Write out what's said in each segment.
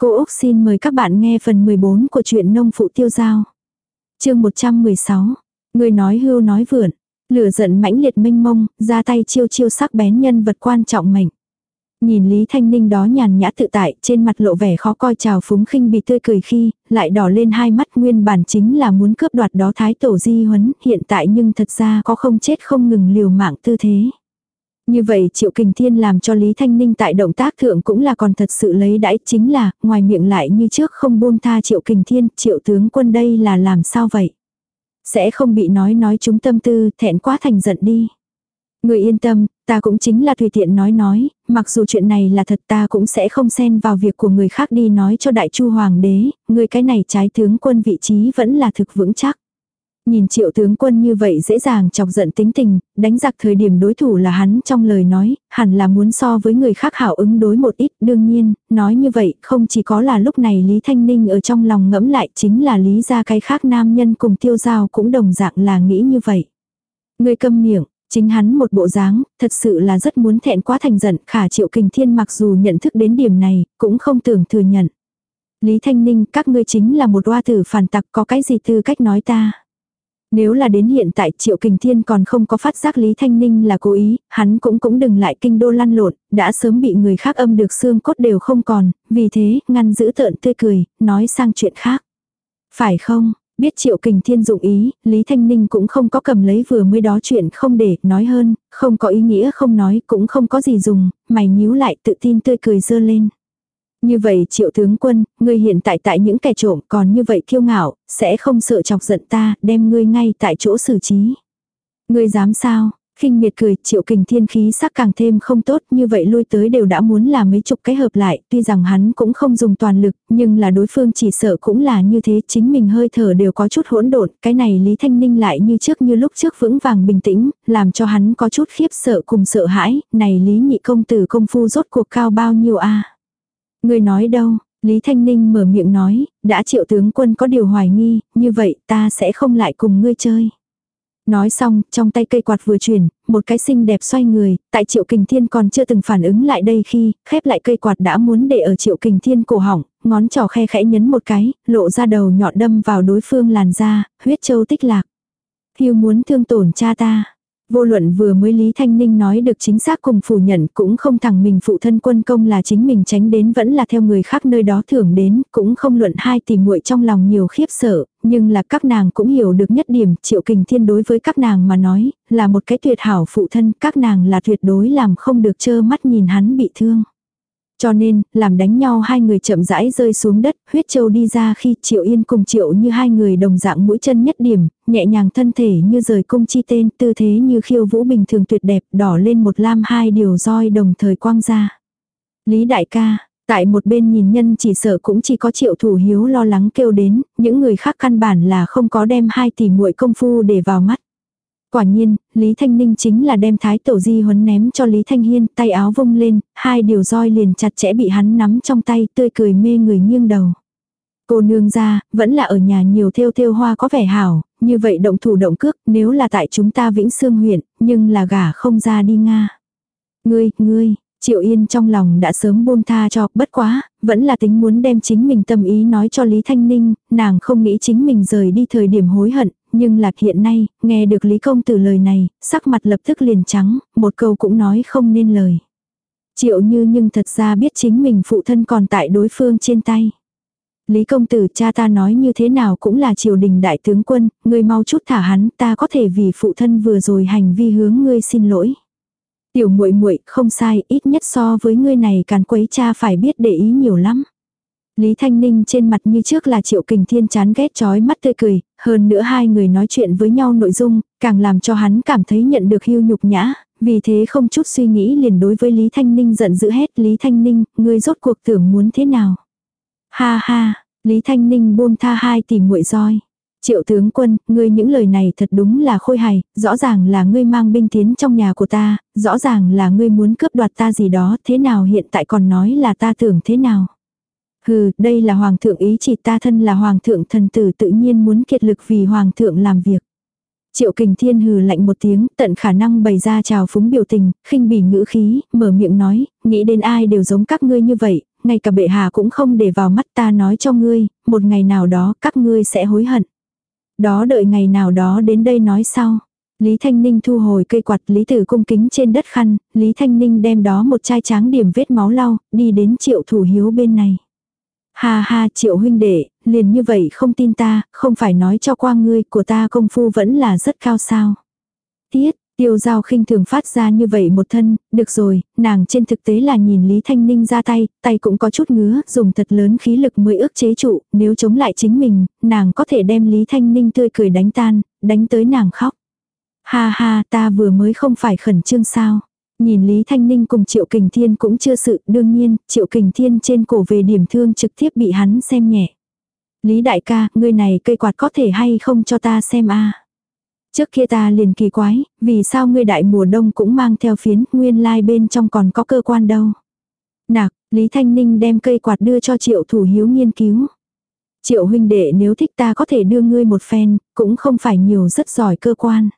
Cô Úc xin mời các bạn nghe phần 14 của truyện nông phụ tiêu giao. chương 116. Người nói hưu nói vượn. Lửa giận mãnh liệt mênh mông, ra tay chiêu chiêu sắc bén nhân vật quan trọng mệnh. Nhìn Lý Thanh Ninh đó nhàn nhã tự tại, trên mặt lộ vẻ khó coi trào phúng khinh bị tươi cười khi, lại đỏ lên hai mắt nguyên bản chính là muốn cướp đoạt đó thái tổ di huấn, hiện tại nhưng thật ra có không chết không ngừng liều mạng tư thế. Như vậy Triệu Kình Thiên làm cho Lý Thanh Ninh tại động tác thượng cũng là còn thật sự lấy đãi chính là, ngoài miệng lại như trước không buông tha Triệu Kình Thiên, Triệu tướng quân đây là làm sao vậy? Sẽ không bị nói nói chúng tâm tư, thẹn quá thành giận đi. Người yên tâm, ta cũng chính là tùy tiện nói nói, mặc dù chuyện này là thật ta cũng sẽ không xen vào việc của người khác đi nói cho đại chu hoàng đế, người cái này trái tướng quân vị trí vẫn là thực vững chắc. Nhìn triệu tướng quân như vậy dễ dàng chọc giận tính tình, đánh giặc thời điểm đối thủ là hắn trong lời nói, hẳn là muốn so với người khác hảo ứng đối một ít. Đương nhiên, nói như vậy không chỉ có là lúc này Lý Thanh Ninh ở trong lòng ngẫm lại chính là lý ra cái khác nam nhân cùng tiêu giao cũng đồng dạng là nghĩ như vậy. Người câm miệng, chính hắn một bộ dáng, thật sự là rất muốn thẹn quá thành giận, khả triệu kình thiên mặc dù nhận thức đến điểm này, cũng không tưởng thừa nhận. Lý Thanh Ninh, các ngươi chính là một hoa tử phản tặc có cái gì tư cách nói ta. Nếu là đến hiện tại Triệu Kình Thiên còn không có phát giác Lý Thanh Ninh là cố ý, hắn cũng cũng đừng lại kinh đô lăn lộn, đã sớm bị người khác âm được xương cốt đều không còn, vì thế, ngăn giữ tợn tươi cười, nói sang chuyện khác. Phải không, biết Triệu Kình Thiên dụng ý, Lý Thanh Ninh cũng không có cầm lấy vừa mới đó chuyện không để, nói hơn, không có ý nghĩa không nói, cũng không có gì dùng, mày nhíu lại tự tin tươi cười dơ lên. Như vậy triệu tướng quân, ngươi hiện tại tại những kẻ trộm còn như vậy kiêu ngạo, sẽ không sợ chọc giận ta, đem ngươi ngay tại chỗ xử trí. Ngươi dám sao? khinh miệt cười, triệu kình thiên khí sắc càng thêm không tốt, như vậy lui tới đều đã muốn là mấy chục cái hợp lại, tuy rằng hắn cũng không dùng toàn lực, nhưng là đối phương chỉ sợ cũng là như thế, chính mình hơi thở đều có chút hỗn độn, cái này Lý Thanh Ninh lại như trước như lúc trước vững vàng bình tĩnh, làm cho hắn có chút khiếp sợ cùng sợ hãi, này Lý nhị công tử công phu rốt cuộc cao bao nhiêu a Người nói đâu, Lý Thanh Ninh mở miệng nói, đã triệu tướng quân có điều hoài nghi, như vậy ta sẽ không lại cùng ngươi chơi. Nói xong, trong tay cây quạt vừa chuyển, một cái xinh đẹp xoay người, tại triệu kình thiên còn chưa từng phản ứng lại đây khi, khép lại cây quạt đã muốn để ở triệu kình thiên cổ họng, ngón trỏ khe khẽ nhấn một cái, lộ ra đầu nhọn đâm vào đối phương làn da, huyết châu tích lạc. Hiu muốn thương tổn cha ta. Vô luận vừa mới Lý Thanh Ninh nói được chính xác cùng phủ nhận cũng không thẳng mình phụ thân quân công là chính mình tránh đến vẫn là theo người khác nơi đó thưởng đến, cũng không luận hai tìm muội trong lòng nhiều khiếp sợ, nhưng là các nàng cũng hiểu được nhất điểm triệu kình thiên đối với các nàng mà nói, là một cái tuyệt hảo phụ thân, các nàng là tuyệt đối làm không được chơ mắt nhìn hắn bị thương. Cho nên, làm đánh nhau hai người chậm rãi rơi xuống đất, huyết châu đi ra khi triệu yên cùng triệu như hai người đồng dạng mũi chân nhất điểm, nhẹ nhàng thân thể như rời cung chi tên, tư thế như khiêu vũ bình thường tuyệt đẹp, đỏ lên một lam hai điều roi đồng thời quang ra. Lý đại ca, tại một bên nhìn nhân chỉ sợ cũng chỉ có triệu thủ hiếu lo lắng kêu đến, những người khác căn bản là không có đem hai tỷ muội công phu để vào mắt. Quả nhiên, Lý Thanh Ninh chính là đem thái tổ di huấn ném cho Lý Thanh Hiên, tay áo vung lên, hai điều roi liền chặt chẽ bị hắn nắm trong tay, tươi cười mê người nghiêng đầu. Cô nương ra, vẫn là ở nhà nhiều theo theo hoa có vẻ hảo, như vậy động thủ động cước, nếu là tại chúng ta Vĩnh Sương huyện, nhưng là gả không ra đi Nga. Ngươi, ngươi, Triệu Yên trong lòng đã sớm buông tha cho, bất quá, vẫn là tính muốn đem chính mình tâm ý nói cho Lý Thanh Ninh, nàng không nghĩ chính mình rời đi thời điểm hối hận, nhưng lạc hiện nay, nghe được Lý Công Tử lời này, sắc mặt lập tức liền trắng, một câu cũng nói không nên lời. Triệu như nhưng thật ra biết chính mình phụ thân còn tại đối phương trên tay. Lý công tử cha ta nói như thế nào cũng là triều đình đại tướng quân, ngươi mau chút thả hắn, ta có thể vì phụ thân vừa rồi hành vi hướng ngươi xin lỗi. Tiểu muội muội không sai, ít nhất so với ngươi này càn quấy cha phải biết để ý nhiều lắm. Lý Thanh Ninh trên mặt như trước là triệu kình thiên chán ghét chói mắt tươi cười, hơn nữa hai người nói chuyện với nhau nội dung, càng làm cho hắn cảm thấy nhận được hưu nhục nhã, vì thế không chút suy nghĩ liền đối với Lý Thanh Ninh giận dữ hết Lý Thanh Ninh, ngươi rốt cuộc tưởng muốn thế nào. Ha ha, Lý Thanh Ninh buông tha hai tìm muội roi. Triệu tướng quân, ngươi những lời này thật đúng là khôi hài, rõ ràng là ngươi mang binh tiến trong nhà của ta, rõ ràng là ngươi muốn cướp đoạt ta gì đó, thế nào hiện tại còn nói là ta tưởng thế nào. Hừ, đây là hoàng thượng ý chỉ ta thân là hoàng thượng thần tử tự nhiên muốn kiệt lực vì hoàng thượng làm việc. Triệu kình thiên hừ lạnh một tiếng, tận khả năng bày ra trào phúng biểu tình, khinh bỉ ngữ khí, mở miệng nói, nghĩ đến ai đều giống các ngươi như vậy, ngay cả bệ hạ cũng không để vào mắt ta nói cho ngươi, một ngày nào đó các ngươi sẽ hối hận. Đó đợi ngày nào đó đến đây nói sau. Lý Thanh Ninh thu hồi cây quạt Lý Tử cung kính trên đất khăn, Lý Thanh Ninh đem đó một chai tráng điểm vết máu lau, đi đến triệu thủ hiếu bên này. Ha ha triệu huynh đệ, liền như vậy không tin ta, không phải nói cho qua ngươi của ta công phu vẫn là rất cao sao. Tiết, tiêu giao khinh thường phát ra như vậy một thân, được rồi, nàng trên thực tế là nhìn Lý Thanh Ninh ra tay, tay cũng có chút ngứa, dùng thật lớn khí lực mới ước chế trụ, nếu chống lại chính mình, nàng có thể đem Lý Thanh Ninh tươi cười đánh tan, đánh tới nàng khóc. Ha ha, ta vừa mới không phải khẩn trương sao. Nhìn Lý Thanh Ninh cùng Triệu Kình Thiên cũng chưa sự, đương nhiên, Triệu Kình Thiên trên cổ về điểm thương trực tiếp bị hắn xem nhẹ. Lý đại ca, ngươi này cây quạt có thể hay không cho ta xem a Trước kia ta liền kỳ quái, vì sao ngươi đại mùa đông cũng mang theo phiến, nguyên lai like bên trong còn có cơ quan đâu. Nạc, Lý Thanh Ninh đem cây quạt đưa cho Triệu Thủ Hiếu nghiên cứu. Triệu huynh đệ nếu thích ta có thể đưa ngươi một phen, cũng không phải nhiều rất giỏi cơ quan.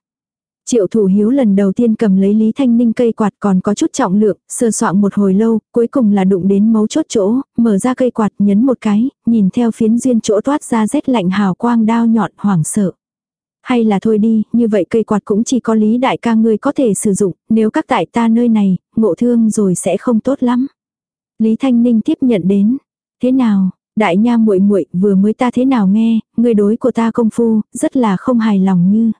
Triệu thủ hiếu lần đầu tiên cầm lấy Lý Thanh Ninh cây quạt còn có chút trọng lượng, sơ soạn một hồi lâu, cuối cùng là đụng đến mấu chốt chỗ, mở ra cây quạt nhấn một cái, nhìn theo phiến duyên chỗ toát ra rét lạnh hào quang đao nhọn hoảng sợ. Hay là thôi đi, như vậy cây quạt cũng chỉ có Lý đại ca ngươi có thể sử dụng, nếu các tại ta nơi này, ngộ thương rồi sẽ không tốt lắm. Lý Thanh Ninh tiếp nhận đến. Thế nào, đại nha muội muội vừa mới ta thế nào nghe, ngươi đối của ta công phu, rất là không hài lòng như.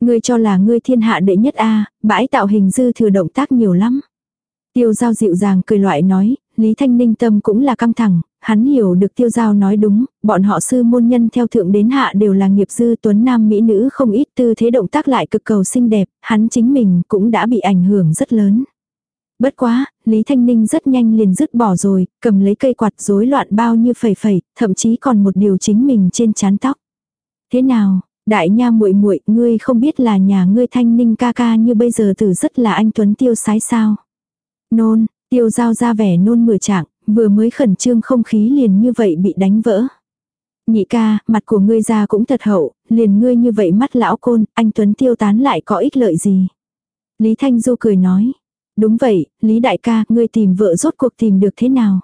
Ngươi cho là ngươi thiên hạ đệ nhất a bãi tạo hình dư thừa động tác nhiều lắm. Tiêu giao dịu dàng cười loại nói, Lý Thanh Ninh tâm cũng là căng thẳng, hắn hiểu được tiêu giao nói đúng, bọn họ sư môn nhân theo thượng đến hạ đều là nghiệp dư tuấn nam mỹ nữ không ít tư thế động tác lại cực cầu xinh đẹp, hắn chính mình cũng đã bị ảnh hưởng rất lớn. Bất quá, Lý Thanh Ninh rất nhanh liền dứt bỏ rồi, cầm lấy cây quạt rối loạn bao như phẩy phẩy, thậm chí còn một điều chính mình trên chán tóc. Thế nào, Đại nha muội muội, ngươi không biết là nhà ngươi thanh ninh ca ca như bây giờ tử rất là anh Tuấn tiêu sái sao. Nôn, tiêu giao ra vẻ nôn mửa trạng, vừa mới khẩn trương không khí liền như vậy bị đánh vỡ. Nhị ca, mặt của ngươi ra cũng thật hậu, liền ngươi như vậy mắt lão côn, anh Tuấn tiêu tán lại có ích lợi gì. Lý Thanh Du cười nói. Đúng vậy, Lý đại ca, ngươi tìm vợ rốt cuộc tìm được thế nào?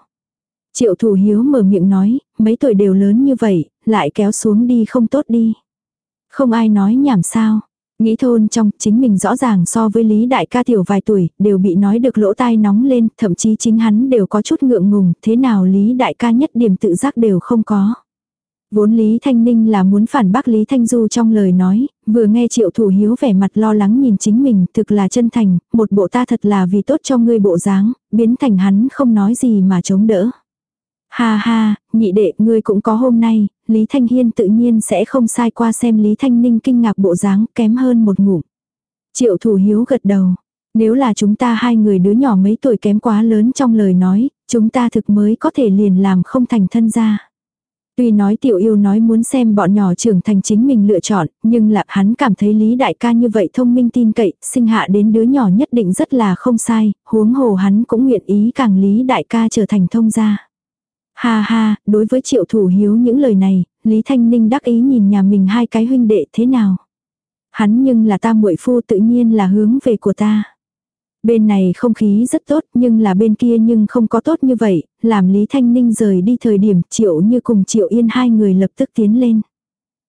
Triệu thủ hiếu mở miệng nói, mấy tuổi đều lớn như vậy, lại kéo xuống đi không tốt đi. Không ai nói nhảm sao. Nghĩ thôn trong chính mình rõ ràng so với Lý Đại ca tiểu vài tuổi, đều bị nói được lỗ tai nóng lên, thậm chí chính hắn đều có chút ngượng ngùng, thế nào Lý Đại ca nhất điểm tự giác đều không có. Vốn Lý Thanh Ninh là muốn phản bác Lý Thanh Du trong lời nói, vừa nghe triệu thủ hiếu vẻ mặt lo lắng nhìn chính mình, thực là chân thành, một bộ ta thật là vì tốt cho ngươi bộ dáng, biến thành hắn không nói gì mà chống đỡ. Ha ha, nhị đệ, ngươi cũng có hôm nay, Lý Thanh Hiên tự nhiên sẽ không sai qua xem Lý Thanh Ninh kinh ngạc bộ dáng kém hơn một ngụm. Triệu thủ hiếu gật đầu. Nếu là chúng ta hai người đứa nhỏ mấy tuổi kém quá lớn trong lời nói, chúng ta thực mới có thể liền làm không thành thân gia. Tuy nói tiểu yêu nói muốn xem bọn nhỏ trưởng thành chính mình lựa chọn, nhưng là hắn cảm thấy Lý Đại ca như vậy thông minh tin cậy, sinh hạ đến đứa nhỏ nhất định rất là không sai, huống hồ hắn cũng nguyện ý càng Lý Đại ca trở thành thông gia. Ha ha, đối với triệu thủ hiếu những lời này, Lý Thanh Ninh đắc ý nhìn nhà mình hai cái huynh đệ thế nào. Hắn nhưng là ta muội phu tự nhiên là hướng về của ta. Bên này không khí rất tốt nhưng là bên kia nhưng không có tốt như vậy, làm Lý Thanh Ninh rời đi thời điểm triệu như cùng triệu yên hai người lập tức tiến lên.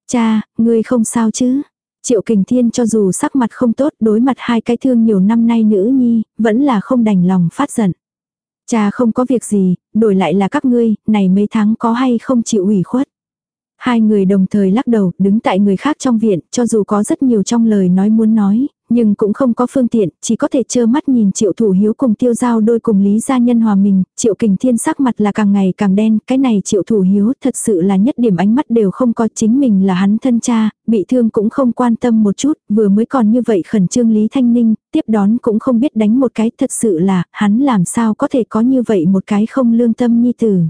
Cha, ngươi không sao chứ? Triệu kình thiên cho dù sắc mặt không tốt đối mặt hai cái thương nhiều năm nay nữ nhi, vẫn là không đành lòng phát giận. Cha không có việc gì, đổi lại là các ngươi, này mấy tháng có hay không chịu ủy khuất. Hai người đồng thời lắc đầu, đứng tại người khác trong viện, cho dù có rất nhiều trong lời nói muốn nói, nhưng cũng không có phương tiện, chỉ có thể trơ mắt nhìn triệu thủ hiếu cùng tiêu giao đôi cùng lý gia nhân hòa mình, triệu kình thiên sắc mặt là càng ngày càng đen, cái này triệu thủ hiếu thật sự là nhất điểm ánh mắt đều không có chính mình là hắn thân cha, bị thương cũng không quan tâm một chút, vừa mới còn như vậy khẩn trương lý thanh ninh, tiếp đón cũng không biết đánh một cái, thật sự là, hắn làm sao có thể có như vậy một cái không lương tâm nhi tử.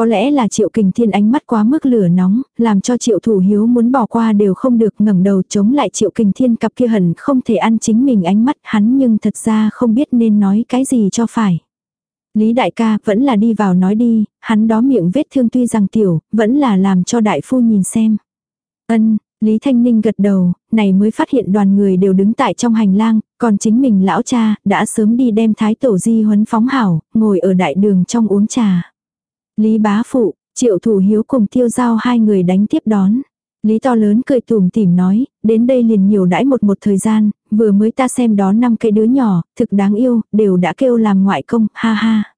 Có lẽ là triệu kình thiên ánh mắt quá mức lửa nóng, làm cho triệu thủ hiếu muốn bỏ qua đều không được ngẩng đầu chống lại triệu kình thiên cặp kia hẳn không thể ăn chính mình ánh mắt hắn nhưng thật ra không biết nên nói cái gì cho phải. Lý đại ca vẫn là đi vào nói đi, hắn đó miệng vết thương tuy rằng tiểu, vẫn là làm cho đại phu nhìn xem. Ân, Lý Thanh Ninh gật đầu, này mới phát hiện đoàn người đều đứng tại trong hành lang, còn chính mình lão cha đã sớm đi đem thái tổ di huấn phóng hảo, ngồi ở đại đường trong uống trà. Lý bá phụ, triệu thủ hiếu cùng tiêu giao hai người đánh tiếp đón. Lý to lớn cười tủm tỉm nói, đến đây liền nhiều đãi một một thời gian, vừa mới ta xem đó năm cái đứa nhỏ, thực đáng yêu, đều đã kêu làm ngoại công, ha ha.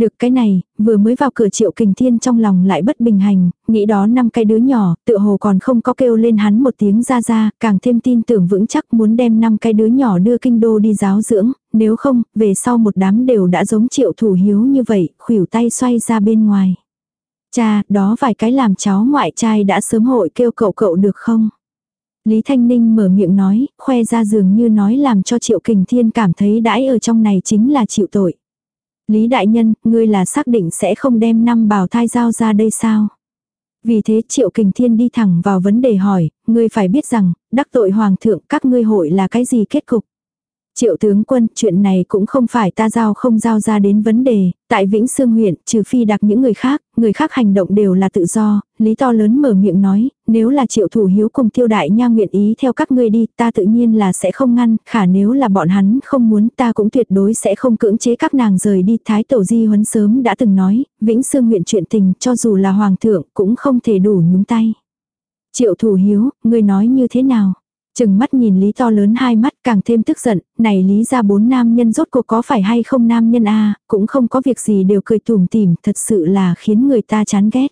Được cái này, vừa mới vào cửa triệu kình thiên trong lòng lại bất bình hành, nghĩ đó năm cái đứa nhỏ, tựa hồ còn không có kêu lên hắn một tiếng ra ra, càng thêm tin tưởng vững chắc muốn đem năm cái đứa nhỏ đưa kinh đô đi giáo dưỡng, nếu không, về sau một đám đều đã giống triệu thủ hiếu như vậy, khuỷu tay xoay ra bên ngoài. Cha, đó vài cái làm cháu ngoại trai đã sớm hội kêu cậu cậu được không? Lý Thanh Ninh mở miệng nói, khoe ra dường như nói làm cho Triệu Kình Thiên cảm thấy đãi ở trong này chính là chịu tội. Lý Đại Nhân, ngươi là xác định sẽ không đem năm bào thai giao ra đây sao? Vì thế Triệu Kình Thiên đi thẳng vào vấn đề hỏi, ngươi phải biết rằng, đắc tội Hoàng thượng các ngươi hội là cái gì kết cục? Triệu tướng quân, chuyện này cũng không phải ta giao không giao ra đến vấn đề, tại Vĩnh Sương huyện, trừ phi đặc những người khác, người khác hành động đều là tự do, lý to lớn mở miệng nói, nếu là triệu thủ hiếu cùng tiêu đại nha nguyện ý theo các ngươi đi, ta tự nhiên là sẽ không ngăn, khả nếu là bọn hắn không muốn ta cũng tuyệt đối sẽ không cưỡng chế các nàng rời đi. Thái tổ di huấn sớm đã từng nói, Vĩnh Sương huyện chuyện tình cho dù là hoàng thượng cũng không thể đủ nhúng tay. Triệu thủ hiếu, ngươi nói như thế nào? Chừng mắt nhìn Lý to lớn hai mắt càng thêm tức giận, này Lý ra bốn nam nhân rốt cuộc có phải hay không nam nhân a cũng không có việc gì đều cười tủm tỉm, thật sự là khiến người ta chán ghét.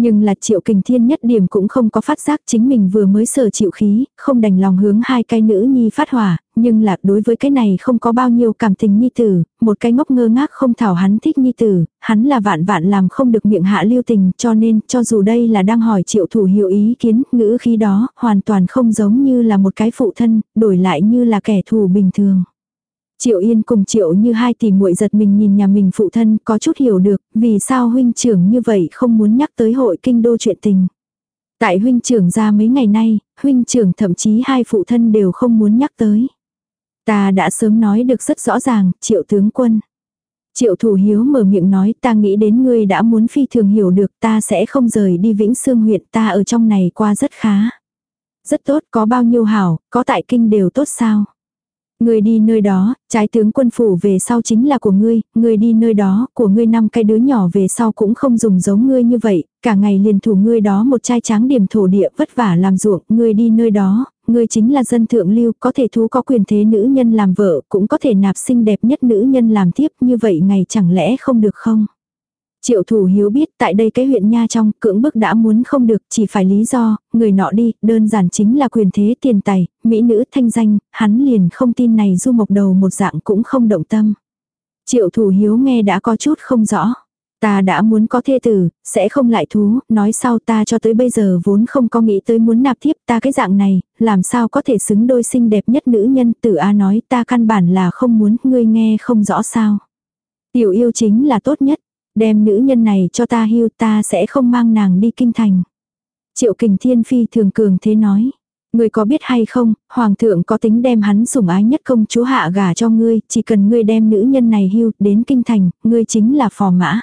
Nhưng là triệu kình thiên nhất điểm cũng không có phát giác chính mình vừa mới sở chịu khí, không đành lòng hướng hai cái nữ nhi phát hỏa, nhưng là đối với cái này không có bao nhiêu cảm tình nhi tử, một cái ngốc ngơ ngác không thảo hắn thích nhi tử, hắn là vạn vạn làm không được miệng hạ lưu tình cho nên cho dù đây là đang hỏi triệu thủ hiệu ý kiến, ngữ khí đó hoàn toàn không giống như là một cái phụ thân, đổi lại như là kẻ thù bình thường. Triệu Yên cùng Triệu như hai tỷ muội giật mình nhìn nhà mình phụ thân có chút hiểu được vì sao huynh trưởng như vậy không muốn nhắc tới hội kinh đô chuyện tình. Tại huynh trưởng ra mấy ngày nay, huynh trưởng thậm chí hai phụ thân đều không muốn nhắc tới. Ta đã sớm nói được rất rõ ràng, triệu tướng quân. Triệu thủ hiếu mở miệng nói ta nghĩ đến ngươi đã muốn phi thường hiểu được ta sẽ không rời đi Vĩnh Sương huyện ta ở trong này qua rất khá. Rất tốt có bao nhiêu hảo, có tại kinh đều tốt sao. Ngươi đi nơi đó, trái tướng quân phủ về sau chính là của ngươi, ngươi đi nơi đó, của ngươi năm cái đứa nhỏ về sau cũng không dùng giống ngươi như vậy, cả ngày liền thủ ngươi đó một trai tráng điểm thổ địa vất vả làm ruộng, ngươi đi nơi đó, ngươi chính là dân thượng lưu, có thể thú có quyền thế nữ nhân làm vợ, cũng có thể nạp xinh đẹp nhất nữ nhân làm tiếp, như vậy ngày chẳng lẽ không được không? Triệu thủ hiếu biết tại đây cái huyện nha trong cưỡng bức đã muốn không được chỉ phải lý do, người nọ đi, đơn giản chính là quyền thế tiền tài, mỹ nữ thanh danh, hắn liền không tin này du mộc đầu một dạng cũng không động tâm. Triệu thủ hiếu nghe đã có chút không rõ. Ta đã muốn có thê tử, sẽ không lại thú, nói sao ta cho tới bây giờ vốn không có nghĩ tới muốn nạp thiếp ta cái dạng này, làm sao có thể xứng đôi xinh đẹp nhất nữ nhân tử A nói ta căn bản là không muốn, ngươi nghe không rõ sao. Tiểu yêu chính là tốt nhất, đem nữ nhân này cho ta hưu ta sẽ không mang nàng đi kinh thành. Triệu kình thiên phi thường cường thế nói. Ngươi có biết hay không, hoàng thượng có tính đem hắn sủng ái nhất công chúa hạ gả cho ngươi, chỉ cần ngươi đem nữ nhân này hưu đến kinh thành, ngươi chính là phò mã.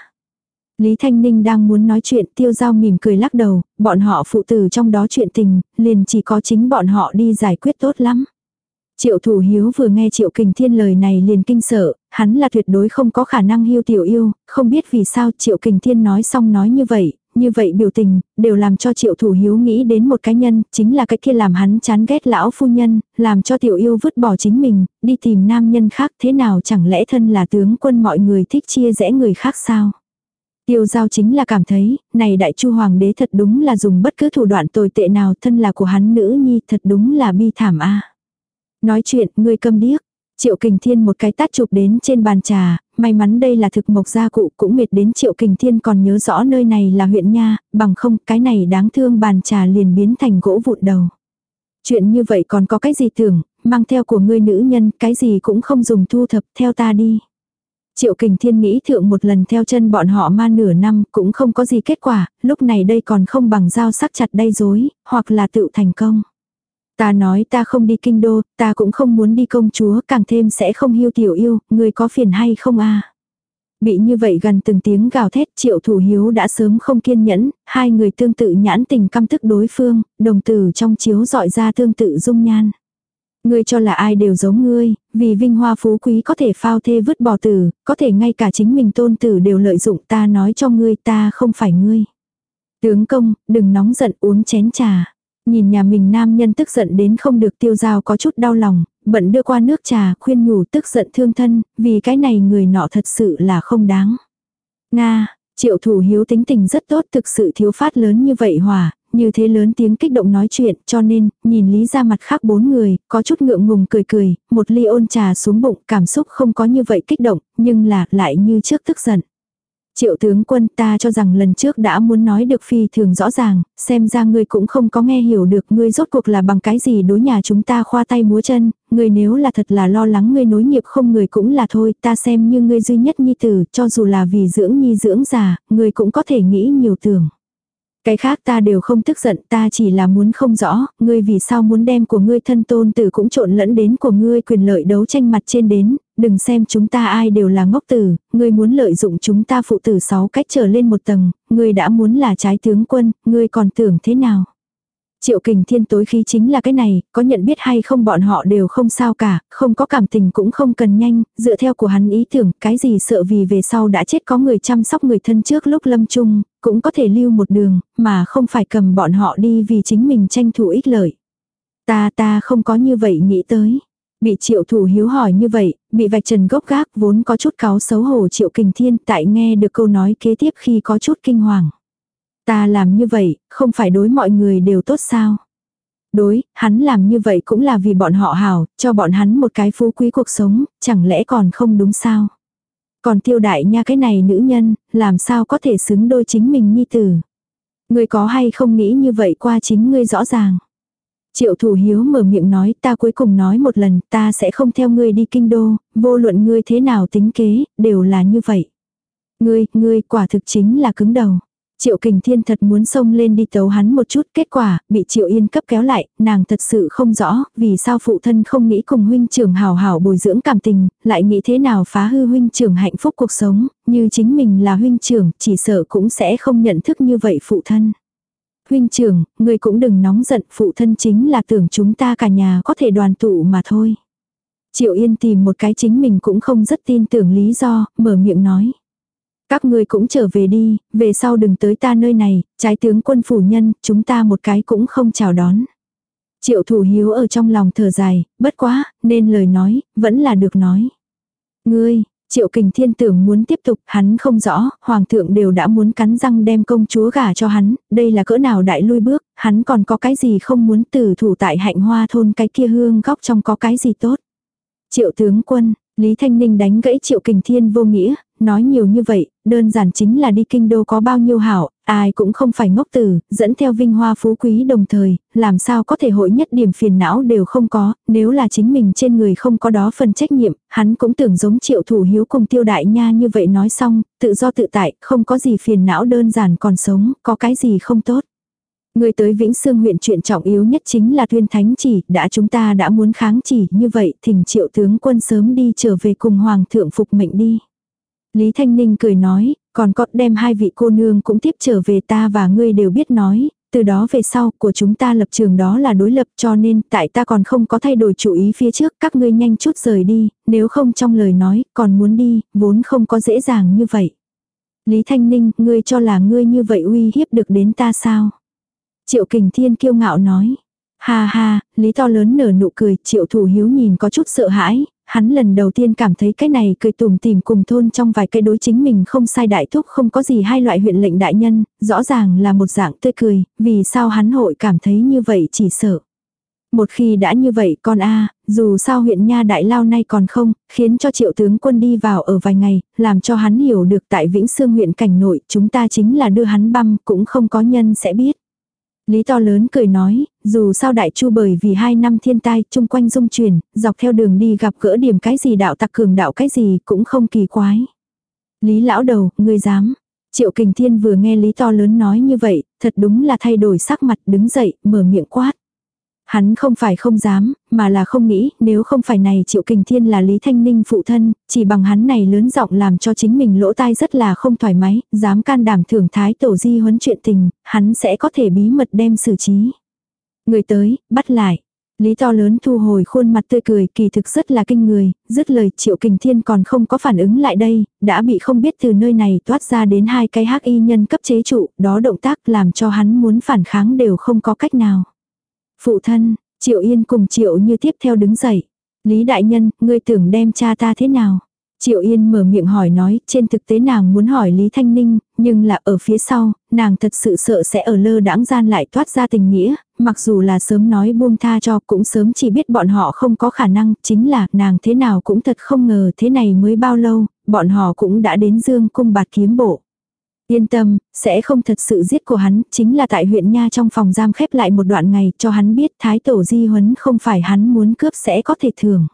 Lý Thanh Ninh đang muốn nói chuyện tiêu giao mỉm cười lắc đầu, bọn họ phụ tử trong đó chuyện tình, liền chỉ có chính bọn họ đi giải quyết tốt lắm. Triệu thủ hiếu vừa nghe triệu kình thiên lời này liền kinh sợ, hắn là tuyệt đối không có khả năng hiu tiểu yêu, không biết vì sao triệu kình thiên nói xong nói như vậy, như vậy biểu tình, đều làm cho triệu thủ hiếu nghĩ đến một cá nhân, chính là cái kia làm hắn chán ghét lão phu nhân, làm cho tiểu yêu vứt bỏ chính mình, đi tìm nam nhân khác thế nào chẳng lẽ thân là tướng quân mọi người thích chia rẽ người khác sao. Tiêu giao chính là cảm thấy, này đại chu hoàng đế thật đúng là dùng bất cứ thủ đoạn tồi tệ nào thân là của hắn nữ nhi thật đúng là bi thảm a Nói chuyện, ngươi câm điếc. Triệu Kình Thiên một cái tát chụp đến trên bàn trà, may mắn đây là thực mộc gia cụ cũng mệt đến Triệu Kình Thiên còn nhớ rõ nơi này là huyện nha, bằng không cái này đáng thương bàn trà liền biến thành gỗ vụn đầu. Chuyện như vậy còn có cái gì tưởng, mang theo của ngươi nữ nhân, cái gì cũng không dùng thu thập, theo ta đi. Triệu Kình Thiên nghĩ thượng một lần theo chân bọn họ ma nửa năm cũng không có gì kết quả, lúc này đây còn không bằng dao sắc chặt đây dối, hoặc là tự thành công. Ta nói ta không đi kinh đô, ta cũng không muốn đi công chúa, càng thêm sẽ không hiu tiểu yêu, người có phiền hay không a Bị như vậy gần từng tiếng gào thét triệu thủ hiếu đã sớm không kiên nhẫn, hai người tương tự nhãn tình căm tức đối phương, đồng tử trong chiếu dọi ra tương tự dung nhan. Ngươi cho là ai đều giống ngươi, vì vinh hoa phú quý có thể phao thê vứt bỏ tử, có thể ngay cả chính mình tôn tử đều lợi dụng ta nói cho ngươi ta không phải ngươi. Tướng công, đừng nóng giận uống chén trà. Nhìn nhà mình nam nhân tức giận đến không được tiêu giao có chút đau lòng, bận đưa qua nước trà khuyên nhủ tức giận thương thân, vì cái này người nọ thật sự là không đáng. Nga, triệu thủ hiếu tính tình rất tốt thực sự thiếu phát lớn như vậy hòa, như thế lớn tiếng kích động nói chuyện cho nên, nhìn lý ra mặt khác bốn người, có chút ngượng ngùng cười cười, một ly ôn trà xuống bụng, cảm xúc không có như vậy kích động, nhưng là lại như trước tức giận. Triệu tướng quân ta cho rằng lần trước đã muốn nói được phi thường rõ ràng, xem ra ngươi cũng không có nghe hiểu được ngươi rốt cuộc là bằng cái gì đối nhà chúng ta khoa tay múa chân, ngươi nếu là thật là lo lắng ngươi nối nghiệp không người cũng là thôi, ta xem như ngươi duy nhất nhi tử, cho dù là vì dưỡng nhi dưỡng già, ngươi cũng có thể nghĩ nhiều tưởng. Cái khác ta đều không tức giận, ta chỉ là muốn không rõ, ngươi vì sao muốn đem của ngươi thân tôn tử cũng trộn lẫn đến của ngươi quyền lợi đấu tranh mặt trên đến, đừng xem chúng ta ai đều là ngốc tử, ngươi muốn lợi dụng chúng ta phụ tử sáu cách trở lên một tầng, ngươi đã muốn là trái tướng quân, ngươi còn tưởng thế nào. Triệu kình thiên tối khí chính là cái này, có nhận biết hay không bọn họ đều không sao cả, không có cảm tình cũng không cần nhanh, dựa theo của hắn ý tưởng, cái gì sợ vì về sau đã chết có người chăm sóc người thân trước lúc lâm chung, cũng có thể lưu một đường, mà không phải cầm bọn họ đi vì chính mình tranh thủ ích lợi. Ta ta không có như vậy nghĩ tới. Bị triệu thủ hiếu hỏi như vậy, bị vạch trần gốc gác vốn có chút cáo xấu hổ triệu kình thiên tại nghe được câu nói kế tiếp khi có chút kinh hoàng. Ta làm như vậy, không phải đối mọi người đều tốt sao? Đối, hắn làm như vậy cũng là vì bọn họ hảo, cho bọn hắn một cái phú quý cuộc sống, chẳng lẽ còn không đúng sao? Còn tiêu đại nha cái này nữ nhân, làm sao có thể xứng đôi chính mình nhi tử? Ngươi có hay không nghĩ như vậy qua chính ngươi rõ ràng? Triệu thủ hiếu mở miệng nói ta cuối cùng nói một lần ta sẽ không theo ngươi đi kinh đô, vô luận ngươi thế nào tính kế, đều là như vậy. Ngươi, ngươi quả thực chính là cứng đầu. Triệu Kình Thiên thật muốn xông lên đi tấu hắn một chút, kết quả, bị Triệu Yên cấp kéo lại, nàng thật sự không rõ, vì sao phụ thân không nghĩ cùng huynh trưởng hào hảo bồi dưỡng cảm tình, lại nghĩ thế nào phá hư huynh trưởng hạnh phúc cuộc sống, như chính mình là huynh trưởng, chỉ sợ cũng sẽ không nhận thức như vậy phụ thân. Huynh trưởng, người cũng đừng nóng giận, phụ thân chính là tưởng chúng ta cả nhà có thể đoàn tụ mà thôi. Triệu Yên tìm một cái chính mình cũng không rất tin tưởng lý do, mở miệng nói. Các ngươi cũng trở về đi, về sau đừng tới ta nơi này, trái tướng quân phủ nhân, chúng ta một cái cũng không chào đón. Triệu thủ hiếu ở trong lòng thở dài, bất quá, nên lời nói, vẫn là được nói. Ngươi, triệu kình thiên tưởng muốn tiếp tục, hắn không rõ, hoàng thượng đều đã muốn cắn răng đem công chúa gả cho hắn, đây là cỡ nào đại lui bước, hắn còn có cái gì không muốn tử thủ tại hạnh hoa thôn cái kia hương góc trong có cái gì tốt. Triệu tướng quân, Lý Thanh Ninh đánh gãy Triệu Kình Thiên vô nghĩa, nói nhiều như vậy, đơn giản chính là đi kinh đô có bao nhiêu hảo, ai cũng không phải ngốc tử, dẫn theo vinh hoa phú quý đồng thời, làm sao có thể hội nhất điểm phiền não đều không có, nếu là chính mình trên người không có đó phần trách nhiệm, hắn cũng tưởng giống triệu thủ hiếu cùng tiêu đại nha như vậy nói xong, tự do tự tại, không có gì phiền não đơn giản còn sống, có cái gì không tốt. Người tới Vĩnh Sương huyện chuyện trọng yếu nhất chính là tuyên thánh chỉ, đã chúng ta đã muốn kháng chỉ như vậy, thỉnh triệu tướng quân sớm đi trở về cùng hoàng thượng phục mệnh đi. Lý Thanh Ninh cười nói, còn có đem hai vị cô nương cũng tiếp trở về ta và ngươi đều biết nói, từ đó về sau của chúng ta lập trường đó là đối lập cho nên tại ta còn không có thay đổi chủ ý phía trước các ngươi nhanh chút rời đi, nếu không trong lời nói còn muốn đi, vốn không có dễ dàng như vậy. Lý Thanh Ninh, ngươi cho là ngươi như vậy uy hiếp được đến ta sao? Triệu Kình Thiên kiêu ngạo nói. Ha ha, Lý to lớn nở nụ cười, Triệu Thủ Hiếu nhìn có chút sợ hãi, hắn lần đầu tiên cảm thấy cái này cười tùm tìm cùng thôn trong vài cây đối chính mình không sai đại thúc không có gì hai loại huyện lệnh đại nhân, rõ ràng là một dạng tươi cười, vì sao hắn hội cảm thấy như vậy chỉ sợ. Một khi đã như vậy con a dù sao huyện nha đại lao nay còn không, khiến cho triệu tướng quân đi vào ở vài ngày, làm cho hắn hiểu được tại Vĩnh Sương huyện cảnh nội chúng ta chính là đưa hắn băm cũng không có nhân sẽ biết. Lý to lớn cười nói, dù sao đại chu bởi vì hai năm thiên tai chung quanh dung chuyển, dọc theo đường đi gặp gỡ điểm cái gì đạo tặc cường đạo cái gì cũng không kỳ quái. Lý lão đầu, ngươi dám. Triệu kình thiên vừa nghe lý to lớn nói như vậy, thật đúng là thay đổi sắc mặt đứng dậy, mở miệng quát. Hắn không phải không dám, mà là không nghĩ, nếu không phải này Triệu Kình Thiên là Lý Thanh Ninh phụ thân, chỉ bằng hắn này lớn giọng làm cho chính mình lỗ tai rất là không thoải mái, dám can đảm thưởng thái tổ di huấn chuyện tình, hắn sẽ có thể bí mật đem xử trí. Người tới, bắt lại. Lý to lớn thu hồi khuôn mặt tươi cười kỳ thực rất là kinh người, dứt lời triệu kình thiên còn không có phản ứng lại đây, đã bị không biết từ nơi này toát ra đến hai cái hắc y nhân cấp chế trụ, đó động tác làm cho hắn muốn phản kháng đều không có cách nào. Phụ thân, triệu yên cùng triệu như tiếp theo đứng dậy. Lý đại nhân, ngươi tưởng đem cha ta thế nào? Triệu Yên mở miệng hỏi nói, trên thực tế nàng muốn hỏi Lý Thanh Ninh, nhưng là ở phía sau, nàng thật sự sợ sẽ ở lơ đãng gian lại thoát ra tình nghĩa, mặc dù là sớm nói buông tha cho cũng sớm chỉ biết bọn họ không có khả năng, chính là nàng thế nào cũng thật không ngờ thế này mới bao lâu, bọn họ cũng đã đến dương cung bạt kiếm bộ. Yên tâm, sẽ không thật sự giết của hắn, chính là tại huyện Nha trong phòng giam khép lại một đoạn ngày cho hắn biết thái tổ di huấn không phải hắn muốn cướp sẽ có thể thường.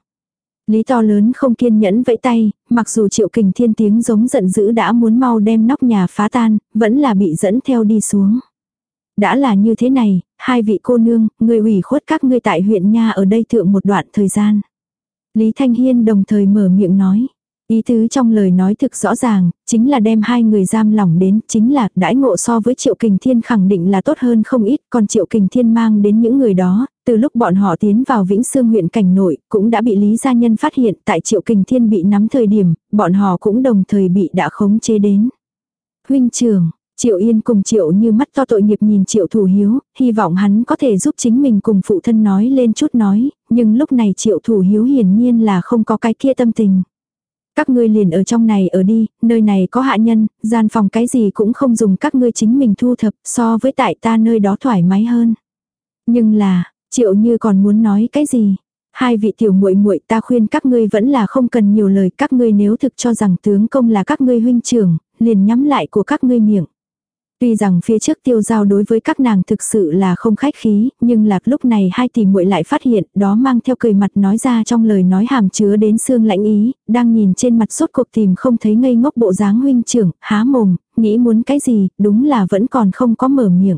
Lý to lớn không kiên nhẫn vẫy tay, mặc dù triệu kình thiên tiếng giống giận dữ đã muốn mau đem nóc nhà phá tan, vẫn là bị dẫn theo đi xuống. Đã là như thế này, hai vị cô nương, người ủy khuất các ngươi tại huyện Nha ở đây thượng một đoạn thời gian. Lý Thanh Hiên đồng thời mở miệng nói. Ý tứ trong lời nói thực rõ ràng, chính là đem hai người giam lỏng đến, chính là đãi ngộ so với Triệu Kình Thiên khẳng định là tốt hơn không ít, còn Triệu Kình Thiên mang đến những người đó, từ lúc bọn họ tiến vào Vĩnh Sương huyện cảnh nội, cũng đã bị Lý Gia Nhân phát hiện tại Triệu Kình Thiên bị nắm thời điểm, bọn họ cũng đồng thời bị đã khống chế đến. Huynh trưởng, Triệu Yên cùng Triệu như mắt to tội nghiệp nhìn Triệu Thủ Hiếu, hy vọng hắn có thể giúp chính mình cùng phụ thân nói lên chút nói, nhưng lúc này Triệu Thủ Hiếu hiển nhiên là không có cái kia tâm tình. Các ngươi liền ở trong này ở đi, nơi này có hạ nhân, gian phòng cái gì cũng không dùng các ngươi chính mình thu thập so với tại ta nơi đó thoải mái hơn. Nhưng là, triệu như còn muốn nói cái gì? Hai vị tiểu muội muội ta khuyên các ngươi vẫn là không cần nhiều lời các ngươi nếu thực cho rằng tướng công là các ngươi huynh trưởng, liền nhắm lại của các ngươi miệng. Tuy rằng phía trước tiêu giao đối với các nàng thực sự là không khách khí, nhưng lạc lúc này hai tỷ muội lại phát hiện đó mang theo cười mặt nói ra trong lời nói hàm chứa đến xương lãnh ý, đang nhìn trên mặt sốt cuộc tìm không thấy ngây ngốc bộ dáng huynh trưởng, há mồm, nghĩ muốn cái gì, đúng là vẫn còn không có mở miệng.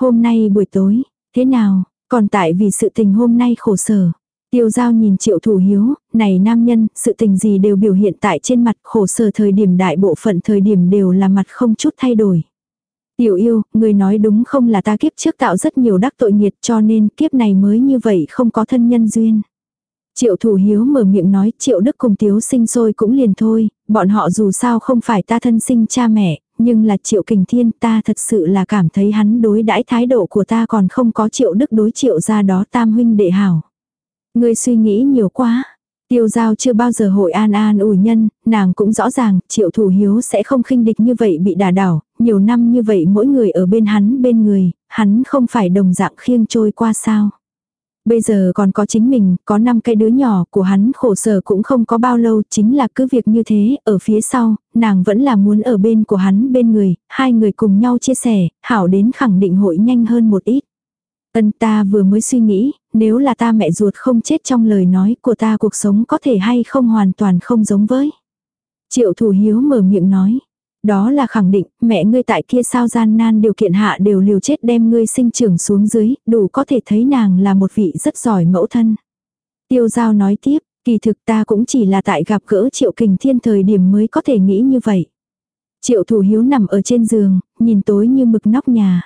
Hôm nay buổi tối, thế nào, còn tại vì sự tình hôm nay khổ sở. Tiêu giao nhìn triệu thủ hiếu, này nam nhân, sự tình gì đều biểu hiện tại trên mặt khổ sở thời điểm đại bộ phận thời điểm đều là mặt không chút thay đổi. Tiểu yêu, người nói đúng không là ta kiếp trước tạo rất nhiều đắc tội nghiệt cho nên kiếp này mới như vậy không có thân nhân duyên. Triệu thủ hiếu mở miệng nói triệu đức cùng tiếu sinh sôi cũng liền thôi, bọn họ dù sao không phải ta thân sinh cha mẹ, nhưng là triệu kình thiên ta thật sự là cảm thấy hắn đối đãi thái độ của ta còn không có triệu đức đối triệu ra đó tam huynh đệ hảo. Người suy nghĩ nhiều quá. Tiêu giao chưa bao giờ hội an an ủi nhân, nàng cũng rõ ràng, triệu thủ hiếu sẽ không khinh địch như vậy bị đả đảo, nhiều năm như vậy mỗi người ở bên hắn bên người, hắn không phải đồng dạng khiêng trôi qua sao. Bây giờ còn có chính mình, có năm cái đứa nhỏ của hắn khổ sở cũng không có bao lâu, chính là cứ việc như thế, ở phía sau, nàng vẫn là muốn ở bên của hắn bên người, hai người cùng nhau chia sẻ, hảo đến khẳng định hội nhanh hơn một ít. Ân ta vừa mới suy nghĩ, nếu là ta mẹ ruột không chết trong lời nói của ta cuộc sống có thể hay không hoàn toàn không giống với. Triệu thủ hiếu mở miệng nói. Đó là khẳng định, mẹ ngươi tại kia sao gian nan điều kiện hạ đều liều chết đem ngươi sinh trưởng xuống dưới, đủ có thể thấy nàng là một vị rất giỏi mẫu thân. Tiêu giao nói tiếp, kỳ thực ta cũng chỉ là tại gặp gỡ triệu kình thiên thời điểm mới có thể nghĩ như vậy. Triệu thủ hiếu nằm ở trên giường, nhìn tối như mực nóc nhà.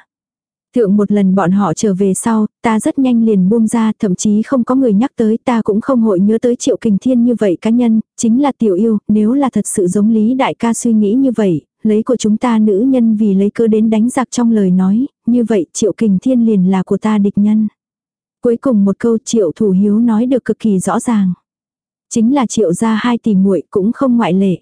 Thượng một lần bọn họ trở về sau, ta rất nhanh liền buông ra, thậm chí không có người nhắc tới, ta cũng không hội nhớ tới triệu kình thiên như vậy cá nhân, chính là tiểu yêu, nếu là thật sự giống lý đại ca suy nghĩ như vậy, lấy của chúng ta nữ nhân vì lấy cơ đến đánh giặc trong lời nói, như vậy triệu kình thiên liền là của ta địch nhân. Cuối cùng một câu triệu thủ hiếu nói được cực kỳ rõ ràng. Chính là triệu ra hai tỷ muội cũng không ngoại lệ.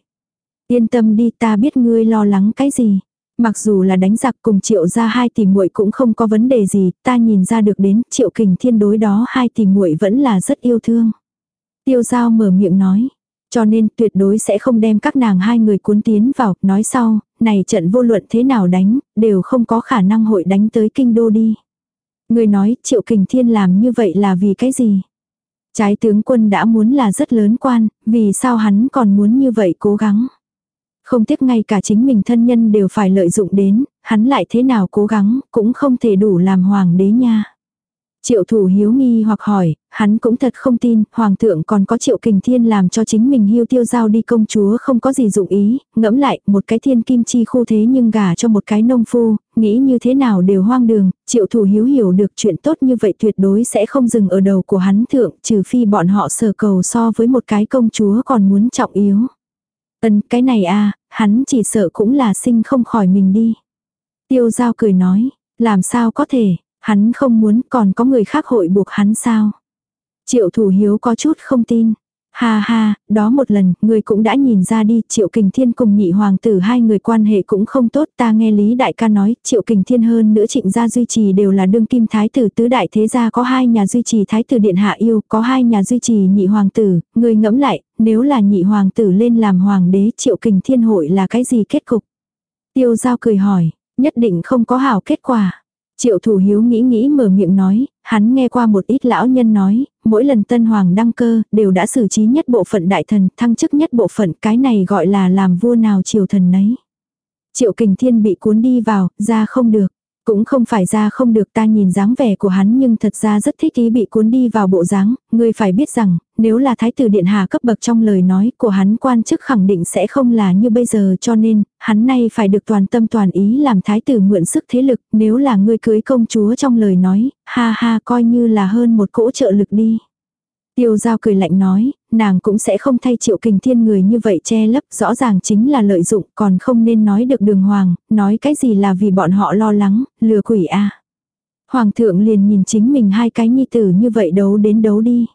Yên tâm đi ta biết ngươi lo lắng cái gì. Mặc dù là đánh giặc cùng triệu ra hai tỷ muội cũng không có vấn đề gì, ta nhìn ra được đến triệu kình thiên đối đó hai tỷ muội vẫn là rất yêu thương. Tiêu giao mở miệng nói. Cho nên tuyệt đối sẽ không đem các nàng hai người cuốn tiến vào, nói sau, này trận vô luận thế nào đánh, đều không có khả năng hội đánh tới kinh đô đi. Người nói triệu kình thiên làm như vậy là vì cái gì? Trái tướng quân đã muốn là rất lớn quan, vì sao hắn còn muốn như vậy cố gắng? Không tiếc ngay cả chính mình thân nhân đều phải lợi dụng đến, hắn lại thế nào cố gắng, cũng không thể đủ làm hoàng đế nha. Triệu thủ hiếu nghi hoặc hỏi, hắn cũng thật không tin, hoàng thượng còn có triệu kình thiên làm cho chính mình hưu tiêu giao đi công chúa không có gì dụng ý, ngẫm lại, một cái thiên kim chi khu thế nhưng gả cho một cái nông phu, nghĩ như thế nào đều hoang đường, triệu thủ hiếu hiểu được chuyện tốt như vậy tuyệt đối sẽ không dừng ở đầu của hắn thượng, trừ phi bọn họ sở cầu so với một cái công chúa còn muốn trọng yếu. Ân, cái này à, hắn chỉ sợ cũng là sinh không khỏi mình đi. Tiêu giao cười nói, làm sao có thể, hắn không muốn còn có người khác hội buộc hắn sao. Triệu thủ hiếu có chút không tin. Ha ha, đó một lần, người cũng đã nhìn ra đi, Triệu Kình Thiên cùng nhị hoàng tử hai người quan hệ cũng không tốt, ta nghe Lý Đại ca nói, Triệu Kình Thiên hơn nữa trịnh gia duy trì đều là đương kim thái tử tứ đại thế gia có hai nhà duy trì thái tử điện hạ yêu, có hai nhà duy trì nhị hoàng tử, người ngẫm lại, nếu là nhị hoàng tử lên làm hoàng đế Triệu Kình Thiên hội là cái gì kết cục? Tiêu giao cười hỏi, nhất định không có hảo kết quả. Triệu thủ hiếu nghĩ nghĩ mở miệng nói, hắn nghe qua một ít lão nhân nói, mỗi lần tân hoàng đăng cơ, đều đã xử trí nhất bộ phận đại thần, thăng chức nhất bộ phận, cái này gọi là làm vua nào triều thần nấy. Triệu kình thiên bị cuốn đi vào, ra không được. Cũng không phải ra không được ta nhìn dáng vẻ của hắn nhưng thật ra rất thích ý bị cuốn đi vào bộ dáng, ngươi phải biết rằng, nếu là thái tử điện hạ cấp bậc trong lời nói của hắn quan chức khẳng định sẽ không là như bây giờ cho nên, hắn nay phải được toàn tâm toàn ý làm thái tử mượn sức thế lực, nếu là ngươi cưới công chúa trong lời nói, ha ha coi như là hơn một cỗ trợ lực đi. Tiêu giao cười lạnh nói, nàng cũng sẽ không thay triệu kình thiên người như vậy che lấp, rõ ràng chính là lợi dụng, còn không nên nói được đường hoàng, nói cái gì là vì bọn họ lo lắng, lừa quỷ a Hoàng thượng liền nhìn chính mình hai cái nhi tử như vậy đấu đến đấu đi.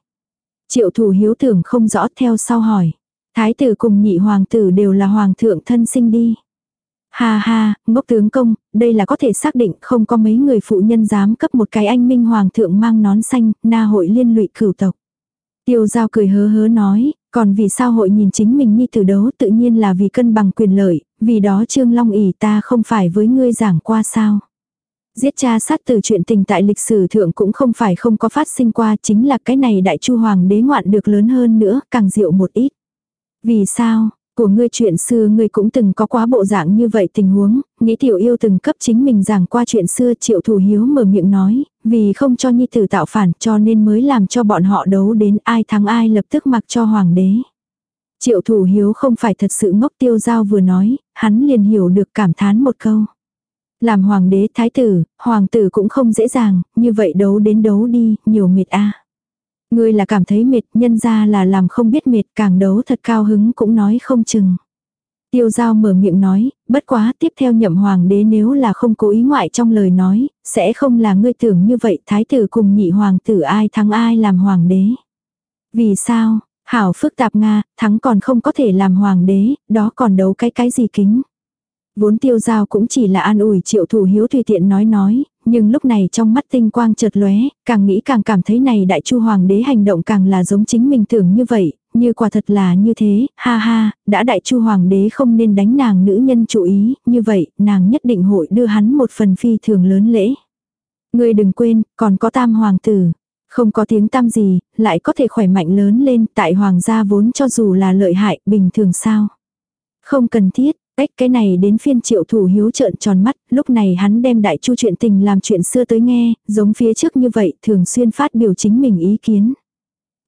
Triệu thủ hiếu tưởng không rõ theo sau hỏi. Thái tử cùng nhị hoàng tử đều là hoàng thượng thân sinh đi. Ha ha, ngốc tướng công, đây là có thể xác định không có mấy người phụ nhân dám cấp một cái anh minh hoàng thượng mang nón xanh, na hội liên lụy cửu tộc. Tiêu giao cười hớ hớ nói, còn vì sao hội nhìn chính mình như tử đấu tự nhiên là vì cân bằng quyền lợi, vì đó Trương Long ỉ ta không phải với ngươi giảng qua sao. Giết cha sát từ chuyện tình tại lịch sử thượng cũng không phải không có phát sinh qua chính là cái này đại chu hoàng đế ngoạn được lớn hơn nữa, càng diệu một ít. Vì sao, của ngươi chuyện xưa ngươi cũng từng có quá bộ dạng như vậy tình huống, nghĩ tiểu yêu từng cấp chính mình giảng qua chuyện xưa triệu thủ hiếu mở miệng nói, vì không cho nhi tử tạo phản cho nên mới làm cho bọn họ đấu đến ai thắng ai lập tức mặc cho hoàng đế. Triệu thủ hiếu không phải thật sự ngốc tiêu giao vừa nói, hắn liền hiểu được cảm thán một câu. Làm hoàng đế thái tử, hoàng tử cũng không dễ dàng, như vậy đấu đến đấu đi, nhiều mệt a. Ngươi là cảm thấy mệt, nhân ra là làm không biết mệt, càng đấu thật cao hứng cũng nói không chừng. Tiêu giao mở miệng nói, bất quá tiếp theo nhậm hoàng đế nếu là không cố ý ngoại trong lời nói, sẽ không là ngươi tưởng như vậy thái tử cùng nhị hoàng tử ai thắng ai làm hoàng đế. Vì sao, hảo phức tạp Nga, thắng còn không có thể làm hoàng đế, đó còn đấu cái cái gì kính. Vốn tiêu giao cũng chỉ là an ủi triệu thủ hiếu tùy tiện nói nói, nhưng lúc này trong mắt tinh quang chợt lóe, càng nghĩ càng cảm thấy này đại chu hoàng đế hành động càng là giống chính mình tưởng như vậy, như quả thật là như thế, ha ha, đã đại chu hoàng đế không nên đánh nàng nữ nhân chú ý, như vậy, nàng nhất định hội đưa hắn một phần phi thường lớn lễ. Ngươi đừng quên, còn có tam hoàng tử. Không có tiếng tam gì, lại có thể khỏe mạnh lớn lên, tại hoàng gia vốn cho dù là lợi hại, bình thường sao. Không cần thiết, Cách cái này đến phiên triệu thủ hiếu trợn tròn mắt, lúc này hắn đem đại chu chuyện tình làm chuyện xưa tới nghe, giống phía trước như vậy, thường xuyên phát biểu chính mình ý kiến.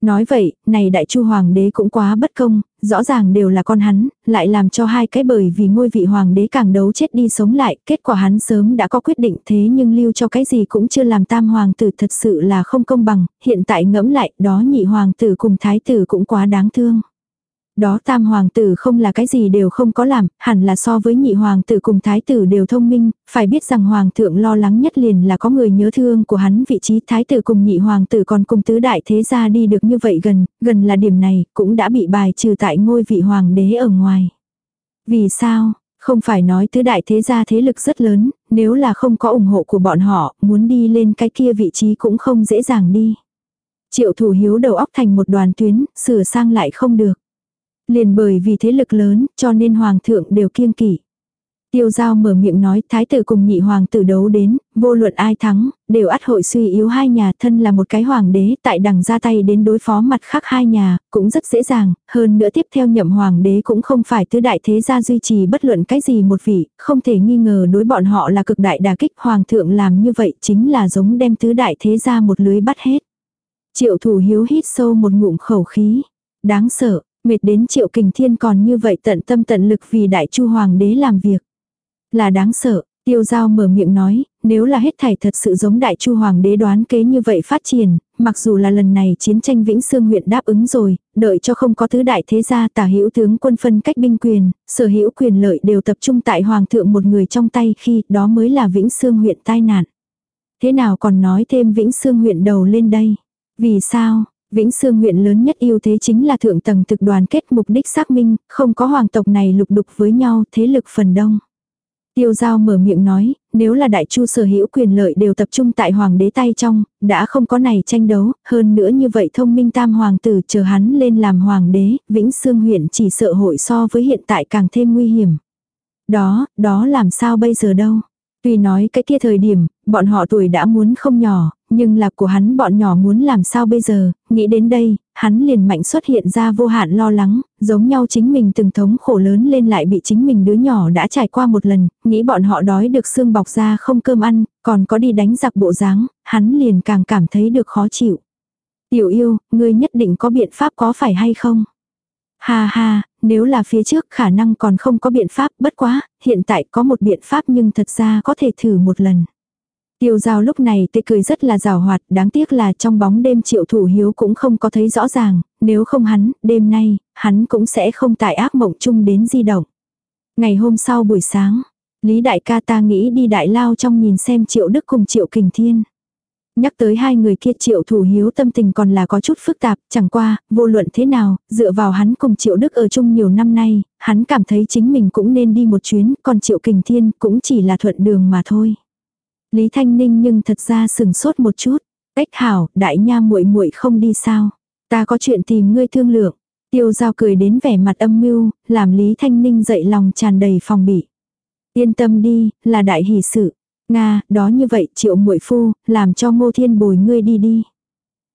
Nói vậy, này đại chu hoàng đế cũng quá bất công, rõ ràng đều là con hắn, lại làm cho hai cái bởi vì ngôi vị hoàng đế càng đấu chết đi sống lại, kết quả hắn sớm đã có quyết định thế nhưng lưu cho cái gì cũng chưa làm tam hoàng tử thật sự là không công bằng, hiện tại ngẫm lại, đó nhị hoàng tử cùng thái tử cũng quá đáng thương. Đó tam hoàng tử không là cái gì đều không có làm, hẳn là so với nhị hoàng tử cùng thái tử đều thông minh, phải biết rằng hoàng thượng lo lắng nhất liền là có người nhớ thương của hắn vị trí thái tử cùng nhị hoàng tử còn cùng tứ đại thế gia đi được như vậy gần, gần là điểm này cũng đã bị bài trừ tại ngôi vị hoàng đế ở ngoài. Vì sao? Không phải nói tứ đại thế gia thế lực rất lớn, nếu là không có ủng hộ của bọn họ, muốn đi lên cái kia vị trí cũng không dễ dàng đi. Triệu thủ hiếu đầu óc thành một đoàn tuyến, sửa sang lại không được. Liền bởi vì thế lực lớn, cho nên hoàng thượng đều kiêng kỵ. Tiêu giao mở miệng nói thái tử cùng nhị hoàng tử đấu đến, vô luận ai thắng, đều ắt hội suy yếu hai nhà thân là một cái hoàng đế tại đằng ra tay đến đối phó mặt khác hai nhà, cũng rất dễ dàng, hơn nữa tiếp theo nhậm hoàng đế cũng không phải tứ đại thế gia duy trì bất luận cái gì một vị, không thể nghi ngờ đối bọn họ là cực đại đà kích hoàng thượng làm như vậy chính là giống đem tứ đại thế gia một lưới bắt hết. Triệu thủ hiếu hít sâu một ngụm khẩu khí, đáng sợ, mệt đến triệu kình thiên còn như vậy tận tâm tận lực vì đại chu hoàng đế làm việc. Là đáng sợ, tiêu giao mở miệng nói, nếu là hết thảy thật sự giống đại chu hoàng đế đoán kế như vậy phát triển, mặc dù là lần này chiến tranh Vĩnh Sương huyện đáp ứng rồi, đợi cho không có thứ đại thế gia tả hữu tướng quân phân cách binh quyền, sở hữu quyền lợi đều tập trung tại hoàng thượng một người trong tay khi đó mới là Vĩnh Sương huyện tai nạn. Thế nào còn nói thêm Vĩnh Sương huyện đầu lên đây? Vì sao? Vĩnh Sương huyện lớn nhất ưu thế chính là thượng tầng thực đoàn kết mục đích xác minh, không có hoàng tộc này lục đục với nhau thế lực phần đông. Tiêu giao mở miệng nói, nếu là đại chu sở hữu quyền lợi đều tập trung tại hoàng đế tay trong, đã không có này tranh đấu, hơn nữa như vậy thông minh tam hoàng tử chờ hắn lên làm hoàng đế, Vĩnh Sương huyện chỉ sợ hội so với hiện tại càng thêm nguy hiểm. Đó, đó làm sao bây giờ đâu. Tuy nói cái kia thời điểm, bọn họ tuổi đã muốn không nhỏ, nhưng là của hắn bọn nhỏ muốn làm sao bây giờ, nghĩ đến đây, hắn liền mạnh xuất hiện ra vô hạn lo lắng, giống nhau chính mình từng thống khổ lớn lên lại bị chính mình đứa nhỏ đã trải qua một lần, nghĩ bọn họ đói được xương bọc ra không cơm ăn, còn có đi đánh giặc bộ dáng, hắn liền càng cảm thấy được khó chịu. Tiểu yêu, ngươi nhất định có biện pháp có phải hay không? Ha ha, nếu là phía trước khả năng còn không có biện pháp bất quá, hiện tại có một biện pháp nhưng thật ra có thể thử một lần. Tiêu giao lúc này tê cười rất là rào hoạt, đáng tiếc là trong bóng đêm triệu thủ hiếu cũng không có thấy rõ ràng, nếu không hắn, đêm nay, hắn cũng sẽ không tại ác mộng chung đến di động. Ngày hôm sau buổi sáng, Lý đại ca ta nghĩ đi đại lao trong nhìn xem triệu đức cùng triệu kình thiên. Nhắc tới hai người kia triệu thủ hiếu tâm tình còn là có chút phức tạp, chẳng qua, vô luận thế nào, dựa vào hắn cùng triệu đức ở chung nhiều năm nay, hắn cảm thấy chính mình cũng nên đi một chuyến, còn triệu kình thiên cũng chỉ là thuận đường mà thôi. Lý Thanh Ninh nhưng thật ra sừng sốt một chút. Ếch hảo, đại nha muội muội không đi sao. Ta có chuyện tìm ngươi thương lượng. Tiêu giao cười đến vẻ mặt âm mưu, làm Lý Thanh Ninh dậy lòng tràn đầy phòng bị. Yên tâm đi, là đại hỷ sự. Nga, đó như vậy, triệu muội phu, làm cho ngô thiên bồi ngươi đi đi.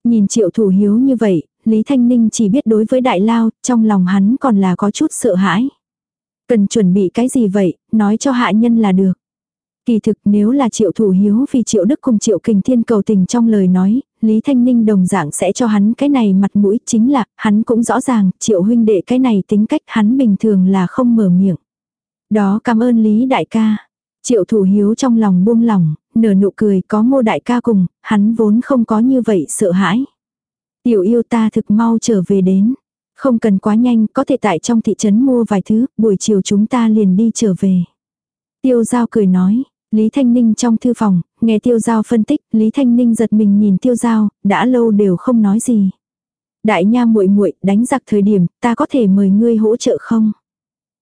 Nhìn triệu thủ hiếu như vậy, Lý Thanh Ninh chỉ biết đối với đại lao, trong lòng hắn còn là có chút sợ hãi. Cần chuẩn bị cái gì vậy, nói cho hạ nhân là được. Kỳ thực nếu là triệu thủ hiếu vì triệu đức cùng triệu kình thiên cầu tình trong lời nói, Lý Thanh Ninh đồng dạng sẽ cho hắn cái này mặt mũi chính là, hắn cũng rõ ràng, triệu huynh đệ cái này tính cách hắn bình thường là không mở miệng. Đó cảm ơn Lý đại ca. Triệu thủ hiếu trong lòng buông lòng nở nụ cười có ngô đại ca cùng, hắn vốn không có như vậy sợ hãi. Tiểu yêu ta thực mau trở về đến. Không cần quá nhanh, có thể tại trong thị trấn mua vài thứ, buổi chiều chúng ta liền đi trở về. Tiêu giao cười nói, Lý Thanh Ninh trong thư phòng, nghe Tiêu Giao phân tích, Lý Thanh Ninh giật mình nhìn Tiêu Giao, đã lâu đều không nói gì. Đại nha muội muội đánh giặc thời điểm, ta có thể mời ngươi hỗ trợ không?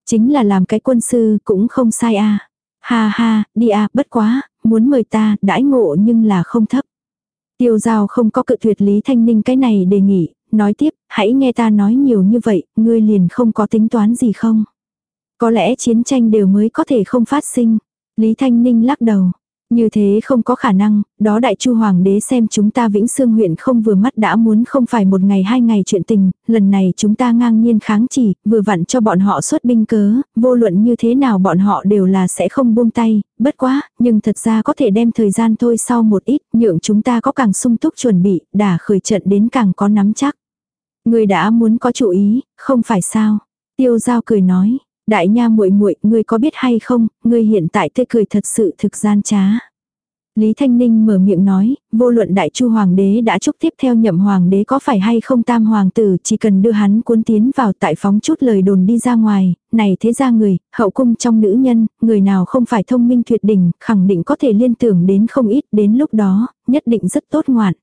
Chính là làm cái quân sư cũng không sai a. À. Ha ha, đi à, bất quá, muốn mời ta, đãi ngộ nhưng là không thấp. Tiêu Giao không có cự tuyệt Lý Thanh Ninh cái này đề nghị, nói tiếp, hãy nghe ta nói nhiều như vậy, ngươi liền không có tính toán gì không? Có lẽ chiến tranh đều mới có thể không phát sinh. Lý Thanh Ninh lắc đầu. Như thế không có khả năng, đó đại chu hoàng đế xem chúng ta vĩnh xương huyện không vừa mắt đã muốn không phải một ngày hai ngày chuyện tình, lần này chúng ta ngang nhiên kháng chỉ, vừa vặn cho bọn họ xuất binh cớ, vô luận như thế nào bọn họ đều là sẽ không buông tay, bất quá, nhưng thật ra có thể đem thời gian thôi sau một ít, nhượng chúng ta có càng sung túc chuẩn bị, đả khởi trận đến càng có nắm chắc. Người đã muốn có chủ ý, không phải sao. Tiêu giao cười nói, Đại nha muội muội, ngươi có biết hay không, ngươi hiện tại tươi cười thật sự thực gian trá. Lý Thanh Ninh mở miệng nói, vô luận đại chu hoàng đế đã chúc tiếp theo nhậm hoàng đế có phải hay không tam hoàng tử, chỉ cần đưa hắn cuốn tiến vào tại phóng chút lời đồn đi ra ngoài, này thế ra người, hậu cung trong nữ nhân, người nào không phải thông minh tuyệt đỉnh, khẳng định có thể liên tưởng đến không ít, đến lúc đó, nhất định rất tốt ngoạn.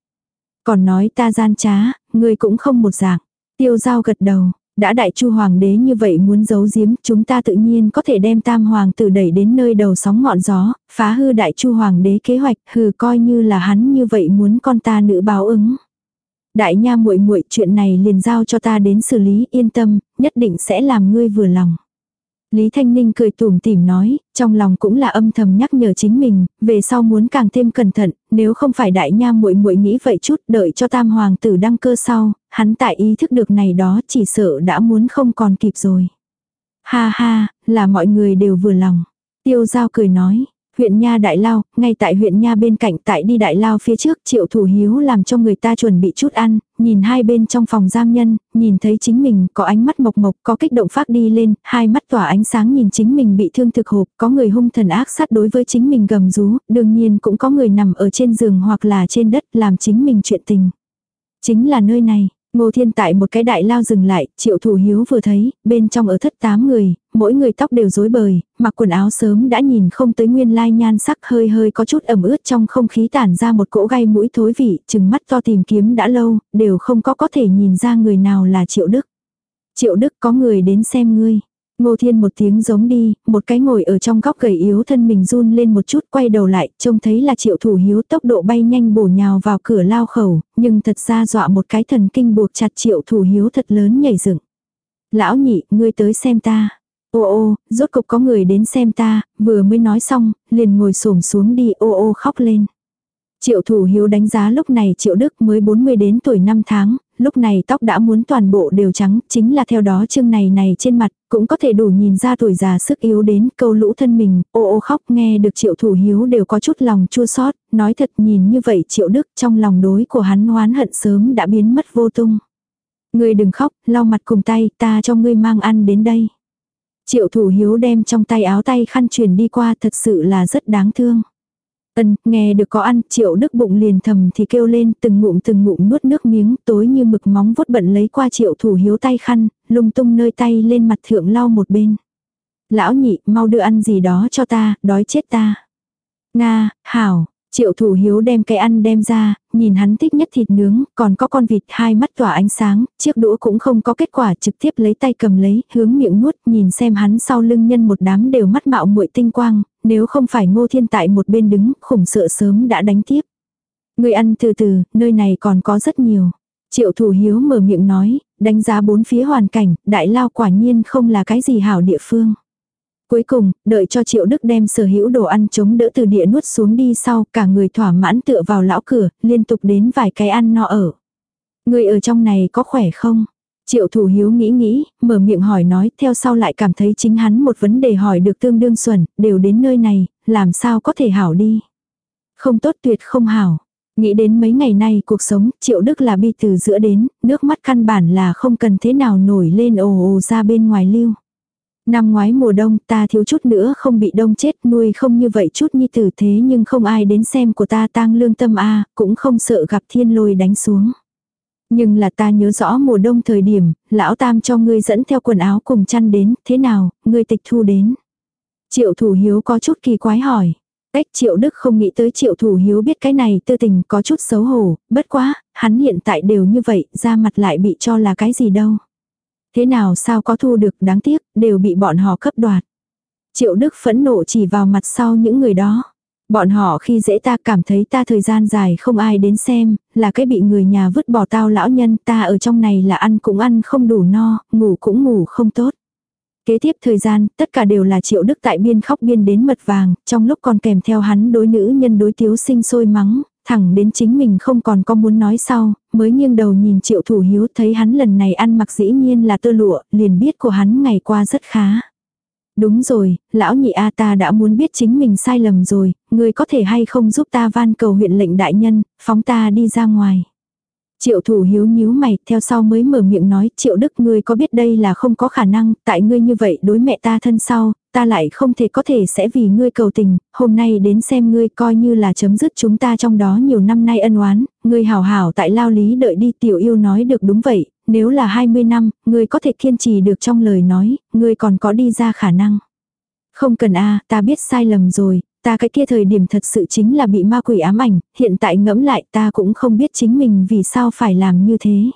Còn nói ta gian trá, người cũng không một dạng. Tiêu giao gật đầu, đã đại chu hoàng đế như vậy muốn giấu giếm, chúng ta tự nhiên có thể đem tam hoàng tử đẩy đến nơi đầu sóng ngọn gió, phá hư đại chu hoàng đế kế hoạch, hừ coi như là hắn như vậy muốn con ta nữ báo ứng. Đại nha muội muội chuyện này liền giao cho ta đến xử lý, yên tâm, nhất định sẽ làm ngươi vừa lòng. Lý Thanh Ninh cười tủm tỉm nói, trong lòng cũng là âm thầm nhắc nhở chính mình, về sau muốn càng thêm cẩn thận, nếu không phải đại nha muội muội nghĩ vậy chút, đợi cho tam hoàng tử đăng cơ sau, hắn tại ý thức được này đó chỉ sợ đã muốn không còn kịp rồi. Ha ha, là mọi người đều vừa lòng. Tiêu giao cười nói, Huyện Nha Đại Lao, ngay tại huyện Nha bên cạnh tại đi Đại Lao phía trước triệu thủ hiếu làm cho người ta chuẩn bị chút ăn, nhìn hai bên trong phòng giam nhân, nhìn thấy chính mình có ánh mắt mộc mộc, có kích động phát đi lên, hai mắt tỏa ánh sáng nhìn chính mình bị thương thực hộp, có người hung thần ác sát đối với chính mình gầm rú, đương nhiên cũng có người nằm ở trên giường hoặc là trên đất làm chính mình chuyện tình. Chính là nơi này, Ngô Thiên tại một cái đại lao dừng lại, triệu thủ hiếu vừa thấy, bên trong ở thất tám người, mỗi người tóc đều rối bời, mặc quần áo sớm đã nhìn không tới nguyên lai nhan sắc hơi hơi có chút ẩm ướt trong không khí tản ra một cỗ gai mũi thối vị, chừng mắt to tìm kiếm đã lâu, đều không có có thể nhìn ra người nào là triệu đức. Triệu đức có người đến xem ngươi. Ngô Thiên một tiếng giống đi, một cái ngồi ở trong góc gầy yếu thân mình run lên một chút quay đầu lại, trông thấy là triệu thủ hiếu tốc độ bay nhanh bổ nhào vào cửa lao khẩu, nhưng thật ra dọa một cái thần kinh buộc chặt triệu thủ hiếu thật lớn nhảy dựng. Lão nhị, ngươi tới xem ta. Ô ô, rốt cục có người đến xem ta, vừa mới nói xong, liền ngồi xổm xuống đi ô ô khóc lên. Triệu thủ hiếu đánh giá lúc này triệu đức mới 40 đến tuổi 5 tháng, lúc này tóc đã muốn toàn bộ đều trắng, chính là theo đó chương này này trên mặt, cũng có thể đủ nhìn ra tuổi già sức yếu đến câu lũ thân mình, ô ô khóc nghe được triệu thủ hiếu đều có chút lòng chua xót nói thật nhìn như vậy triệu đức trong lòng đối của hắn hoán hận sớm đã biến mất vô tung. Ngươi đừng khóc, lau mặt cùng tay, ta cho ngươi mang ăn đến đây. Triệu thủ hiếu đem trong tay áo tay khăn truyền đi qua thật sự là rất đáng thương. Ân, nghe được có ăn, triệu đức bụng liền thầm thì kêu lên từng ngụm từng ngụm nuốt nước miếng tối như mực móng vuốt bận lấy qua triệu thủ hiếu tay khăn, lung tung nơi tay lên mặt thượng lau một bên. Lão nhị, mau đưa ăn gì đó cho ta, đói chết ta. Nga, hảo, Triệu thủ hiếu đem cái ăn đem ra, nhìn hắn thích nhất thịt nướng, còn có con vịt hai mắt tỏa ánh sáng, chiếc đũa cũng không có kết quả trực tiếp lấy tay cầm lấy, hướng miệng nuốt, nhìn xem hắn sau lưng nhân một đám đều mắt mạo muội tinh quang, nếu không phải ngô thiên tại một bên đứng, khủng sợ sớm đã đánh tiếp. Người ăn từ từ, nơi này còn có rất nhiều. Triệu thủ hiếu mở miệng nói, đánh giá bốn phía hoàn cảnh, đại lao quả nhiên không là cái gì hảo địa phương. Cuối cùng, đợi cho Triệu Đức đem sở hữu đồ ăn chống đỡ từ địa nuốt xuống đi sau, cả người thỏa mãn tựa vào lão cửa, liên tục đến vài cái ăn no ở. Người ở trong này có khỏe không? Triệu thủ hiếu nghĩ nghĩ, mở miệng hỏi nói, theo sau lại cảm thấy chính hắn một vấn đề hỏi được tương đương xuẩn, đều đến nơi này, làm sao có thể hảo đi. Không tốt tuyệt không hảo. Nghĩ đến mấy ngày nay cuộc sống, triệu đức là bi từ giữa đến, nước mắt căn bản là không cần thế nào nổi lên ồ ồ ra bên ngoài lưu. Năm ngoái mùa đông ta thiếu chút nữa không bị đông chết nuôi không như vậy chút nhi tử thế nhưng không ai đến xem của ta tang lương tâm a cũng không sợ gặp thiên lôi đánh xuống. Nhưng là ta nhớ rõ mùa đông thời điểm, lão tam cho ngươi dẫn theo quần áo cùng chăn đến, thế nào, ngươi tịch thu đến. Triệu thủ hiếu có chút kỳ quái hỏi. Cách triệu đức không nghĩ tới triệu thủ hiếu biết cái này tư tình có chút xấu hổ, bất quá, hắn hiện tại đều như vậy, ra mặt lại bị cho là cái gì đâu. Thế nào sao có thu được đáng tiếc, đều bị bọn họ cấp đoạt. Triệu Đức phẫn nộ chỉ vào mặt sau những người đó. Bọn họ khi dễ ta cảm thấy ta thời gian dài không ai đến xem, là cái bị người nhà vứt bỏ tao lão nhân ta ở trong này là ăn cũng ăn không đủ no, ngủ cũng ngủ không tốt. Kế tiếp thời gian, tất cả đều là triệu đức tại biên khóc biên đến mật vàng, trong lúc còn kèm theo hắn đối nữ nhân đối tiếu sinh sôi mắng, thẳng đến chính mình không còn có muốn nói sau, mới nghiêng đầu nhìn triệu thủ hiếu thấy hắn lần này ăn mặc dĩ nhiên là tơ lụa, liền biết của hắn ngày qua rất khá. Đúng rồi, lão nhị A ta đã muốn biết chính mình sai lầm rồi, người có thể hay không giúp ta van cầu huyện lệnh đại nhân, phóng ta đi ra ngoài. Triệu thủ hiếu nhíu mày, theo sau mới mở miệng nói, triệu đức ngươi có biết đây là không có khả năng, tại ngươi như vậy đối mẹ ta thân sau, ta lại không thể có thể sẽ vì ngươi cầu tình, hôm nay đến xem ngươi coi như là chấm dứt chúng ta trong đó nhiều năm nay ân oán, ngươi hảo hảo tại lao lý đợi đi tiểu yêu nói được đúng vậy, nếu là 20 năm, ngươi có thể kiên trì được trong lời nói, ngươi còn có đi ra khả năng. Không cần a ta biết sai lầm rồi, ta cái kia thời điểm thật sự chính là bị ma quỷ ám ảnh, hiện tại ngẫm lại ta cũng không biết chính mình vì sao phải làm như thế.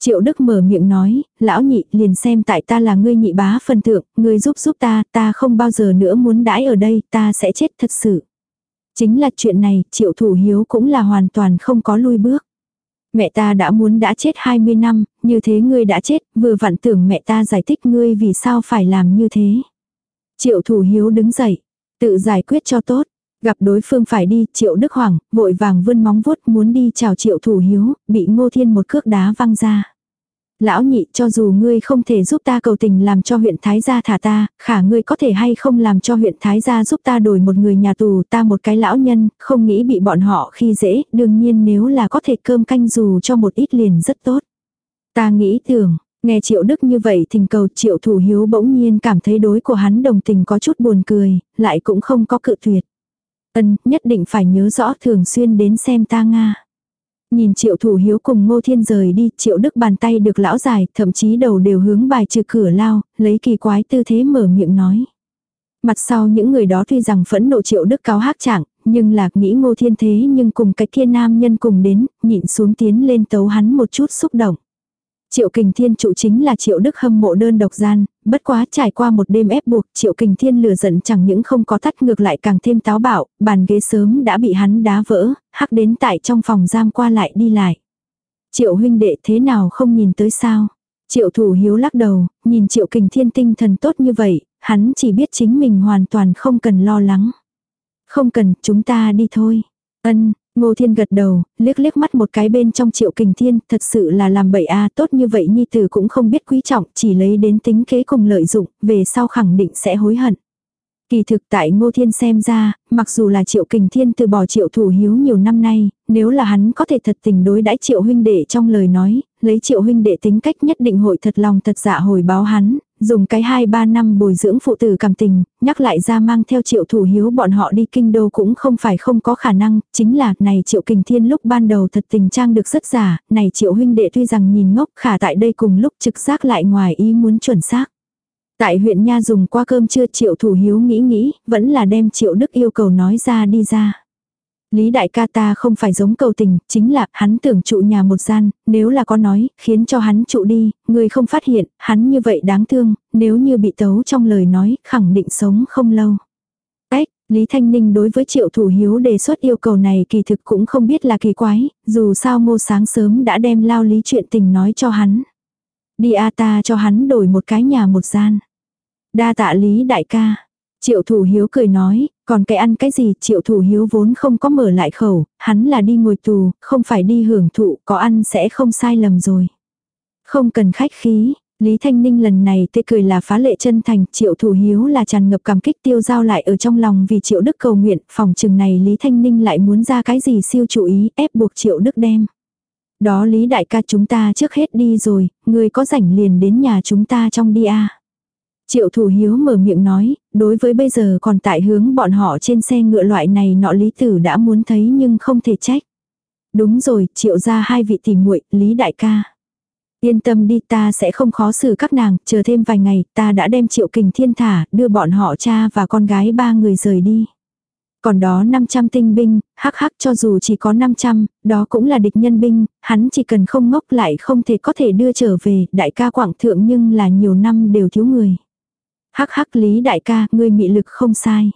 Triệu Đức mở miệng nói, lão nhị liền xem tại ta là ngươi nhị bá phần thượng, ngươi giúp giúp ta, ta không bao giờ nữa muốn đãi ở đây, ta sẽ chết thật sự. Chính là chuyện này, triệu thủ hiếu cũng là hoàn toàn không có lui bước. Mẹ ta đã muốn đã chết 20 năm, như thế ngươi đã chết, vừa vặn tưởng mẹ ta giải thích ngươi vì sao phải làm như thế. Triệu thủ hiếu đứng dậy, tự giải quyết cho tốt. Gặp đối phương phải đi, triệu đức hoàng, vội vàng vươn móng vuốt muốn đi chào triệu thủ hiếu, bị ngô thiên một cước đá văng ra. Lão nhị cho dù ngươi không thể giúp ta cầu tình làm cho huyện Thái gia thả ta, khả ngươi có thể hay không làm cho huyện Thái gia giúp ta đổi một người nhà tù ta một cái lão nhân, không nghĩ bị bọn họ khi dễ, đương nhiên nếu là có thể cơm canh dù cho một ít liền rất tốt. Ta nghĩ tưởng, nghe triệu đức như vậy thình cầu triệu thủ hiếu bỗng nhiên cảm thấy đối của hắn đồng tình có chút buồn cười, lại cũng không có cự tuyệt. Ân, nhất định phải nhớ rõ thường xuyên đến xem ta Nga. Nhìn triệu thủ hiếu cùng ngô thiên rời đi, triệu đức bàn tay được lão dài, thậm chí đầu đều hướng bài trừ cửa lao, lấy kỳ quái tư thế mở miệng nói. Mặt sau những người đó tuy rằng phẫn nộ triệu đức cáo hát trạng, nhưng lạc nghĩ ngô thiên thế nhưng cùng cái kia nam nhân cùng đến, nhịn xuống tiến lên tấu hắn một chút xúc động. Triệu Kình Thiên trụ chính là Triệu Đức hâm mộ đơn độc gian, bất quá trải qua một đêm ép buộc, Triệu Kình Thiên lừa giận chẳng những không có tắt ngược lại càng thêm táo bạo, bàn ghế sớm đã bị hắn đá vỡ, hắc đến tại trong phòng giam qua lại đi lại. Triệu huynh đệ thế nào không nhìn tới sao? Triệu thủ hiếu lắc đầu, nhìn Triệu Kình Thiên tinh thần tốt như vậy, hắn chỉ biết chính mình hoàn toàn không cần lo lắng. Không cần, chúng ta đi thôi. Ân, Ngô Thiên gật đầu, liếc liếc mắt một cái bên trong triệu kình thiên, thật sự là làm bậy a tốt như vậy nhi tử cũng không biết quý trọng, chỉ lấy đến tính kế cùng lợi dụng, về sau khẳng định sẽ hối hận. Kỳ thực tại Ngô Thiên xem ra, mặc dù là triệu kình thiên từ bỏ triệu thủ hiếu nhiều năm nay, nếu là hắn có thể thật tình đối đãi triệu huynh đệ trong lời nói, lấy triệu huynh đệ tính cách nhất định hội thật lòng thật dạ hồi báo hắn, dùng cái 2-3 năm bồi dưỡng phụ tử cảm tình, nhắc lại ra mang theo triệu thủ hiếu bọn họ đi kinh đô cũng không phải không có khả năng, chính là này triệu kình thiên lúc ban đầu thật tình trang được rất giả, này triệu huynh đệ tuy rằng nhìn ngốc khả tại đây cùng lúc trực giác lại ngoài ý muốn chuẩn xác. Tại huyện Nha dùng qua cơm trưa triệu thủ hiếu nghĩ nghĩ, vẫn là đem triệu đức yêu cầu nói ra đi ra. Lý đại ca ta không phải giống cầu tình, chính là hắn tưởng trụ nhà một gian, nếu là có nói, khiến cho hắn trụ đi, người không phát hiện, hắn như vậy đáng thương, nếu như bị tấu trong lời nói, khẳng định sống không lâu. Ếch, Lý Thanh Ninh đối với triệu thủ hiếu đề xuất yêu cầu này kỳ thực cũng không biết là kỳ quái, dù sao ngô sáng sớm đã đem lao lý chuyện tình nói cho hắn. Đi a ta cho hắn đổi một cái nhà một gian. Đa tạ Lý đại ca. Triệu thủ hiếu cười nói, còn cái ăn cái gì triệu thủ hiếu vốn không có mở lại khẩu, hắn là đi ngồi tù, không phải đi hưởng thụ, có ăn sẽ không sai lầm rồi. Không cần khách khí, Lý Thanh Ninh lần này tê cười là phá lệ chân thành, triệu thủ hiếu là tràn ngập cảm kích tiêu giao lại ở trong lòng vì triệu đức cầu nguyện, phòng chừng này Lý Thanh Ninh lại muốn ra cái gì siêu chủ ý, ép buộc triệu đức đem. Đó Lý đại ca chúng ta trước hết đi rồi, người có rảnh liền đến nhà chúng ta trong đi a Triệu thủ hiếu mở miệng nói, đối với bây giờ còn tại hướng bọn họ trên xe ngựa loại này nọ lý tử đã muốn thấy nhưng không thể trách. Đúng rồi, triệu ra hai vị tỷ muội lý đại ca. Yên tâm đi ta sẽ không khó xử các nàng, chờ thêm vài ngày ta đã đem triệu kình thiên thả, đưa bọn họ cha và con gái ba người rời đi. Còn đó 500 tinh binh, hắc hắc cho dù chỉ có 500, đó cũng là địch nhân binh, hắn chỉ cần không ngốc lại không thể có thể đưa trở về, đại ca quảng thượng nhưng là nhiều năm đều thiếu người. Hắc hắc lý đại ca, ngươi mị lực không sai.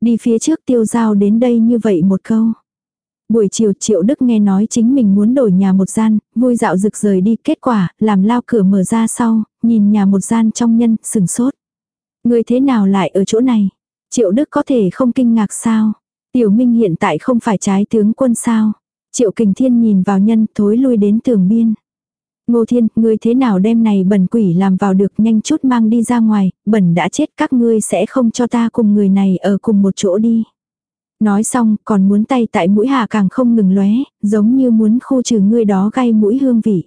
Đi phía trước tiêu giao đến đây như vậy một câu. Buổi chiều Triệu Đức nghe nói chính mình muốn đổi nhà một gian, vui dạo rực rời đi, kết quả, làm lao cửa mở ra sau, nhìn nhà một gian trong nhân, sừng sốt. Người thế nào lại ở chỗ này? Triệu Đức có thể không kinh ngạc sao? Tiểu Minh hiện tại không phải trái tướng quân sao? Triệu Kình Thiên nhìn vào nhân thối lui đến tường biên. Ngô Thiên, ngươi thế nào đem này bẩn quỷ làm vào được nhanh chút mang đi ra ngoài, bẩn đã chết các ngươi sẽ không cho ta cùng người này ở cùng một chỗ đi. Nói xong, còn muốn tay tại mũi hà càng không ngừng lóe, giống như muốn khu trừ ngươi đó gây mũi hương vị.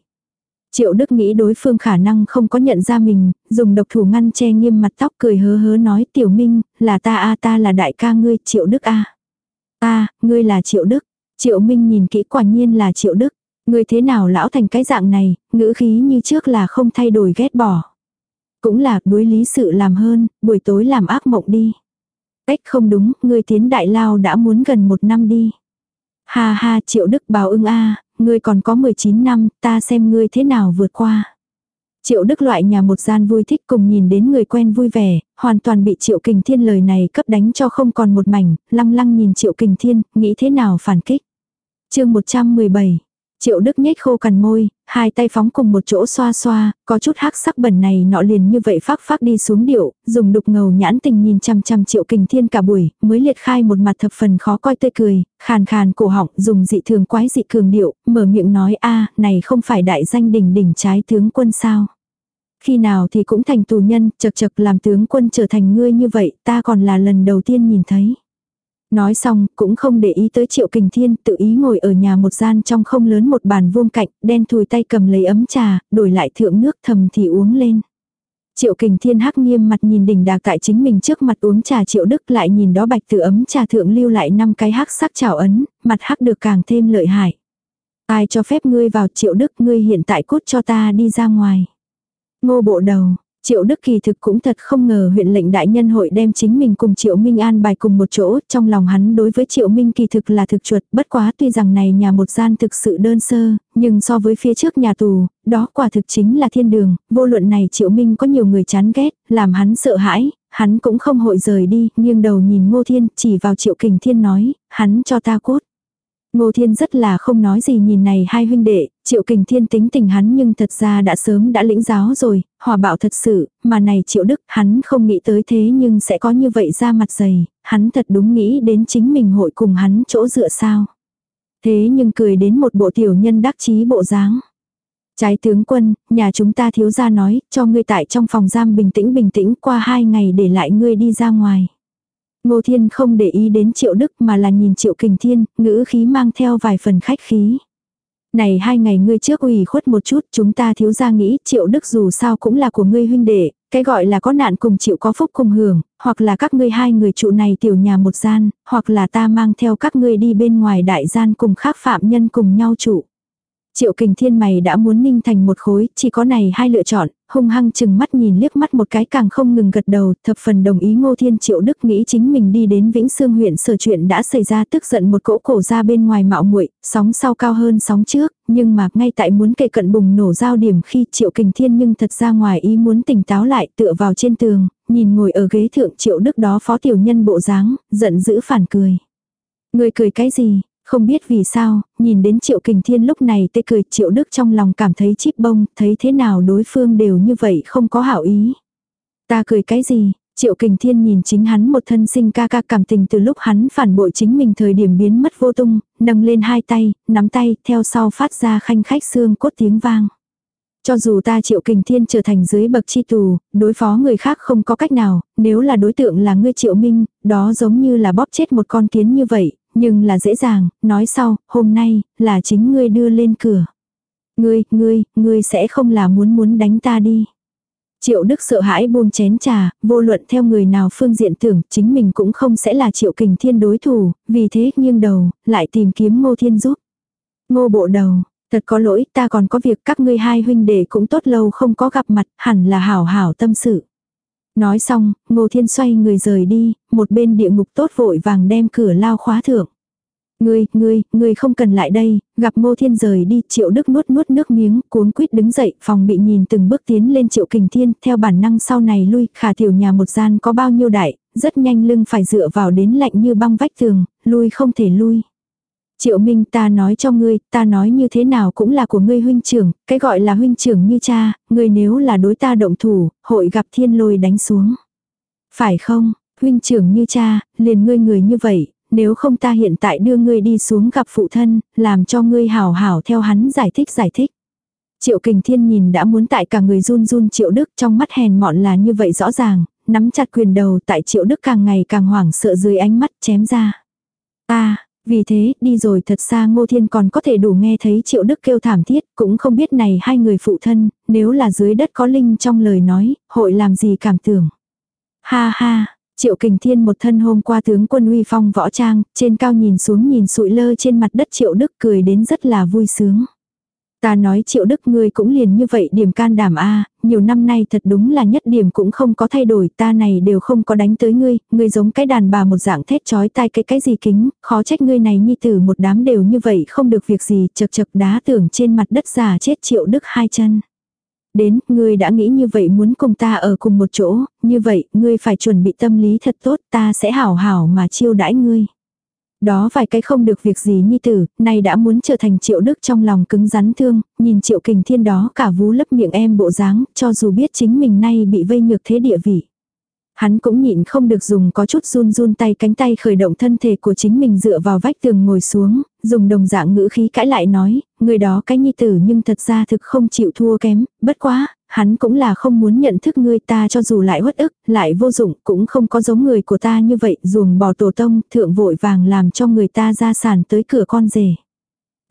Triệu Đức nghĩ đối phương khả năng không có nhận ra mình, dùng độc thủ ngăn che nghiêm mặt tóc cười hớ hớ nói tiểu minh, là ta a ta là đại ca ngươi, Triệu Đức a a ngươi là Triệu Đức. Triệu Minh nhìn kỹ quả nhiên là Triệu Đức. Người thế nào lão thành cái dạng này, ngữ khí như trước là không thay đổi ghét bỏ. Cũng là đối lý sự làm hơn, buổi tối làm ác mộng đi. Cách không đúng, người tiến đại lao đã muốn gần một năm đi. Ha ha triệu đức báo ưng a ngươi còn có 19 năm, ta xem ngươi thế nào vượt qua. Triệu Đức loại nhà một gian vui thích cùng nhìn đến người quen vui vẻ, hoàn toàn bị Triệu Kình Thiên lời này cấp đánh cho không còn một mảnh, lăng lăng nhìn Triệu Kình Thiên, nghĩ thế nào phản kích. chương 117, Triệu Đức nhếch khô cằn môi, hai tay phóng cùng một chỗ xoa xoa, có chút hắc sắc bẩn này nọ liền như vậy phác phác đi xuống điệu, dùng đục ngầu nhãn tình nhìn chằm chằm Triệu Kình Thiên cả buổi, mới liệt khai một mặt thập phần khó coi tươi cười, khàn khàn cổ họng, dùng dị thường quái dị cường điệu, mở miệng nói a, này không phải đại danh đỉnh đỉnh trái tướng quân sao? Khi nào thì cũng thành tù nhân, chật chật làm tướng quân trở thành ngươi như vậy, ta còn là lần đầu tiên nhìn thấy. Nói xong, cũng không để ý tới Triệu Kình Thiên, tự ý ngồi ở nhà một gian trong không lớn một bàn vuông cạnh, đen thùi tay cầm lấy ấm trà, đổi lại thượng nước thầm thì uống lên. Triệu Kình Thiên hắc nghiêm mặt nhìn đỉnh đạc tại chính mình trước mặt uống trà Triệu Đức lại nhìn đó bạch từ ấm trà thượng lưu lại năm cái hắc sắc trào ấn, mặt hắc được càng thêm lợi hại. Ai cho phép ngươi vào Triệu Đức ngươi hiện tại cút cho ta đi ra ngoài. Ngô bộ đầu, Triệu Đức kỳ thực cũng thật không ngờ huyện lệnh đại nhân hội đem chính mình cùng Triệu Minh an bài cùng một chỗ, trong lòng hắn đối với Triệu Minh kỳ thực là thực chuột, bất quá tuy rằng này nhà một gian thực sự đơn sơ, nhưng so với phía trước nhà tù, đó quả thực chính là thiên đường, vô luận này Triệu Minh có nhiều người chán ghét, làm hắn sợ hãi, hắn cũng không hội rời đi, nghiêng đầu nhìn Ngô Thiên, chỉ vào Triệu Kình Thiên nói, hắn cho ta cốt. Ngô Thiên rất là không nói gì nhìn này hai huynh đệ, Triệu Kình Thiên tính tình hắn nhưng thật ra đã sớm đã lĩnh giáo rồi, hòa bạo thật sự, mà này Triệu Đức hắn không nghĩ tới thế nhưng sẽ có như vậy ra mặt dày, hắn thật đúng nghĩ đến chính mình hội cùng hắn chỗ dựa sao. Thế nhưng cười đến một bộ tiểu nhân đắc chí bộ dáng. Trái tướng quân, nhà chúng ta thiếu gia nói, cho ngươi tại trong phòng giam bình tĩnh bình tĩnh qua hai ngày để lại ngươi đi ra ngoài. Ngô Thiên không để ý đến Triệu Đức mà là nhìn Triệu Kình Thiên, ngữ khí mang theo vài phần khách khí. Này hai ngày ngươi trước ủy khuất một chút, chúng ta thiếu ra nghĩ Triệu Đức dù sao cũng là của ngươi huynh đệ, cái gọi là có nạn cùng chịu có phúc cùng hưởng, hoặc là các ngươi hai người trụ này tiểu nhà một gian, hoặc là ta mang theo các ngươi đi bên ngoài đại gian cùng khác phạm nhân cùng nhau trụ. Triệu kình thiên mày đã muốn ninh thành một khối, chỉ có này hai lựa chọn, hung hăng chừng mắt nhìn liếc mắt một cái càng không ngừng gật đầu, thập phần đồng ý ngô thiên triệu đức nghĩ chính mình đi đến Vĩnh Sương huyện sở chuyện đã xảy ra tức giận một cỗ cổ ra bên ngoài mạo muội sóng sau cao hơn sóng trước, nhưng mà ngay tại muốn kề cận bùng nổ giao điểm khi triệu kình thiên nhưng thật ra ngoài ý muốn tỉnh táo lại tựa vào trên tường, nhìn ngồi ở ghế thượng triệu đức đó phó tiểu nhân bộ dáng, giận dữ phản cười. Người cười cái gì, không biết vì sao, nhìn đến Triệu Kình Thiên lúc này tê cười Triệu Đức trong lòng cảm thấy chíp bông, thấy thế nào đối phương đều như vậy không có hảo ý. Ta cười cái gì? Triệu Kình Thiên nhìn chính hắn một thân sinh ca ca cảm tình từ lúc hắn phản bội chính mình thời điểm biến mất vô tung, nâng lên hai tay, nắm tay, theo sau phát ra khanh khách xương cốt tiếng vang. Cho dù ta triệu kình thiên trở thành dưới bậc chi tù, đối phó người khác không có cách nào, nếu là đối tượng là ngươi triệu minh, đó giống như là bóp chết một con kiến như vậy, nhưng là dễ dàng, nói sau, hôm nay, là chính ngươi đưa lên cửa. Ngươi, ngươi, ngươi sẽ không là muốn muốn đánh ta đi. Triệu Đức sợ hãi buông chén trà, vô luận theo người nào phương diện tưởng chính mình cũng không sẽ là Triệu Kình Thiên đối thủ, vì thế nghiêng đầu, lại tìm kiếm Ngô Thiên giúp. Ngô bộ đầu, thật có lỗi ta còn có việc các ngươi hai huynh đệ cũng tốt lâu không có gặp mặt, hẳn là hảo hảo tâm sự. Nói xong, Ngô Thiên xoay người rời đi, một bên địa ngục tốt vội vàng đem cửa lao khóa thượng. Ngươi, ngươi, ngươi không cần lại đây, gặp Ngô Thiên rời đi, Triệu Đức nuốt nuốt nước miếng, cuốn quýt đứng dậy, phòng bị nhìn từng bước tiến lên Triệu Kình Thiên, theo bản năng sau này lui, khả tiểu nhà một gian có bao nhiêu đại, rất nhanh lưng phải dựa vào đến lạnh như băng vách tường, lui không thể lui. Triệu Minh ta nói cho ngươi, ta nói như thế nào cũng là của ngươi huynh trưởng, cái gọi là huynh trưởng như cha, ngươi nếu là đối ta động thủ, hội gặp thiên lôi đánh xuống. Phải không, huynh trưởng như cha, liền ngươi người như vậy, nếu không ta hiện tại đưa ngươi đi xuống gặp phụ thân, làm cho ngươi hảo hảo theo hắn giải thích giải thích. Triệu kình thiên nhìn đã muốn tại cả người run run triệu đức trong mắt hèn mọn là như vậy rõ ràng, nắm chặt quyền đầu tại triệu đức càng ngày càng hoảng sợ dưới ánh mắt chém ra. ta vì thế, đi rồi thật xa Ngô Thiên còn có thể đủ nghe thấy Triệu Đức kêu thảm thiết, cũng không biết này hai người phụ thân, nếu là dưới đất có linh trong lời nói, hội làm gì cảm tưởng. Ha ha, Triệu Kình Thiên một thân hôm qua tướng quân uy phong võ trang, trên cao nhìn xuống nhìn sụi lơ trên mặt đất Triệu Đức cười đến rất là vui sướng. Ta nói triệu đức ngươi cũng liền như vậy điểm can đảm a nhiều năm nay thật đúng là nhất điểm cũng không có thay đổi ta này đều không có đánh tới ngươi, ngươi giống cái đàn bà một dạng thét chói tai cái cái gì kính, khó trách ngươi này nhi tử một đám đều như vậy không được việc gì chật chật đá tưởng trên mặt đất giả chết triệu đức hai chân. Đến, ngươi đã nghĩ như vậy muốn cùng ta ở cùng một chỗ, như vậy, ngươi phải chuẩn bị tâm lý thật tốt, ta sẽ hảo hảo mà chiêu đãi ngươi. Đó vài cái không được việc gì nhi tử, nay đã muốn trở thành triệu đức trong lòng cứng rắn thương, nhìn triệu kình thiên đó cả vú lấp miệng em bộ dáng, cho dù biết chính mình nay bị vây nhược thế địa vị. Hắn cũng nhịn không được dùng có chút run run tay cánh tay khởi động thân thể của chính mình dựa vào vách tường ngồi xuống, dùng đồng dạng ngữ khí cãi lại nói, người đó cái nhi tử nhưng thật ra thực không chịu thua kém, bất quá, hắn cũng là không muốn nhận thức ngươi ta cho dù lại uất ức, lại vô dụng, cũng không có giống người của ta như vậy, ruồng bỏ tổ tông, thượng vội vàng làm cho người ta ra sản tới cửa con rể.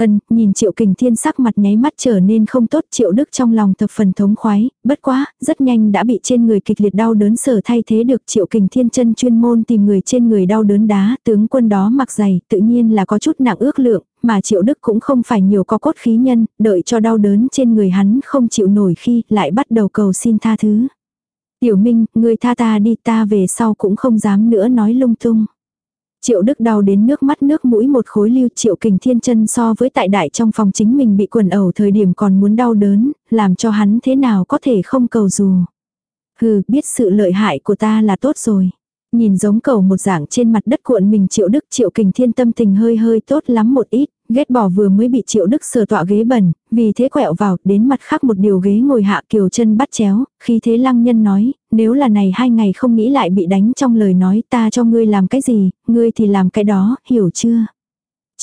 Ân, nhìn Triệu Kình Thiên sắc mặt nháy mắt trở nên không tốt Triệu Đức trong lòng thập phần thống khoái, bất quá, rất nhanh đã bị trên người kịch liệt đau đớn sở thay thế được Triệu Kình Thiên chân chuyên môn tìm người trên người đau đớn đá, tướng quân đó mặc dày, tự nhiên là có chút nặng ước lượng, mà Triệu Đức cũng không phải nhiều có cốt khí nhân, đợi cho đau đớn trên người hắn không chịu nổi khi lại bắt đầu cầu xin tha thứ. Tiểu Minh, người tha ta đi ta về sau cũng không dám nữa nói lung tung. Triệu Đức đau đến nước mắt nước mũi một khối lưu Triệu Kình Thiên chân so với tại đại trong phòng chính mình bị quần ẩu thời điểm còn muốn đau đớn, làm cho hắn thế nào có thể không cầu dù. Hừ, biết sự lợi hại của ta là tốt rồi. Nhìn giống cầu một dạng trên mặt đất cuộn mình Triệu Đức Triệu Kình Thiên tâm tình hơi hơi tốt lắm một ít, ghét bỏ vừa mới bị Triệu Đức sờ tọa ghế bẩn, vì thế quẹo vào, đến mặt khác một điều ghế ngồi hạ kiều chân bắt chéo, khi thế lăng nhân nói, nếu là này hai ngày không nghĩ lại bị đánh trong lời nói ta cho ngươi làm cái gì, ngươi thì làm cái đó, hiểu chưa?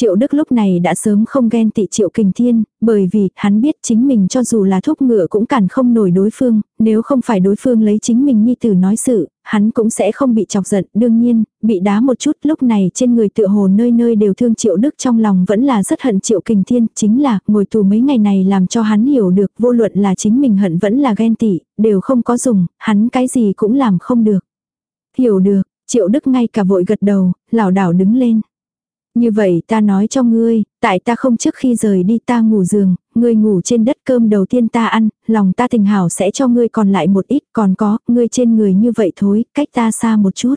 Triệu Đức lúc này đã sớm không ghen tị Triệu Kình Thiên, bởi vì hắn biết chính mình cho dù là thúc ngựa cũng cản không nổi đối phương, nếu không phải đối phương lấy chính mình nhi tử nói sự, hắn cũng sẽ không bị chọc giận. Đương nhiên, bị đá một chút lúc này trên người tựa hồ nơi nơi đều thương Triệu Đức trong lòng vẫn là rất hận Triệu Kình Thiên, chính là ngồi tù mấy ngày này làm cho hắn hiểu được vô luận là chính mình hận vẫn là ghen tị, đều không có dùng, hắn cái gì cũng làm không được. Hiểu được, Triệu Đức ngay cả vội gật đầu, lảo đảo đứng lên. Như vậy ta nói cho ngươi, tại ta không trước khi rời đi ta ngủ giường, ngươi ngủ trên đất cơm đầu tiên ta ăn, lòng ta tình hảo sẽ cho ngươi còn lại một ít, còn có, ngươi trên người như vậy thối, cách ta xa một chút.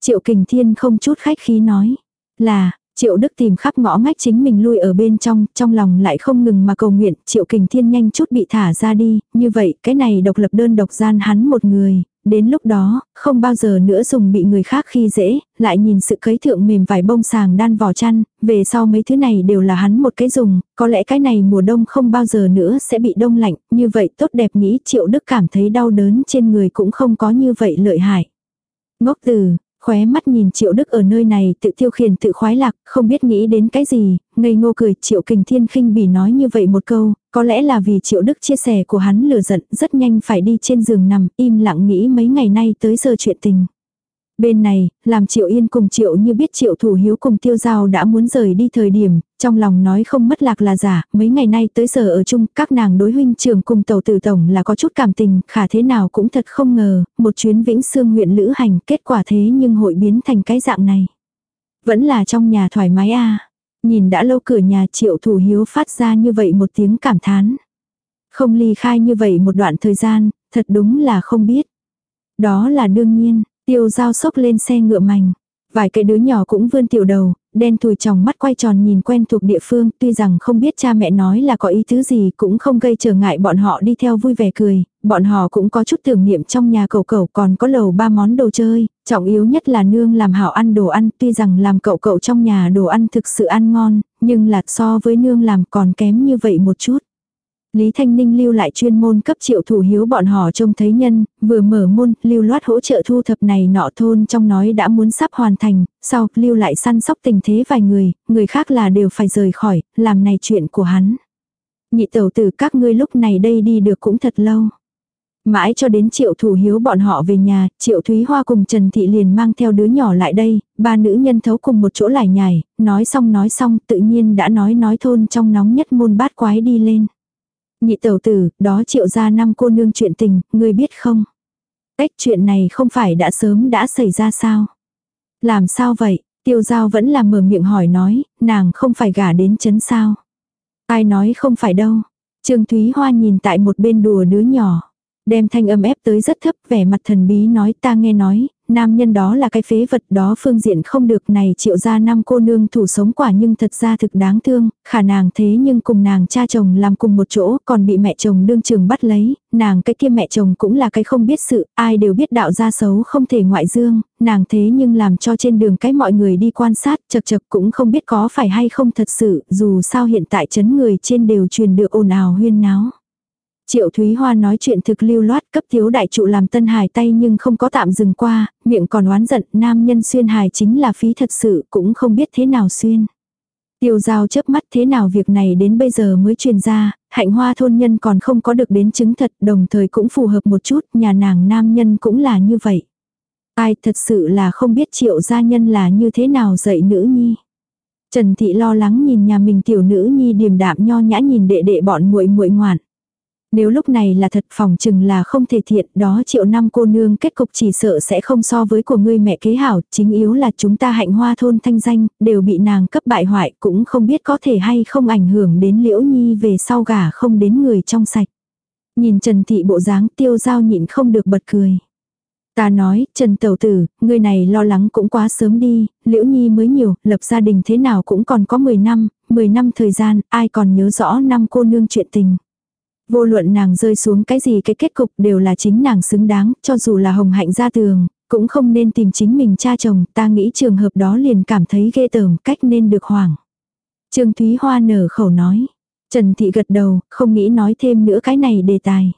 Triệu Kình Thiên không chút khách khí nói, là, Triệu Đức tìm khắp ngõ ngách chính mình lui ở bên trong, trong lòng lại không ngừng mà cầu nguyện, Triệu Kình Thiên nhanh chút bị thả ra đi, như vậy cái này độc lập đơn độc gian hắn một người, đến lúc đó, không bao giờ nữa dùng bị người khác khi dễ, lại nhìn sự cấy thượng mềm vải bông sàng đan vỏ chăn, về sau mấy thứ này đều là hắn một cái dùng, có lẽ cái này mùa đông không bao giờ nữa sẽ bị đông lạnh, như vậy tốt đẹp nghĩ triệu đức cảm thấy đau đớn trên người cũng không có như vậy lợi hại. Ngốc từ, khóe mắt nhìn Triệu Đức ở nơi này tự tiêu khiển tự khoái lạc, không biết nghĩ đến cái gì, ngây ngô cười Triệu Kình Thiên khinh bỉ nói như vậy một câu, có lẽ là vì Triệu Đức chia sẻ của hắn lừa giận rất nhanh phải đi trên giường nằm im lặng nghĩ mấy ngày nay tới giờ chuyện tình. Bên này, làm Triệu Yên cùng Triệu như biết Triệu Thủ Hiếu cùng Tiêu Giao đã muốn rời đi thời điểm, trong lòng nói không mất lạc là giả, mấy ngày nay tới giờ ở chung, các nàng đối huynh trưởng cùng tàu tử tổng là có chút cảm tình, khả thế nào cũng thật không ngờ, một chuyến vĩnh xương huyện lữ hành, kết quả thế nhưng hội biến thành cái dạng này. Vẫn là trong nhà thoải mái a Nhìn đã lâu cửa nhà Triệu Thủ Hiếu phát ra như vậy một tiếng cảm thán. Không ly khai như vậy một đoạn thời gian, thật đúng là không biết. Đó là đương nhiên, Tiêu giao sốc lên xe ngựa mảnh. Vài cái đứa nhỏ cũng vươn tiểu đầu, đen thùi tròng mắt quay tròn nhìn quen thuộc địa phương, tuy rằng không biết cha mẹ nói là có ý thứ gì cũng không gây trở ngại bọn họ đi theo vui vẻ cười, bọn họ cũng có chút tưởng niệm trong nhà cậu cậu còn có lầu ba món đồ chơi, trọng yếu nhất là nương làm hảo ăn đồ ăn, tuy rằng làm cậu cậu trong nhà đồ ăn thực sự ăn ngon, nhưng là so với nương làm còn kém như vậy một chút. Lý Thanh Ninh lưu lại chuyên môn cấp triệu thủ hiếu bọn họ trông thấy nhân, vừa mở môn, lưu loát hỗ trợ thu thập này nọ thôn trong nói đã muốn sắp hoàn thành, sau lưu lại săn sóc tình thế vài người, người khác là đều phải rời khỏi, làm này chuyện của hắn. Nhị tẩu tử các ngươi lúc này đây đi được cũng thật lâu. Mãi cho đến triệu thủ hiếu bọn họ về nhà, triệu Thúy Hoa cùng Trần Thị liền mang theo đứa nhỏ lại đây, ba nữ nhân thấu cùng một chỗ lại nhảy nói xong nói xong tự nhiên đã nói nói thôn trong nóng nhất môn bát quái đi lên. Nhị tẩu tử, đó triệu ra năm cô nương chuyện tình, ngươi biết không? Cách chuyện này không phải đã sớm đã xảy ra sao? Làm sao vậy? Tiêu giao vẫn là mở miệng hỏi nói, nàng không phải gả đến chấn sao? Ai nói không phải đâu? Trương Thúy Hoa nhìn tại một bên đùa đứa nhỏ. Đem thanh âm ép tới rất thấp vẻ mặt thần bí nói ta nghe nói, nam nhân đó là cái phế vật đó phương diện không được này triệu ra năm cô nương thủ sống quả nhưng thật ra thực đáng thương, khả nàng thế nhưng cùng nàng cha chồng làm cùng một chỗ còn bị mẹ chồng đương trường bắt lấy, nàng cái kia mẹ chồng cũng là cái không biết sự, ai đều biết đạo gia xấu không thể ngoại dương, nàng thế nhưng làm cho trên đường cái mọi người đi quan sát chật chật cũng không biết có phải hay không thật sự, dù sao hiện tại chấn người trên đều truyền được ồn ào huyên náo. Triệu Thúy Hoa nói chuyện thực lưu loát cấp thiếu đại trụ làm tân hài tay nhưng không có tạm dừng qua, miệng còn oán giận nam nhân xuyên hài chính là phí thật sự cũng không biết thế nào xuyên. Tiêu giao chớp mắt thế nào việc này đến bây giờ mới truyền ra, hạnh hoa thôn nhân còn không có được đến chứng thật đồng thời cũng phù hợp một chút, nhà nàng nam nhân cũng là như vậy. Ai thật sự là không biết triệu gia nhân là như thế nào dạy nữ nhi. Trần Thị lo lắng nhìn nhà mình tiểu nữ nhi điềm đạm nho nhã nhìn đệ đệ bọn muội muội ngoạn. Nếu lúc này là thật phòng chừng là không thể thiện, đó triệu năm cô nương kết cục chỉ sợ sẽ không so với của ngươi mẹ kế hảo, chính yếu là chúng ta hạnh hoa thôn thanh danh, đều bị nàng cấp bại hoại, cũng không biết có thể hay không ảnh hưởng đến liễu nhi về sau gả không đến người trong sạch. Nhìn Trần Thị bộ dáng tiêu giao nhịn không được bật cười. Ta nói, Trần Tẩu Tử, người này lo lắng cũng quá sớm đi, Liễu Nhi mới nhiều, lập gia đình thế nào cũng còn có 10 năm, 10 năm thời gian, ai còn nhớ rõ năm cô nương chuyện tình. Vô luận nàng rơi xuống cái gì cái kết cục đều là chính nàng xứng đáng, cho dù là hồng hạnh ra tường, cũng không nên tìm chính mình cha chồng, ta nghĩ trường hợp đó liền cảm thấy ghê tởm, cách nên được hoảng. Trương Thúy Hoa nở khẩu nói. Trần Thị gật đầu, không nghĩ nói thêm nữa cái này đề tài.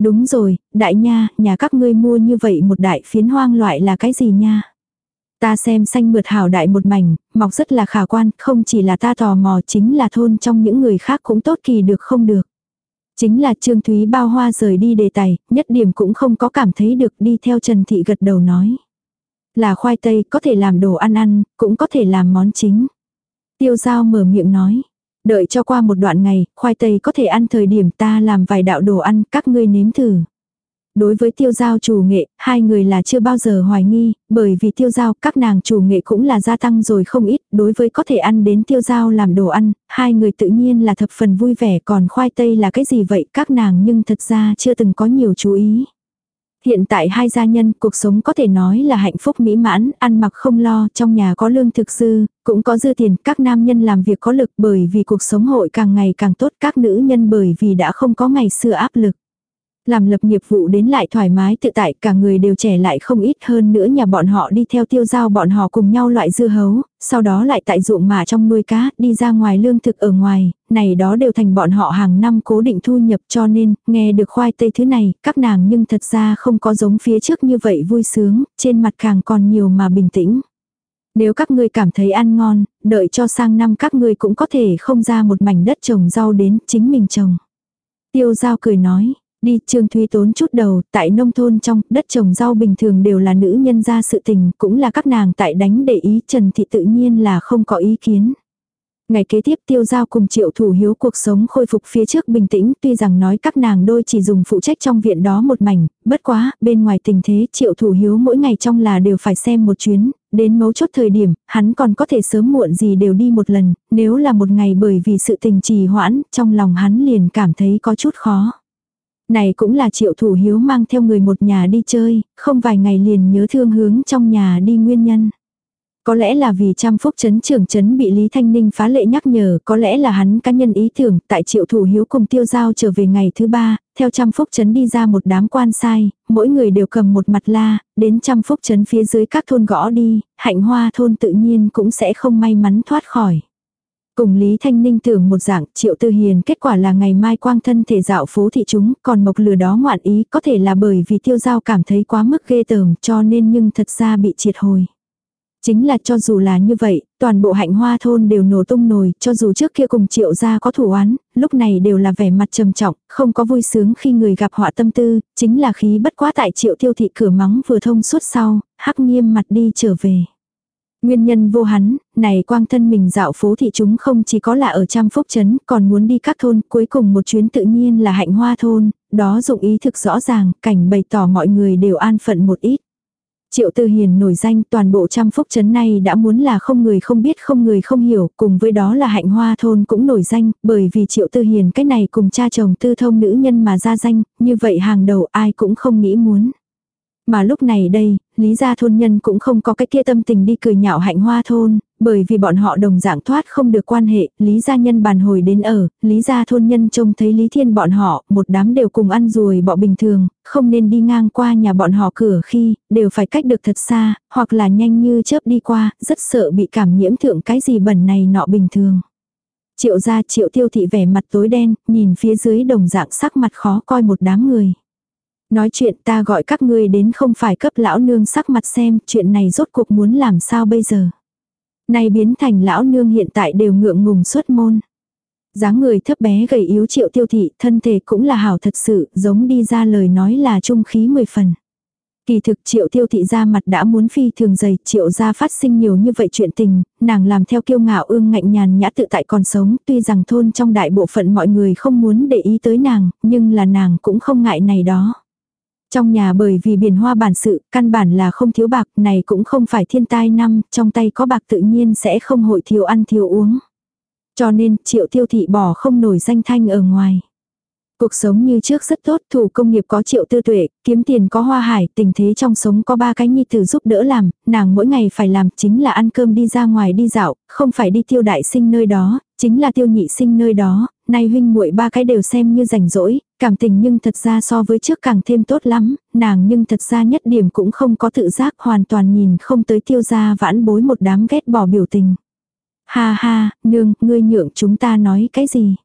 Đúng rồi, đại nha, nhà các ngươi mua như vậy một đại phiến hoang loại là cái gì nha? Ta xem xanh mượt hảo đại một mảnh, mọc rất là khả quan, không chỉ là ta tò mò chính là thôn trong những người khác cũng tốt kỳ được không được. Chính là Trương Thúy bao hoa rời đi đề tài, nhất điểm cũng không có cảm thấy được đi theo Trần Thị gật đầu nói. Là khoai tây có thể làm đồ ăn ăn, cũng có thể làm món chính. Tiêu giao mở miệng nói. Đợi cho qua một đoạn ngày, khoai tây có thể ăn thời điểm ta làm vài đạo đồ ăn, các ngươi nếm thử. Đối với tiêu giao chủ nghệ, hai người là chưa bao giờ hoài nghi, bởi vì tiêu giao các nàng chủ nghệ cũng là gia tăng rồi không ít, đối với có thể ăn đến tiêu giao làm đồ ăn, hai người tự nhiên là thập phần vui vẻ còn khoai tây là cái gì vậy các nàng nhưng thật ra chưa từng có nhiều chú ý. Hiện tại hai gia nhân cuộc sống có thể nói là hạnh phúc mỹ mãn, ăn mặc không lo, trong nhà có lương thực dư, cũng có dư tiền, các nam nhân làm việc có lực bởi vì cuộc sống hội càng ngày càng tốt, các nữ nhân bởi vì đã không có ngày xưa áp lực. Làm lập nghiệp vụ đến lại thoải mái tự tại cả người đều trẻ lại không ít hơn nữa nhà bọn họ đi theo tiêu giao bọn họ cùng nhau loại dưa hấu, sau đó lại tại ruộng mà trong nuôi cá, đi ra ngoài lương thực ở ngoài, này đó đều thành bọn họ hàng năm cố định thu nhập cho nên, nghe được khoai tây thứ này, các nàng nhưng thật ra không có giống phía trước như vậy vui sướng, trên mặt càng còn nhiều mà bình tĩnh. Nếu các ngươi cảm thấy ăn ngon, đợi cho sang năm các ngươi cũng có thể không ra một mảnh đất trồng rau đến chính mình trồng. Tiêu giao cười nói, Đi Trương Thúy tốn chút đầu, tại nông thôn trong, đất trồng rau bình thường đều là nữ nhân ra sự tình, cũng là các nàng tại đánh để ý Trần Thị tự nhiên là không có ý kiến. Ngày kế tiếp tiêu giao cùng triệu thủ hiếu cuộc sống khôi phục phía trước bình tĩnh tuy rằng nói các nàng đôi chỉ dùng phụ trách trong viện đó một mảnh, bất quá, bên ngoài tình thế triệu thủ hiếu mỗi ngày trong là đều phải xem một chuyến, đến mấu chốt thời điểm, hắn còn có thể sớm muộn gì đều đi một lần, nếu là một ngày bởi vì sự tình trì hoãn, trong lòng hắn liền cảm thấy có chút khó. Này cũng là triệu thủ hiếu mang theo người một nhà đi chơi, không vài ngày liền nhớ thương hướng trong nhà đi nguyên nhân. Có lẽ là vì trăm phúc chấn trưởng chấn bị Lý Thanh Ninh phá lệ nhắc nhở, có lẽ là hắn cá nhân ý tưởng, tại triệu thủ hiếu cùng tiêu giao trở về ngày thứ ba, theo trăm phúc chấn đi ra một đám quan sai, mỗi người đều cầm một mặt la, đến trăm phúc chấn phía dưới các thôn gõ đi, hạnh hoa thôn tự nhiên cũng sẽ không may mắn thoát khỏi. Cùng Lý Thanh Ninh tưởng một dạng triệu tư hiền kết quả là ngày mai quang thân thể dạo phố thị chúng còn mộc lừa đó ngoạn ý có thể là bởi vì tiêu giao cảm thấy quá mức ghê tởm cho nên nhưng thật ra bị triệt hồi. Chính là cho dù là như vậy, toàn bộ hạnh hoa thôn đều nổ tung nồi cho dù trước kia cùng triệu gia có thủ án lúc này đều là vẻ mặt trầm trọng, không có vui sướng khi người gặp họa tâm tư, chính là khí bất quá tại triệu tiêu thị cửa mắng vừa thông suốt sau, hắc nghiêm mặt đi trở về. Nguyên nhân vô hắn, này quang thân mình dạo phố thị chúng không chỉ có là ở trăm phúc trấn, còn muốn đi các thôn, cuối cùng một chuyến tự nhiên là hạnh hoa thôn, đó dụng ý thực rõ ràng, cảnh bày tỏ mọi người đều an phận một ít. Triệu Tư Hiền nổi danh toàn bộ trăm phúc trấn này đã muốn là không người không biết không người không hiểu, cùng với đó là hạnh hoa thôn cũng nổi danh, bởi vì Triệu Tư Hiền cái này cùng cha chồng tư thông nữ nhân mà ra danh, như vậy hàng đầu ai cũng không nghĩ muốn. Mà lúc này đây, lý gia thôn nhân cũng không có cái kia tâm tình đi cười nhạo hạnh hoa thôn, bởi vì bọn họ đồng dạng thoát không được quan hệ, lý gia nhân bàn hồi đến ở, lý gia thôn nhân trông thấy lý thiên bọn họ, một đám đều cùng ăn ruồi bọ bình thường, không nên đi ngang qua nhà bọn họ cửa khi, đều phải cách được thật xa, hoặc là nhanh như chớp đi qua, rất sợ bị cảm nhiễm thượng cái gì bẩn này nọ bình thường. Triệu gia triệu tiêu thị vẻ mặt tối đen, nhìn phía dưới đồng dạng sắc mặt khó coi một đám người. Nói chuyện ta gọi các ngươi đến không phải cấp lão nương sắc mặt xem chuyện này rốt cuộc muốn làm sao bây giờ. Này biến thành lão nương hiện tại đều ngượng ngùng xuất môn. dáng người thấp bé gầy yếu triệu tiêu thị, thân thể cũng là hảo thật sự, giống đi ra lời nói là trung khí mười phần. Kỳ thực triệu tiêu thị ra mặt đã muốn phi thường dày, triệu ra phát sinh nhiều như vậy chuyện tình, nàng làm theo kiêu ngạo ương ngạnh nhàn nhã tự tại còn sống, tuy rằng thôn trong đại bộ phận mọi người không muốn để ý tới nàng, nhưng là nàng cũng không ngại này đó. Trong nhà bởi vì biển hoa bản sự, căn bản là không thiếu bạc, này cũng không phải thiên tai năm, trong tay có bạc tự nhiên sẽ không hội thiếu ăn thiếu uống. Cho nên, triệu tiêu thị bỏ không nổi danh thanh ở ngoài. Cuộc sống như trước rất tốt, thủ công nghiệp có triệu tư tuệ, kiếm tiền có hoa hải, tình thế trong sống có ba cái nhi tử giúp đỡ làm, nàng mỗi ngày phải làm chính là ăn cơm đi ra ngoài đi dạo, không phải đi tiêu đại sinh nơi đó, chính là tiêu nhị sinh nơi đó, nay huynh muội ba cái đều xem như rảnh rỗi, cảm tình nhưng thật ra so với trước càng thêm tốt lắm, nàng nhưng thật ra nhất điểm cũng không có tự giác hoàn toàn nhìn không tới tiêu gia vãn bối một đám ghét bỏ biểu tình. Ha ha, nương, ngươi nhượng chúng ta nói cái gì?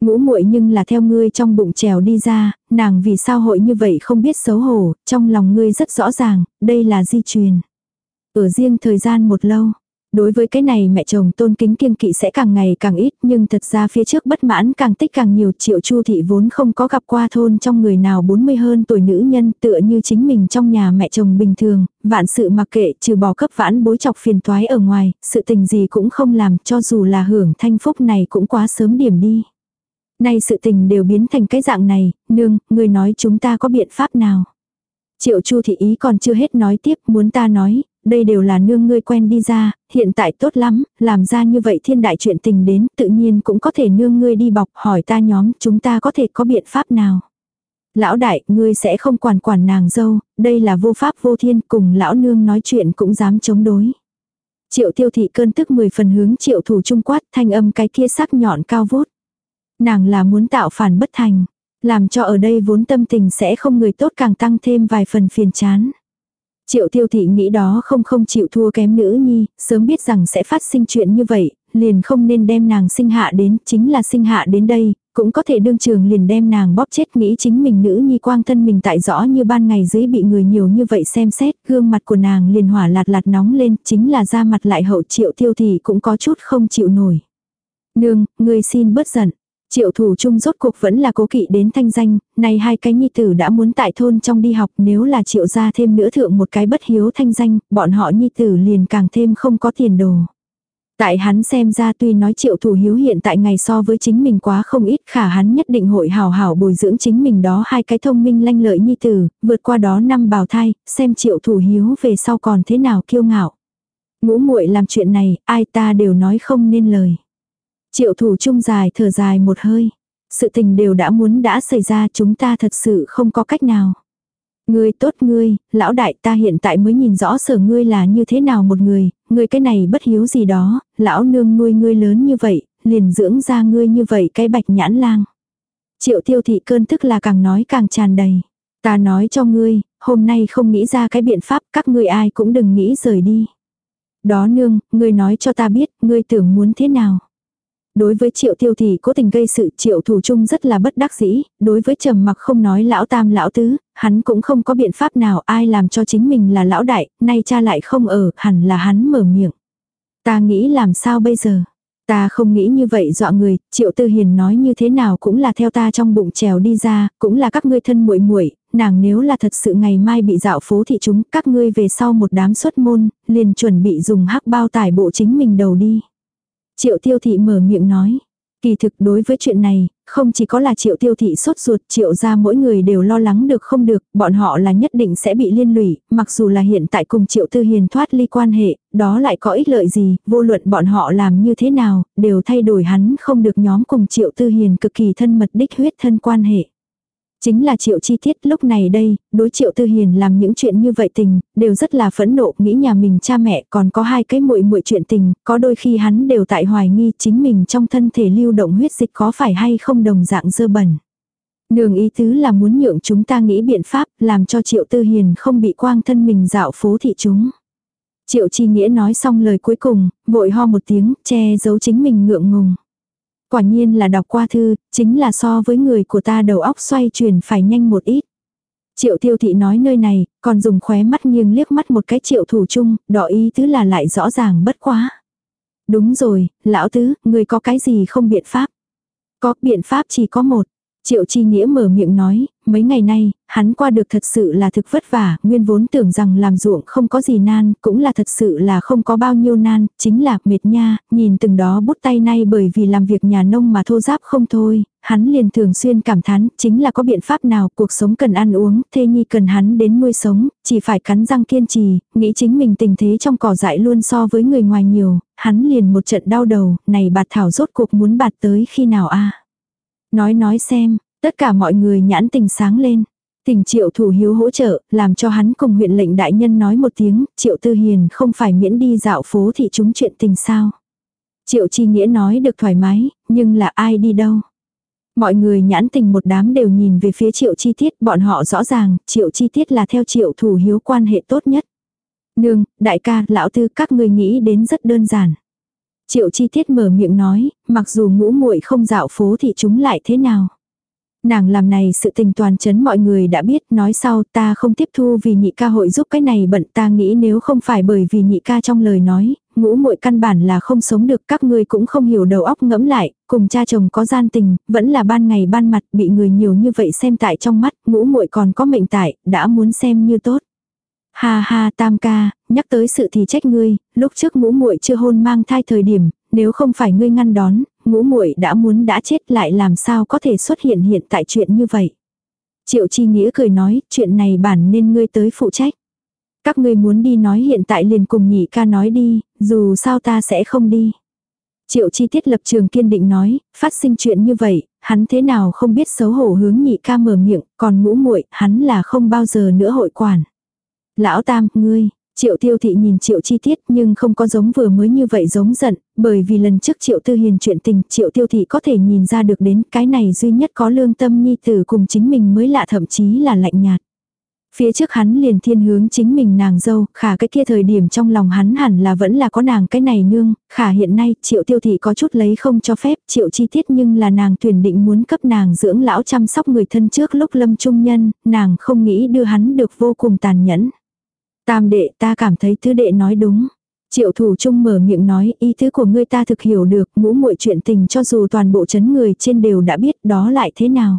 Ngũ muội nhưng là theo ngươi trong bụng trèo đi ra, nàng vì sao hội như vậy không biết xấu hổ, trong lòng ngươi rất rõ ràng, đây là di truyền. Ở riêng thời gian một lâu, Đối với cái này mẹ chồng tôn kính kiêng kỵ sẽ càng ngày càng ít nhưng thật ra phía trước bất mãn càng tích càng nhiều triệu chu thị vốn không có gặp qua thôn trong người nào 40 hơn tuổi nữ nhân tựa như chính mình trong nhà mẹ chồng bình thường, vạn sự mặc kệ trừ bỏ cấp vãn bối chọc phiền toái ở ngoài, sự tình gì cũng không làm cho dù là hưởng thanh phúc này cũng quá sớm điểm đi. Nay sự tình đều biến thành cái dạng này, nương, người nói chúng ta có biện pháp nào? Triệu Chu thị ý còn chưa hết nói tiếp, muốn ta nói, đây đều là nương ngươi quen đi ra, hiện tại tốt lắm, làm ra như vậy thiên đại chuyện tình đến, tự nhiên cũng có thể nương ngươi đi bọc hỏi ta nhóm, chúng ta có thể có biện pháp nào. Lão đại, ngươi sẽ không quản quản nàng dâu, đây là vô pháp vô thiên, cùng lão nương nói chuyện cũng dám chống đối. Triệu tiêu thị cơn tức mười phần hướng triệu thủ trung quát thanh âm cái kia sắc nhọn cao vút. Nàng là muốn tạo phản bất thành, làm cho ở đây vốn tâm tình sẽ không người tốt càng tăng thêm vài phần phiền chán. Triệu tiêu thị nghĩ đó không không chịu thua kém nữ nhi, sớm biết rằng sẽ phát sinh chuyện như vậy, liền không nên đem nàng sinh hạ đến, chính là sinh hạ đến đây, cũng có thể đương trường liền đem nàng bóp chết nghĩ chính mình nữ nhi quang thân mình tại rõ như ban ngày dưới bị người nhiều như vậy xem xét, gương mặt của nàng liền hỏa lạt lạt nóng lên, chính là da mặt lại hậu triệu tiêu thị cũng có chút không chịu nổi. Nương, người xin bớt giận. Triệu thủ trung rốt cuộc vẫn là cố kỵ đến thanh danh, này hai cái nhi tử đã muốn tại thôn trong đi học nếu là triệu ra thêm nữa thượng một cái bất hiếu thanh danh, bọn họ nhi tử liền càng thêm không có tiền đồ. Tại hắn xem ra tuy nói triệu thủ hiếu hiện tại ngày so với chính mình quá không ít khả hắn nhất định hội hào hảo bồi dưỡng chính mình đó hai cái thông minh lanh lợi nhi tử, vượt qua đó năm bào thai, xem triệu thủ hiếu về sau còn thế nào kiêu ngạo. Ngũ muội làm chuyện này, ai ta đều nói không nên lời. Triệu thủ trung dài thở dài một hơi. Sự tình đều đã muốn đã xảy ra chúng ta thật sự không có cách nào. Ngươi tốt ngươi, lão đại ta hiện tại mới nhìn rõ sở ngươi là như thế nào một người, ngươi cái này bất hiếu gì đó, lão nương nuôi ngươi lớn như vậy, liền dưỡng ra ngươi như vậy cái bạch nhãn lang. Triệu tiêu thị cơn tức là càng nói càng tràn đầy. Ta nói cho ngươi, hôm nay không nghĩ ra cái biện pháp các ngươi ai cũng đừng nghĩ rời đi. Đó nương, ngươi nói cho ta biết, ngươi tưởng muốn thế nào. Đối với triệu tiêu thì cố tình gây sự triệu thủ chung rất là bất đắc dĩ, đối với trầm mặc không nói lão tam lão tứ, hắn cũng không có biện pháp nào ai làm cho chính mình là lão đại, nay cha lại không ở, hẳn là hắn mở miệng. Ta nghĩ làm sao bây giờ? Ta không nghĩ như vậy dọa người, Triệu Tư Hiền nói như thế nào cũng là theo ta trong bụng trèo đi ra, cũng là các ngươi thân muội muội, nàng nếu là thật sự ngày mai bị dạo phố thị chúng, các ngươi về sau một đám xuất môn, liền chuẩn bị dùng hắc bao tải bộ chính mình đầu đi. Triệu tiêu thị mở miệng nói. Kỳ thực đối với chuyện này, không chỉ có là triệu tiêu thị sốt ruột, triệu ra mỗi người đều lo lắng được không được, bọn họ là nhất định sẽ bị liên lụy, mặc dù là hiện tại cùng triệu tư hiền thoát ly quan hệ, đó lại có ích lợi gì, vô luận bọn họ làm như thế nào, đều thay đổi hắn không được nhóm cùng triệu tư hiền cực kỳ thân mật đích huyết thân quan hệ. Chính là triệu chi tiết lúc này đây, đối triệu tư hiền làm những chuyện như vậy tình, đều rất là phẫn nộ, nghĩ nhà mình cha mẹ còn có hai cái muội muội chuyện tình, có đôi khi hắn đều tại hoài nghi chính mình trong thân thể lưu động huyết dịch có phải hay không đồng dạng dơ bẩn. Nương ý tứ là muốn nhượng chúng ta nghĩ biện pháp làm cho triệu tư hiền không bị quang thân mình dạo phố thị chúng. Triệu chi nghĩa nói xong lời cuối cùng, vội ho một tiếng, che giấu chính mình ngượng ngùng. Quả nhiên là đọc qua thư, chính là so với người của ta đầu óc xoay chuyển phải nhanh một ít. Triệu tiêu thị nói nơi này, còn dùng khóe mắt nghiêng liếc mắt một cái triệu thủ chung, đỏ ý tứ là lại rõ ràng bất quá. Đúng rồi, lão tứ, người có cái gì không biện pháp? Có biện pháp chỉ có một. Triệu Chi Nghĩa mở miệng nói, mấy ngày nay, hắn qua được thật sự là thực vất vả, nguyên vốn tưởng rằng làm ruộng không có gì nan, cũng là thật sự là không có bao nhiêu nan, chính là mệt nha, nhìn từng đó bút tay nay bởi vì làm việc nhà nông mà thô giáp không thôi, hắn liền thường xuyên cảm thán, chính là có biện pháp nào, cuộc sống cần ăn uống, thê nhi cần hắn đến nuôi sống, chỉ phải cắn răng kiên trì, nghĩ chính mình tình thế trong cỏ dại luôn so với người ngoài nhiều, hắn liền một trận đau đầu, này bạt thảo rốt cuộc muốn bạt tới khi nào a? Nói nói xem, tất cả mọi người nhãn tình sáng lên. Tình triệu thủ hiếu hỗ trợ, làm cho hắn cùng huyện lệnh đại nhân nói một tiếng, triệu tư hiền không phải miễn đi dạo phố thì chúng chuyện tình sao. Triệu chi nghĩa nói được thoải mái, nhưng là ai đi đâu. Mọi người nhãn tình một đám đều nhìn về phía triệu chi tiết, bọn họ rõ ràng, triệu chi tiết là theo triệu thủ hiếu quan hệ tốt nhất. Nương, đại ca, lão tư các người nghĩ đến rất đơn giản. Triệu chi tiết mở miệng nói, mặc dù ngũ muội không dạo phố thì chúng lại thế nào. Nàng làm này sự tình toàn chấn mọi người đã biết, nói sau ta không tiếp thu vì nhị ca hội giúp cái này bận ta nghĩ nếu không phải bởi vì nhị ca trong lời nói, ngũ muội căn bản là không sống được các ngươi cũng không hiểu đầu óc ngẫm lại, cùng cha chồng có gian tình, vẫn là ban ngày ban mặt bị người nhiều như vậy xem tại trong mắt, ngũ muội còn có mệnh tại, đã muốn xem như tốt. Ha ha tam ca, nhắc tới sự thì trách ngươi, lúc trước ngũ muội chưa hôn mang thai thời điểm, nếu không phải ngươi ngăn đón, ngũ muội đã muốn đã chết lại làm sao có thể xuất hiện hiện tại chuyện như vậy. Triệu chi nghĩa cười nói, chuyện này bản nên ngươi tới phụ trách. Các ngươi muốn đi nói hiện tại liền cùng nhị ca nói đi, dù sao ta sẽ không đi. Triệu chi tiết lập trường kiên định nói, phát sinh chuyện như vậy, hắn thế nào không biết xấu hổ hướng nhị ca mở miệng, còn ngũ muội hắn là không bao giờ nữa hội quản. Lão Tam, ngươi, Triệu tiêu thị nhìn triệu chi tiết nhưng không có giống vừa mới như vậy giống giận, bởi vì lần trước triệu tư hiền chuyện tình triệu tiêu thị có thể nhìn ra được đến cái này duy nhất có lương tâm nhi tử cùng chính mình mới lạ thậm chí là lạnh nhạt. Phía trước hắn liền thiên hướng chính mình nàng dâu, khả cái kia thời điểm trong lòng hắn hẳn là vẫn là có nàng cái này nương, khả hiện nay triệu tiêu thị có chút lấy không cho phép triệu chi tiết nhưng là nàng tuyển định muốn cấp nàng dưỡng lão chăm sóc người thân trước lúc lâm trung nhân, nàng không nghĩ đưa hắn được vô cùng tàn nhẫn. Tam đệ ta cảm thấy thứ đệ nói đúng. Triệu thủ trung mở miệng nói ý thứ của ngươi ta thực hiểu được ngũ muội chuyện tình cho dù toàn bộ chấn người trên đều đã biết đó lại thế nào.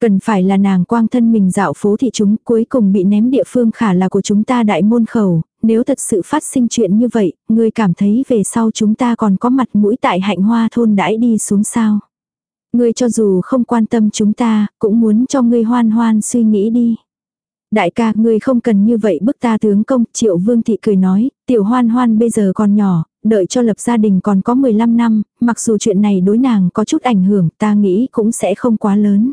Cần phải là nàng quang thân mình dạo phố thì chúng cuối cùng bị ném địa phương khả là của chúng ta đại môn khẩu, nếu thật sự phát sinh chuyện như vậy, ngươi cảm thấy về sau chúng ta còn có mặt mũi tại hạnh hoa thôn đãi đi xuống sao. Ngươi cho dù không quan tâm chúng ta, cũng muốn cho ngươi hoan hoan suy nghĩ đi. Đại ca, ngươi không cần như vậy bức ta tướng công, triệu vương thị cười nói, tiểu hoan hoan bây giờ còn nhỏ, đợi cho lập gia đình còn có 15 năm, mặc dù chuyện này đối nàng có chút ảnh hưởng, ta nghĩ cũng sẽ không quá lớn.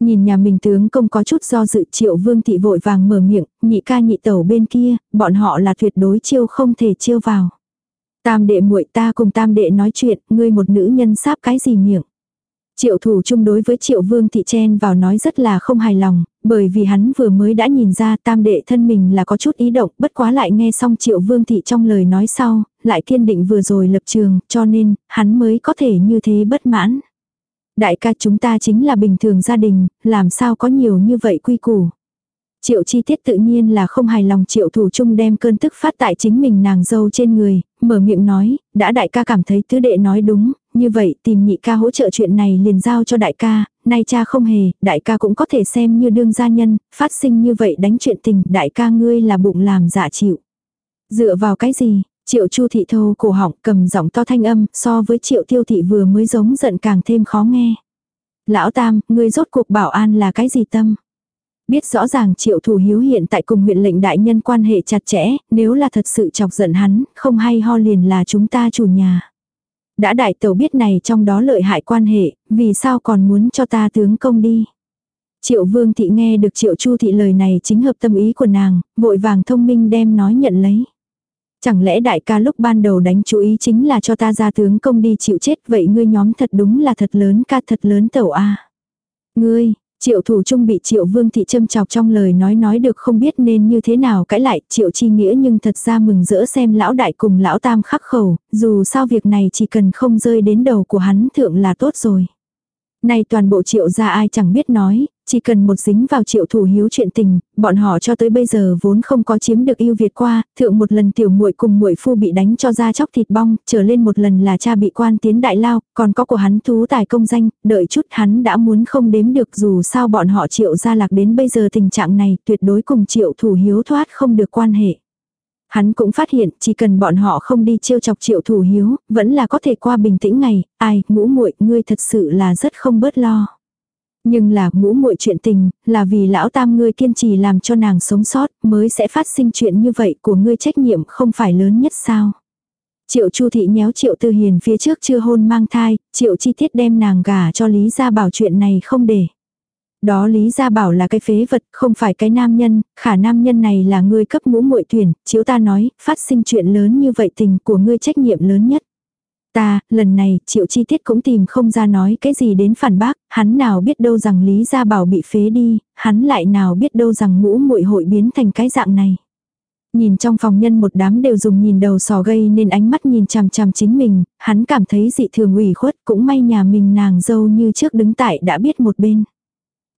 Nhìn nhà mình tướng công có chút do dự triệu vương thị vội vàng mở miệng, nhị ca nhị tẩu bên kia, bọn họ là tuyệt đối chiêu không thể chiêu vào. Tam đệ muội ta cùng tam đệ nói chuyện, ngươi một nữ nhân sáp cái gì miệng. Triệu thủ chung đối với triệu vương thị chen vào nói rất là không hài lòng, bởi vì hắn vừa mới đã nhìn ra tam đệ thân mình là có chút ý động, bất quá lại nghe xong triệu vương thị trong lời nói sau, lại kiên định vừa rồi lập trường, cho nên, hắn mới có thể như thế bất mãn. Đại ca chúng ta chính là bình thường gia đình, làm sao có nhiều như vậy quy củ. Triệu chi tiết tự nhiên là không hài lòng triệu thủ chung đem cơn tức phát tại chính mình nàng dâu trên người, mở miệng nói, đã đại ca cảm thấy tứ đệ nói đúng, như vậy tìm nhị ca hỗ trợ chuyện này liền giao cho đại ca, nay cha không hề, đại ca cũng có thể xem như đương gia nhân, phát sinh như vậy đánh chuyện tình, đại ca ngươi là bụng làm dạ chịu. Dựa vào cái gì, triệu chu thị thô cổ họng cầm giọng to thanh âm so với triệu tiêu thị vừa mới giống giận càng thêm khó nghe. Lão Tam, ngươi rốt cuộc bảo an là cái gì tâm? Biết rõ ràng triệu thủ hiếu hiện tại cùng huyện lệnh đại nhân quan hệ chặt chẽ, nếu là thật sự chọc giận hắn, không hay ho liền là chúng ta chủ nhà. Đã đại tẩu biết này trong đó lợi hại quan hệ, vì sao còn muốn cho ta tướng công đi. Triệu Vương Thị nghe được Triệu Chu Thị lời này chính hợp tâm ý của nàng, vội vàng thông minh đem nói nhận lấy. Chẳng lẽ đại ca lúc ban đầu đánh chú ý chính là cho ta ra tướng công đi chịu chết vậy ngươi nhóm thật đúng là thật lớn ca thật lớn tẩu a Ngươi, Triệu thủ trung bị triệu vương thị châm chọc trong lời nói nói được không biết nên như thế nào cãi lại triệu chi nghĩa nhưng thật ra mừng rỡ xem lão đại cùng lão tam khắc khẩu, dù sao việc này chỉ cần không rơi đến đầu của hắn thượng là tốt rồi. Nay toàn bộ triệu gia ai chẳng biết nói, chỉ cần một dính vào triệu thủ hiếu chuyện tình, bọn họ cho tới bây giờ vốn không có chiếm được yêu Việt qua, thượng một lần tiểu muội cùng muội phu bị đánh cho ra chóc thịt bong, trở lên một lần là cha bị quan tiến đại lao, còn có của hắn thú tài công danh, đợi chút hắn đã muốn không đếm được dù sao bọn họ triệu gia lạc đến bây giờ tình trạng này tuyệt đối cùng triệu thủ hiếu thoát không được quan hệ. Hắn cũng phát hiện chỉ cần bọn họ không đi trêu chọc triệu thủ hiếu, vẫn là có thể qua bình tĩnh ngày, ai, ngũ muội ngươi thật sự là rất không bớt lo. Nhưng là ngũ muội chuyện tình, là vì lão tam ngươi kiên trì làm cho nàng sống sót, mới sẽ phát sinh chuyện như vậy của ngươi trách nhiệm không phải lớn nhất sao. Triệu Chu thị nhéo Triệu Tư Hiền phía trước chưa hôn mang thai, Triệu chi tiết đem nàng gả cho Lý gia bảo chuyện này không để. Đó Lý Gia Bảo là cái phế vật, không phải cái nam nhân, khả nam nhân này là ngươi cấp ngũ muội tuyển, chiếu ta nói, phát sinh chuyện lớn như vậy tình của ngươi trách nhiệm lớn nhất. Ta, lần này, triệu chi tiết cũng tìm không ra nói cái gì đến phản bác, hắn nào biết đâu rằng Lý Gia Bảo bị phế đi, hắn lại nào biết đâu rằng ngũ muội hội biến thành cái dạng này. Nhìn trong phòng nhân một đám đều dùng nhìn đầu sò gây nên ánh mắt nhìn chằm chằm chính mình, hắn cảm thấy dị thường ủy khuất, cũng may nhà mình nàng dâu như trước đứng tại đã biết một bên.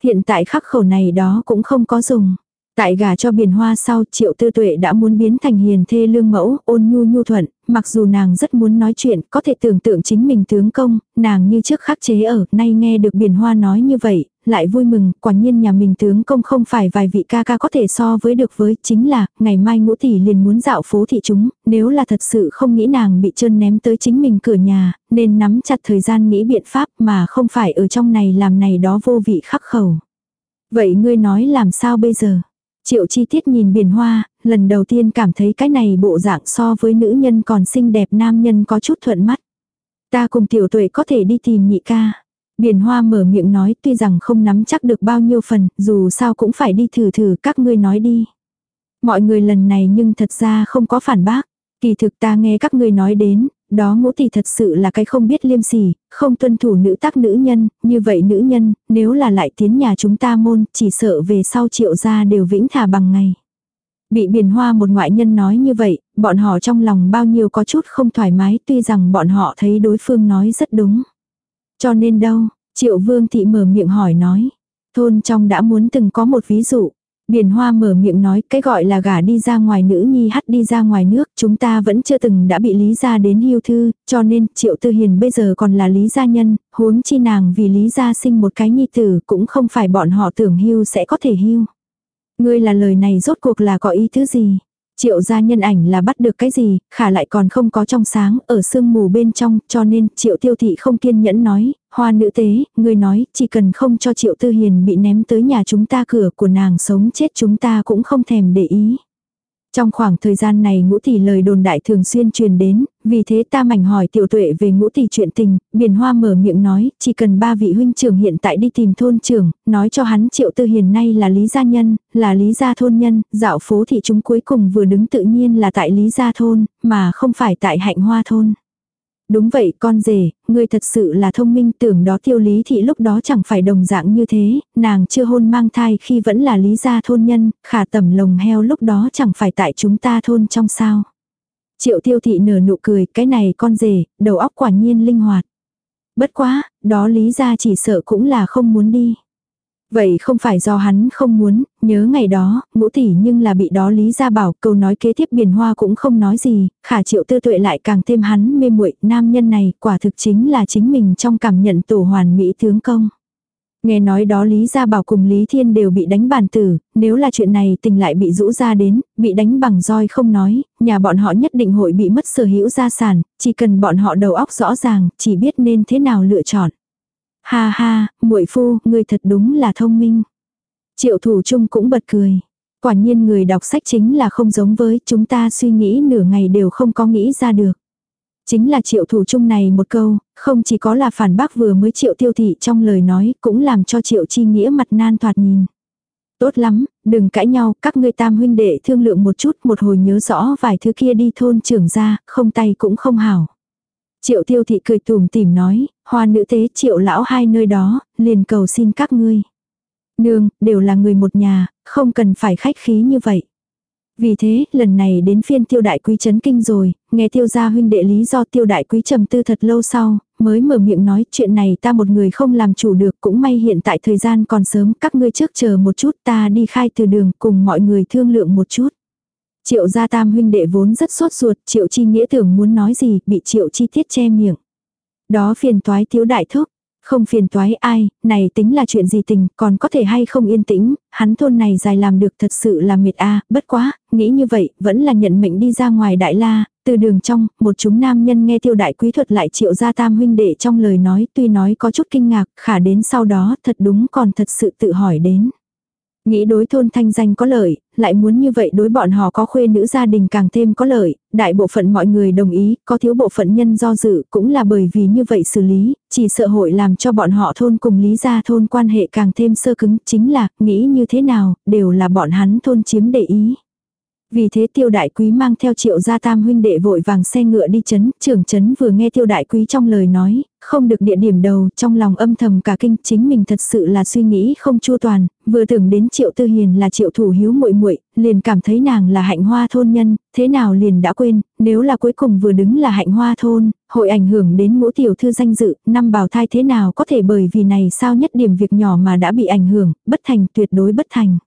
Hiện tại khắc khẩu này đó cũng không có dùng. Tại gà cho biển hoa sau triệu tư tuệ đã muốn biến thành hiền thê lương mẫu, ôn nhu nhu thuận, mặc dù nàng rất muốn nói chuyện, có thể tưởng tượng chính mình tướng công, nàng như trước khắc chế ở, nay nghe được biển hoa nói như vậy, lại vui mừng, quả nhiên nhà mình tướng công không phải vài vị ca ca có thể so với được với, chính là, ngày mai ngũ tỷ liền muốn dạo phố thị chúng, nếu là thật sự không nghĩ nàng bị chân ném tới chính mình cửa nhà, nên nắm chặt thời gian nghĩ biện pháp mà không phải ở trong này làm này đó vô vị khắc khẩu. Vậy ngươi nói làm sao bây giờ? Triệu chi tiết nhìn biển hoa, lần đầu tiên cảm thấy cái này bộ dạng so với nữ nhân còn xinh đẹp nam nhân có chút thuận mắt. Ta cùng tiểu tuệ có thể đi tìm nhị ca. Biển hoa mở miệng nói tuy rằng không nắm chắc được bao nhiêu phần, dù sao cũng phải đi thử thử các ngươi nói đi. Mọi người lần này nhưng thật ra không có phản bác. Kỳ thực ta nghe các ngươi nói đến, đó ngũ tỷ thật sự là cái không biết liêm sỉ, không tuân thủ nữ tác nữ nhân, như vậy nữ nhân, nếu là lại tiến nhà chúng ta môn, chỉ sợ về sau triệu gia đều vĩnh thả bằng ngày. Bị biển hoa một ngoại nhân nói như vậy, bọn họ trong lòng bao nhiêu có chút không thoải mái tuy rằng bọn họ thấy đối phương nói rất đúng. Cho nên đâu, triệu vương thị mở miệng hỏi nói. Thôn trong đã muốn từng có một ví dụ. Biển hoa mở miệng nói cái gọi là gả đi ra ngoài nữ nhi hắt đi ra ngoài nước, chúng ta vẫn chưa từng đã bị lý gia đến hưu thư, cho nên triệu tư hiền bây giờ còn là lý gia nhân, huống chi nàng vì lý gia sinh một cái nhi tử cũng không phải bọn họ tưởng hưu sẽ có thể hưu. Ngươi là lời này rốt cuộc là có ý thứ gì? Triệu gia nhân ảnh là bắt được cái gì, khả lại còn không có trong sáng, ở sương mù bên trong, cho nên triệu tiêu thị không kiên nhẫn nói, hoa nữ tế, người nói, chỉ cần không cho triệu tư hiền bị ném tới nhà chúng ta cửa của nàng sống chết chúng ta cũng không thèm để ý. Trong khoảng thời gian này ngũ tỷ lời đồn đại thường xuyên truyền đến, vì thế ta mảnh hỏi tiểu tuệ về ngũ tỷ chuyện tình, biển hoa mở miệng nói, chỉ cần ba vị huynh trưởng hiện tại đi tìm thôn trưởng, nói cho hắn triệu tư hiền nay là lý gia nhân, là lý gia thôn nhân, dạo phố thị chúng cuối cùng vừa đứng tự nhiên là tại lý gia thôn, mà không phải tại hạnh hoa thôn. Đúng vậy con rể, ngươi thật sự là thông minh tưởng đó tiêu lý thị lúc đó chẳng phải đồng dạng như thế, nàng chưa hôn mang thai khi vẫn là lý gia thôn nhân, khả tầm lồng heo lúc đó chẳng phải tại chúng ta thôn trong sao. Triệu tiêu thị nở nụ cười, cái này con rể, đầu óc quả nhiên linh hoạt. Bất quá, đó lý gia chỉ sợ cũng là không muốn đi. Vậy không phải do hắn không muốn, nhớ ngày đó, ngũ tỷ nhưng là bị đó lý ra bảo, câu nói kế tiếp biển hoa cũng không nói gì, khả triệu tư tuệ lại càng thêm hắn mê muội nam nhân này quả thực chính là chính mình trong cảm nhận tổ hoàn mỹ tướng công. Nghe nói đó Lý Gia Bảo cùng Lý Thiên đều bị đánh bàn tử, nếu là chuyện này tình lại bị rũ ra đến, bị đánh bằng roi không nói, nhà bọn họ nhất định hội bị mất sở hữu gia sản, chỉ cần bọn họ đầu óc rõ ràng, chỉ biết nên thế nào lựa chọn. Ha ha, muội phu, ngươi thật đúng là thông minh. Triệu thủ trung cũng bật cười. Quả nhiên người đọc sách chính là không giống với chúng ta suy nghĩ nửa ngày đều không có nghĩ ra được. Chính là triệu thủ trung này một câu, không chỉ có là phản bác vừa mới triệu tiêu thị trong lời nói, cũng làm cho triệu chi nghĩa mặt nan thoạt nhìn. Tốt lắm, đừng cãi nhau, các ngươi tam huynh đệ thương lượng một chút một hồi nhớ rõ vài thứ kia đi thôn trưởng ra, không tay cũng không hảo. Triệu tiêu thị cười tùm tìm nói, hoa nữ tế triệu lão hai nơi đó, liền cầu xin các ngươi. Nương, đều là người một nhà, không cần phải khách khí như vậy. Vì thế, lần này đến phiên tiêu đại quý chấn kinh rồi, nghe tiêu gia huynh đệ lý do tiêu đại quý trầm tư thật lâu sau, mới mở miệng nói chuyện này ta một người không làm chủ được cũng may hiện tại thời gian còn sớm các ngươi trước chờ một chút ta đi khai từ đường cùng mọi người thương lượng một chút. Triệu gia tam huynh đệ vốn rất sốt ruột, triệu chi nghĩa tưởng muốn nói gì, bị triệu chi tiết che miệng. Đó phiền toái thiếu đại thúc, không phiền toái ai, này tính là chuyện gì tình, còn có thể hay không yên tĩnh, hắn thôn này dài làm được thật sự là mệt a bất quá, nghĩ như vậy, vẫn là nhận mệnh đi ra ngoài đại la, từ đường trong, một chúng nam nhân nghe tiêu đại quý thuật lại triệu gia tam huynh đệ trong lời nói tuy nói có chút kinh ngạc, khả đến sau đó thật đúng còn thật sự tự hỏi đến. Nghĩ đối thôn thanh danh có lợi, lại muốn như vậy đối bọn họ có khuê nữ gia đình càng thêm có lợi, đại bộ phận mọi người đồng ý, có thiếu bộ phận nhân do dự cũng là bởi vì như vậy xử lý, chỉ sợ hội làm cho bọn họ thôn cùng lý gia thôn quan hệ càng thêm sơ cứng, chính là, nghĩ như thế nào, đều là bọn hắn thôn chiếm để ý. Vì thế tiêu đại quý mang theo triệu gia tam huynh đệ vội vàng xe ngựa đi chấn, trưởng chấn vừa nghe tiêu đại quý trong lời nói, không được địa điểm đầu, trong lòng âm thầm cả kinh chính mình thật sự là suy nghĩ không chu toàn, vừa tưởng đến triệu tư hiền là triệu thủ hiếu muội muội liền cảm thấy nàng là hạnh hoa thôn nhân, thế nào liền đã quên, nếu là cuối cùng vừa đứng là hạnh hoa thôn, hội ảnh hưởng đến ngũ tiểu thư danh dự, năm bào thai thế nào có thể bởi vì này sao nhất điểm việc nhỏ mà đã bị ảnh hưởng, bất thành tuyệt đối bất thành.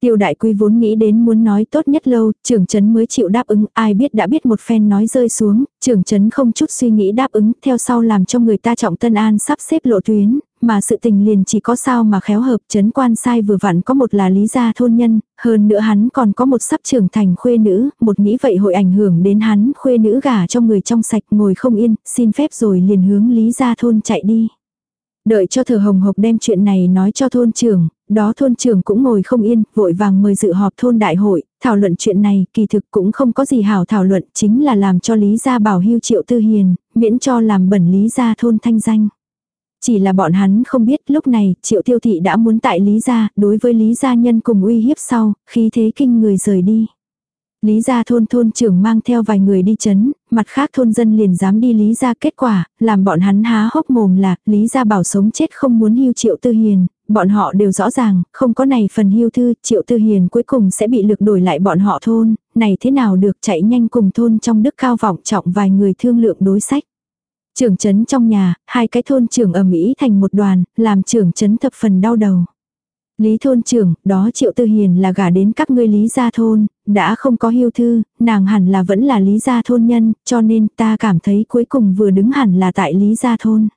Tiêu đại quy vốn nghĩ đến muốn nói tốt nhất lâu, trưởng chấn mới chịu đáp ứng, ai biết đã biết một phen nói rơi xuống, trưởng chấn không chút suy nghĩ đáp ứng, theo sau làm cho người ta trọng tân an sắp xếp lộ tuyến, mà sự tình liền chỉ có sao mà khéo hợp chấn quan sai vừa vặn có một là lý gia thôn nhân, hơn nữa hắn còn có một sắp trưởng thành khuê nữ, một nghĩ vậy hội ảnh hưởng đến hắn khuê nữ gả cho người trong sạch ngồi không yên, xin phép rồi liền hướng lý gia thôn chạy đi. Đợi cho thờ hồng hộc đem chuyện này nói cho thôn trưởng, đó thôn trưởng cũng ngồi không yên, vội vàng mời dự họp thôn đại hội, thảo luận chuyện này, kỳ thực cũng không có gì hảo thảo luận, chính là làm cho Lý Gia bảo hưu triệu tư hiền, miễn cho làm bẩn Lý Gia thôn thanh danh. Chỉ là bọn hắn không biết lúc này triệu tiêu thị đã muốn tại Lý Gia, đối với Lý Gia nhân cùng uy hiếp sau, khi thế kinh người rời đi. Lý gia thôn thôn trưởng mang theo vài người đi chấn, mặt khác thôn dân liền dám đi lý gia kết quả, làm bọn hắn há hốc mồm là, lý gia bảo sống chết không muốn hưu triệu tư hiền, bọn họ đều rõ ràng, không có này phần hưu thư, triệu tư hiền cuối cùng sẽ bị lực đổi lại bọn họ thôn, này thế nào được chạy nhanh cùng thôn trong đức cao vọng trọng vài người thương lượng đối sách. Trưởng chấn trong nhà, hai cái thôn trưởng ở Mỹ thành một đoàn, làm trưởng chấn thập phần đau đầu. Lý thôn trưởng, đó triệu tư hiền là gả đến các ngươi lý gia thôn, đã không có hưu thư, nàng hẳn là vẫn là lý gia thôn nhân, cho nên ta cảm thấy cuối cùng vừa đứng hẳn là tại lý gia thôn.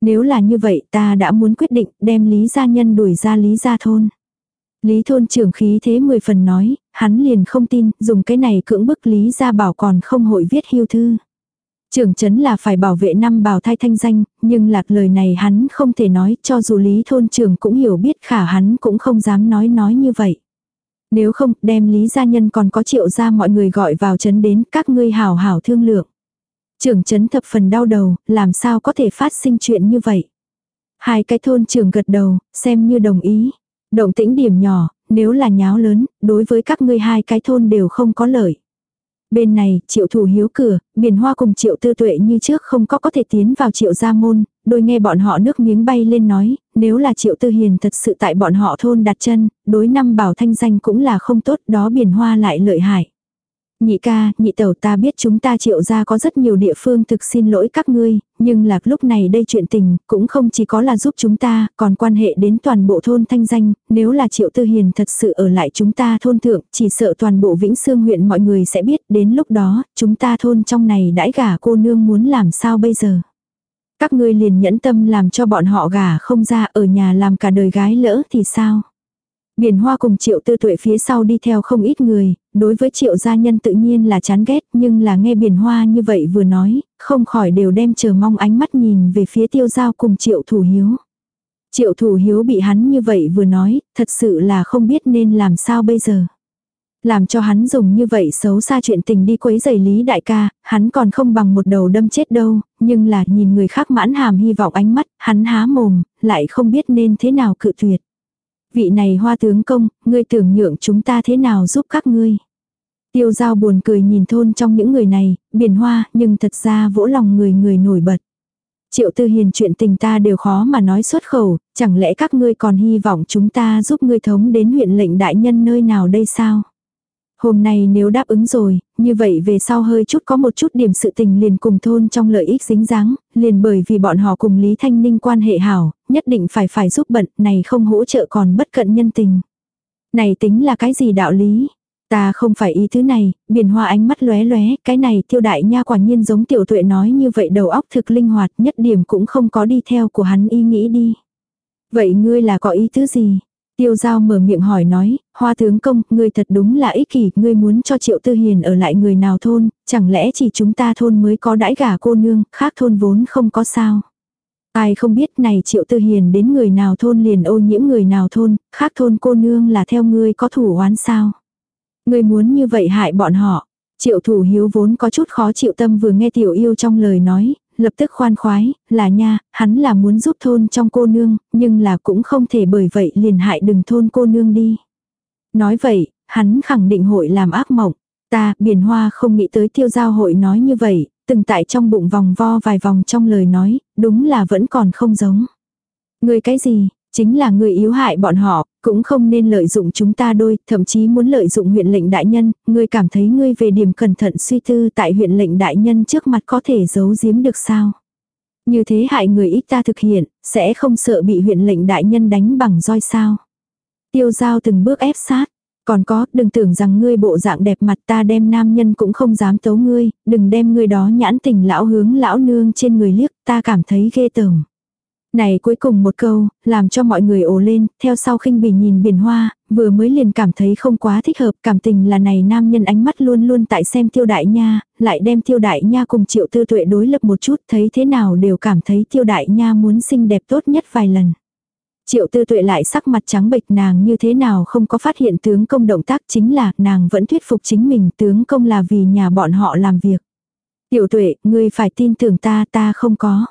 Nếu là như vậy ta đã muốn quyết định đem lý gia nhân đuổi ra lý gia thôn. Lý thôn trưởng khí thế mười phần nói, hắn liền không tin, dùng cái này cưỡng bức lý gia bảo còn không hội viết hưu thư. Trưởng chấn là phải bảo vệ năm bào thai thanh danh, nhưng lạc lời này hắn không thể nói cho dù lý thôn trưởng cũng hiểu biết khả hắn cũng không dám nói nói như vậy. Nếu không đem lý gia nhân còn có triệu ra mọi người gọi vào chấn đến các ngươi hảo hảo thương lượng. Trưởng chấn thập phần đau đầu, làm sao có thể phát sinh chuyện như vậy. Hai cái thôn trưởng gật đầu, xem như đồng ý. Động tĩnh điểm nhỏ, nếu là nháo lớn, đối với các ngươi hai cái thôn đều không có lợi. Bên này, triệu thủ hiếu cửa, biển hoa cùng triệu tư tuệ như trước không có có thể tiến vào triệu gia môn, đôi nghe bọn họ nước miếng bay lên nói, nếu là triệu tư hiền thật sự tại bọn họ thôn đặt chân, đối năm bảo thanh danh cũng là không tốt, đó biển hoa lại lợi hại. Nhị ca, nhị tẩu ta biết chúng ta triệu ra có rất nhiều địa phương thực xin lỗi các ngươi, nhưng là lúc này đây chuyện tình cũng không chỉ có là giúp chúng ta, còn quan hệ đến toàn bộ thôn thanh danh, nếu là triệu tư hiền thật sự ở lại chúng ta thôn thượng, chỉ sợ toàn bộ Vĩnh Sương huyện mọi người sẽ biết đến lúc đó, chúng ta thôn trong này đãi gả cô nương muốn làm sao bây giờ. Các ngươi liền nhẫn tâm làm cho bọn họ gả không ra ở nhà làm cả đời gái lỡ thì sao. Biển hoa cùng triệu tư tuệ phía sau đi theo không ít người, đối với triệu gia nhân tự nhiên là chán ghét nhưng là nghe biển hoa như vậy vừa nói, không khỏi đều đem chờ mong ánh mắt nhìn về phía tiêu giao cùng triệu thủ hiếu. Triệu thủ hiếu bị hắn như vậy vừa nói, thật sự là không biết nên làm sao bây giờ. Làm cho hắn dùng như vậy xấu xa chuyện tình đi quấy giày Lý đại ca, hắn còn không bằng một đầu đâm chết đâu, nhưng là nhìn người khác mãn hàm hy vọng ánh mắt, hắn há mồm, lại không biết nên thế nào cự tuyệt. Vị này hoa tướng công, ngươi tưởng nhượng chúng ta thế nào giúp các ngươi. Tiêu giao buồn cười nhìn thôn trong những người này, biển hoa, nhưng thật ra vỗ lòng người người nổi bật. Triệu tư hiền chuyện tình ta đều khó mà nói xuất khẩu, chẳng lẽ các ngươi còn hy vọng chúng ta giúp ngươi thống đến huyện lệnh đại nhân nơi nào đây sao? Hôm nay nếu đáp ứng rồi, như vậy về sau hơi chút có một chút điểm sự tình liền cùng thôn trong lợi ích dính dáng, liền bởi vì bọn họ cùng Lý Thanh Ninh quan hệ hảo, nhất định phải phải giúp bận, này không hỗ trợ còn bất cận nhân tình. Này tính là cái gì đạo lý? Ta không phải ý thứ này, biển hoa ánh mắt lóe lóe, cái này tiêu đại nha quả nhiên giống tiểu tuệ nói như vậy đầu óc thực linh hoạt nhất điểm cũng không có đi theo của hắn ý nghĩ đi. Vậy ngươi là có ý thứ gì? Tiêu giao mở miệng hỏi nói, hoa tướng công, ngươi thật đúng là ích kỷ, ngươi muốn cho triệu tư hiền ở lại người nào thôn, chẳng lẽ chỉ chúng ta thôn mới có đãi gả cô nương, khác thôn vốn không có sao. Ai không biết này triệu tư hiền đến người nào thôn liền ô nhiễm người nào thôn, khác thôn cô nương là theo ngươi có thủ oán sao. Ngươi muốn như vậy hại bọn họ. Triệu thủ hiếu vốn có chút khó chịu tâm vừa nghe tiểu yêu trong lời nói, lập tức khoan khoái, là nha, hắn là muốn giúp thôn trong cô nương, nhưng là cũng không thể bởi vậy liền hại đừng thôn cô nương đi. Nói vậy, hắn khẳng định hội làm ác mộng. Ta, biển hoa không nghĩ tới tiêu giao hội nói như vậy, từng tại trong bụng vòng vo vài vòng trong lời nói, đúng là vẫn còn không giống. Người cái gì, chính là người yếu hại bọn họ, cũng không nên lợi dụng chúng ta đôi, thậm chí muốn lợi dụng huyện lệnh đại nhân, ngươi cảm thấy ngươi về điểm cẩn thận suy tư tại huyện lệnh đại nhân trước mặt có thể giấu giếm được sao. Như thế hại người ít ta thực hiện, sẽ không sợ bị huyện lệnh đại nhân đánh bằng roi sao. Tiêu giao từng bước ép sát. Còn có, đừng tưởng rằng ngươi bộ dạng đẹp mặt ta đem nam nhân cũng không dám tấu ngươi, đừng đem ngươi đó nhãn tình lão hướng lão nương trên người liếc, ta cảm thấy ghê tởm. Này cuối cùng một câu, làm cho mọi người ồ lên, theo sau khinh bỉ nhìn biển hoa, vừa mới liền cảm thấy không quá thích hợp, cảm tình là này nam nhân ánh mắt luôn luôn tại xem tiêu đại nha, lại đem tiêu đại nha cùng triệu tư tuệ đối lập một chút, thấy thế nào đều cảm thấy tiêu đại nha muốn xinh đẹp tốt nhất vài lần. Triệu tư tuệ lại sắc mặt trắng bệch nàng như thế nào không có phát hiện tướng công động tác chính là nàng vẫn thuyết phục chính mình tướng công là vì nhà bọn họ làm việc. Tiểu tuệ, ngươi phải tin tưởng ta ta không có.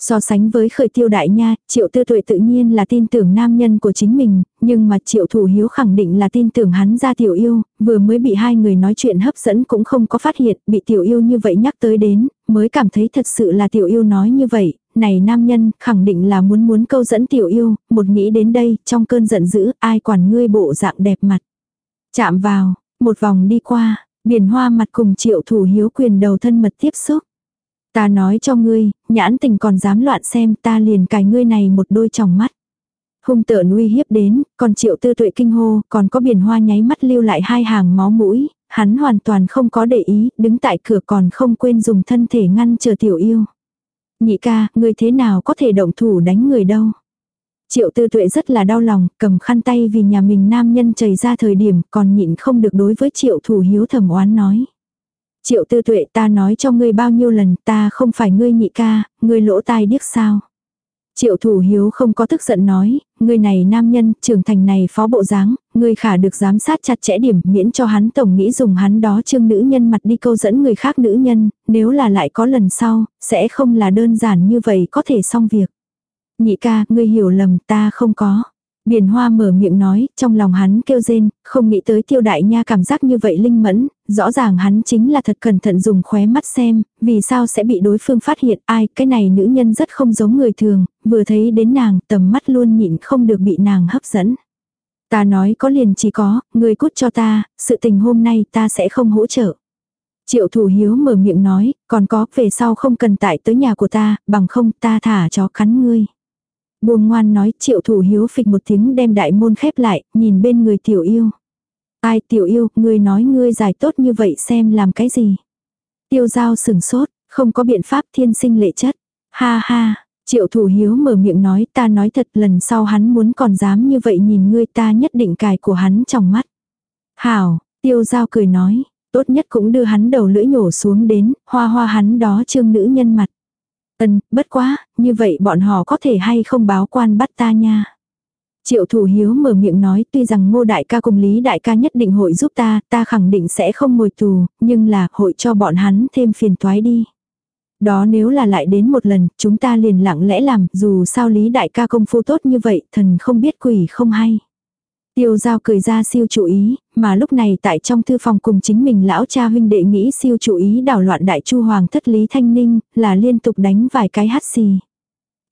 So sánh với khởi tiêu đại nha, triệu tư tuệ tự nhiên là tin tưởng nam nhân của chính mình, nhưng mà triệu thủ hiếu khẳng định là tin tưởng hắn ra tiểu yêu, vừa mới bị hai người nói chuyện hấp dẫn cũng không có phát hiện, bị tiểu yêu như vậy nhắc tới đến, mới cảm thấy thật sự là tiểu yêu nói như vậy, này nam nhân khẳng định là muốn muốn câu dẫn tiểu yêu, một nghĩ đến đây, trong cơn giận dữ, ai quản ngươi bộ dạng đẹp mặt. Chạm vào, một vòng đi qua, biển hoa mặt cùng triệu thủ hiếu quyền đầu thân mật tiếp xúc. Ta nói cho ngươi, nhãn tình còn dám loạn xem ta liền cài ngươi này một đôi tròng mắt. Hung tợn uy hiếp đến, còn triệu tư tuệ kinh hô, còn có biển hoa nháy mắt lưu lại hai hàng máu mũi, hắn hoàn toàn không có để ý, đứng tại cửa còn không quên dùng thân thể ngăn chờ tiểu yêu. Nhị ca, ngươi thế nào có thể động thủ đánh người đâu. Triệu tư tuệ rất là đau lòng, cầm khăn tay vì nhà mình nam nhân chảy ra thời điểm còn nhịn không được đối với triệu thủ hiếu thầm oán nói. Triệu tư tuệ ta nói cho ngươi bao nhiêu lần ta không phải ngươi nhị ca, ngươi lỗ tai điếc sao. Triệu thủ hiếu không có tức giận nói, ngươi này nam nhân, trưởng thành này phó bộ dáng, ngươi khả được giám sát chặt chẽ điểm miễn cho hắn tổng nghĩ dùng hắn đó trương nữ nhân mặt đi câu dẫn người khác nữ nhân, nếu là lại có lần sau, sẽ không là đơn giản như vậy có thể xong việc. Nhị ca, ngươi hiểu lầm ta không có. Biển hoa mở miệng nói, trong lòng hắn kêu rên, không nghĩ tới tiêu đại nha cảm giác như vậy linh mẫn, rõ ràng hắn chính là thật cẩn thận dùng khóe mắt xem, vì sao sẽ bị đối phương phát hiện ai, cái này nữ nhân rất không giống người thường, vừa thấy đến nàng, tầm mắt luôn nhịn không được bị nàng hấp dẫn. Ta nói có liền chỉ có, người cút cho ta, sự tình hôm nay ta sẽ không hỗ trợ. Triệu thủ hiếu mở miệng nói, còn có, về sau không cần tại tới nhà của ta, bằng không ta thả chó cắn ngươi. Buông ngoan nói triệu thủ hiếu phịch một tiếng đem đại môn khép lại, nhìn bên người tiểu yêu. Ai tiểu yêu, ngươi nói ngươi giải tốt như vậy xem làm cái gì. Tiêu giao sừng sốt, không có biện pháp thiên sinh lệ chất. Ha ha, triệu thủ hiếu mở miệng nói ta nói thật lần sau hắn muốn còn dám như vậy nhìn ngươi ta nhất định cài của hắn trong mắt. Hảo, tiêu giao cười nói, tốt nhất cũng đưa hắn đầu lưỡi nhổ xuống đến, hoa hoa hắn đó trương nữ nhân mặt. Ân, bất quá, như vậy bọn họ có thể hay không báo quan bắt ta nha. Triệu thủ hiếu mở miệng nói tuy rằng ngô đại ca cùng lý đại ca nhất định hội giúp ta, ta khẳng định sẽ không ngồi tù, nhưng là hội cho bọn hắn thêm phiền toái đi. Đó nếu là lại đến một lần, chúng ta liền lặng lẽ làm, dù sao lý đại ca công phu tốt như vậy, thần không biết quỷ không hay. Tiêu giao cười ra siêu chủ ý, mà lúc này tại trong thư phòng cùng chính mình lão cha huynh đệ nghĩ siêu chủ ý đảo loạn đại chu hoàng thất lý thanh ninh, là liên tục đánh vài cái hát xì.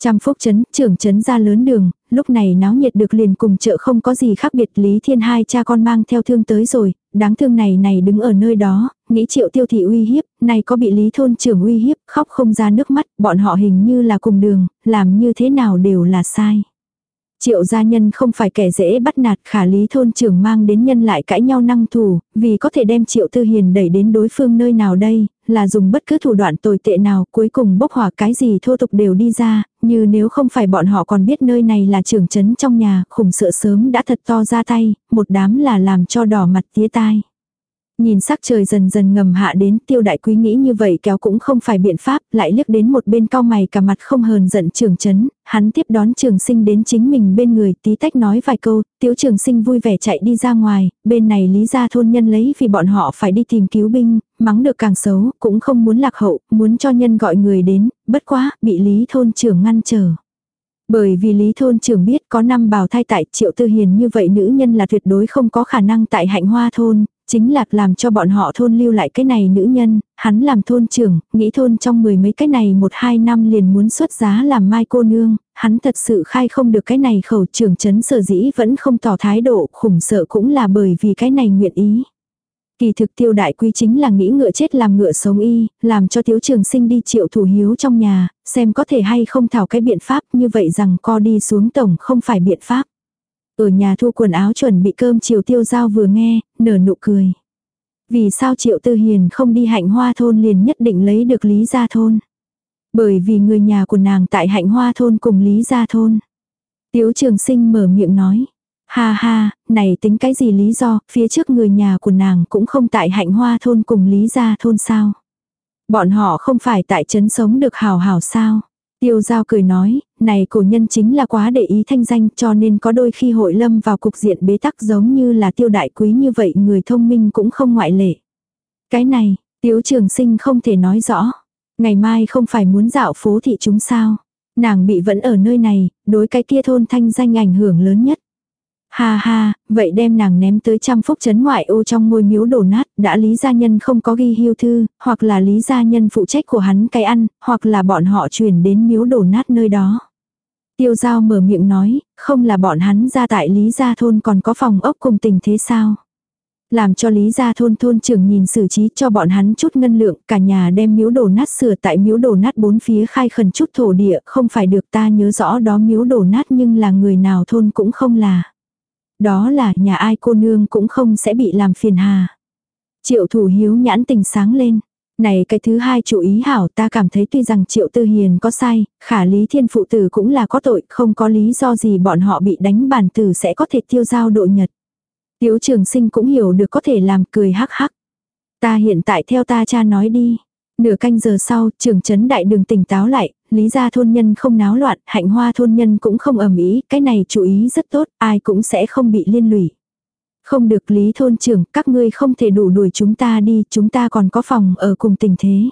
Trăm phúc chấn, trưởng chấn ra lớn đường, lúc này náo nhiệt được liền cùng chợ không có gì khác biệt Lý Thiên hai cha con mang theo thương tới rồi, đáng thương này này đứng ở nơi đó, nghĩ triệu tiêu thị uy hiếp, này có bị Lý thôn trưởng uy hiếp, khóc không ra nước mắt, bọn họ hình như là cùng đường, làm như thế nào đều là sai. Triệu gia nhân không phải kẻ dễ bắt nạt khả lý thôn trưởng mang đến nhân lại cãi nhau năng thủ, vì có thể đem triệu tư hiền đẩy đến đối phương nơi nào đây, là dùng bất cứ thủ đoạn tồi tệ nào cuối cùng bốc hỏa cái gì thô tục đều đi ra, như nếu không phải bọn họ còn biết nơi này là trưởng trấn trong nhà, khủng sợ sớm đã thật to ra tay, một đám là làm cho đỏ mặt tía tai. Nhìn sắc trời dần dần ngầm hạ đến tiêu đại quý nghĩ như vậy kéo cũng không phải biện pháp, lại liếc đến một bên cao mày cả mặt không hờn giận trường chấn, hắn tiếp đón trường sinh đến chính mình bên người tí tách nói vài câu, tiếu trường sinh vui vẻ chạy đi ra ngoài, bên này lý ra thôn nhân lấy vì bọn họ phải đi tìm cứu binh, mắng được càng xấu, cũng không muốn lạc hậu, muốn cho nhân gọi người đến, bất quá, bị lý thôn trưởng ngăn trở. Bởi vì Lý Thôn trưởng biết có năm bào thai tại triệu tư hiền như vậy nữ nhân là tuyệt đối không có khả năng tại hạnh hoa thôn, chính là làm cho bọn họ thôn lưu lại cái này nữ nhân, hắn làm thôn trưởng, nghĩ thôn trong mười mấy cái này một hai năm liền muốn xuất giá làm mai cô nương, hắn thật sự khai không được cái này khẩu trưởng chấn sở dĩ vẫn không tỏ thái độ, khủng sợ cũng là bởi vì cái này nguyện ý. Kỳ thực tiêu đại quy chính là nghĩ ngựa chết làm ngựa sống y, làm cho thiếu trường sinh đi triệu thủ hiếu trong nhà, xem có thể hay không thảo cái biện pháp như vậy rằng co đi xuống tổng không phải biện pháp. Ở nhà thu quần áo chuẩn bị cơm chiều tiêu giao vừa nghe, nở nụ cười. Vì sao triệu tư hiền không đi hạnh hoa thôn liền nhất định lấy được lý gia thôn. Bởi vì người nhà của nàng tại hạnh hoa thôn cùng lý gia thôn. Tiếu trường sinh mở miệng nói. Ha ha, này tính cái gì lý do, phía trước người nhà của nàng cũng không tại hạnh hoa thôn cùng lý gia thôn sao. Bọn họ không phải tại trấn sống được hào hào sao. Tiêu giao cười nói, này cổ nhân chính là quá để ý thanh danh cho nên có đôi khi hội lâm vào cục diện bế tắc giống như là tiêu đại quý như vậy người thông minh cũng không ngoại lệ. Cái này, tiếu trường sinh không thể nói rõ. Ngày mai không phải muốn dạo phố thị chúng sao. Nàng bị vẫn ở nơi này, đối cái kia thôn thanh danh ảnh hưởng lớn nhất. Ha ha, vậy đem nàng ném tới trăm phúc chấn ngoại ô trong ngôi miếu đổ nát, đã lý gia nhân không có ghi hưu thư, hoặc là lý gia nhân phụ trách của hắn cái ăn, hoặc là bọn họ chuyển đến miếu đổ nát nơi đó. Tiêu giao mở miệng nói, không là bọn hắn ra tại lý gia thôn còn có phòng ốc cùng tình thế sao. Làm cho lý gia thôn thôn trưởng nhìn xử trí cho bọn hắn chút ngân lượng, cả nhà đem miếu đổ nát sửa tại miếu đổ nát bốn phía khai khẩn chút thổ địa, không phải được ta nhớ rõ đó miếu đổ nát nhưng là người nào thôn cũng không là. Đó là nhà ai cô nương cũng không sẽ bị làm phiền hà. Triệu thủ hiếu nhãn tình sáng lên. Này cái thứ hai chủ ý hảo ta cảm thấy tuy rằng triệu tư hiền có sai, khả lý thiên phụ tử cũng là có tội, không có lý do gì bọn họ bị đánh bản tử sẽ có thể tiêu giao độ nhật. Tiếu trường sinh cũng hiểu được có thể làm cười hắc hắc. Ta hiện tại theo ta cha nói đi. Nửa canh giờ sau, trường trấn đại đường tỉnh táo lại, lý gia thôn nhân không náo loạn, hạnh hoa thôn nhân cũng không ầm ĩ, cái này chú ý rất tốt, ai cũng sẽ không bị liên lụy. Không được lý thôn trưởng, các ngươi không thể đủ đuổi chúng ta đi, chúng ta còn có phòng ở cùng tình thế.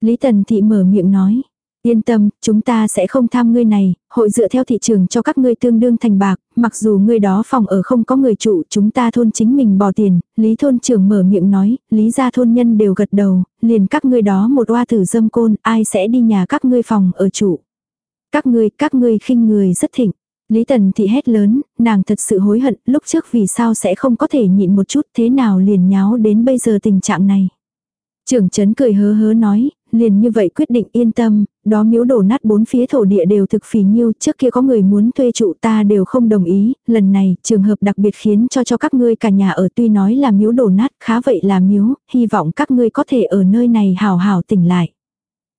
Lý Tần Thị mở miệng nói. Yên tâm, chúng ta sẽ không tham ngươi này, hội dựa theo thị trường cho các ngươi tương đương thành bạc, mặc dù ngươi đó phòng ở không có người trụ, chúng ta thôn chính mình bỏ tiền, Lý thôn trưởng mở miệng nói, Lý gia thôn nhân đều gật đầu, liền các ngươi đó một oa thử dâm côn, ai sẽ đi nhà các ngươi phòng ở trụ. Các ngươi, các ngươi khinh người rất thịnh. Lý Tần thị hét lớn, nàng thật sự hối hận, lúc trước vì sao sẽ không có thể nhịn một chút thế nào liền nháo đến bây giờ tình trạng này. Trưởng chấn cười hớ hớ nói, liền như vậy quyết định yên tâm, đó miếu đổ nát bốn phía thổ địa đều thực phì nhiêu, trước kia có người muốn thuê trụ ta đều không đồng ý, lần này trường hợp đặc biệt khiến cho cho các ngươi cả nhà ở tuy nói là miếu đổ nát khá vậy là miếu, hy vọng các ngươi có thể ở nơi này hào hào tỉnh lại.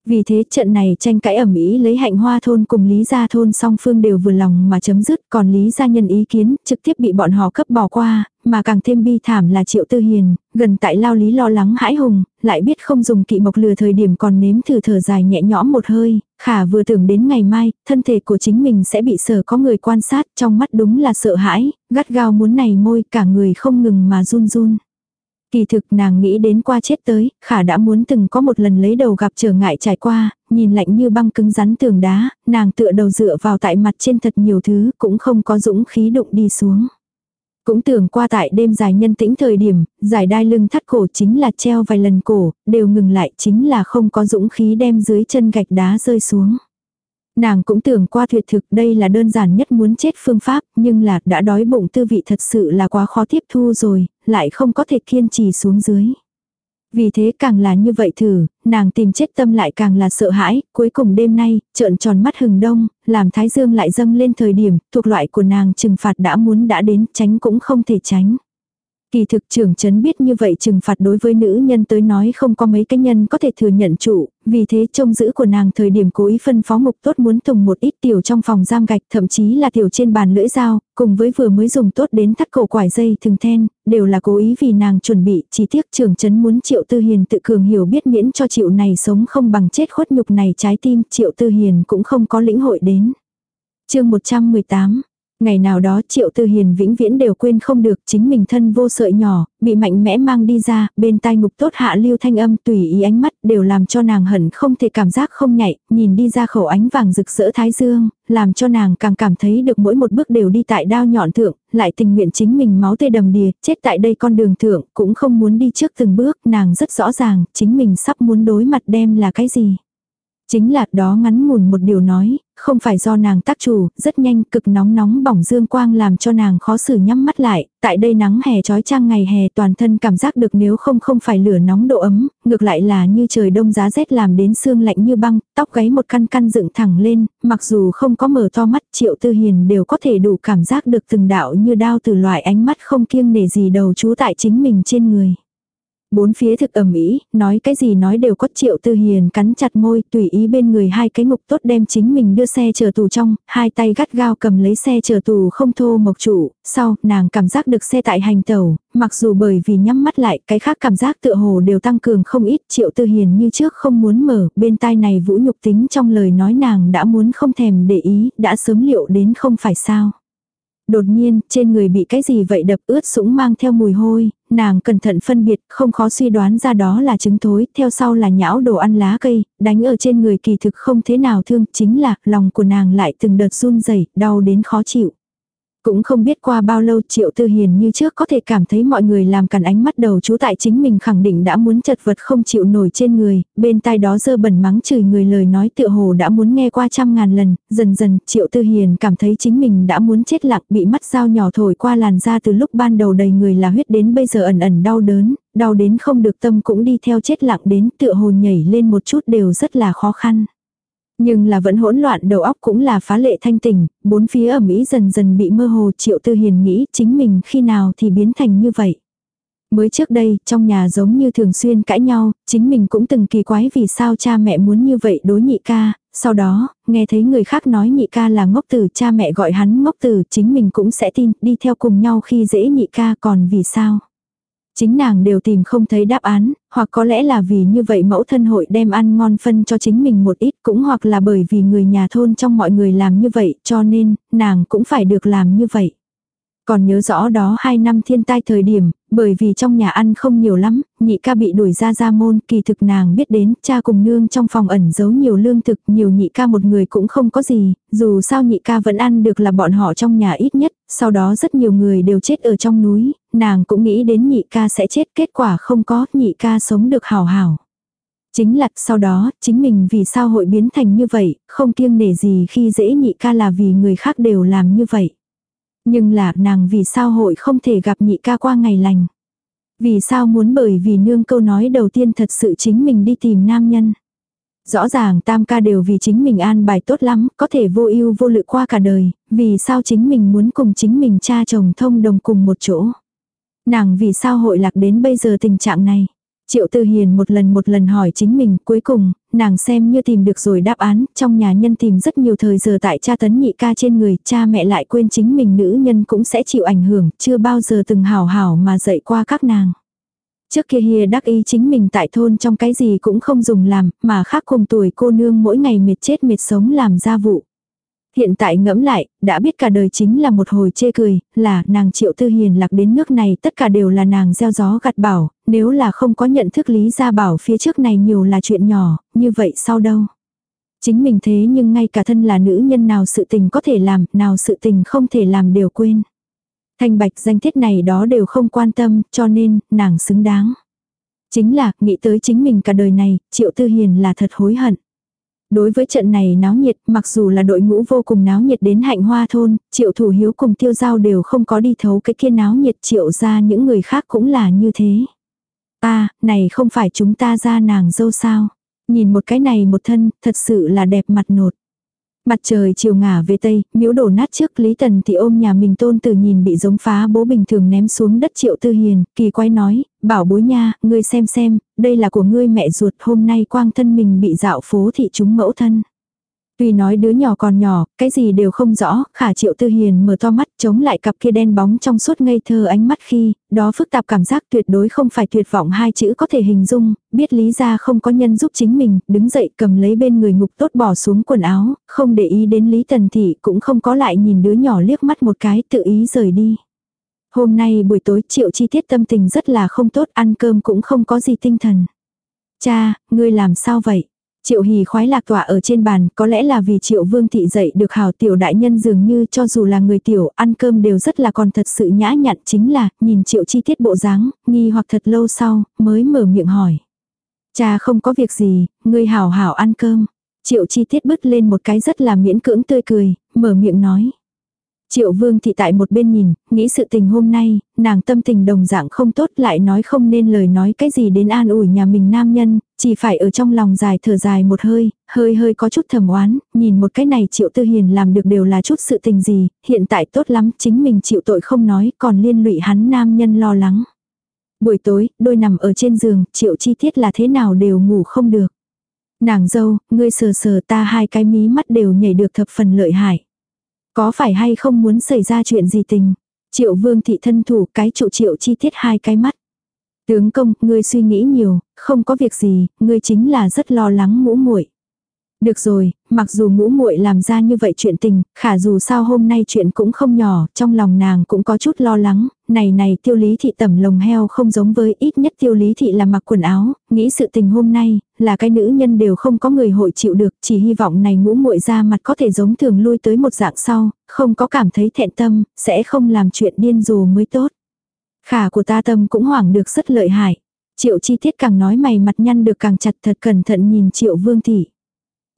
Vì thế trận này tranh cãi ẩm ý lấy hạnh hoa thôn cùng Lý Gia thôn song phương đều vừa lòng mà chấm dứt, còn Lý Gia nhân ý kiến trực tiếp bị bọn họ cấp bỏ qua, mà càng thêm bi thảm là Triệu Tư Hiền, gần tại lao lý lo lắng hãi hùng, lại biết không dùng kỵ mộc lừa thời điểm còn nếm thử thở dài nhẹ nhõm một hơi, Khả vừa tưởng đến ngày mai, thân thể của chính mình sẽ bị sở có người quan sát, trong mắt đúng là sợ hãi, gắt gao muốn này môi, cả người không ngừng mà run run. Kỳ thực nàng nghĩ đến qua chết tới, khả đã muốn từng có một lần lấy đầu gặp trở ngại trải qua, nhìn lạnh như băng cứng rắn tường đá, nàng tựa đầu dựa vào tại mặt trên thật nhiều thứ, cũng không có dũng khí đụng đi xuống. Cũng tưởng qua tại đêm dài nhân tĩnh thời điểm, giải đai lưng thắt cổ chính là treo vài lần cổ, đều ngừng lại chính là không có dũng khí đem dưới chân gạch đá rơi xuống. Nàng cũng tưởng qua tuyệt thực đây là đơn giản nhất muốn chết phương pháp, nhưng là đã đói bụng tư vị thật sự là quá khó tiếp thu rồi, lại không có thể kiên trì xuống dưới. Vì thế càng là như vậy thử, nàng tìm chết tâm lại càng là sợ hãi, cuối cùng đêm nay, trợn tròn mắt hừng đông, làm thái dương lại dâng lên thời điểm, thuộc loại của nàng trừng phạt đã muốn đã đến, tránh cũng không thể tránh. Kỳ thực trưởng chấn biết như vậy trừng phạt đối với nữ nhân tới nói không có mấy cái nhân có thể thừa nhận chủ, vì thế trông giữ của nàng thời điểm cố ý phân phó mục tốt muốn tùng một ít tiểu trong phòng giam gạch thậm chí là tiểu trên bàn lưỡi dao, cùng với vừa mới dùng tốt đến thắt cổ quải dây thường then, đều là cố ý vì nàng chuẩn bị, chỉ tiếc trưởng chấn muốn triệu tư hiền tự cường hiểu biết miễn cho triệu này sống không bằng chết khuất nhục này trái tim triệu tư hiền cũng không có lĩnh hội đến. chương 118 Ngày nào đó Triệu Tư Hiền vĩnh viễn đều quên không được chính mình thân vô sợi nhỏ, bị mạnh mẽ mang đi ra, bên tai ngục tốt hạ lưu thanh âm tùy ý ánh mắt đều làm cho nàng hận không thể cảm giác không nhạy, nhìn đi ra khẩu ánh vàng rực rỡ thái dương, làm cho nàng càng cảm thấy được mỗi một bước đều đi tại đao nhọn thượng, lại tình nguyện chính mình máu tê đầm đìa, chết tại đây con đường thượng, cũng không muốn đi trước từng bước, nàng rất rõ ràng, chính mình sắp muốn đối mặt đem là cái gì. Chính là đó ngắn ngủn một điều nói, không phải do nàng tác chủ, rất nhanh cực nóng nóng bỏng dương quang làm cho nàng khó xử nhắm mắt lại, tại đây nắng hè trói trang ngày hè toàn thân cảm giác được nếu không không phải lửa nóng độ ấm, ngược lại là như trời đông giá rét làm đến xương lạnh như băng, tóc gáy một căn căn dựng thẳng lên, mặc dù không có mở to mắt triệu tư hiền đều có thể đủ cảm giác được từng đạo như đao từ loại ánh mắt không kiêng nể gì đầu chú tại chính mình trên người. Bốn phía thực ẩm ý, nói cái gì nói đều có triệu tư hiền cắn chặt môi, tùy ý bên người hai cái ngục tốt đem chính mình đưa xe chờ tù trong, hai tay gắt gao cầm lấy xe chờ tù không thô mộc trụ sau, nàng cảm giác được xe tại hành tàu, mặc dù bởi vì nhắm mắt lại, cái khác cảm giác tựa hồ đều tăng cường không ít, triệu tư hiền như trước không muốn mở, bên tai này vũ nhục tính trong lời nói nàng đã muốn không thèm để ý, đã sớm liệu đến không phải sao. Đột nhiên, trên người bị cái gì vậy đập ướt sũng mang theo mùi hôi, nàng cẩn thận phân biệt, không khó suy đoán ra đó là trứng thối, theo sau là nhão đồ ăn lá cây, đánh ở trên người kỳ thực không thế nào thương, chính là lòng của nàng lại từng đợt run rẩy đau đến khó chịu. Cũng không biết qua bao lâu triệu tư hiền như trước có thể cảm thấy mọi người làm cằn ánh mắt đầu chú tại chính mình khẳng định đã muốn chật vật không chịu nổi trên người, bên tai đó dơ bẩn mắng chửi người lời nói tựa hồ đã muốn nghe qua trăm ngàn lần, dần dần triệu tư hiền cảm thấy chính mình đã muốn chết lặng bị mắt dao nhỏ thổi qua làn da từ lúc ban đầu đầy người là huyết đến bây giờ ẩn ẩn đau đớn, đau đến không được tâm cũng đi theo chết lặng đến tựa hồ nhảy lên một chút đều rất là khó khăn. Nhưng là vẫn hỗn loạn đầu óc cũng là phá lệ thanh tỉnh, bốn phía ở Mỹ dần dần bị mơ hồ triệu tư hiền nghĩ chính mình khi nào thì biến thành như vậy. Mới trước đây, trong nhà giống như thường xuyên cãi nhau, chính mình cũng từng kỳ quái vì sao cha mẹ muốn như vậy đối nhị ca, sau đó, nghe thấy người khác nói nhị ca là ngốc tử, cha mẹ gọi hắn ngốc tử, chính mình cũng sẽ tin, đi theo cùng nhau khi dễ nhị ca còn vì sao. Chính nàng đều tìm không thấy đáp án, hoặc có lẽ là vì như vậy mẫu thân hội đem ăn ngon phân cho chính mình một ít cũng hoặc là bởi vì người nhà thôn trong mọi người làm như vậy cho nên nàng cũng phải được làm như vậy. Còn nhớ rõ đó hai năm thiên tai thời điểm, bởi vì trong nhà ăn không nhiều lắm, nhị ca bị đuổi ra ra môn, kỳ thực nàng biết đến, cha cùng nương trong phòng ẩn giấu nhiều lương thực, nhiều nhị ca một người cũng không có gì, dù sao nhị ca vẫn ăn được là bọn họ trong nhà ít nhất, sau đó rất nhiều người đều chết ở trong núi, nàng cũng nghĩ đến nhị ca sẽ chết, kết quả không có, nhị ca sống được hào hào. Chính là sau đó, chính mình vì sao hội biến thành như vậy, không kiêng nể gì khi dễ nhị ca là vì người khác đều làm như vậy. Nhưng là nàng vì sao hội không thể gặp nhị ca qua ngày lành. Vì sao muốn bởi vì nương câu nói đầu tiên thật sự chính mình đi tìm nam nhân. Rõ ràng tam ca đều vì chính mình an bài tốt lắm, có thể vô ưu vô lự qua cả đời, vì sao chính mình muốn cùng chính mình cha chồng thông đồng cùng một chỗ. Nàng vì sao hội lạc đến bây giờ tình trạng này. Triệu Tư Hiền một lần một lần hỏi chính mình, cuối cùng, nàng xem như tìm được rồi đáp án, trong nhà nhân tìm rất nhiều thời giờ tại cha tấn nhị ca trên người, cha mẹ lại quên chính mình nữ nhân cũng sẽ chịu ảnh hưởng, chưa bao giờ từng hảo hảo mà dạy qua các nàng. Trước kia hìa đắc ý chính mình tại thôn trong cái gì cũng không dùng làm, mà khác cùng tuổi cô nương mỗi ngày mệt chết mệt sống làm gia vụ. Hiện tại ngẫm lại, đã biết cả đời chính là một hồi chê cười, là nàng triệu tư hiền lạc đến nước này tất cả đều là nàng gieo gió gặt bảo, nếu là không có nhận thức lý gia bảo phía trước này nhiều là chuyện nhỏ, như vậy sau đâu. Chính mình thế nhưng ngay cả thân là nữ nhân nào sự tình có thể làm, nào sự tình không thể làm đều quên. Thanh bạch danh thiết này đó đều không quan tâm, cho nên, nàng xứng đáng. Chính là, nghĩ tới chính mình cả đời này, triệu tư hiền là thật hối hận. Đối với trận này náo nhiệt, mặc dù là đội ngũ vô cùng náo nhiệt đến hạnh hoa thôn, triệu thủ hiếu cùng tiêu giao đều không có đi thấu cái kia náo nhiệt triệu ra những người khác cũng là như thế. À, này không phải chúng ta ra nàng dâu sao. Nhìn một cái này một thân, thật sự là đẹp mặt nột. Mặt trời chiều ngả về tây, miễu đổ nát trước Lý Tần thì ôm nhà mình tôn tử nhìn bị giống phá bố bình thường ném xuống đất triệu tư hiền, kỳ quay nói, bảo bối nha, ngươi xem xem, đây là của ngươi mẹ ruột hôm nay quang thân mình bị dạo phố thị chúng mẫu thân. Tuy nói đứa nhỏ còn nhỏ, cái gì đều không rõ, khả triệu tư hiền mở to mắt chống lại cặp kia đen bóng trong suốt ngây thơ ánh mắt khi, đó phức tạp cảm giác tuyệt đối không phải tuyệt vọng hai chữ có thể hình dung, biết lý ra không có nhân giúp chính mình, đứng dậy cầm lấy bên người ngục tốt bỏ xuống quần áo, không để ý đến lý tần thị cũng không có lại nhìn đứa nhỏ liếc mắt một cái tự ý rời đi. Hôm nay buổi tối triệu chi tiết tâm tình rất là không tốt ăn cơm cũng không có gì tinh thần. Cha, ngươi làm sao vậy? Triệu hì khoái lạc tọa ở trên bàn, có lẽ là vì triệu vương thị dậy được hào tiểu đại nhân dường như cho dù là người tiểu, ăn cơm đều rất là còn thật sự nhã nhặn chính là, nhìn triệu chi tiết bộ dáng, nghi hoặc thật lâu sau, mới mở miệng hỏi. Cha không có việc gì, ngươi hảo hảo ăn cơm. Triệu chi tiết bứt lên một cái rất là miễn cưỡng tươi cười, mở miệng nói. Triệu vương thị tại một bên nhìn, nghĩ sự tình hôm nay, nàng tâm tình đồng dạng không tốt lại nói không nên lời nói cái gì đến an ủi nhà mình nam nhân, chỉ phải ở trong lòng dài thở dài một hơi, hơi hơi có chút thầm oán, nhìn một cái này triệu tư hiền làm được đều là chút sự tình gì, hiện tại tốt lắm chính mình chịu tội không nói còn liên lụy hắn nam nhân lo lắng. Buổi tối, đôi nằm ở trên giường, triệu chi tiết là thế nào đều ngủ không được. Nàng dâu, ngươi sờ sờ ta hai cái mí mắt đều nhảy được thập phần lợi hại. Có phải hay không muốn xảy ra chuyện gì tình? Triệu vương thị thân thủ cái trụ triệu chi tiết hai cái mắt. Tướng công, ngươi suy nghĩ nhiều, không có việc gì, ngươi chính là rất lo lắng ngũ muội. Được rồi, mặc dù ngũ muội làm ra như vậy chuyện tình, khả dù sao hôm nay chuyện cũng không nhỏ, trong lòng nàng cũng có chút lo lắng, này này tiêu lý thị tẩm lồng heo không giống với ít nhất tiêu lý thị là mặc quần áo, nghĩ sự tình hôm nay, là cái nữ nhân đều không có người hội chịu được, chỉ hy vọng này ngũ muội ra mặt có thể giống thường lui tới một dạng sau, không có cảm thấy thẹn tâm, sẽ không làm chuyện điên rồ mới tốt. Khả của ta tâm cũng hoảng được rất lợi hại. Triệu chi tiết càng nói mày mặt nhăn được càng chặt thật cẩn thận nhìn triệu vương thị.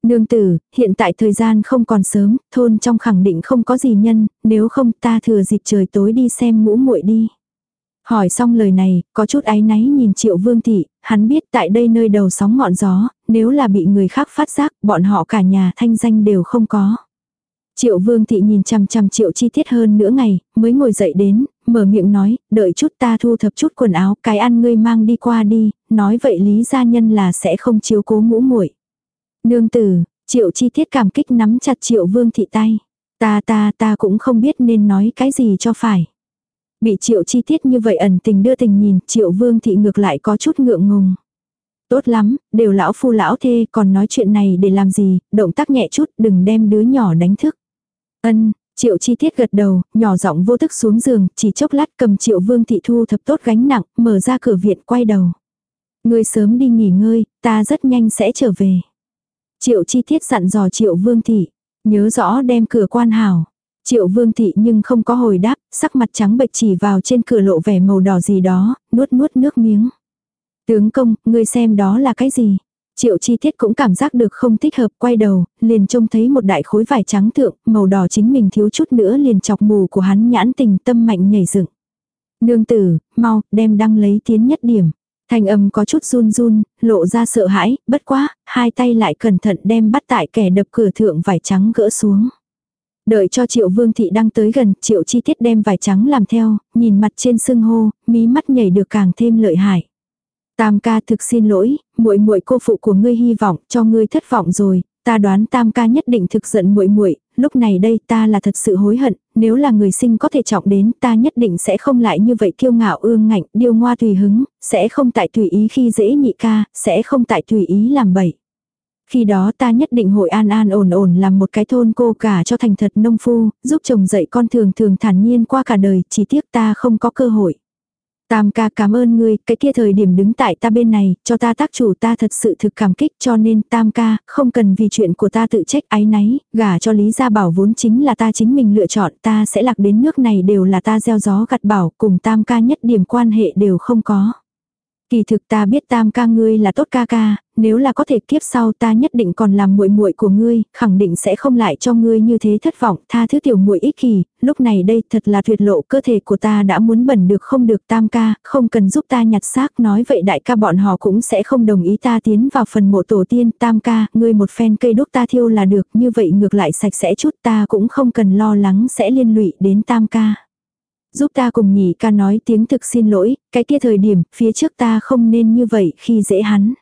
Nương tử, hiện tại thời gian không còn sớm, thôn trong khẳng định không có gì nhân, nếu không ta thừa dịp trời tối đi xem ngũ muội đi. Hỏi xong lời này, có chút áy náy nhìn triệu vương thị, hắn biết tại đây nơi đầu sóng ngọn gió, nếu là bị người khác phát giác, bọn họ cả nhà thanh danh đều không có. Triệu vương thị nhìn chằm chằm triệu chi tiết hơn nửa ngày, mới ngồi dậy đến, mở miệng nói, đợi chút ta thu thập chút quần áo, cái ăn ngươi mang đi qua đi, nói vậy lý gia nhân là sẽ không chiếu cố ngũ muội Nương tử, triệu chi tiết cảm kích nắm chặt triệu vương thị tay. Ta ta ta cũng không biết nên nói cái gì cho phải. Bị triệu chi tiết như vậy ẩn tình đưa tình nhìn, triệu vương thị ngược lại có chút ngượng ngùng. Tốt lắm, đều lão phu lão thê còn nói chuyện này để làm gì, động tác nhẹ chút đừng đem đứa nhỏ đánh thức. Ân, triệu chi tiết gật đầu, nhỏ giọng vô thức xuống giường, chỉ chốc lát cầm triệu vương thị thu thập tốt gánh nặng, mở ra cửa viện quay đầu. Ngươi sớm đi nghỉ ngơi, ta rất nhanh sẽ trở về. Triệu chi tiết dặn dò triệu vương thị. Nhớ rõ đem cửa quan hảo. Triệu vương thị nhưng không có hồi đáp, sắc mặt trắng bệch chỉ vào trên cửa lộ vẻ màu đỏ gì đó, nuốt nuốt nước miếng. Tướng công, ngươi xem đó là cái gì? Triệu chi tiết cũng cảm giác được không thích hợp quay đầu, liền trông thấy một đại khối vải trắng thượng, màu đỏ chính mình thiếu chút nữa liền chọc mù của hắn nhãn tình tâm mạnh nhảy dựng. Nương tử, mau, đem đăng lấy tiến nhất điểm. Thanh âm có chút run run, lộ ra sợ hãi, bất quá, hai tay lại cẩn thận đem bắt tại kẻ đập cửa thượng vải trắng gỡ xuống. Đợi cho triệu vương thị đang tới gần, triệu chi tiết đem vải trắng làm theo, nhìn mặt trên sưng hô, mí mắt nhảy được càng thêm lợi hại. Tam ca thực xin lỗi, muội muội cô phụ của ngươi hy vọng cho ngươi thất vọng rồi, ta đoán tam ca nhất định thực giận muội muội, lúc này đây ta là thật sự hối hận, nếu là người sinh có thể trọng đến ta nhất định sẽ không lại như vậy kiêu ngạo ương ngạnh, điêu ngoa tùy hứng, sẽ không tại tùy ý khi dễ nhị ca, sẽ không tại tùy ý làm bậy. Khi đó ta nhất định hội an an ổn ổn làm một cái thôn cô cả cho thành thật nông phu, giúp chồng dạy con thường thường thản nhiên qua cả đời, chỉ tiếc ta không có cơ hội. Tam ca cảm ơn ngươi, cái kia thời điểm đứng tại ta bên này, cho ta tác chủ ta thật sự thực cảm kích cho nên tam ca, không cần vì chuyện của ta tự trách ái náy, gả cho Lý Gia Bảo vốn chính là ta chính mình lựa chọn, ta sẽ lạc đến nước này đều là ta gieo gió gặt bảo, cùng tam ca nhất điểm quan hệ đều không có. Kỳ thực ta biết tam ca ngươi là tốt ca ca, nếu là có thể kiếp sau ta nhất định còn làm muội muội của ngươi, khẳng định sẽ không lại cho ngươi như thế thất vọng, tha thứ tiểu muội ích kỷ, lúc này đây thật là tuyệt lộ cơ thể của ta đã muốn bẩn được không được tam ca, không cần giúp ta nhặt xác nói vậy đại ca bọn họ cũng sẽ không đồng ý ta tiến vào phần mộ tổ tiên tam ca, ngươi một phen cây đúc ta thiêu là được, như vậy ngược lại sạch sẽ chút ta cũng không cần lo lắng sẽ liên lụy đến tam ca. Giúp ta cùng nhị ca nói tiếng thực xin lỗi, cái kia thời điểm, phía trước ta không nên như vậy khi dễ hắn.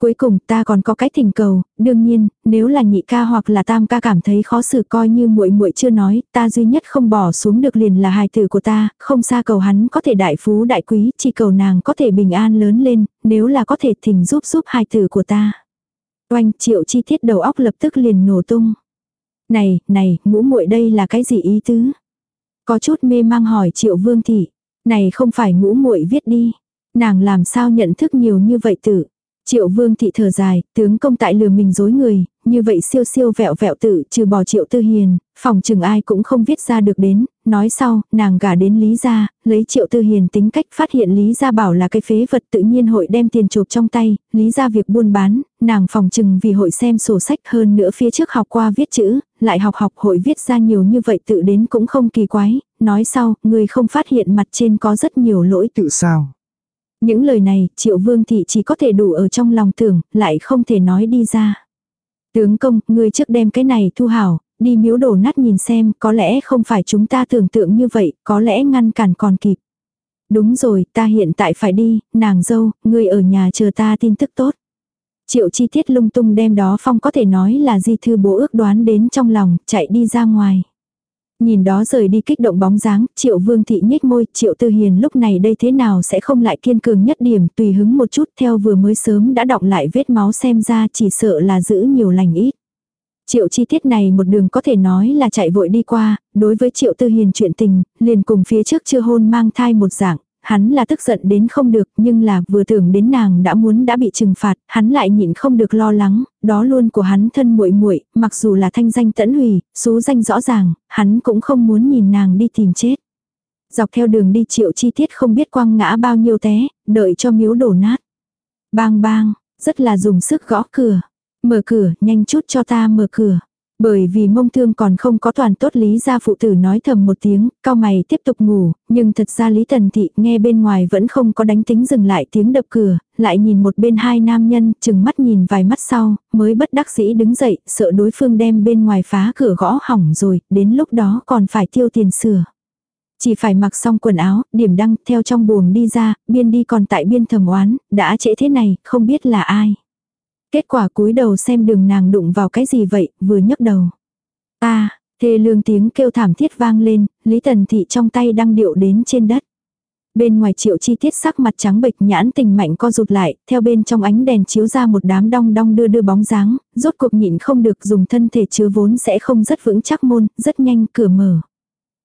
Cuối cùng ta còn có cái thỉnh cầu, đương nhiên, nếu là nhị ca hoặc là tam ca cảm thấy khó xử coi như muội muội chưa nói, ta duy nhất không bỏ xuống được liền là hài tử của ta, không xa cầu hắn có thể đại phú đại quý, chỉ cầu nàng có thể bình an lớn lên, nếu là có thể thỉnh giúp giúp hài tử của ta. Oanh triệu chi tiết đầu óc lập tức liền nổ tung. Này, này, ngũ muội đây là cái gì ý tứ? Có chút mê mang hỏi triệu vương thị. Này không phải ngũ muội viết đi. Nàng làm sao nhận thức nhiều như vậy tử. Triệu vương thị thở dài, tướng công tại lừa mình dối người, như vậy siêu siêu vẹo vẹo tự trừ bỏ triệu tư hiền, phòng chừng ai cũng không viết ra được đến, nói sau, nàng gả đến Lý gia, lấy triệu tư hiền tính cách phát hiện Lý gia bảo là cái phế vật tự nhiên hội đem tiền chụp trong tay, Lý gia việc buôn bán, nàng phòng chừng vì hội xem sổ sách hơn nữa phía trước học qua viết chữ, lại học học hội viết ra nhiều như vậy tự đến cũng không kỳ quái, nói sau, người không phát hiện mặt trên có rất nhiều lỗi tự sao. Những lời này, triệu vương thị chỉ có thể đủ ở trong lòng tưởng, lại không thể nói đi ra. Tướng công, ngươi trước đem cái này thu hảo, đi miếu đổ nát nhìn xem, có lẽ không phải chúng ta tưởng tượng như vậy, có lẽ ngăn cản còn kịp. Đúng rồi, ta hiện tại phải đi, nàng dâu, ngươi ở nhà chờ ta tin tức tốt. Triệu chi tiết lung tung đem đó phong có thể nói là di thư bố ước đoán đến trong lòng, chạy đi ra ngoài. Nhìn đó rời đi kích động bóng dáng, triệu vương thị nhếch môi, triệu tư hiền lúc này đây thế nào sẽ không lại kiên cường nhất điểm, tùy hứng một chút theo vừa mới sớm đã đọng lại vết máu xem ra chỉ sợ là giữ nhiều lành ít. Triệu chi tiết này một đường có thể nói là chạy vội đi qua, đối với triệu tư hiền chuyện tình, liền cùng phía trước chưa hôn mang thai một dạng, hắn là tức giận đến không được, nhưng là vừa tưởng đến nàng đã muốn đã bị trừng phạt, hắn lại nhịn không được lo lắng, đó luôn của hắn thân muội muội, mặc dù là thanh danh tẫn hủy, số danh rõ ràng, hắn cũng không muốn nhìn nàng đi tìm chết. Dọc theo đường đi triệu chi tiết không biết quăng ngã bao nhiêu té, đợi cho miếu đổ nát. Bang bang, rất là dùng sức gõ cửa. Mở cửa, nhanh chút cho ta mở cửa. Bởi vì mông thương còn không có toàn tốt lý gia phụ tử nói thầm một tiếng, cao mày tiếp tục ngủ, nhưng thật ra lý tần thị nghe bên ngoài vẫn không có đánh tính dừng lại tiếng đập cửa, lại nhìn một bên hai nam nhân, chừng mắt nhìn vài mắt sau, mới bất đắc dĩ đứng dậy, sợ đối phương đem bên ngoài phá cửa gõ hỏng rồi, đến lúc đó còn phải tiêu tiền sửa. Chỉ phải mặc xong quần áo, điểm đăng, theo trong buồng đi ra, biên đi còn tại biên thầm oán, đã trễ thế này, không biết là ai. Kết quả cúi đầu xem đường nàng đụng vào cái gì vậy, vừa nhấc đầu. a thê lương tiếng kêu thảm thiết vang lên, Lý Tần Thị trong tay đang điệu đến trên đất. Bên ngoài triệu chi tiết sắc mặt trắng bệch nhãn tình mạnh co rụt lại, theo bên trong ánh đèn chiếu ra một đám đong đong đưa đưa bóng dáng, rốt cuộc nhịn không được dùng thân thể chứa vốn sẽ không rất vững chắc môn, rất nhanh cửa mở.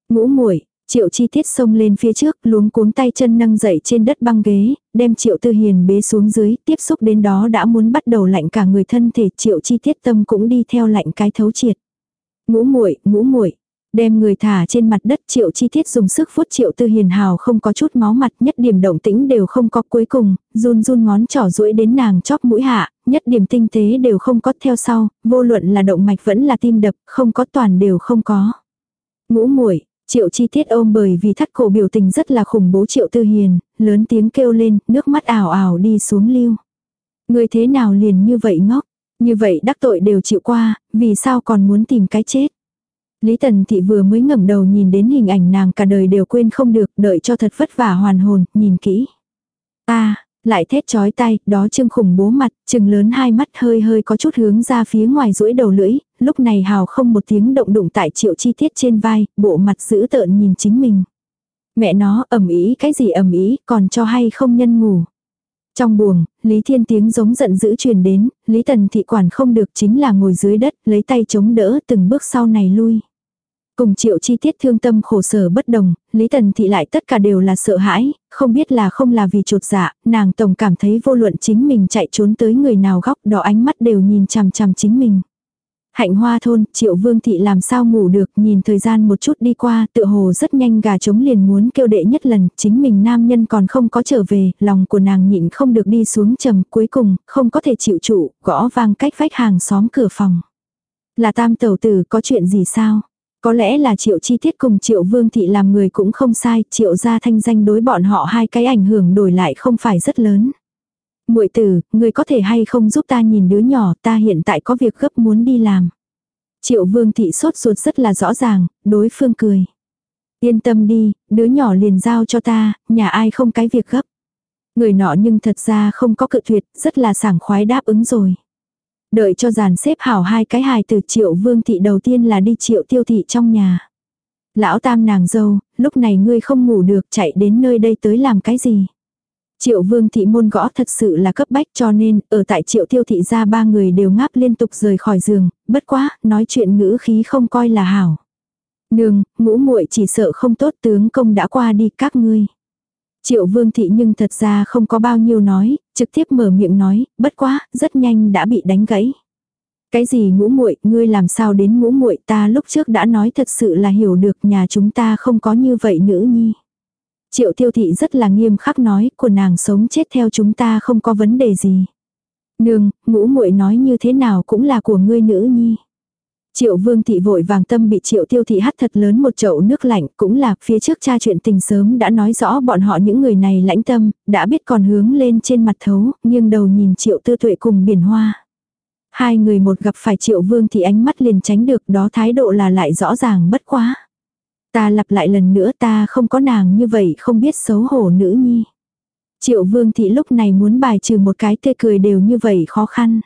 Ngũ muội Triệu chi tiết xông lên phía trước, luống cuống tay chân nâng dậy trên đất băng ghế, đem triệu tư hiền bế xuống dưới, tiếp xúc đến đó đã muốn bắt đầu lạnh cả người thân thể, triệu chi tiết tâm cũng đi theo lạnh cái thấu triệt. Ngũ muội ngũ muội đem người thả trên mặt đất triệu chi tiết dùng sức phút triệu tư hiền hào không có chút máu mặt nhất điểm động tĩnh đều không có cuối cùng, run run ngón trỏ rũi đến nàng chóp mũi hạ, nhất điểm tinh tế đều không có theo sau, vô luận là động mạch vẫn là tim đập, không có toàn đều không có. Ngũ muội Triệu chi tiết ôm bởi vì thắt cổ biểu tình rất là khủng bố triệu tư hiền, lớn tiếng kêu lên, nước mắt ảo ảo đi xuống lưu. Người thế nào liền như vậy ngốc, như vậy đắc tội đều chịu qua, vì sao còn muốn tìm cái chết. Lý Tần Thị vừa mới ngẩng đầu nhìn đến hình ảnh nàng cả đời đều quên không được, đợi cho thật vất vả hoàn hồn, nhìn kỹ. ta lại thét chói tay, đó trương khủng bố mặt, trừng lớn hai mắt hơi hơi có chút hướng ra phía ngoài rũi đầu lưỡi, lúc này hào không một tiếng động đụng tại triệu chi tiết trên vai, bộ mặt dữ tợn nhìn chính mình. Mẹ nó ẩm ý cái gì ẩm ý còn cho hay không nhân ngủ. Trong buồng, Lý Thiên tiếng giống giận dữ truyền đến, Lý Tần thị quản không được chính là ngồi dưới đất, lấy tay chống đỡ từng bước sau này lui. Cùng triệu chi tiết thương tâm khổ sở bất đồng, Lý Tần thị lại tất cả đều là sợ hãi, không biết là không là vì trột dạ, nàng tổng cảm thấy vô luận chính mình chạy trốn tới người nào góc đỏ ánh mắt đều nhìn chằm chằm chính mình. Hạnh hoa thôn, triệu vương thị làm sao ngủ được, nhìn thời gian một chút đi qua, tựa hồ rất nhanh gà trống liền muốn kêu đệ nhất lần, chính mình nam nhân còn không có trở về, lòng của nàng nhịn không được đi xuống trầm, cuối cùng, không có thể chịu trụ, gõ vang cách vách hàng xóm cửa phòng. Là tam tẩu tử, có chuyện gì sao? Có lẽ là triệu chi tiết cùng triệu vương thị làm người cũng không sai, triệu gia thanh danh đối bọn họ hai cái ảnh hưởng đổi lại không phải rất lớn muội tử, người có thể hay không giúp ta nhìn đứa nhỏ, ta hiện tại có việc gấp muốn đi làm. Triệu vương thị sốt ruột rất là rõ ràng, đối phương cười. Yên tâm đi, đứa nhỏ liền giao cho ta, nhà ai không cái việc gấp. Người nọ nhưng thật ra không có cự tuyệt, rất là sảng khoái đáp ứng rồi. Đợi cho dàn xếp hảo hai cái hài từ triệu vương thị đầu tiên là đi triệu tiêu thị trong nhà. Lão tam nàng dâu, lúc này ngươi không ngủ được chạy đến nơi đây tới làm cái gì. Triệu vương thị môn gõ thật sự là cấp bách cho nên, ở tại triệu tiêu thị ra ba người đều ngáp liên tục rời khỏi giường, bất quá, nói chuyện ngữ khí không coi là hảo. Nương, ngũ muội chỉ sợ không tốt tướng công đã qua đi các ngươi. Triệu vương thị nhưng thật ra không có bao nhiêu nói, trực tiếp mở miệng nói, bất quá, rất nhanh đã bị đánh gãy. Cái gì ngũ muội, ngươi làm sao đến ngũ muội ta lúc trước đã nói thật sự là hiểu được nhà chúng ta không có như vậy nữ nhi. Triệu tiêu thị rất là nghiêm khắc nói, của nàng sống chết theo chúng ta không có vấn đề gì. Nương, ngũ muội nói như thế nào cũng là của ngươi nữ nhi. Triệu vương thị vội vàng tâm bị triệu tiêu thị hắt thật lớn một chậu nước lạnh cũng là phía trước cha chuyện tình sớm đã nói rõ bọn họ những người này lãnh tâm, đã biết còn hướng lên trên mặt thấu, nhưng đầu nhìn triệu tư tuệ cùng biển hoa. Hai người một gặp phải triệu vương thì ánh mắt liền tránh được đó thái độ là lại rõ ràng bất quá. Ta lặp lại lần nữa ta không có nàng như vậy không biết xấu hổ nữ nhi. Triệu vương thị lúc này muốn bài trừ một cái tê cười đều như vậy khó khăn.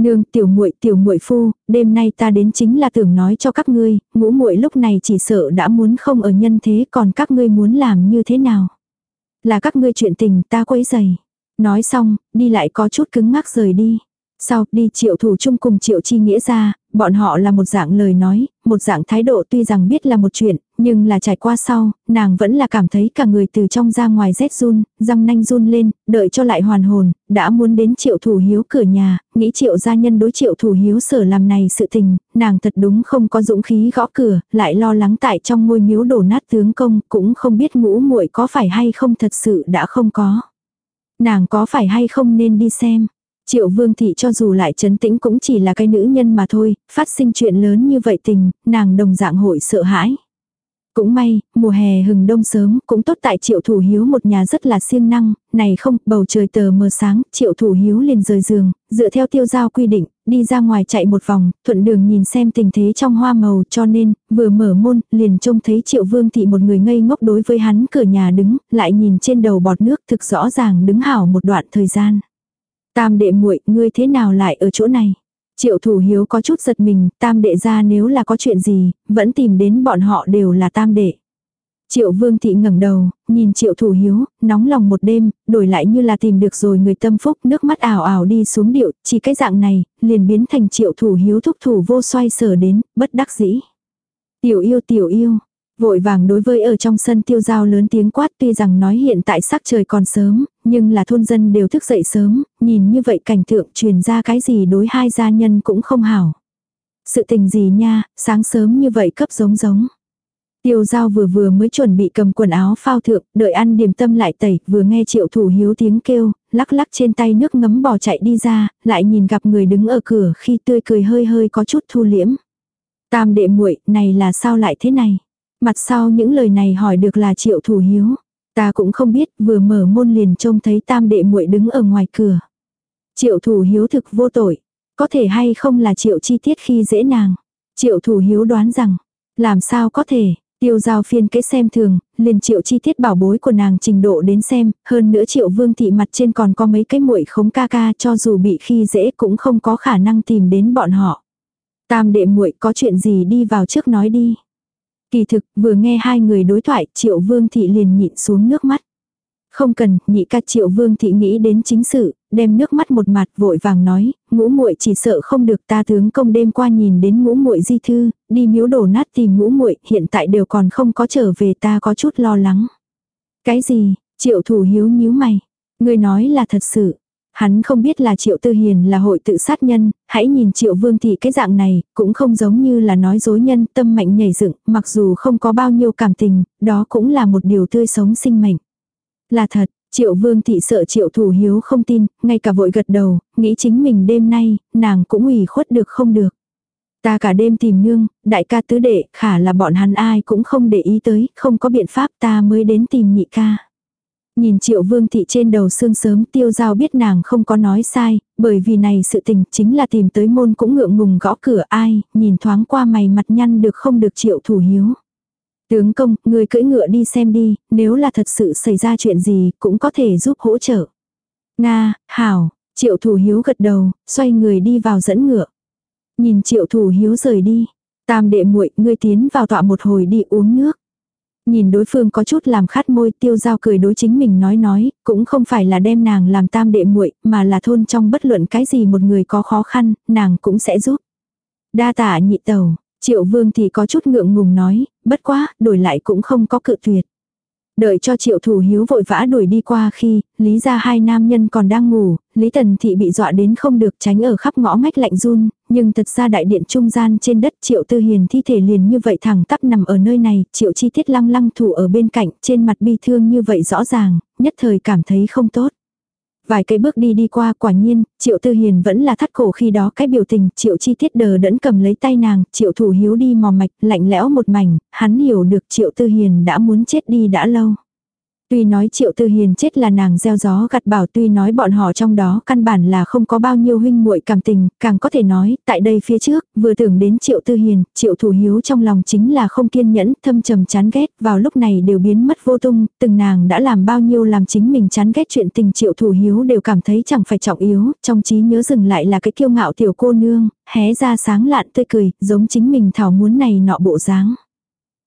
Nương tiểu muội tiểu muội phu, đêm nay ta đến chính là tưởng nói cho các ngươi, ngũ muội lúc này chỉ sợ đã muốn không ở nhân thế còn các ngươi muốn làm như thế nào. Là các ngươi chuyện tình ta quấy giày Nói xong, đi lại có chút cứng ngắc rời đi. Sau, đi triệu thủ chung cùng triệu chi nghĩa ra, bọn họ là một dạng lời nói, một dạng thái độ tuy rằng biết là một chuyện, nhưng là trải qua sau, nàng vẫn là cảm thấy cả người từ trong ra ngoài rét run, răng nanh run lên, đợi cho lại hoàn hồn, đã muốn đến triệu thủ hiếu cửa nhà, nghĩ triệu gia nhân đối triệu thủ hiếu sở làm này sự tình, nàng thật đúng không có dũng khí gõ cửa, lại lo lắng tại trong ngôi miếu đổ nát tướng công, cũng không biết ngũ muội có phải hay không thật sự đã không có. Nàng có phải hay không nên đi xem. Triệu vương thị cho dù lại chấn tĩnh cũng chỉ là cái nữ nhân mà thôi, phát sinh chuyện lớn như vậy tình, nàng đồng dạng hội sợ hãi. Cũng may, mùa hè hừng đông sớm, cũng tốt tại triệu thủ hiếu một nhà rất là siêng năng, này không, bầu trời tờ mờ sáng, triệu thủ hiếu liền rời giường, dựa theo tiêu giao quy định, đi ra ngoài chạy một vòng, thuận đường nhìn xem tình thế trong hoa màu cho nên, vừa mở môn, liền trông thấy triệu vương thị một người ngây ngốc đối với hắn cửa nhà đứng, lại nhìn trên đầu bọt nước thực rõ ràng đứng hảo một đoạn thời gian. Tam đệ muội, ngươi thế nào lại ở chỗ này? Triệu thủ hiếu có chút giật mình, tam đệ ra nếu là có chuyện gì, vẫn tìm đến bọn họ đều là tam đệ. Triệu vương thị ngẩng đầu, nhìn triệu thủ hiếu, nóng lòng một đêm, đổi lại như là tìm được rồi người tâm phúc, nước mắt ảo ảo đi xuống điệu, chỉ cái dạng này, liền biến thành triệu thủ hiếu thúc thủ vô xoay sở đến, bất đắc dĩ. Tiểu yêu tiểu yêu, Vội vàng đối với ở trong sân tiêu giao lớn tiếng quát tuy rằng nói hiện tại sắc trời còn sớm, nhưng là thôn dân đều thức dậy sớm, nhìn như vậy cảnh tượng truyền ra cái gì đối hai gia nhân cũng không hảo. Sự tình gì nha, sáng sớm như vậy cấp giống giống. Tiêu giao vừa vừa mới chuẩn bị cầm quần áo phao thượng, đợi ăn điểm tâm lại tẩy, vừa nghe triệu thủ hiếu tiếng kêu, lắc lắc trên tay nước ngấm bò chạy đi ra, lại nhìn gặp người đứng ở cửa khi tươi cười hơi hơi có chút thu liễm. Tam đệ muội này là sao lại thế này? Mặt sau những lời này hỏi được là triệu thủ hiếu. Ta cũng không biết, vừa mở môn liền trông thấy tam đệ muội đứng ở ngoài cửa. Triệu thủ hiếu thực vô tội. Có thể hay không là triệu chi tiết khi dễ nàng. Triệu thủ hiếu đoán rằng, làm sao có thể, Tiêu giao phiên kế xem thường, liền triệu chi tiết bảo bối của nàng trình độ đến xem, hơn nữa triệu vương thị mặt trên còn có mấy cái muội khống ca ca cho dù bị khi dễ cũng không có khả năng tìm đến bọn họ. Tam đệ muội có chuyện gì đi vào trước nói đi. Kỳ thực, vừa nghe hai người đối thoại, triệu vương thị liền nhịn xuống nước mắt. Không cần, nhị ca triệu vương thị nghĩ đến chính sự, đem nước mắt một mặt vội vàng nói, ngũ muội chỉ sợ không được ta tướng công đêm qua nhìn đến ngũ muội di thư, đi miếu đổ nát tìm ngũ muội hiện tại đều còn không có trở về ta có chút lo lắng. Cái gì, triệu thủ hiếu nhíu mày, người nói là thật sự. Hắn không biết là triệu tư hiền là hội tự sát nhân, hãy nhìn triệu vương thị cái dạng này, cũng không giống như là nói dối nhân tâm mạnh nhảy dựng, mặc dù không có bao nhiêu cảm tình, đó cũng là một điều tươi sống sinh mệnh. Là thật, triệu vương thị sợ triệu thủ hiếu không tin, ngay cả vội gật đầu, nghĩ chính mình đêm nay, nàng cũng ủy khuất được không được. Ta cả đêm tìm nương, đại ca tứ đệ, khả là bọn hắn ai cũng không để ý tới, không có biện pháp ta mới đến tìm nhị ca. Nhìn triệu vương thị trên đầu sương sớm tiêu giao biết nàng không có nói sai, bởi vì này sự tình chính là tìm tới môn cũng ngượng ngùng gõ cửa ai, nhìn thoáng qua mày mặt nhăn được không được triệu thủ hiếu. Tướng công, người cưỡi ngựa đi xem đi, nếu là thật sự xảy ra chuyện gì, cũng có thể giúp hỗ trợ. Nga, hảo, triệu thủ hiếu gật đầu, xoay người đi vào dẫn ngựa. Nhìn triệu thủ hiếu rời đi. Tam đệ muội ngươi tiến vào tọa một hồi đi uống nước. Nhìn đối phương có chút làm khát môi tiêu giao cười đối chính mình nói nói, cũng không phải là đem nàng làm tam đệ muội mà là thôn trong bất luận cái gì một người có khó khăn, nàng cũng sẽ giúp. Đa tả nhị tàu, triệu vương thì có chút ngượng ngùng nói, bất quá, đổi lại cũng không có cự tuyệt. Đợi cho triệu thủ hiếu vội vã đuổi đi qua khi, lý ra hai nam nhân còn đang ngủ, lý tần thị bị dọa đến không được tránh ở khắp ngõ ngách lạnh run, nhưng thật ra đại điện trung gian trên đất triệu tư hiền thi thể liền như vậy thẳng tắp nằm ở nơi này, triệu chi tiết lăng lăng thủ ở bên cạnh, trên mặt bi thương như vậy rõ ràng, nhất thời cảm thấy không tốt. Vài cây bước đi đi qua quả nhiên, triệu tư hiền vẫn là thắt cổ khi đó cái biểu tình, triệu chi tiết đờ đẫn cầm lấy tay nàng, triệu thủ hiếu đi mò mạch, lạnh lẽo một mảnh, hắn hiểu được triệu tư hiền đã muốn chết đi đã lâu. Tuy nói triệu tư hiền chết là nàng gieo gió gặt bảo tuy nói bọn họ trong đó căn bản là không có bao nhiêu huynh muội cảm tình, càng có thể nói, tại đây phía trước, vừa tưởng đến triệu tư hiền, triệu thủ hiếu trong lòng chính là không kiên nhẫn, thâm trầm chán ghét, vào lúc này đều biến mất vô tung, từng nàng đã làm bao nhiêu làm chính mình chán ghét chuyện tình triệu thủ hiếu đều cảm thấy chẳng phải trọng yếu, trong trí nhớ dừng lại là cái kiêu ngạo tiểu cô nương, hé ra sáng lạn tươi cười, giống chính mình thảo muốn này nọ bộ dáng.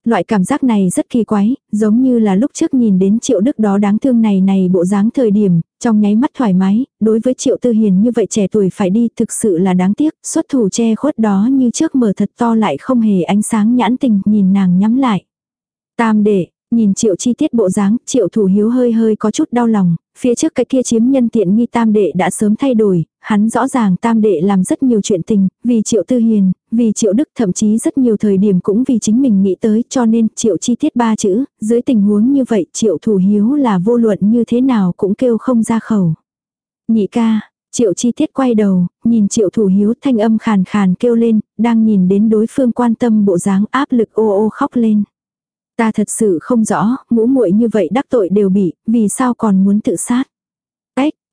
Loại cảm giác này rất kỳ quái, giống như là lúc trước nhìn đến triệu đức đó đáng thương này này bộ dáng thời điểm, trong nháy mắt thoải mái, đối với triệu tư hiền như vậy trẻ tuổi phải đi thực sự là đáng tiếc, xuất thủ che khuất đó như trước mở thật to lại không hề ánh sáng nhãn tình nhìn nàng nhắm lại. Tam đệ, nhìn triệu chi tiết bộ dáng, triệu thủ hiếu hơi hơi có chút đau lòng, phía trước cái kia chiếm nhân tiện nghi tam đệ đã sớm thay đổi, hắn rõ ràng tam đệ làm rất nhiều chuyện tình, vì triệu tư hiền, vì triệu đức thậm chí rất nhiều thời điểm cũng vì chính mình nghĩ tới cho nên triệu chi tiết ba chữ, dưới tình huống như vậy triệu thủ hiếu là vô luận như thế nào cũng kêu không ra khẩu. Nhị ca, Triệu chi tiết quay đầu, nhìn triệu thủ hiếu thanh âm khàn khàn kêu lên, đang nhìn đến đối phương quan tâm bộ dáng áp lực ô ô khóc lên. Ta thật sự không rõ, ngũ muội như vậy đắc tội đều bị, vì sao còn muốn tự sát.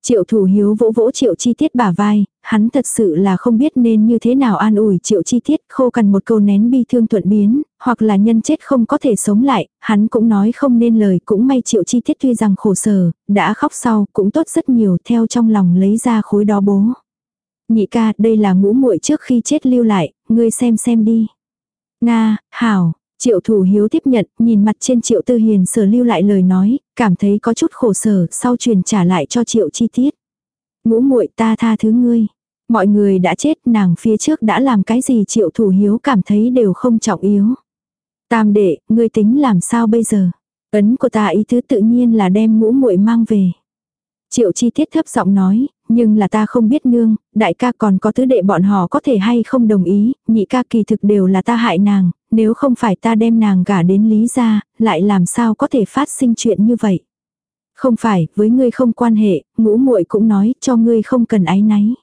Triệu thủ hiếu vỗ vỗ triệu chi tiết bả vai, hắn thật sự là không biết nên như thế nào an ủi triệu chi tiết khô cần một câu nén bi thương thuận biến, hoặc là nhân chết không có thể sống lại, hắn cũng nói không nên lời cũng may triệu chi tiết tuy rằng khổ sở, đã khóc sau cũng tốt rất nhiều theo trong lòng lấy ra khối đó bố. Nhị ca, đây là ngũ muội trước khi chết lưu lại, ngươi xem xem đi. Nga, hảo, Triệu thủ hiếu tiếp nhận, nhìn mặt trên triệu tư hiền sở lưu lại lời nói, cảm thấy có chút khổ sở, sau truyền trả lại cho triệu chi tiết. Ngũ muội ta tha thứ ngươi. Mọi người đã chết, nàng phía trước đã làm cái gì triệu thủ hiếu cảm thấy đều không trọng yếu. Tam đệ, ngươi tính làm sao bây giờ? Ấn của ta ý tứ tự nhiên là đem ngũ muội mang về. Triệu chi tiết thấp giọng nói, nhưng là ta không biết nương, đại ca còn có thứ đệ bọn họ có thể hay không đồng ý, nhị ca kỳ thực đều là ta hại nàng, nếu không phải ta đem nàng gả đến lý gia, lại làm sao có thể phát sinh chuyện như vậy. Không phải, với ngươi không quan hệ, ngũ muội cũng nói cho ngươi không cần ái náy.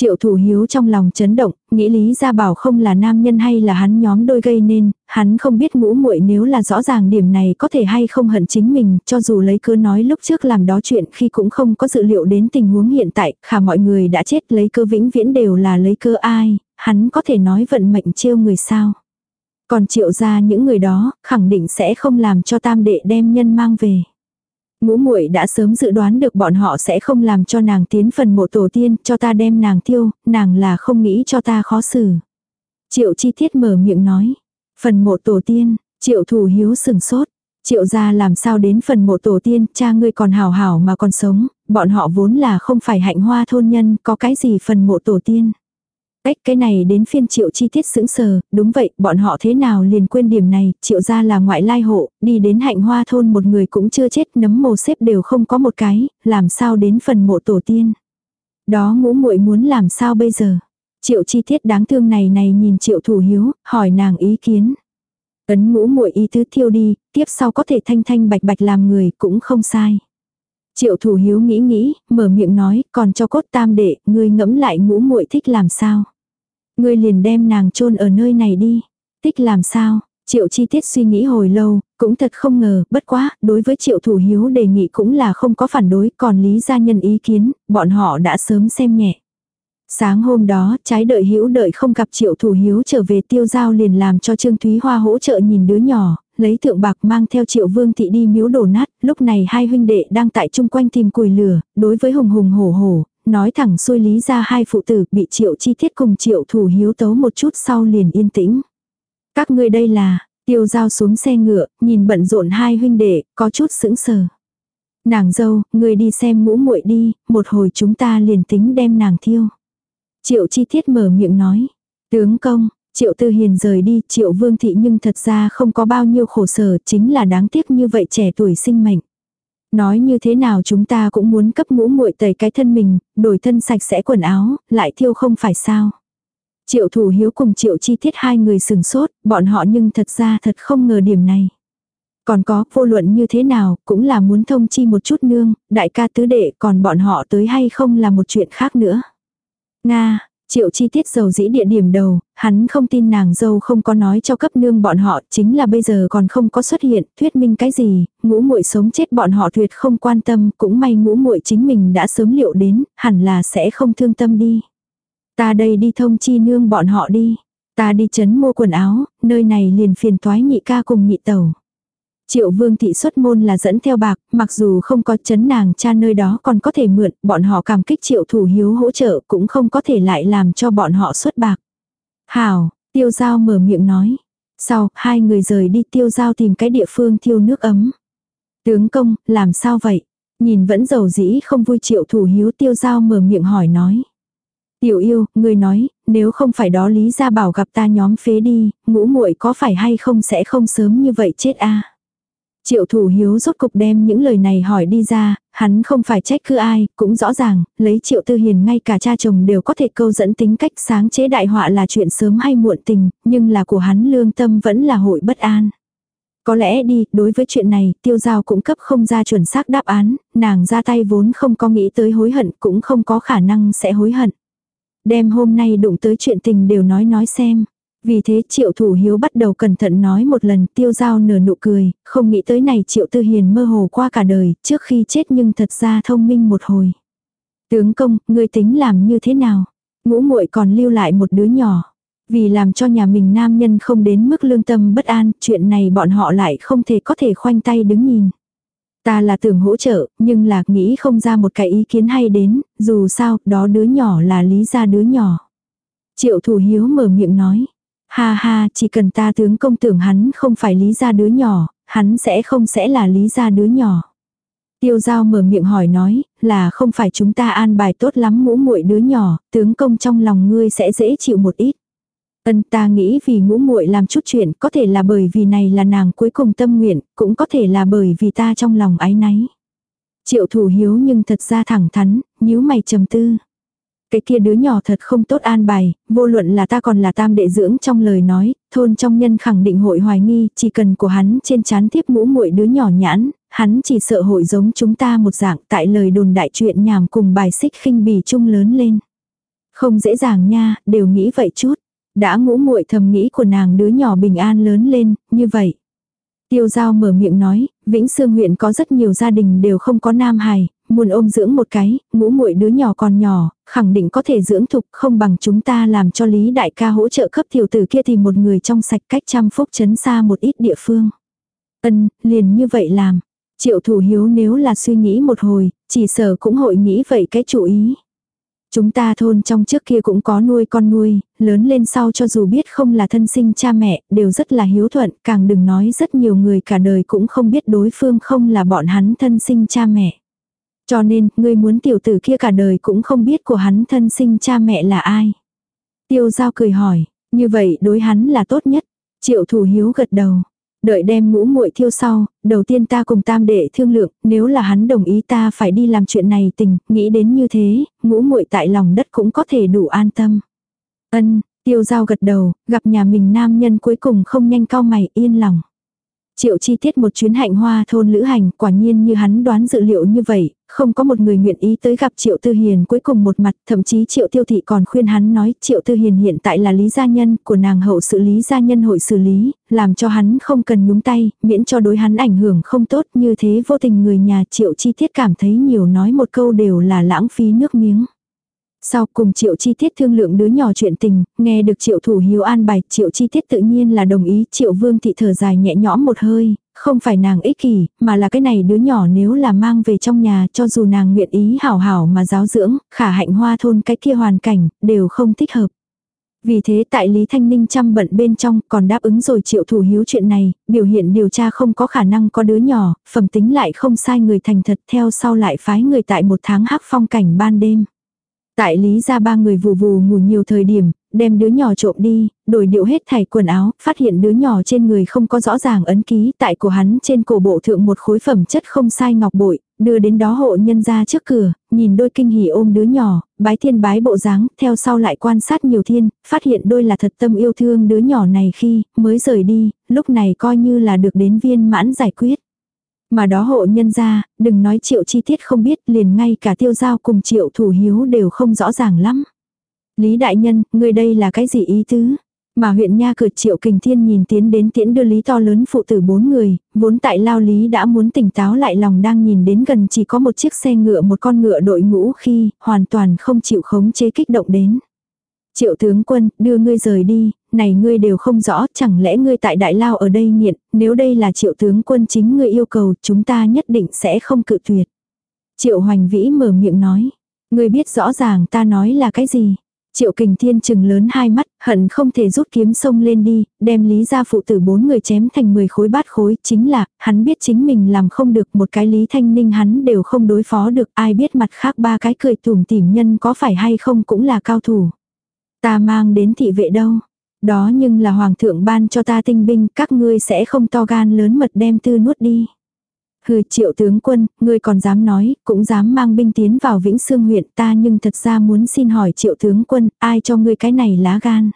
Triệu thủ hiếu trong lòng chấn động, nghĩ lý gia bảo không là nam nhân hay là hắn nhóm đôi gây nên, hắn không biết ngũ muội nếu là rõ ràng điểm này có thể hay không hận chính mình, cho dù lấy cơ nói lúc trước làm đó chuyện khi cũng không có dự liệu đến tình huống hiện tại, khả mọi người đã chết lấy cơ vĩnh viễn đều là lấy cơ ai, hắn có thể nói vận mệnh trêu người sao. Còn triệu ra những người đó, khẳng định sẽ không làm cho tam đệ đem nhân mang về. Ngũ muội đã sớm dự đoán được bọn họ sẽ không làm cho nàng tiến phần mộ tổ tiên, cho ta đem nàng tiêu, nàng là không nghĩ cho ta khó xử. Triệu chi tiết mở miệng nói. Phần mộ tổ tiên, triệu thủ hiếu sừng sốt. Triệu gia làm sao đến phần mộ tổ tiên, cha ngươi còn hào hảo mà còn sống, bọn họ vốn là không phải hạnh hoa thôn nhân, có cái gì phần mộ tổ tiên. Ếch cái này đến phiên triệu chi tiết sững sờ, đúng vậy, bọn họ thế nào liền quên điểm này, triệu gia là ngoại lai hộ, đi đến hạnh hoa thôn một người cũng chưa chết, nấm mồ xếp đều không có một cái, làm sao đến phần mộ tổ tiên. Đó ngũ muội muốn làm sao bây giờ. Triệu chi tiết đáng thương này này nhìn triệu thủ hiếu, hỏi nàng ý kiến. Ấn ngũ muội ý tứ thiêu đi, tiếp sau có thể thanh thanh bạch bạch làm người cũng không sai. Triệu thủ hiếu nghĩ nghĩ, mở miệng nói, còn cho cốt tam đệ, ngươi ngẫm lại ngũ muội thích làm sao. Ngươi liền đem nàng chôn ở nơi này đi. Tích làm sao, triệu chi tiết suy nghĩ hồi lâu, cũng thật không ngờ, bất quá, đối với triệu thủ hiếu đề nghị cũng là không có phản đối, còn lý gia nhân ý kiến, bọn họ đã sớm xem nhẹ. Sáng hôm đó, trái đợi hữu đợi không gặp triệu thủ hiếu trở về tiêu giao liền làm cho Trương Thúy Hoa hỗ trợ nhìn đứa nhỏ, lấy thượng bạc mang theo triệu vương thị đi miếu đổ nát, lúc này hai huynh đệ đang tại chung quanh tìm củi lửa, đối với hùng hùng hổ hổ, nói thẳng xuôi lý ra hai phụ tử bị triệu chi tiết cùng triệu thủ hiếu tấu một chút sau liền yên tĩnh. Các ngươi đây là, tiêu giao xuống xe ngựa, nhìn bận rộn hai huynh đệ, có chút sững sờ. Nàng dâu, người đi xem ngũ muội đi, một hồi chúng ta liền tính đem nàng thiêu. Triệu chi tiết mở miệng nói. Tướng công, triệu tư hiền rời đi, triệu vương thị nhưng thật ra không có bao nhiêu khổ sở, chính là đáng tiếc như vậy trẻ tuổi sinh mệnh. Nói như thế nào chúng ta cũng muốn cấp ngũ muội tẩy cái thân mình, đổi thân sạch sẽ quần áo, lại thiêu không phải sao. Triệu thủ hiếu cùng triệu chi tiết hai người sừng sốt, bọn họ nhưng thật ra thật không ngờ điểm này. Còn có, vô luận như thế nào, cũng là muốn thông chi một chút nương, đại ca tứ đệ, còn bọn họ tới hay không là một chuyện khác nữa. Nga, Triệu chi tiết dầu dĩ địa điểm đầu, hắn không tin nàng dâu không có nói cho cấp nương bọn họ, chính là bây giờ còn không có xuất hiện, thuyết minh cái gì, ngũ muội sống chết bọn họ tuyệt không quan tâm, cũng may ngũ muội chính mình đã sớm liệu đến, hẳn là sẽ không thương tâm đi. Ta đây đi thông chi nương bọn họ đi. Ta đi chấn mua quần áo, nơi này liền phiền toái nhị ca cùng nhị tẩu. Triệu vương thị xuất môn là dẫn theo bạc, mặc dù không có chấn nàng cha nơi đó còn có thể mượn, bọn họ cảm kích triệu thủ hiếu hỗ trợ cũng không có thể lại làm cho bọn họ xuất bạc. Hảo, tiêu giao mở miệng nói. Sau, hai người rời đi tiêu giao tìm cái địa phương thiêu nước ấm. Tướng công, làm sao vậy? Nhìn vẫn giàu dĩ không vui triệu thủ hiếu tiêu giao mở miệng hỏi nói. Tiểu yêu, người nói, nếu không phải đó lý ra bảo gặp ta nhóm phế đi, ngũ muội có phải hay không sẽ không sớm như vậy chết a Triệu thủ hiếu rốt cục đem những lời này hỏi đi ra, hắn không phải trách cứ ai, cũng rõ ràng, lấy triệu tư hiền ngay cả cha chồng đều có thể câu dẫn tính cách sáng chế đại họa là chuyện sớm hay muộn tình, nhưng là của hắn lương tâm vẫn là hội bất an. Có lẽ đi, đối với chuyện này, tiêu giao cũng cấp không ra chuẩn xác đáp án, nàng ra tay vốn không có nghĩ tới hối hận, cũng không có khả năng sẽ hối hận. Đem hôm nay đụng tới chuyện tình đều nói nói xem. Vì thế triệu thủ hiếu bắt đầu cẩn thận nói một lần tiêu giao nở nụ cười, không nghĩ tới này triệu tư hiền mơ hồ qua cả đời, trước khi chết nhưng thật ra thông minh một hồi. Tướng công, ngươi tính làm như thế nào? Ngũ muội còn lưu lại một đứa nhỏ. Vì làm cho nhà mình nam nhân không đến mức lương tâm bất an, chuyện này bọn họ lại không thể có thể khoanh tay đứng nhìn. Ta là tưởng hỗ trợ, nhưng là nghĩ không ra một cái ý kiến hay đến, dù sao, đó đứa nhỏ là lý ra đứa nhỏ. Triệu thủ hiếu mở miệng nói. Ha ha, chỉ cần ta tướng công tưởng hắn không phải lý gia đứa nhỏ, hắn sẽ không sẽ là lý gia đứa nhỏ. Tiêu giao mở miệng hỏi nói, là không phải chúng ta an bài tốt lắm ngũ muội đứa nhỏ, tướng công trong lòng ngươi sẽ dễ chịu một ít. Ân ta nghĩ vì ngũ muội làm chút chuyện, có thể là bởi vì này là nàng cuối cùng tâm nguyện, cũng có thể là bởi vì ta trong lòng ái náy. Triệu thủ hiếu nhưng thật ra thẳng thắn, nhíu mày trầm tư. Cái kia đứa nhỏ thật không tốt an bài, vô luận là ta còn là tam đệ dưỡng trong lời nói, thôn trong nhân khẳng định hội hoài nghi, chỉ cần của hắn trên chán tiếp mũ muội đứa nhỏ nhãn, hắn chỉ sợ hội giống chúng ta một dạng tại lời đồn đại chuyện nhảm cùng bài xích khinh bì chung lớn lên. Không dễ dàng nha, đều nghĩ vậy chút. Đã ngũ muội thầm nghĩ của nàng đứa nhỏ bình an lớn lên, như vậy. Tiêu giao mở miệng nói, Vĩnh Sương huyện có rất nhiều gia đình đều không có nam hài, muốn ôm dưỡng một cái, ngũ muội đứa nhỏ còn nhỏ, khẳng định có thể dưỡng thục không bằng chúng ta làm cho Lý đại ca hỗ trợ cấp tiểu tử kia tìm một người trong sạch cách trăm phúc chấn xa một ít địa phương. Ân, liền như vậy làm. Triệu thủ hiếu nếu là suy nghĩ một hồi, chỉ sợ cũng hội nghĩ vậy cái chủ ý. Chúng ta thôn trong trước kia cũng có nuôi con nuôi, lớn lên sau cho dù biết không là thân sinh cha mẹ, đều rất là hiếu thuận, càng đừng nói rất nhiều người cả đời cũng không biết đối phương không là bọn hắn thân sinh cha mẹ. Cho nên, ngươi muốn tiểu tử kia cả đời cũng không biết của hắn thân sinh cha mẹ là ai. Tiêu giao cười hỏi, như vậy đối hắn là tốt nhất. Triệu thủ hiếu gật đầu. Đợi đem ngũ muội thiêu sau, đầu tiên ta cùng tam đệ thương lượng, nếu là hắn đồng ý ta phải đi làm chuyện này tình, nghĩ đến như thế, ngũ muội tại lòng đất cũng có thể đủ an tâm. Ân, tiêu giao gật đầu, gặp nhà mình nam nhân cuối cùng không nhanh cao mày yên lòng. Triệu chi tiết một chuyến hạnh hoa thôn lữ hành, quả nhiên như hắn đoán dự liệu như vậy, không có một người nguyện ý tới gặp Triệu Tư Hiền cuối cùng một mặt, thậm chí Triệu Tiêu Thị còn khuyên hắn nói Triệu Tư Hiền hiện tại là lý gia nhân của nàng hậu xử lý gia nhân hội xử lý, làm cho hắn không cần nhúng tay, miễn cho đối hắn ảnh hưởng không tốt như thế vô tình người nhà Triệu chi tiết cảm thấy nhiều nói một câu đều là lãng phí nước miếng. Sau cùng triệu chi tiết thương lượng đứa nhỏ chuyện tình, nghe được triệu thủ hiếu an bài, triệu chi tiết tự nhiên là đồng ý, triệu vương thị thở dài nhẹ nhõm một hơi, không phải nàng ích kỷ, mà là cái này đứa nhỏ nếu là mang về trong nhà cho dù nàng nguyện ý hảo hảo mà giáo dưỡng, khả hạnh hoa thôn cái kia hoàn cảnh, đều không thích hợp. Vì thế tại Lý Thanh Ninh chăm bận bên trong còn đáp ứng rồi triệu thủ hiếu chuyện này, biểu hiện điều tra không có khả năng có đứa nhỏ, phẩm tính lại không sai người thành thật theo sau lại phái người tại một tháng hắc phong cảnh ban đêm. Tại Lý ra ba người vù vù ngủ nhiều thời điểm, đem đứa nhỏ trộm đi, đổi điệu hết thảy quần áo, phát hiện đứa nhỏ trên người không có rõ ràng ấn ký, tại của hắn trên cổ bộ thượng một khối phẩm chất không sai ngọc bội, đưa đến đó hộ nhân ra trước cửa, nhìn đôi kinh hỉ ôm đứa nhỏ, bái thiên bái bộ dáng, theo sau lại quan sát nhiều thiên, phát hiện đôi là thật tâm yêu thương đứa nhỏ này khi mới rời đi, lúc này coi như là được đến viên mãn giải quyết. Mà đó hộ nhân ra, đừng nói triệu chi tiết không biết liền ngay cả tiêu giao cùng triệu thủ hiếu đều không rõ ràng lắm. Lý đại nhân, người đây là cái gì ý tứ? Mà huyện nha cử triệu kình thiên nhìn tiến đến tiễn đưa lý to lớn phụ tử bốn người, vốn tại lao lý đã muốn tỉnh táo lại lòng đang nhìn đến gần chỉ có một chiếc xe ngựa một con ngựa đội ngũ khi hoàn toàn không chịu khống chế kích động đến. Triệu tướng quân, đưa ngươi rời đi, này ngươi đều không rõ, chẳng lẽ ngươi tại đại lao ở đây nghiện, nếu đây là triệu tướng quân chính ngươi yêu cầu, chúng ta nhất định sẽ không cự tuyệt. Triệu hoành vĩ mở miệng nói, ngươi biết rõ ràng ta nói là cái gì. Triệu kình thiên chừng lớn hai mắt, hận không thể rút kiếm sông lên đi, đem lý gia phụ tử bốn người chém thành 10 khối bát khối, chính là, hắn biết chính mình làm không được một cái lý thanh ninh hắn đều không đối phó được, ai biết mặt khác ba cái cười tủm tỉm nhân có phải hay không cũng là cao thủ. Ta mang đến thị vệ đâu, đó nhưng là hoàng thượng ban cho ta tinh binh, các ngươi sẽ không to gan lớn mật đem tư nuốt đi. Hừ triệu tướng quân, ngươi còn dám nói, cũng dám mang binh tiến vào Vĩnh Sương huyện ta nhưng thật ra muốn xin hỏi triệu tướng quân, ai cho ngươi cái này lá gan.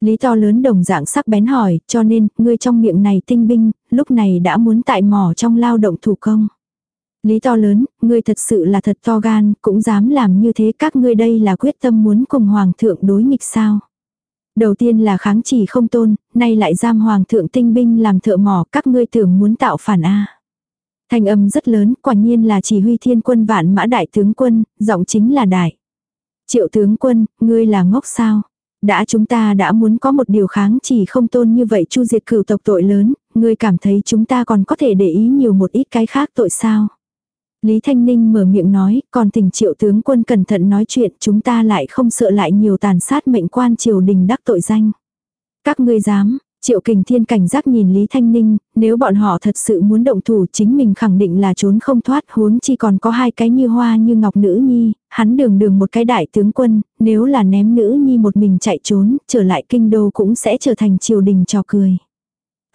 Lý to lớn đồng dạng sắc bén hỏi, cho nên, ngươi trong miệng này tinh binh, lúc này đã muốn tại mỏ trong lao động thủ công. Lý to lớn, ngươi thật sự là thật to gan, cũng dám làm như thế các ngươi đây là quyết tâm muốn cùng hoàng thượng đối nghịch sao. Đầu tiên là kháng chỉ không tôn, nay lại giam hoàng thượng tinh binh làm thợ mỏ các ngươi tưởng muốn tạo phản A. Thanh âm rất lớn, quả nhiên là chỉ huy thiên quân vạn mã đại tướng quân, giọng chính là đại. Triệu tướng quân, ngươi là ngốc sao? Đã chúng ta đã muốn có một điều kháng chỉ không tôn như vậy chu diệt cửu tộc tội lớn, ngươi cảm thấy chúng ta còn có thể để ý nhiều một ít cái khác tội sao? Lý Thanh Ninh mở miệng nói, còn tỉnh triệu tướng quân cẩn thận nói chuyện chúng ta lại không sợ lại nhiều tàn sát mệnh quan triều đình đắc tội danh. Các ngươi dám, triệu kình thiên cảnh giác nhìn Lý Thanh Ninh, nếu bọn họ thật sự muốn động thủ chính mình khẳng định là trốn không thoát huống chi còn có hai cái như hoa như ngọc nữ nhi, hắn đường đường một cái đại tướng quân, nếu là ném nữ nhi một mình chạy trốn, trở lại kinh đô cũng sẽ trở thành triều đình trò cười.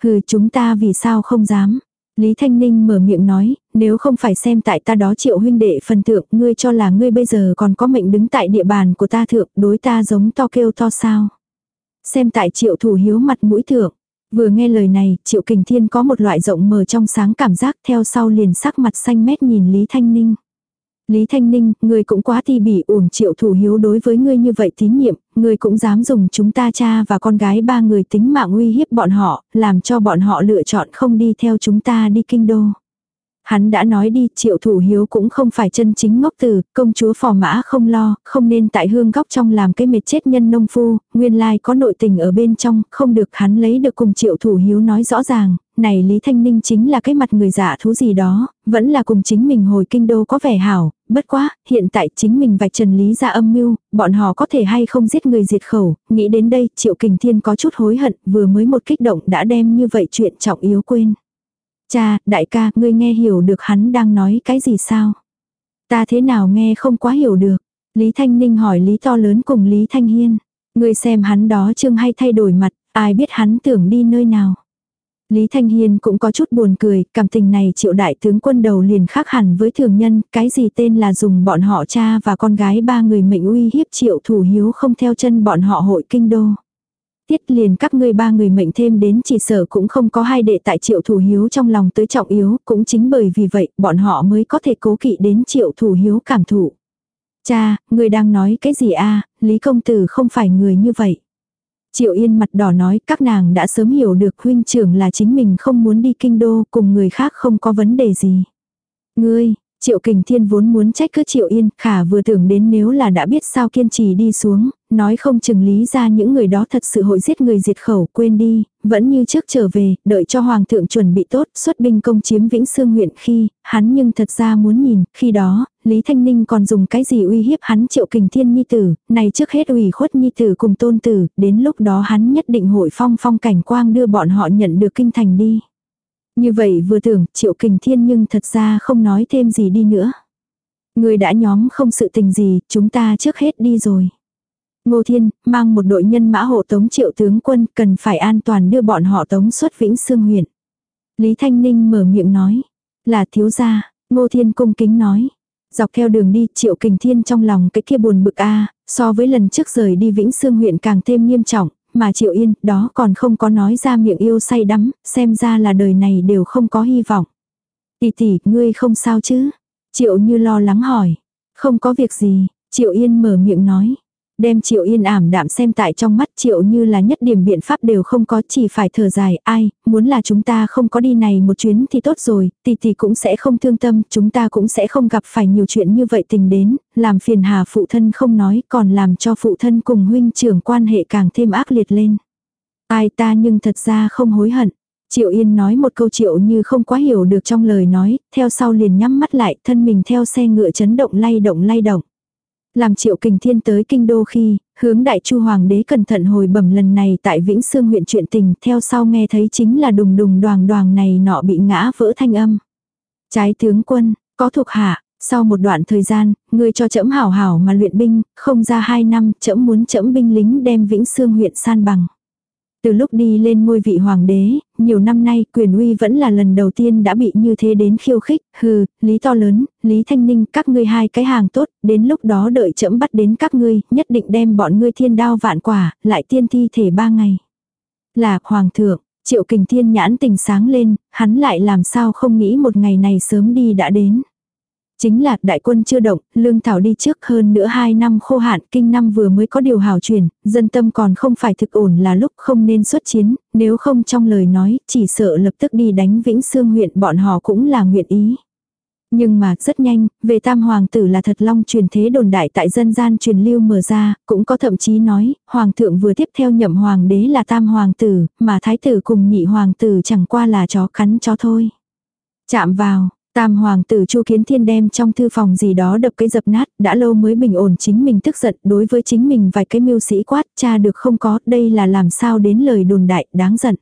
Hừ chúng ta vì sao không dám. Lý Thanh Ninh mở miệng nói, nếu không phải xem tại ta đó triệu huynh đệ phần thượng, ngươi cho là ngươi bây giờ còn có mệnh đứng tại địa bàn của ta thượng, đối ta giống to kêu to sao. Xem tại triệu thủ hiếu mặt mũi thượng. Vừa nghe lời này, triệu kình thiên có một loại rộng mở trong sáng cảm giác theo sau liền sắc mặt xanh mét nhìn Lý Thanh Ninh. Lý Thanh Ninh, người cũng quá ti bỉ uổng triệu thủ hiếu đối với ngươi như vậy tín nhiệm, người cũng dám dùng chúng ta cha và con gái ba người tính mạng uy hiếp bọn họ, làm cho bọn họ lựa chọn không đi theo chúng ta đi kinh đô. Hắn đã nói đi, triệu thủ hiếu cũng không phải chân chính ngốc tử, công chúa phò mã không lo, không nên tại hương góc trong làm cái mệt chết nhân nông phu, nguyên lai có nội tình ở bên trong, không được hắn lấy được cùng triệu thủ hiếu nói rõ ràng, này Lý Thanh Ninh chính là cái mặt người giả thú gì đó, vẫn là cùng chính mình hồi kinh đô có vẻ hảo, bất quá, hiện tại chính mình vạch trần Lý ra âm mưu, bọn họ có thể hay không giết người diệt khẩu, nghĩ đến đây triệu kình thiên có chút hối hận, vừa mới một kích động đã đem như vậy chuyện trọng yếu quên. Cha, đại ca, ngươi nghe hiểu được hắn đang nói cái gì sao? Ta thế nào nghe không quá hiểu được. Lý Thanh Ninh hỏi Lý to lớn cùng Lý Thanh Hiên. Ngươi xem hắn đó trương hay thay đổi mặt, ai biết hắn tưởng đi nơi nào. Lý Thanh Hiên cũng có chút buồn cười, cảm tình này triệu đại tướng quân đầu liền khác hẳn với thường nhân, cái gì tên là dùng bọn họ cha và con gái ba người mệnh uy hiếp triệu thủ hiếu không theo chân bọn họ hội kinh đô tiết liền các ngươi ba người mệnh thêm đến chỉ sở cũng không có hai đệ tại triệu thủ hiếu trong lòng tới trọng yếu, cũng chính bởi vì vậy bọn họ mới có thể cố kỵ đến triệu thủ hiếu cảm thụ. Cha, người đang nói cái gì a Lý công tử không phải người như vậy. Triệu Yên mặt đỏ nói các nàng đã sớm hiểu được huynh trưởng là chính mình không muốn đi kinh đô cùng người khác không có vấn đề gì. Ngươi, Triệu Kình Thiên vốn muốn trách cứ Triệu Yên, khả vừa tưởng đến nếu là đã biết sao kiên trì đi xuống, nói không chừng lý ra những người đó thật sự hội giết người diệt khẩu, quên đi, vẫn như trước trở về, đợi cho Hoàng thượng chuẩn bị tốt, xuất binh công chiếm Vĩnh Sương huyện khi, hắn nhưng thật ra muốn nhìn, khi đó, Lý Thanh Ninh còn dùng cái gì uy hiếp hắn Triệu Kình Thiên Nhi Tử, này trước hết ủy khuất Nhi Tử cùng tôn tử, đến lúc đó hắn nhất định hội phong phong cảnh quang đưa bọn họ nhận được kinh thành đi. Như vậy vừa tưởng triệu kình thiên nhưng thật ra không nói thêm gì đi nữa. Người đã nhóm không sự tình gì, chúng ta trước hết đi rồi. Ngô Thiên, mang một đội nhân mã hộ tống triệu tướng quân, cần phải an toàn đưa bọn họ tống xuất Vĩnh Sương huyện. Lý Thanh Ninh mở miệng nói, là thiếu gia, Ngô Thiên cung kính nói. Dọc theo đường đi, Triệu Kình Thiên trong lòng cái kia buồn bực a, so với lần trước rời đi Vĩnh Sương huyện càng thêm nghiêm trọng, mà Triệu Yên đó còn không có nói ra miệng yêu say đắm, xem ra là đời này đều không có hy vọng. Tỷ tỷ, ngươi không sao chứ? Triệu Như lo lắng hỏi. Không có việc gì, Triệu Yên mở miệng nói. Đem Triệu Yên ảm đạm xem tại trong mắt Triệu Như là nhất điểm biện pháp đều không có chỉ phải thở dài, ai, muốn là chúng ta không có đi này một chuyến thì tốt rồi, tỷ tỷ cũng sẽ không thương tâm, chúng ta cũng sẽ không gặp phải nhiều chuyện như vậy tình đến, làm phiền hà phụ thân không nói, còn làm cho phụ thân cùng huynh trưởng quan hệ càng thêm ác liệt lên. Ai ta nhưng thật ra không hối hận. Triệu Yên nói một câu Triệu như không quá hiểu được trong lời nói, theo sau liền nhắm mắt lại, thân mình theo xe ngựa chấn động lay động lay động. Làm triệu kình thiên tới kinh đô khi, hướng đại chu hoàng đế cẩn thận hồi bẩm lần này tại Vĩnh Sương huyện chuyện tình, theo sau nghe thấy chính là đùng đùng đoàn đoàn này nọ bị ngã vỡ thanh âm. Trái tướng quân, có thuộc hạ, sau một đoạn thời gian, người cho trẫm hảo hảo mà luyện binh, không ra hai năm, trẫm muốn trẫm binh lính đem Vĩnh Sương huyện san bằng. Từ lúc đi lên ngôi vị hoàng đế, nhiều năm nay quyền uy vẫn là lần đầu tiên đã bị như thế đến khiêu khích, hừ, lý to lớn, lý thanh ninh, các ngươi hai cái hàng tốt, đến lúc đó đợi chậm bắt đến các ngươi, nhất định đem bọn ngươi thiên đao vạn quả, lại tiên thi thể ba ngày. Là, hoàng thượng, triệu kình thiên nhãn tình sáng lên, hắn lại làm sao không nghĩ một ngày này sớm đi đã đến. Chính là đại quân chưa động, lương thảo đi trước hơn nữa hai năm khô hạn, kinh năm vừa mới có điều hào chuyển, dân tâm còn không phải thực ổn là lúc không nên xuất chiến, nếu không trong lời nói, chỉ sợ lập tức đi đánh Vĩnh Sương huyện bọn họ cũng là nguyện ý. Nhưng mà rất nhanh, về tam hoàng tử là thật long truyền thế đồn đại tại dân gian truyền lưu mở ra, cũng có thậm chí nói, hoàng thượng vừa tiếp theo nhậm hoàng đế là tam hoàng tử, mà thái tử cùng nhị hoàng tử chẳng qua là chó cắn chó thôi. Chạm vào, Tam hoàng tử Chu Kiến Thiên đem trong thư phòng gì đó đập cái dập nát, đã lâu mới bình ổn chính mình tức giận đối với chính mình vài cái mưu sĩ quát, cha được không có, đây là làm sao đến lời đồn đại, đáng giận.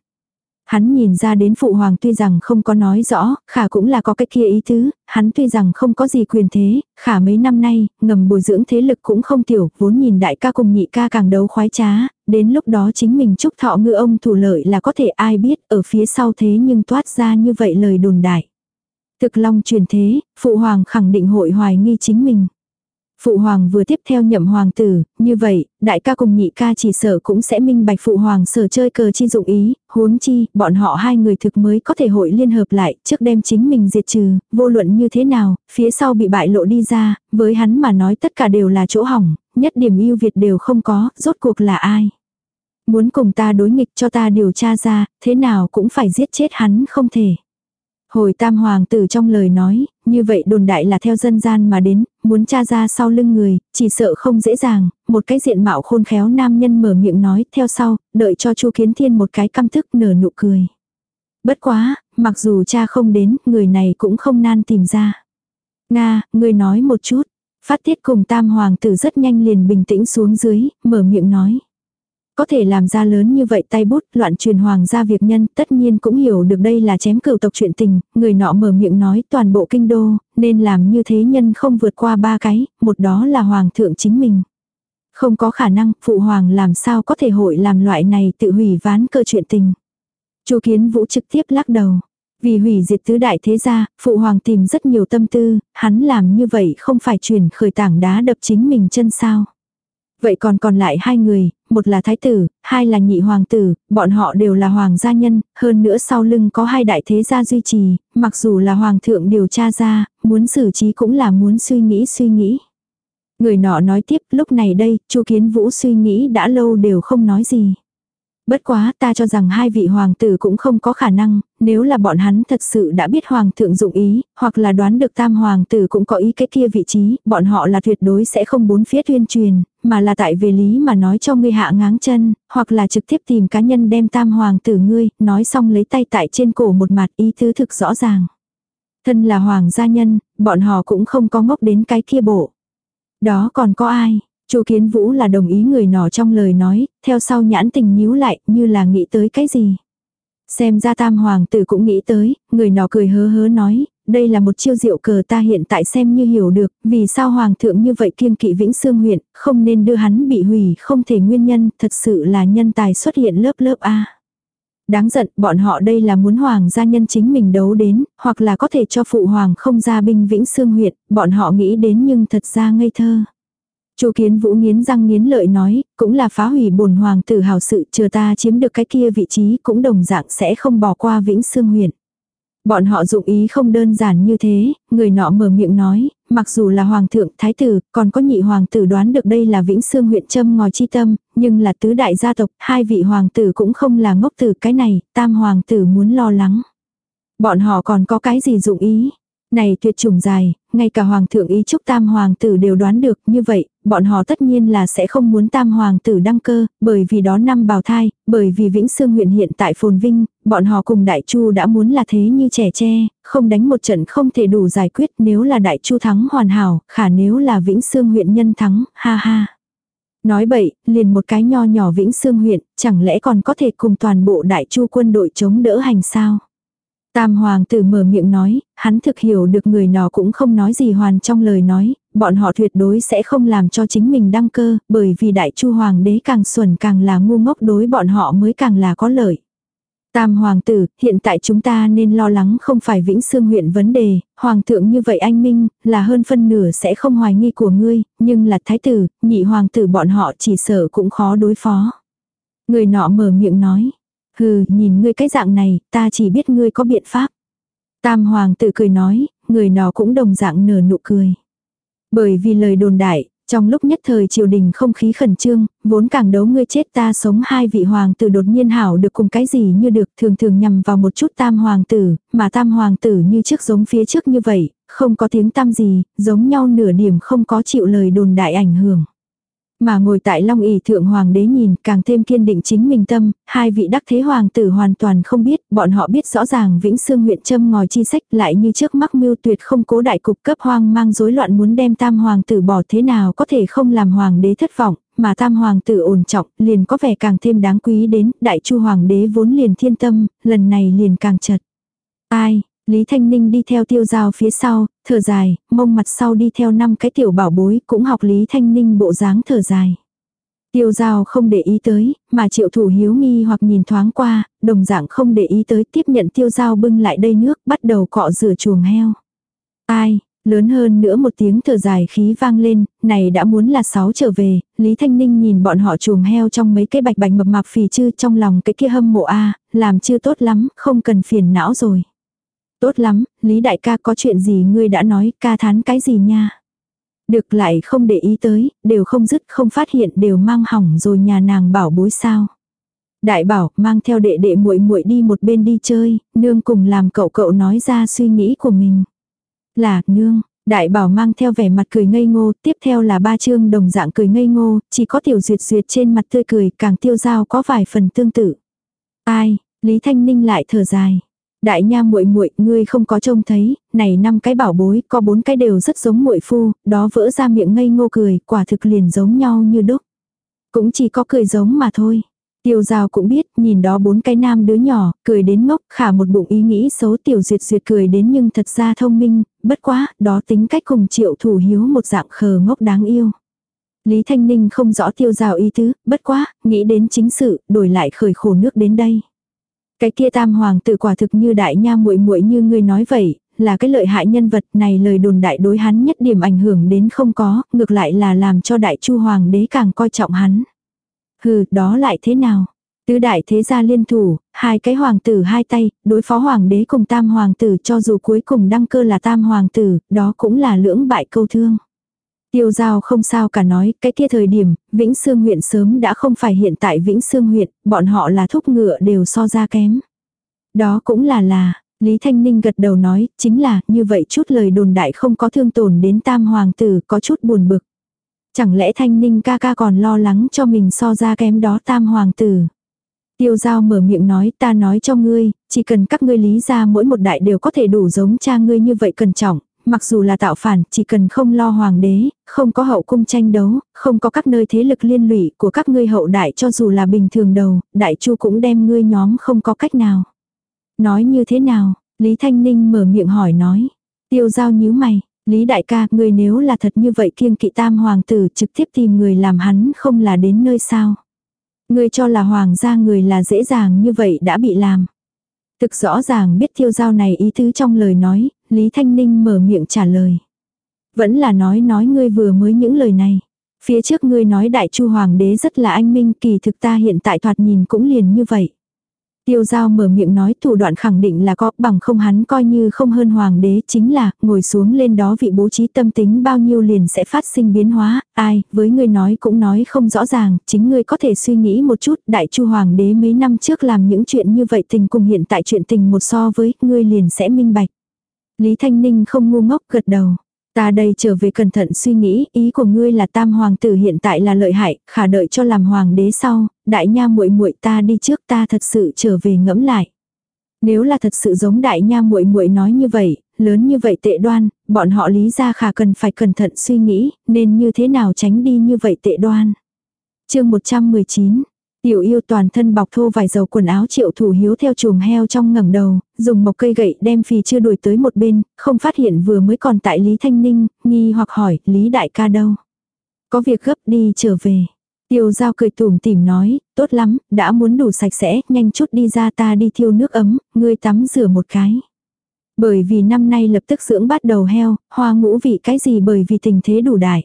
Hắn nhìn ra đến phụ hoàng tuy rằng không có nói rõ, khả cũng là có cái kia ý tứ, hắn tuy rằng không có gì quyền thế, khả mấy năm nay, ngầm bồi dưỡng thế lực cũng không tiểu, vốn nhìn đại ca cùng nhị ca càng đấu khoái trá, đến lúc đó chính mình chúc thọ ngư ông thủ lợi là có thể ai biết, ở phía sau thế nhưng toát ra như vậy lời đồn đại. Thực long truyền thế, phụ hoàng khẳng định hội hoài nghi chính mình. Phụ hoàng vừa tiếp theo nhậm hoàng tử, như vậy, đại ca cùng nhị ca chỉ sở cũng sẽ minh bạch phụ hoàng sở chơi cờ chi dụng ý, huống chi, bọn họ hai người thực mới có thể hội liên hợp lại, trước đem chính mình diệt trừ, vô luận như thế nào, phía sau bị bại lộ đi ra, với hắn mà nói tất cả đều là chỗ hỏng, nhất điểm yêu Việt đều không có, rốt cuộc là ai. Muốn cùng ta đối nghịch cho ta điều tra ra, thế nào cũng phải giết chết hắn không thể. Hồi tam hoàng tử trong lời nói, như vậy đồn đại là theo dân gian mà đến, muốn tra ra sau lưng người, chỉ sợ không dễ dàng, một cái diện mạo khôn khéo nam nhân mở miệng nói, theo sau, đợi cho chu kiến thiên một cái căm thức nở nụ cười. Bất quá, mặc dù cha không đến, người này cũng không nan tìm ra. Nga, người nói một chút. Phát tiết cùng tam hoàng tử rất nhanh liền bình tĩnh xuống dưới, mở miệng nói. Có thể làm ra lớn như vậy tay bút, loạn truyền hoàng gia việc nhân, tất nhiên cũng hiểu được đây là chém cửu tộc chuyện tình, người nọ mở miệng nói toàn bộ kinh đô, nên làm như thế nhân không vượt qua ba cái, một đó là hoàng thượng chính mình. Không có khả năng, phụ hoàng làm sao có thể hội làm loại này tự hủy ván cơ chuyện tình. Chu Kiến Vũ trực tiếp lắc đầu. Vì hủy diệt tứ đại thế gia, phụ hoàng tìm rất nhiều tâm tư, hắn làm như vậy không phải truyền khởi tảng đá đập chính mình chân sao. Vậy còn còn lại hai người, một là thái tử, hai là nhị hoàng tử, bọn họ đều là hoàng gia nhân, hơn nữa sau lưng có hai đại thế gia duy trì, mặc dù là hoàng thượng điều tra ra, muốn xử trí cũng là muốn suy nghĩ suy nghĩ. Người nọ nói tiếp, lúc này đây, chu Kiến Vũ suy nghĩ đã lâu đều không nói gì. Bất quá ta cho rằng hai vị hoàng tử cũng không có khả năng, nếu là bọn hắn thật sự đã biết hoàng thượng dụng ý, hoặc là đoán được tam hoàng tử cũng có ý cái kia vị trí, bọn họ là tuyệt đối sẽ không bốn phía tuyên truyền, mà là tại về lý mà nói cho ngươi hạ ngáng chân, hoặc là trực tiếp tìm cá nhân đem tam hoàng tử ngươi, nói xong lấy tay tại trên cổ một mặt ý tứ thực rõ ràng. Thân là hoàng gia nhân, bọn họ cũng không có ngốc đến cái kia bộ. Đó còn có ai? Chu Kiến Vũ là đồng ý người nọ trong lời nói, theo sau nhãn tình nhíu lại, như là nghĩ tới cái gì. Xem ra tam hoàng tử cũng nghĩ tới, người nọ cười hớ hớ nói, đây là một chiêu diệu cờ ta hiện tại xem như hiểu được, vì sao hoàng thượng như vậy kiên kỵ vĩnh xương huyện, không nên đưa hắn bị hủy, không thể nguyên nhân, thật sự là nhân tài xuất hiện lớp lớp A. Đáng giận, bọn họ đây là muốn hoàng gia nhân chính mình đấu đến, hoặc là có thể cho phụ hoàng không ra binh vĩnh xương huyện, bọn họ nghĩ đến nhưng thật ra ngây thơ. Chu Kiến Vũ nghiến răng nghiến lợi nói, cũng là phá hủy bổn hoàng tử hào sự, chờ ta chiếm được cái kia vị trí cũng đồng dạng sẽ không bỏ qua Vĩnh Sương huyện. Bọn họ dụng ý không đơn giản như thế, người nọ mở miệng nói, mặc dù là hoàng thượng, thái tử, còn có nhị hoàng tử đoán được đây là Vĩnh Sương huyện châm ngòi chi tâm, nhưng là tứ đại gia tộc, hai vị hoàng tử cũng không là ngốc tử cái này, tam hoàng tử muốn lo lắng. Bọn họ còn có cái gì dụng ý? Này tuyệt chủng dài, ngay cả hoàng thượng ý chúc tam hoàng tử đều đoán được như vậy, bọn họ tất nhiên là sẽ không muốn tam hoàng tử đăng cơ, bởi vì đó năm bào thai, bởi vì Vĩnh Sương huyện hiện tại phồn vinh, bọn họ cùng Đại Chu đã muốn là thế như trẻ tre, không đánh một trận không thể đủ giải quyết nếu là Đại Chu thắng hoàn hảo, khả nếu là Vĩnh Sương huyện nhân thắng, ha ha. Nói bậy, liền một cái nho nhỏ Vĩnh Sương huyện, chẳng lẽ còn có thể cùng toàn bộ Đại Chu quân đội chống đỡ hành sao? Tam hoàng tử mở miệng nói, hắn thực hiểu được người nọ cũng không nói gì hoàn trong lời nói, bọn họ tuyệt đối sẽ không làm cho chính mình đăng cơ, bởi vì đại chu hoàng đế càng xuẩn càng là ngu ngốc đối bọn họ mới càng là có lợi. Tam hoàng tử, hiện tại chúng ta nên lo lắng không phải Vĩnh Sương huyện vấn đề, hoàng thượng như vậy anh Minh, là hơn phân nửa sẽ không hoài nghi của ngươi, nhưng là thái tử, nhị hoàng tử bọn họ chỉ sợ cũng khó đối phó. Người nọ mở miệng nói, hừ, nhìn ngươi cái dạng này, ta chỉ biết ngươi có biện pháp. Tam hoàng tử cười nói, người nó cũng đồng dạng nở nụ cười. Bởi vì lời đồn đại, trong lúc nhất thời triều đình không khí khẩn trương, vốn càng đấu ngươi chết ta sống hai vị hoàng tử đột nhiên hảo được cùng cái gì như được thường thường nhằm vào một chút tam hoàng tử, mà tam hoàng tử như trước giống phía trước như vậy, không có tiếng tam gì, giống nhau nửa điểm không có chịu lời đồn đại ảnh hưởng. Mà ngồi tại long ỷ thượng hoàng đế nhìn càng thêm kiên định chính mình tâm, hai vị đắc thế hoàng tử hoàn toàn không biết, bọn họ biết rõ ràng Vĩnh Sương huyện châm ngòi chi sách lại như trước mắc mưu tuyệt không cố đại cục cấp hoang mang rối loạn muốn đem tam hoàng tử bỏ thế nào có thể không làm hoàng đế thất vọng, mà tam hoàng tử ổn trọng liền có vẻ càng thêm đáng quý đến, đại chu hoàng đế vốn liền thiên tâm, lần này liền càng chật. Lý Thanh Ninh đi theo tiêu giao phía sau, thở dài, mông mặt sau đi theo năm cái tiểu bảo bối cũng học Lý Thanh Ninh bộ dáng thở dài. Tiêu giao không để ý tới, mà triệu thủ hiếu nghi hoặc nhìn thoáng qua, đồng dạng không để ý tới tiếp nhận tiêu giao bưng lại đây nước, bắt đầu cọ rửa chuồng heo. Ai, lớn hơn nữa một tiếng thở dài khí vang lên, này đã muốn là sáu trở về, Lý Thanh Ninh nhìn bọn họ chuồng heo trong mấy cái bạch bạch mập mạp phì chư trong lòng cái kia hâm mộ a làm chưa tốt lắm, không cần phiền não rồi. Tốt lắm, Lý đại ca có chuyện gì ngươi đã nói, ca thán cái gì nha. Được lại không để ý tới, đều không dứt không phát hiện đều mang hỏng rồi nhà nàng bảo bối sao. Đại bảo mang theo đệ đệ muội muội đi một bên đi chơi, nương cùng làm cậu cậu nói ra suy nghĩ của mình. Là, nương, đại bảo mang theo vẻ mặt cười ngây ngô, tiếp theo là ba chương đồng dạng cười ngây ngô, chỉ có tiểu duyệt duyệt trên mặt tươi cười càng tiêu dao có vài phần tương tự. Ai, Lý Thanh Ninh lại thở dài. Đại nha muội muội, ngươi không có trông thấy, này năm cái bảo bối, có bốn cái đều rất giống muội phu, đó vỡ ra miệng ngây ngô cười, quả thực liền giống nhau như đúc. Cũng chỉ có cười giống mà thôi. Tiêu giao cũng biết, nhìn đó bốn cái nam đứa nhỏ, cười đến ngốc, khả một bụng ý nghĩ xấu tiểu duyệt duyệt cười đến nhưng thật ra thông minh, bất quá, đó tính cách cùng triệu thủ hiếu một dạng khờ ngốc đáng yêu. Lý Thanh Ninh không rõ tiêu giao ý tứ, bất quá, nghĩ đến chính sự, đổi lại khởi khổ nước đến đây. Cái kia tam hoàng tử quả thực như đại nha muội muội như ngươi nói vậy, là cái lợi hại nhân vật này lời đồn đại đối hắn nhất điểm ảnh hưởng đến không có, ngược lại là làm cho đại chu hoàng đế càng coi trọng hắn. Hừ, đó lại thế nào? Tứ đại thế gia liên thủ, hai cái hoàng tử hai tay, đối phó hoàng đế cùng tam hoàng tử cho dù cuối cùng đăng cơ là tam hoàng tử, đó cũng là lưỡng bại câu thương. Tiêu giao không sao cả nói, cái kia thời điểm, Vĩnh Sương huyện sớm đã không phải hiện tại Vĩnh Sương huyện, bọn họ là thúc ngựa đều so ra kém. Đó cũng là là, Lý Thanh Ninh gật đầu nói, chính là, như vậy chút lời đồn đại không có thương tổn đến tam hoàng tử, có chút buồn bực. Chẳng lẽ Thanh Ninh ca ca còn lo lắng cho mình so ra kém đó tam hoàng tử. Tiêu giao mở miệng nói ta nói cho ngươi, chỉ cần các ngươi lý ra mỗi một đại đều có thể đủ giống cha ngươi như vậy cẩn trọng, mặc dù là tạo phản, chỉ cần không lo hoàng đế, không có hậu cung tranh đấu, không có các nơi thế lực liên lụy của các ngươi hậu đại cho dù là bình thường đầu, đại chu cũng đem ngươi nhóm không có cách nào. Nói như thế nào? Lý Thanh Ninh mở miệng hỏi nói. Tiêu giao nhíu mày, Lý đại ca, ngươi nếu là thật như vậy kiêng kỵ tam hoàng tử trực tiếp tìm người làm hắn không là đến nơi sao. Ngươi cho là hoàng gia người là dễ dàng như vậy đã bị làm. Thực rõ ràng biết tiêu giao này ý tứ trong lời nói, Lý Thanh Ninh mở miệng trả lời. Vẫn là nói nói ngươi vừa mới những lời này. Phía trước ngươi nói đại chu hoàng đế rất là anh minh kỳ thực ta hiện tại thoạt nhìn cũng liền như vậy. Tiêu giao mở miệng nói thủ đoạn khẳng định là có bằng không hắn coi như không hơn hoàng đế chính là ngồi xuống lên đó vị bố trí tâm tính bao nhiêu liền sẽ phát sinh biến hóa, ai, với ngươi nói cũng nói không rõ ràng, chính ngươi có thể suy nghĩ một chút, đại chu hoàng đế mấy năm trước làm những chuyện như vậy tình cùng hiện tại chuyện tình một so với, ngươi liền sẽ minh bạch. Lý Thanh Ninh không ngu ngốc gật đầu. Ta đây trở về cẩn thận suy nghĩ, ý của ngươi là tam hoàng tử hiện tại là lợi hại, khả đợi cho làm hoàng đế sau, đại nha muội muội ta đi trước ta thật sự trở về ngẫm lại. Nếu là thật sự giống đại nha muội muội nói như vậy, lớn như vậy tệ đoan, bọn họ lý ra khả cần phải cẩn thận suy nghĩ, nên như thế nào tránh đi như vậy tệ đoan. chương 119 Tiểu yêu toàn thân bọc thô vài dầu quần áo triệu thủ hiếu theo chuồng heo trong ngẩng đầu, dùng một cây gậy đem phì chưa đuổi tới một bên, không phát hiện vừa mới còn tại Lý Thanh Ninh, nghi hoặc hỏi, Lý đại ca đâu? Có việc gấp đi trở về. Tiêu giao cười tủm tỉm nói, tốt lắm, đã muốn đủ sạch sẽ, nhanh chút đi ra ta đi thiêu nước ấm, ngươi tắm rửa một cái. Bởi vì năm nay lập tức dưỡng bắt đầu heo, hoa ngũ vị cái gì bởi vì tình thế đủ đại.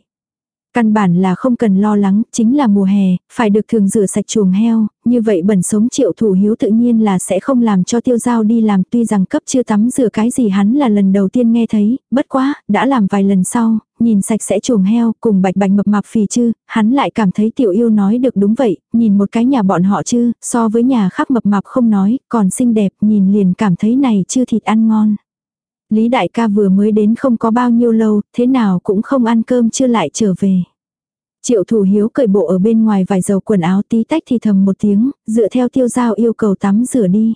Căn bản là không cần lo lắng, chính là mùa hè, phải được thường rửa sạch chuồng heo, như vậy bẩn sống triệu thủ hiếu tự nhiên là sẽ không làm cho tiêu giao đi làm tuy rằng cấp chưa tắm rửa cái gì hắn là lần đầu tiên nghe thấy, bất quá, đã làm vài lần sau, nhìn sạch sẽ chuồng heo cùng bạch bạch mập mạp phì chư, hắn lại cảm thấy tiểu yêu nói được đúng vậy, nhìn một cái nhà bọn họ chư, so với nhà khác mập mạp không nói, còn xinh đẹp nhìn liền cảm thấy này chư thịt ăn ngon. Lý đại ca vừa mới đến không có bao nhiêu lâu, thế nào cũng không ăn cơm chưa lại trở về. Triệu thủ hiếu cởi bộ ở bên ngoài vài dầu quần áo tí tách thì thầm một tiếng, dựa theo tiêu giao yêu cầu tắm rửa đi.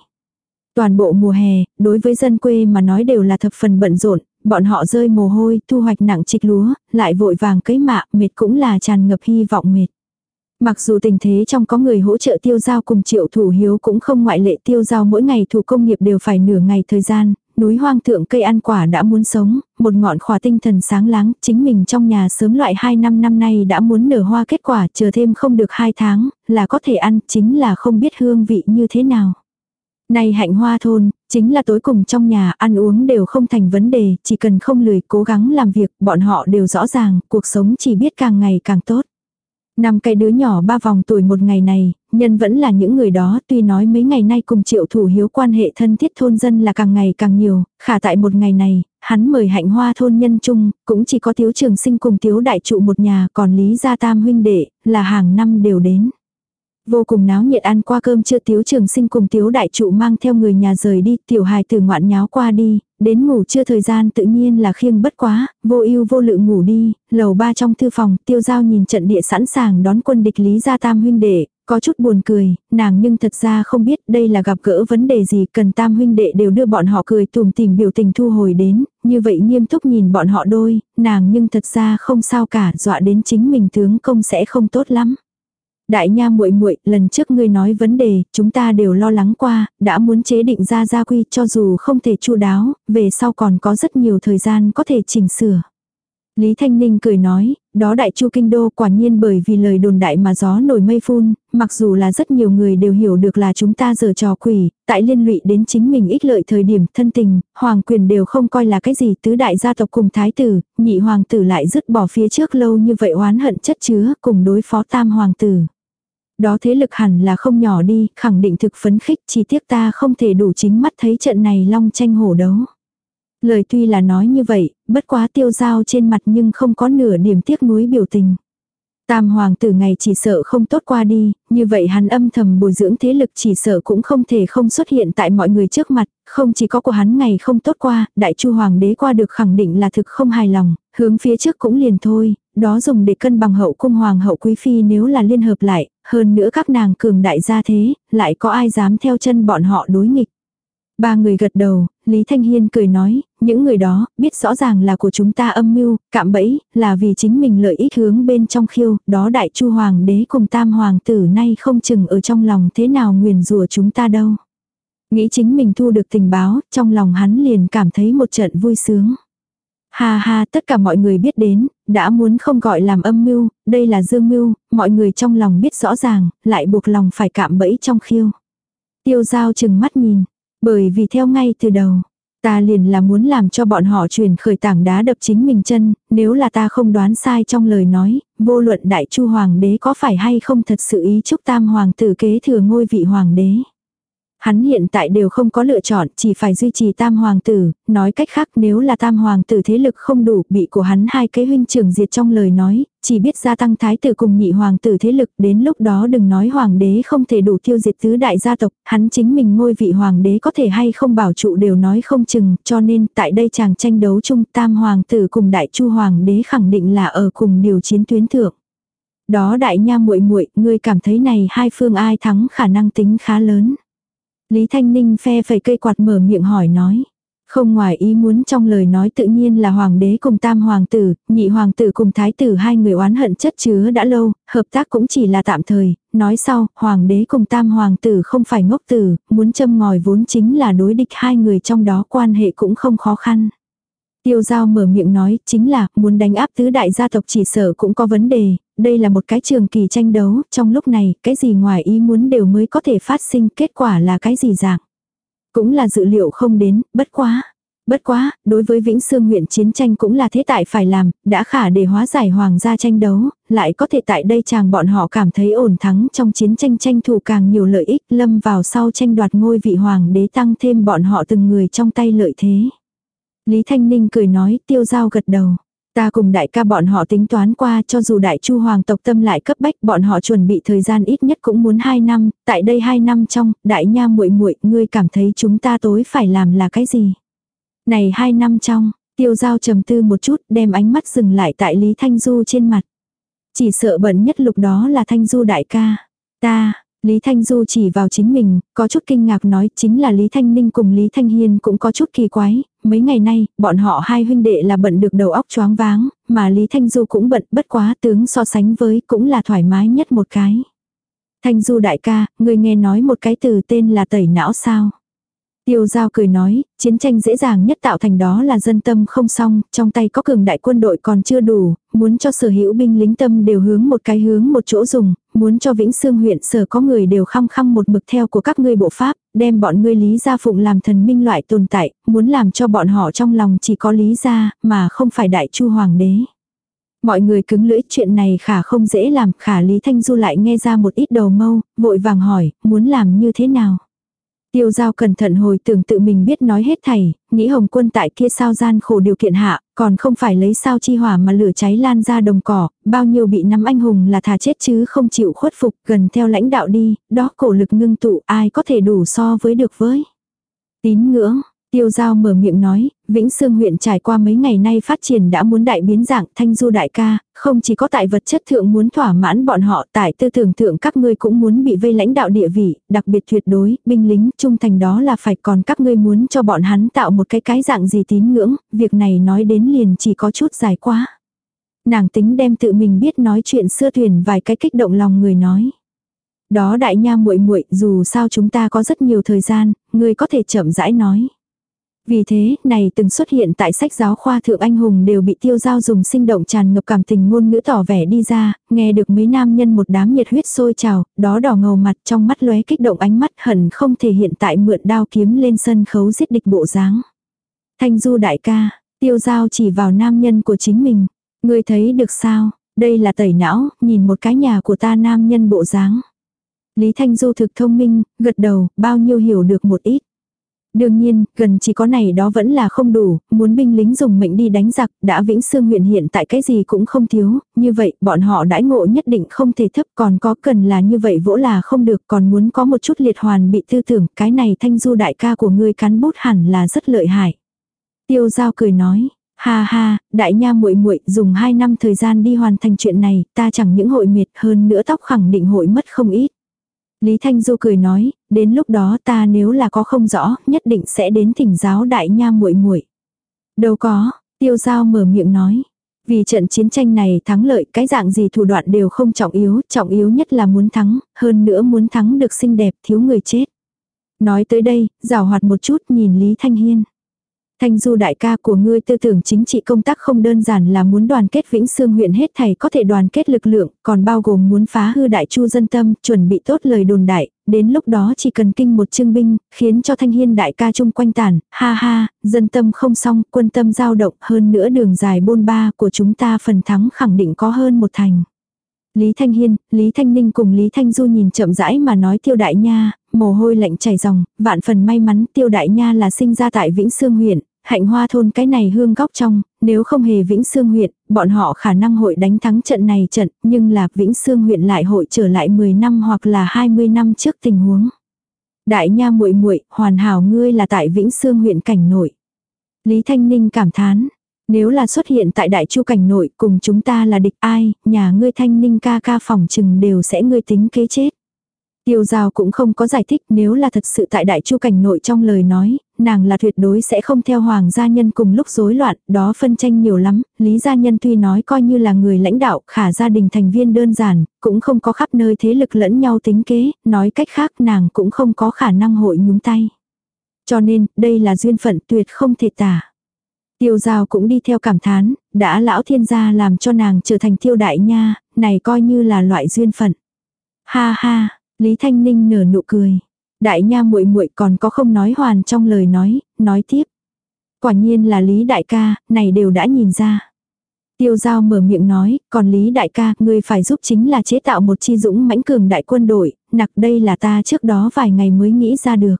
Toàn bộ mùa hè, đối với dân quê mà nói đều là thập phần bận rộn, bọn họ rơi mồ hôi, thu hoạch nặng trịch lúa, lại vội vàng cấy mạ, mệt cũng là tràn ngập hy vọng mệt. Mặc dù tình thế trong có người hỗ trợ tiêu giao cùng triệu thủ hiếu cũng không ngoại lệ tiêu giao mỗi ngày thủ công nghiệp đều phải nửa ngày thời gian, núi hoang thượng cây ăn quả đã muốn sống, một ngọn khỏa tinh thần sáng láng, chính mình trong nhà sớm loại 2 năm năm nay đã muốn nở hoa kết quả, chờ thêm không được 2 tháng, là có thể ăn, chính là không biết hương vị như thế nào. Này hạnh hoa thôn, chính là tối cùng trong nhà ăn uống đều không thành vấn đề, chỉ cần không lười cố gắng làm việc, bọn họ đều rõ ràng, cuộc sống chỉ biết càng ngày càng tốt. Năm cái đứa nhỏ ba vòng tuổi một ngày này, nhân vẫn là những người đó tuy nói mấy ngày nay cùng triệu thủ hiếu quan hệ thân thiết thôn dân là càng ngày càng nhiều, khả tại một ngày này, hắn mời hạnh hoa thôn nhân chung, cũng chỉ có tiếu trường sinh cùng tiếu đại trụ một nhà còn lý gia tam huynh đệ, là hàng năm đều đến. Vô cùng náo nhiệt ăn qua cơm chưa tiếu trường sinh cùng tiếu đại trụ mang theo người nhà rời đi, tiểu hài từ ngoạn nháo qua đi, đến ngủ chưa thời gian tự nhiên là khiêng bất quá, vô ưu vô lự ngủ đi, lầu ba trong thư phòng, tiêu giao nhìn trận địa sẵn sàng đón quân địch lý gia tam huynh đệ, có chút buồn cười, nàng nhưng thật ra không biết đây là gặp gỡ vấn đề gì cần tam huynh đệ đều đưa bọn họ cười tùm tìm biểu tình thu hồi đến, như vậy nghiêm túc nhìn bọn họ đôi, nàng nhưng thật ra không sao cả dọa đến chính mình tướng công sẽ không tốt lắm. Đại nha muội muội, lần trước ngươi nói vấn đề, chúng ta đều lo lắng qua, đã muốn chế định ra gia quy cho dù không thể chu đáo, về sau còn có rất nhiều thời gian có thể chỉnh sửa. Lý Thanh Ninh cười nói, đó đại chu kinh đô quả nhiên bởi vì lời đồn đại mà gió nổi mây phun, mặc dù là rất nhiều người đều hiểu được là chúng ta giờ trò quỷ, tại liên lụy đến chính mình ích lợi thời điểm thân tình, hoàng quyền đều không coi là cái gì tứ đại gia tộc cùng thái tử, nhị hoàng tử lại dứt bỏ phía trước lâu như vậy oán hận chất chứa cùng đối phó tam hoàng tử. Đó thế lực hẳn là không nhỏ đi, khẳng định thực phấn khích, chỉ tiếc ta không thể đủ chính mắt thấy trận này long tranh hổ đấu. Lời tuy là nói như vậy, bất quá tiêu giao trên mặt nhưng không có nửa điểm tiếc nuối biểu tình. Tam hoàng tử ngày chỉ sợ không tốt qua đi, như vậy hắn âm thầm bồi dưỡng thế lực chỉ sợ cũng không thể không xuất hiện tại mọi người trước mặt, không chỉ có của hắn ngày không tốt qua, đại chu hoàng đế qua được khẳng định là thực không hài lòng, hướng phía trước cũng liền thôi, đó dùng để cân bằng hậu cung hoàng hậu quý phi nếu là liên hợp lại, hơn nữa các nàng cường đại gia thế, lại có ai dám theo chân bọn họ đối nghịch. Ba người gật đầu, Lý Thanh Hiên cười nói, những người đó, biết rõ ràng là của chúng ta âm mưu, cạm bẫy, là vì chính mình lợi ích hướng bên trong khiêu, đó đại chu hoàng đế cùng tam hoàng tử nay không chừng ở trong lòng thế nào nguyền rủa chúng ta đâu. Nghĩ chính mình thu được tình báo, trong lòng hắn liền cảm thấy một trận vui sướng. Ha ha, tất cả mọi người biết đến, đã muốn không gọi làm âm mưu, đây là dương mưu, mọi người trong lòng biết rõ ràng, lại buộc lòng phải cạm bẫy trong khiêu. Tiêu giao chừng mắt nhìn, bởi vì theo ngay từ đầu, ta liền là muốn làm cho bọn họ truyền khởi tảng đá đập chính mình chân, nếu là ta không đoán sai trong lời nói, vô luận đại chu hoàng đế có phải hay không thật sự ý chúc tam hoàng tử kế thừa ngôi vị hoàng đế. Hắn hiện tại đều không có lựa chọn, chỉ phải duy trì tam hoàng tử, nói cách khác nếu là tam hoàng tử thế lực không đủ, bị của hắn hai cái huynh trưởng diệt trong lời nói, chỉ biết gia tăng thái tử cùng nhị hoàng tử thế lực, đến lúc đó đừng nói hoàng đế không thể đủ tiêu diệt tứ đại gia tộc, hắn chính mình ngôi vị hoàng đế có thể hay không bảo trụ đều nói không chừng, cho nên tại đây chàng tranh đấu chung tam hoàng tử cùng đại chu hoàng đế khẳng định là ở cùng điều chiến tuyến thượng. Đó đại nha muội muội, ngươi cảm thấy này hai phương ai thắng khả năng tính khá lớn. Lý Thanh Ninh phe phẩy cây quạt mở miệng hỏi nói. Không ngoài ý muốn trong lời nói tự nhiên là hoàng đế cùng tam hoàng tử, nhị hoàng tử cùng thái tử hai người oán hận chất chứa đã lâu, hợp tác cũng chỉ là tạm thời, nói sau, hoàng đế cùng tam hoàng tử không phải ngốc tử, muốn châm ngòi vốn chính là đối địch hai người trong đó quan hệ cũng không khó khăn. Tiêu giao mở miệng nói, chính là, muốn đánh áp tứ đại gia tộc chỉ sợ cũng có vấn đề, đây là một cái trường kỳ tranh đấu, trong lúc này, cái gì ngoài ý muốn đều mới có thể phát sinh, kết quả là cái gì dạng. Cũng là dự liệu không đến, bất quá. Bất quá, đối với Vĩnh Sương huyện chiến tranh cũng là thế tại phải làm, đã khả để hóa giải hoàng gia tranh đấu, lại có thể tại đây chàng bọn họ cảm thấy ổn thắng trong chiến tranh tranh thủ càng nhiều lợi ích lâm vào sau tranh đoạt ngôi vị hoàng đế tăng thêm bọn họ từng người trong tay lợi thế. Lý Thanh Ninh cười nói tiêu giao gật đầu. Ta cùng đại ca bọn họ tính toán qua cho dù đại chu hoàng tộc tâm lại cấp bách bọn họ chuẩn bị thời gian ít nhất cũng muốn 2 năm, tại đây 2 năm trong, đại nha muội muội ngươi cảm thấy chúng ta tối phải làm là cái gì? Này 2 năm trong, tiêu giao trầm tư một chút đem ánh mắt dừng lại tại Lý Thanh Du trên mặt. Chỉ sợ bẩn nhất lục đó là Thanh Du đại ca. Ta, Lý Thanh Du chỉ vào chính mình, có chút kinh ngạc nói chính là Lý Thanh Ninh cùng Lý Thanh Hiên cũng có chút kỳ quái, mấy ngày nay, bọn họ hai huynh đệ là bận được đầu óc choáng váng, mà Lý Thanh Du cũng bận bất quá tướng so sánh với cũng là thoải mái nhất một cái. Thanh Du đại ca, người nghe nói một cái từ tên là tẩy não sao? Tiêu giao cười nói, chiến tranh dễ dàng nhất tạo thành đó là dân tâm không xong, trong tay có cường đại quân đội còn chưa đủ, muốn cho sở hữu binh lính tâm đều hướng một cái hướng một chỗ dùng, muốn cho Vĩnh Sương huyện sở có người đều khăng khăng một mực theo của các ngươi bộ pháp, đem bọn ngươi lý gia phụng làm thần minh loại tồn tại, muốn làm cho bọn họ trong lòng chỉ có lý gia, mà không phải đại chu hoàng đế. Mọi người cứng lưỡi chuyện này khả không dễ làm, khả Lý Thanh Du lại nghe ra một ít đầu mâu, vội vàng hỏi, muốn làm như thế nào. Tiêu giao cẩn thận hồi tưởng tự mình biết nói hết thầy nghĩ hồng quân tại kia sao gian khổ điều kiện hạ, còn không phải lấy sao chi hỏa mà lửa cháy lan ra đồng cỏ, bao nhiêu bị nắm anh hùng là thà chết chứ không chịu khuất phục gần theo lãnh đạo đi, đó cổ lực ngưng tụ ai có thể đủ so với được với. Tín ngưỡng, Tiêu Giao mở miệng nói, Vĩnh Sương huyện trải qua mấy ngày nay phát triển đã muốn đại biến dạng thanh du đại ca, không chỉ có tại vật chất thượng muốn thỏa mãn bọn họ, tại tư tưởng thượng các ngươi cũng muốn bị vây lãnh đạo địa vị, đặc biệt tuyệt đối, binh lính trung thành đó là phải còn các ngươi muốn cho bọn hắn tạo một cái cái dạng gì tín ngưỡng, việc này nói đến liền chỉ có chút dài quá. Nàng tính đem tự mình biết nói chuyện xưa thuyền vài cái kích động lòng người nói. Đó đại nha muội muội dù sao chúng ta có rất nhiều thời gian, ngươi có thể chậm rãi nói. Vì thế, này từng xuất hiện tại sách giáo khoa thượng anh hùng đều bị tiêu giao dùng sinh động tràn ngập cảm tình ngôn ngữ tỏ vẻ đi ra, nghe được mấy nam nhân một đám nhiệt huyết sôi trào, đó đỏ ngầu mặt trong mắt lóe kích động ánh mắt hẳn không thể hiện tại mượn đao kiếm lên sân khấu giết địch bộ dáng. Thanh du đại ca, tiêu giao chỉ vào nam nhân của chính mình. Người thấy được sao, đây là tẩy não, nhìn một cái nhà của ta nam nhân bộ dáng. Lý Thanh Du thực thông minh, gật đầu, bao nhiêu hiểu được một ít. Đương nhiên, gần chỉ có này đó vẫn là không đủ, muốn binh lính dùng mệnh đi đánh giặc, đã Vĩnh Sương huyện hiện tại cái gì cũng không thiếu, như vậy bọn họ đãi ngộ nhất định không thể thấp còn có cần là như vậy vỗ là không được còn muốn có một chút liệt hoàn bị tư tưởng, cái này thanh du đại ca của ngươi cán bút hẳn là rất lợi hại. Tiêu giao cười nói, ha ha, đại nha muội muội dùng 2 năm thời gian đi hoàn thành chuyện này, ta chẳng những hội mệt hơn nữa tóc khẳng định hội mất không ít. Lý Thanh Du cười nói, đến lúc đó ta nếu là có không rõ, nhất định sẽ đến thỉnh giáo đại nha muội muội. Đâu có, tiêu giao mở miệng nói. Vì trận chiến tranh này thắng lợi cái dạng gì thủ đoạn đều không trọng yếu, trọng yếu nhất là muốn thắng, hơn nữa muốn thắng được xinh đẹp thiếu người chết. Nói tới đây, rào hoạt một chút nhìn Lý Thanh Hiên. Thanh du đại ca của ngươi tư tưởng chính trị công tác không đơn giản là muốn đoàn kết Vĩnh Sương huyện hết thầy có thể đoàn kết lực lượng, còn bao gồm muốn phá hư đại chu dân tâm, chuẩn bị tốt lời đồn đại, đến lúc đó chỉ cần kinh một chương binh, khiến cho thanh hiên đại ca chung quanh tàn, ha ha, dân tâm không xong, quân tâm dao động hơn nữa đường dài bôn ba của chúng ta phần thắng khẳng định có hơn một thành. Lý Thanh Hiên, Lý Thanh Ninh cùng Lý Thanh Du nhìn chậm rãi mà nói tiêu đại nha, mồ hôi lạnh chảy ròng, vạn phần may mắn tiêu đại nha là sinh ra tại Vĩnh Sương huyện, hạnh hoa thôn cái này hương góc trong, nếu không hề Vĩnh Sương huyện, bọn họ khả năng hội đánh thắng trận này trận, nhưng là Vĩnh Sương huyện lại hội trở lại 10 năm hoặc là 20 năm trước tình huống. Đại nha muội muội, hoàn hảo ngươi là tại Vĩnh Sương huyện cảnh nội. Lý Thanh Ninh cảm thán, nếu là xuất hiện tại đại chu cảnh nội cùng chúng ta là địch ai, nhà ngươi Thanh Ninh ca ca phòng chừng đều sẽ ngươi tính kế chết. Tiêu giao cũng không có giải thích nếu là thật sự tại đại chu cảnh nội trong lời nói, nàng là tuyệt đối sẽ không theo hoàng gia nhân cùng lúc rối loạn, đó phân tranh nhiều lắm, lý gia nhân tuy nói coi như là người lãnh đạo, khả gia đình thành viên đơn giản, cũng không có khắp nơi thế lực lẫn nhau tính kế, nói cách khác nàng cũng không có khả năng hội nhúng tay. Cho nên, đây là duyên phận tuyệt không thể tả. Tiêu giao cũng đi theo cảm thán, đã lão thiên gia làm cho nàng trở thành tiêu đại nha, này coi như là loại duyên phận. Ha ha, Lý Thanh Ninh nở nụ cười. Đại nha muội muội còn có không nói hoàn trong lời nói, nói tiếp. Quả nhiên là Lý đại ca, này đều đã nhìn ra. Tiêu giao mở miệng nói, còn Lý đại ca, ngươi phải giúp chính là chế tạo một chi dũng mãnh cường đại quân đội, nặc đây là ta trước đó vài ngày mới nghĩ ra được.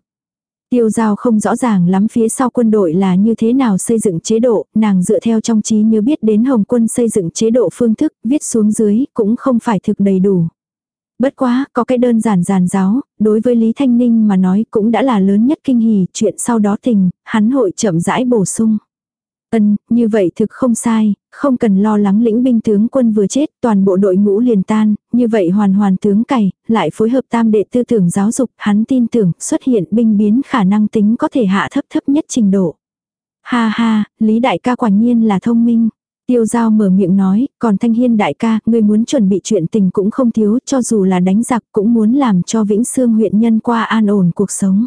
Tiêu giao không rõ ràng lắm phía sau quân đội là như thế nào xây dựng chế độ, nàng dựa theo trong trí nhớ biết đến Hồng quân xây dựng chế độ phương thức, viết xuống dưới, cũng không phải thực đầy đủ. Bất quá, có cái đơn giản giàn giáo, đối với Lý Thanh Ninh mà nói cũng đã là lớn nhất kinh hỉ, chuyện sau đó tình, hắn hội chậm rãi bổ sung. Ân, như vậy thực không sai, không cần lo lắng lĩnh binh tướng quân vừa chết, toàn bộ đội ngũ liền tan, như vậy hoàn hoàn tướng cày, lại phối hợp tam đệ tư tưởng giáo dục, hắn tin tưởng xuất hiện binh biến khả năng tính có thể hạ thấp thấp nhất trình độ. Ha ha, Lý đại ca quả nhiên là thông minh. Tiêu giao mở miệng nói, còn thanh hiên đại ca, ngươi muốn chuẩn bị chuyện tình cũng không thiếu, cho dù là đánh giặc cũng muốn làm cho Vĩnh Sương huyện nhân qua an ổn cuộc sống.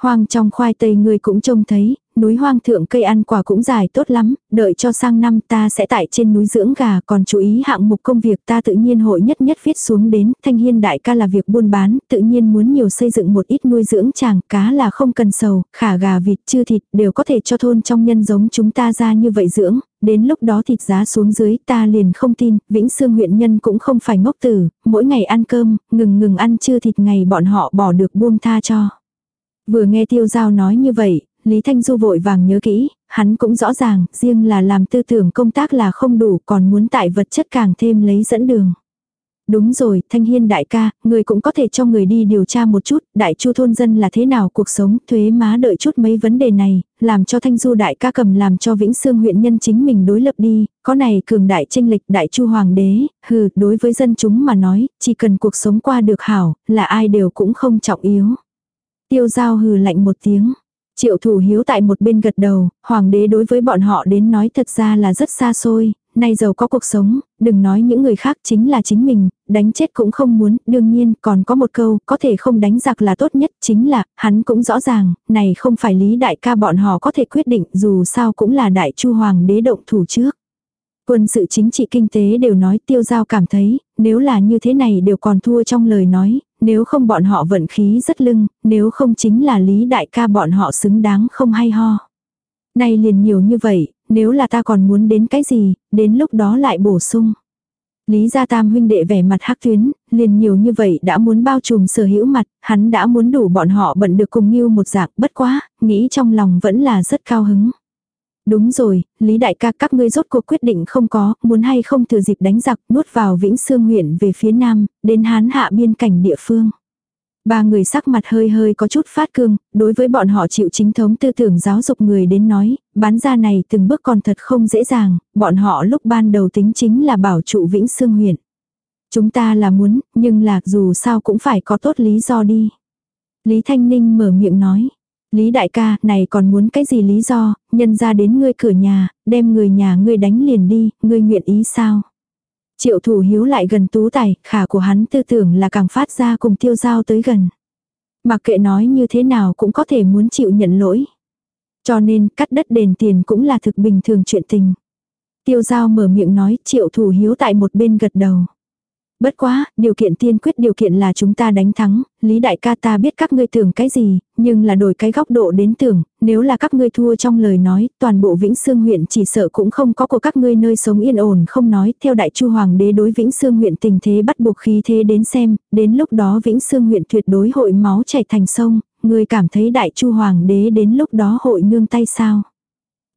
Hoang trong khoai tây ngươi cũng trông thấy, núi hoang thượng cây ăn quả cũng dài tốt lắm, đợi cho sang năm ta sẽ tại trên núi dưỡng gà còn chú ý hạng mục công việc ta tự nhiên hội nhất nhất viết xuống đến, thanh hiên đại ca là việc buôn bán, tự nhiên muốn nhiều xây dựng một ít nuôi dưỡng chàng, cá là không cần sầu, khả gà vịt chư thịt đều có thể cho thôn trong nhân giống chúng ta ra như vậy dưỡng, đến lúc đó thịt giá xuống dưới ta liền không tin, Vĩnh Sương huyện nhân cũng không phải ngốc tử, mỗi ngày ăn cơm, ngừng ngừng ăn chư thịt ngày bọn họ bỏ được buông tha cho. Vừa nghe tiêu giao nói như vậy, Lý Thanh Du vội vàng nhớ kỹ, hắn cũng rõ ràng, riêng là làm tư tưởng công tác là không đủ còn muốn tại vật chất càng thêm lấy dẫn đường. Đúng rồi, Thanh Hiên đại ca, người cũng có thể cho người đi điều tra một chút, đại chu thôn dân là thế nào cuộc sống, thuế má đợi chút mấy vấn đề này, làm cho Thanh Du đại ca cầm làm cho Vĩnh Sương huyện nhân chính mình đối lập đi, có này cường đại tranh lịch đại chu hoàng đế, hừ, đối với dân chúng mà nói, chỉ cần cuộc sống qua được hảo, là ai đều cũng không trọng yếu. Tiêu giao hừ lạnh một tiếng. Triệu thủ hiếu tại một bên gật đầu, hoàng đế đối với bọn họ đến nói thật ra là rất xa xôi, nay giàu có cuộc sống, đừng nói những người khác chính là chính mình, đánh chết cũng không muốn, đương nhiên còn có một câu, có thể không đánh giặc là tốt nhất, chính là, hắn cũng rõ ràng, này không phải lý đại ca bọn họ có thể quyết định, dù sao cũng là đại chu hoàng đế động thủ trước. Quân sự chính trị kinh tế đều nói tiêu giao cảm thấy, nếu là như thế này đều còn thua trong lời nói, nếu không bọn họ vận khí rất lưng, nếu không chính là lý đại ca bọn họ xứng đáng không hay ho. nay liền nhiều như vậy, nếu là ta còn muốn đến cái gì, đến lúc đó lại bổ sung. Lý gia tam huynh đệ vẻ mặt hắc tuyến, liền nhiều như vậy đã muốn bao trùm sở hữu mặt, hắn đã muốn đủ bọn họ bận được cùng như một dạng bất quá, nghĩ trong lòng vẫn là rất cao hứng. Đúng rồi, Lý đại ca các ngươi rốt cuộc quyết định không có, muốn hay không thừa dịp đánh giặc nuốt vào Vĩnh Sương huyện về phía nam, đến Hán hạ biên cảnh địa phương. Ba người sắc mặt hơi hơi có chút phát cương, đối với bọn họ chịu chính thống tư tưởng giáo dục người đến nói, bán ra này từng bước còn thật không dễ dàng, bọn họ lúc ban đầu tính chính là bảo trụ Vĩnh Sương huyện. Chúng ta là muốn, nhưng là dù sao cũng phải có tốt lý do đi. Lý Thanh Ninh mở miệng nói. Lý đại ca, này còn muốn cái gì lý do, nhân ra đến ngươi cửa nhà, đem người nhà ngươi đánh liền đi, ngươi nguyện ý sao? Triệu thủ hiếu lại gần tú tài, khả của hắn tư tưởng là càng phát ra cùng tiêu giao tới gần. Mặc kệ nói như thế nào cũng có thể muốn chịu nhận lỗi. Cho nên cắt đất đền tiền cũng là thực bình thường chuyện tình. Tiêu giao mở miệng nói triệu thủ hiếu tại một bên gật đầu. Bất quá, điều kiện tiên quyết điều kiện là chúng ta đánh thắng, Lý đại ca ta biết các ngươi tưởng cái gì, nhưng là đổi cái góc độ đến tưởng, nếu là các ngươi thua trong lời nói, toàn bộ Vĩnh Sương huyện chỉ sợ cũng không có của các ngươi nơi sống yên ổn. Không nói, theo đại chu hoàng đế đối Vĩnh Sương huyện tình thế bắt buộc khí thế đến xem, đến lúc đó Vĩnh Sương huyện tuyệt đối hội máu chảy thành sông, người cảm thấy đại chu hoàng đế đến lúc đó hội nương tay sao.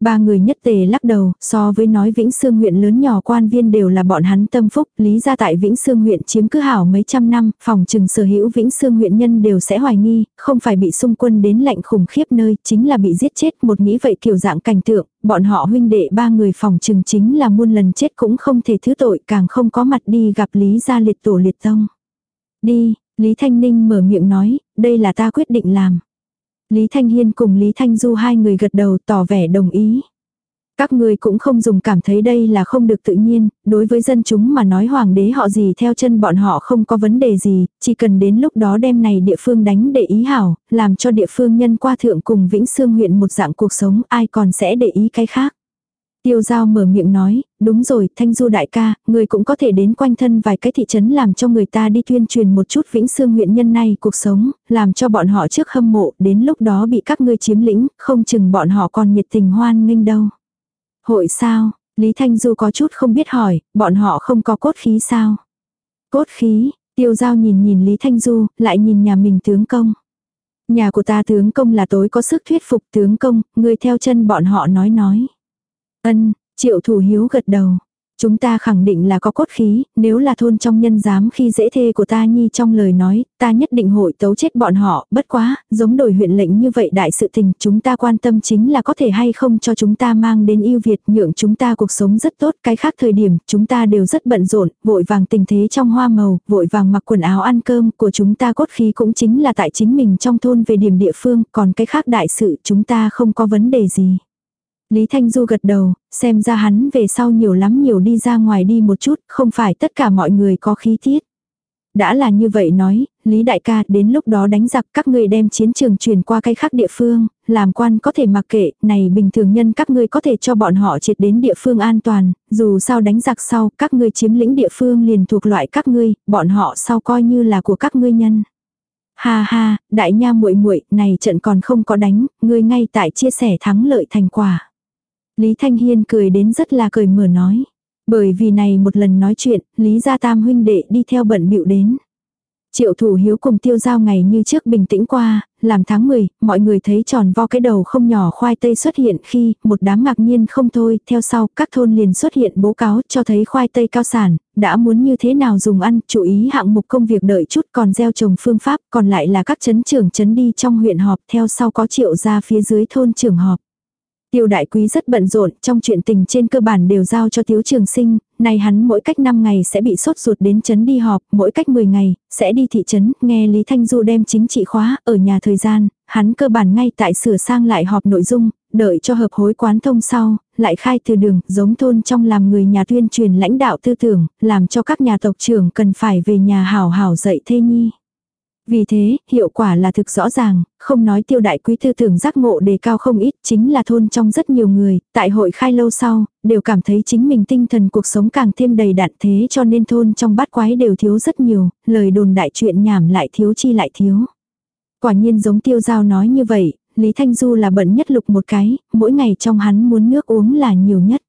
Ba người nhất tề lắc đầu, so với nói Vĩnh Sương huyện lớn nhỏ quan viên đều là bọn hắn tâm phúc, lý ra tại Vĩnh Sương huyện chiếm cứ hảo mấy trăm năm, phòng trừng sở hữu Vĩnh Sương huyện nhân đều sẽ hoài nghi, không phải bị xung quân đến lạnh khủng khiếp nơi, chính là bị giết chết, một nghĩ vậy kiểu dạng cảnh tượng, bọn họ huynh đệ ba người phòng trừng chính là muôn lần chết cũng không thể thứ tội, càng không có mặt đi gặp lý gia liệt tổ liệt tông. Đi, Lý Thanh Ninh mở miệng nói, đây là ta quyết định làm. Lý Thanh Hiên cùng Lý Thanh Du hai người gật đầu tỏ vẻ đồng ý. Các người cũng không dùng cảm thấy đây là không được tự nhiên, đối với dân chúng mà nói hoàng đế họ gì theo chân bọn họ không có vấn đề gì, chỉ cần đến lúc đó đem này địa phương đánh để ý hảo, làm cho địa phương nhân qua thượng cùng Vĩnh Sương huyện một dạng cuộc sống ai còn sẽ để ý cái khác. Tiêu giao mở miệng nói, đúng rồi, thanh du đại ca, người cũng có thể đến quanh thân vài cái thị trấn làm cho người ta đi tuyên truyền một chút vĩnh xương huyện nhân này cuộc sống, làm cho bọn họ trước hâm mộ, đến lúc đó bị các ngươi chiếm lĩnh, không chừng bọn họ còn nhiệt tình hoan nghênh đâu. Hội sao, Lý Thanh Du có chút không biết hỏi, bọn họ không có cốt khí sao? Cốt khí, tiêu giao nhìn nhìn Lý Thanh Du, lại nhìn nhà mình tướng công. Nhà của ta tướng công là tối có sức thuyết phục tướng công, người theo chân bọn họ nói nói. Ân, triệu thủ hiếu gật đầu. Chúng ta khẳng định là có cốt khí, nếu là thôn trong nhân dám khi dễ thê của ta nhi trong lời nói, ta nhất định hội tấu chết bọn họ, bất quá, giống đổi huyện lệnh như vậy đại sự tình, chúng ta quan tâm chính là có thể hay không cho chúng ta mang đến yêu Việt, nhượng chúng ta cuộc sống rất tốt, cái khác thời điểm, chúng ta đều rất bận rộn, vội vàng tình thế trong hoa màu, vội vàng mặc quần áo ăn cơm, của chúng ta cốt khí cũng chính là tại chính mình trong thôn về điểm địa phương, còn cái khác đại sự chúng ta không có vấn đề gì. Lý Thanh Du gật đầu, xem ra hắn về sau nhiều lắm nhiều đi ra ngoài đi một chút, không phải tất cả mọi người có khí tiết. Đã là như vậy nói, Lý Đại ca đến lúc đó đánh giặc các ngươi đem chiến trường truyền qua cái khác địa phương, làm quan có thể mặc kệ, này bình thường nhân các ngươi có thể cho bọn họ triệt đến địa phương an toàn, dù sao đánh giặc sau các ngươi chiếm lĩnh địa phương liền thuộc loại các ngươi, bọn họ sau coi như là của các ngươi nhân. Ha ha, đại nha muội muội, này trận còn không có đánh, ngươi ngay tại chia sẻ thắng lợi thành quả. Lý Thanh Hiên cười đến rất là cười mở nói. Bởi vì này một lần nói chuyện, Lý Gia Tam huynh đệ đi theo bận bịu đến. Triệu thủ hiếu cùng tiêu giao ngày như trước bình tĩnh qua, làm tháng 10, mọi người thấy tròn vo cái đầu không nhỏ khoai tây xuất hiện khi một đám ngạc nhiên không thôi, theo sau các thôn liền xuất hiện bố cáo cho thấy khoai tây cao sản, đã muốn như thế nào dùng ăn, chú ý hạng mục công việc đợi chút còn gieo trồng phương pháp, còn lại là các chấn trưởng chấn đi trong huyện họp, theo sau có triệu ra phía dưới thôn trưởng họp. Tiêu đại quý rất bận rộn, trong chuyện tình trên cơ bản đều giao cho thiếu trường sinh, này hắn mỗi cách 5 ngày sẽ bị sốt ruột đến chấn đi họp, mỗi cách 10 ngày, sẽ đi thị trấn, nghe Lý Thanh Du đem chính trị khóa, ở nhà thời gian, hắn cơ bản ngay tại sửa sang lại họp nội dung, đợi cho hợp hối quán thông sau, lại khai từ đường, giống thôn trong làm người nhà tuyên truyền lãnh đạo tư tưởng, làm cho các nhà tộc trưởng cần phải về nhà hảo hảo dạy thê nhi. Vì thế, hiệu quả là thực rõ ràng, không nói tiêu đại quý tư tưởng giác ngộ đề cao không ít, chính là thôn trong rất nhiều người, tại hội khai lâu sau, đều cảm thấy chính mình tinh thần cuộc sống càng thêm đầy đặn thế cho nên thôn trong bát quái đều thiếu rất nhiều, lời đồn đại chuyện nhảm lại thiếu chi lại thiếu. Quả nhiên giống tiêu giao nói như vậy, Lý Thanh Du là bận nhất lục một cái, mỗi ngày trong hắn muốn nước uống là nhiều nhất.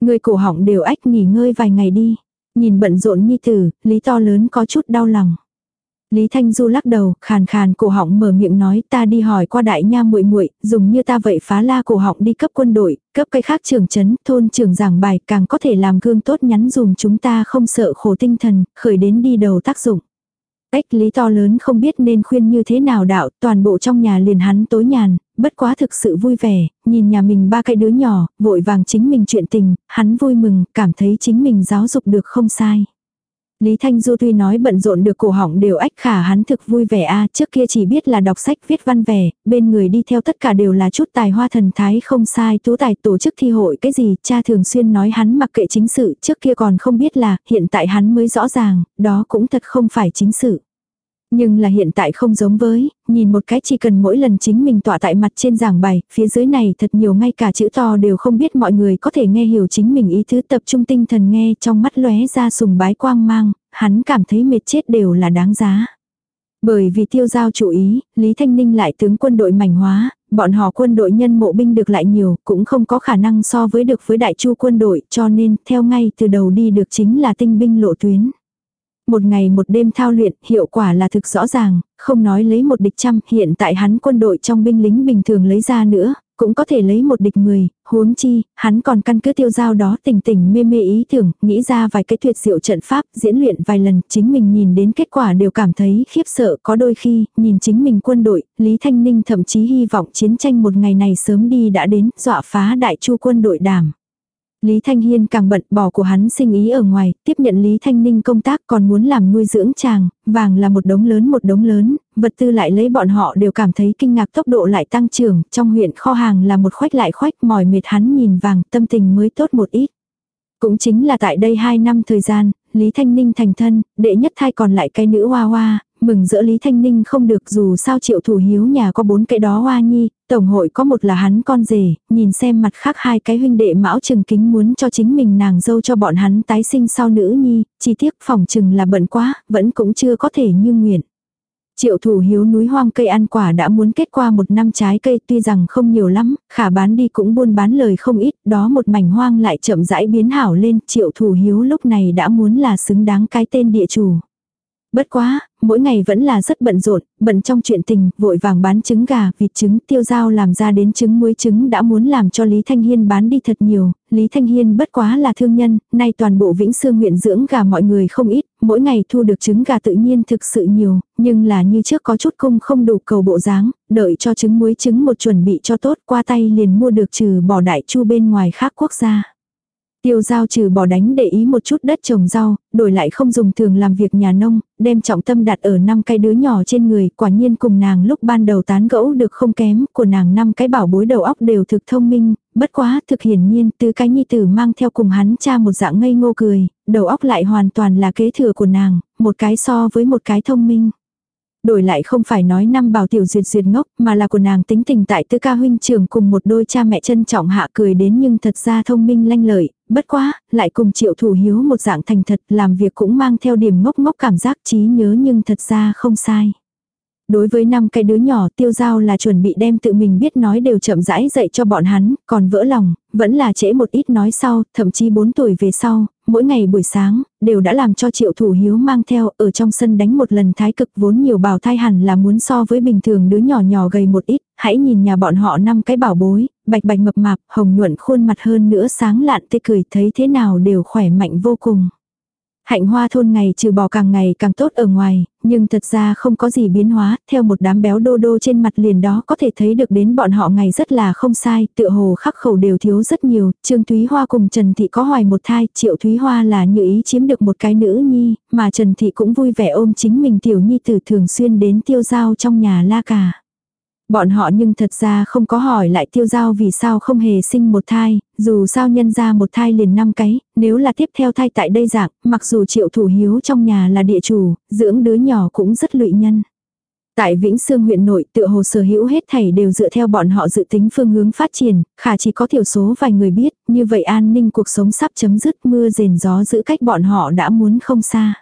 Người cổ họng đều ách nghỉ ngơi vài ngày đi. Nhìn bận rộn như tử, Lý to lớn có chút đau lòng. Lý Thanh Du lắc đầu, khàn khàn cổ họng mở miệng nói ta đi hỏi qua đại nha muội muội dùng như ta vậy phá la cổ họng đi cấp quân đội, cấp cái khác trường chấn, thôn trường giảng bài càng có thể làm gương tốt nhắn dùng chúng ta không sợ khổ tinh thần, khởi đến đi đầu tác dụng. Ếch lý to lớn không biết nên khuyên như thế nào đạo, toàn bộ trong nhà liền hắn tối nhàn, bất quá thực sự vui vẻ, nhìn nhà mình ba cái đứa nhỏ, vội vàng chính mình chuyện tình, hắn vui mừng, cảm thấy chính mình giáo dục được không sai. Lý Thanh Du tuy nói bận rộn được cổ họng đều ách khả hắn thực vui vẻ a trước kia chỉ biết là đọc sách viết văn vẻ, bên người đi theo tất cả đều là chút tài hoa thần thái không sai tú tài tổ chức thi hội cái gì, cha thường xuyên nói hắn mặc kệ chính sự, trước kia còn không biết là, hiện tại hắn mới rõ ràng, đó cũng thật không phải chính sự. Nhưng là hiện tại không giống với, nhìn một cái chỉ cần mỗi lần chính mình tọa tại mặt trên giảng bài, phía dưới này thật nhiều ngay cả chữ to đều không biết mọi người có thể nghe hiểu chính mình ý thứ tập trung tinh thần nghe trong mắt lóe ra sùng bái quang mang, hắn cảm thấy mệt chết đều là đáng giá. Bởi vì tiêu giao chủ ý, Lý Thanh Ninh lại tướng quân đội mảnh hóa, bọn họ quân đội nhân mộ binh được lại nhiều, cũng không có khả năng so với được với đại chu quân đội, cho nên theo ngay từ đầu đi được chính là tinh binh lộ tuyến. Một ngày một đêm thao luyện, hiệu quả là thực rõ ràng, không nói lấy một địch trăm, hiện tại hắn quân đội trong binh lính bình thường lấy ra nữa, cũng có thể lấy một địch mười, huống chi, hắn còn căn cứ tiêu giao đó tỉnh tỉnh mê mê ý tưởng, nghĩ ra vài cái tuyệt diệu trận pháp, diễn luyện vài lần, chính mình nhìn đến kết quả đều cảm thấy khiếp sợ, có đôi khi, nhìn chính mình quân đội, Lý Thanh Ninh thậm chí hy vọng chiến tranh một ngày này sớm đi đã đến, dọa phá đại chu quân đội đảm. Lý Thanh Hiên càng bận bỏ của hắn sinh ý ở ngoài, tiếp nhận Lý Thanh Ninh công tác còn muốn làm nuôi dưỡng chàng, vàng là một đống lớn một đống lớn, vật tư lại lấy bọn họ đều cảm thấy kinh ngạc tốc độ lại tăng trưởng, trong huyện kho hàng là một khoách lại khoách mỏi mệt hắn nhìn vàng tâm tình mới tốt một ít. Cũng chính là tại đây 2 năm thời gian, Lý Thanh Ninh thành thân, đệ nhất thai còn lại cái nữ hoa hoa, mừng giữa Lý Thanh Ninh không được dù sao triệu thủ hiếu nhà có bốn cái đó hoa nhi, tổng hội có một là hắn con rể, nhìn xem mặt khác hai cái huynh đệ mão trừng kính muốn cho chính mình nàng dâu cho bọn hắn tái sinh sau nữ nhi, chi tiết phòng trừng là bận quá, vẫn cũng chưa có thể như nguyện. Triệu thủ hiếu núi hoang cây ăn quả đã muốn kết qua một năm trái cây tuy rằng không nhiều lắm, khả bán đi cũng buôn bán lời không ít, đó một mảnh hoang lại chậm rãi biến hảo lên, triệu thủ hiếu lúc này đã muốn là xứng đáng cái tên địa chủ. Bất quá, mỗi ngày vẫn là rất bận rộn, bận trong chuyện tình, vội vàng bán trứng gà, vịt trứng, tiêu dao làm ra đến trứng muối trứng đã muốn làm cho Lý Thanh Hiên bán đi thật nhiều, Lý Thanh Hiên bất quá là thương nhân, nay toàn bộ Vĩnh Sương huyện dưỡng gà mọi người không ít, mỗi ngày thu được trứng gà tự nhiên thực sự nhiều, nhưng là như trước có chút cung không đủ cầu bộ dáng, đợi cho trứng muối trứng một chuẩn bị cho tốt qua tay liền mua được trừ bỏ đại chu bên ngoài khác quốc gia. Tiêu giao trừ bỏ đánh để ý một chút đất trồng rau, đổi lại không dùng thường làm việc nhà nông, đem trọng tâm đặt ở năm cái đứa nhỏ trên người, quả nhiên cùng nàng lúc ban đầu tán gẫu được không kém, của nàng năm cái bảo bối đầu óc đều thực thông minh, bất quá thực hiển nhiên tứ cái nhi tử mang theo cùng hắn cha một dạng ngây ngô cười, đầu óc lại hoàn toàn là kế thừa của nàng, một cái so với một cái thông minh. Đổi lại không phải nói năm bảo tiểu duyệt duyệt ngốc mà là của nàng tính tình tại tư ca huynh trưởng cùng một đôi cha mẹ trân trọng hạ cười đến nhưng thật ra thông minh lanh lợi, bất quá, lại cùng triệu thủ hiếu một dạng thành thật làm việc cũng mang theo điểm ngốc ngốc cảm giác trí nhớ nhưng thật ra không sai. Đối với năm cái đứa nhỏ tiêu giao là chuẩn bị đem tự mình biết nói đều chậm rãi dạy cho bọn hắn, còn vỡ lòng, vẫn là trễ một ít nói sau, thậm chí 4 tuổi về sau, mỗi ngày buổi sáng, đều đã làm cho triệu thủ hiếu mang theo ở trong sân đánh một lần thái cực vốn nhiều bào thai hẳn là muốn so với bình thường đứa nhỏ nhỏ gầy một ít, hãy nhìn nhà bọn họ năm cái bảo bối, bạch bạch mập mạp, hồng nhuận khuôn mặt hơn nữa sáng lạn tê cười thấy thế nào đều khỏe mạnh vô cùng. Hạnh hoa thôn ngày trừ bỏ càng ngày càng tốt ở ngoài, nhưng thật ra không có gì biến hóa, theo một đám béo đô đô trên mặt liền đó có thể thấy được đến bọn họ ngày rất là không sai, tựa hồ khắc khẩu đều thiếu rất nhiều, Trương Thúy Hoa cùng Trần Thị có hoài một thai, Triệu Thúy Hoa là như ý chiếm được một cái nữ nhi, mà Trần Thị cũng vui vẻ ôm chính mình tiểu nhi tử thường xuyên đến tiêu giao trong nhà la cà. Bọn họ nhưng thật ra không có hỏi lại tiêu giao vì sao không hề sinh một thai, dù sao nhân ra một thai liền năm cái, nếu là tiếp theo thai tại đây dạng, mặc dù triệu thủ hiếu trong nhà là địa chủ, dưỡng đứa nhỏ cũng rất lụy nhân. Tại Vĩnh Sương huyện nội tựa hồ sở hữu hết thảy đều dựa theo bọn họ dự tính phương hướng phát triển, khả chỉ có thiểu số vài người biết, như vậy an ninh cuộc sống sắp chấm dứt mưa rền gió giữ cách bọn họ đã muốn không xa.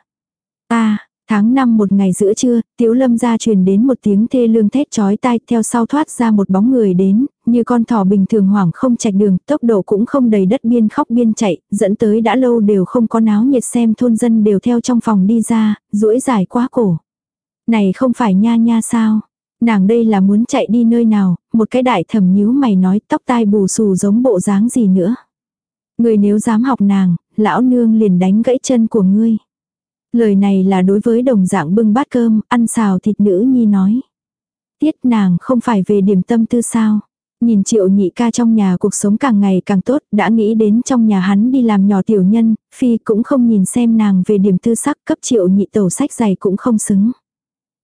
Ta, Tháng 5 một ngày giữa trưa, Tiếu Lâm ra truyền đến một tiếng thê lương thét chói tai theo sau thoát ra một bóng người đến, như con thỏ bình thường hoảng không chạy đường, tốc độ cũng không đầy đất biên khóc biên chạy, dẫn tới đã lâu đều không có náo nhiệt xem thôn dân đều theo trong phòng đi ra, duỗi dài quá cổ. Này không phải nha nha sao? Nàng đây là muốn chạy đi nơi nào, một cái đại thầm nhíu mày nói tóc tai bù xù giống bộ dáng gì nữa. Người nếu dám học nàng, lão nương liền đánh gãy chân của ngươi. Lời này là đối với đồng dạng bưng bát cơm, ăn xào thịt nữ nhi nói. Tiết nàng không phải về điểm tâm tư sao. Nhìn triệu nhị ca trong nhà cuộc sống càng ngày càng tốt, đã nghĩ đến trong nhà hắn đi làm nhỏ tiểu nhân, phi cũng không nhìn xem nàng về điểm tư sắc cấp triệu nhị tẩu sách dày cũng không xứng.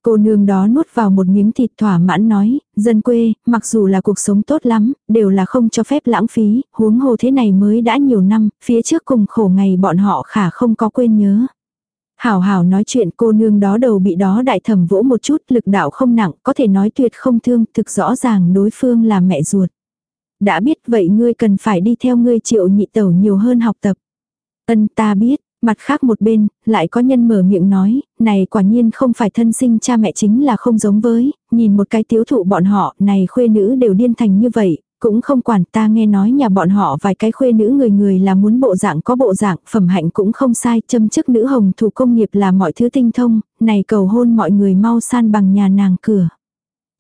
Cô nương đó nuốt vào một miếng thịt thỏa mãn nói, dân quê, mặc dù là cuộc sống tốt lắm, đều là không cho phép lãng phí, huống hồ thế này mới đã nhiều năm, phía trước cùng khổ ngày bọn họ khả không có quên nhớ. Hảo hảo nói chuyện cô nương đó đầu bị đó đại thẩm vỗ một chút lực đạo không nặng, có thể nói tuyệt không thương, thực rõ ràng đối phương là mẹ ruột. Đã biết vậy ngươi cần phải đi theo ngươi triệu nhị tẩu nhiều hơn học tập. Ân ta biết, mặt khác một bên, lại có nhân mở miệng nói, này quả nhiên không phải thân sinh cha mẹ chính là không giống với, nhìn một cái tiếu thụ bọn họ, này khuê nữ đều điên thành như vậy, cũng không quản ta nghe nói nhà bọn họ vài cái khuê nữ người người là muốn bộ dạng có bộ dạng, phẩm hạnh cũng không sai, châm chức nữ hồng thủ công nghiệp là mọi thứ tinh thông, này cầu hôn mọi người mau san bằng nhà nàng cửa.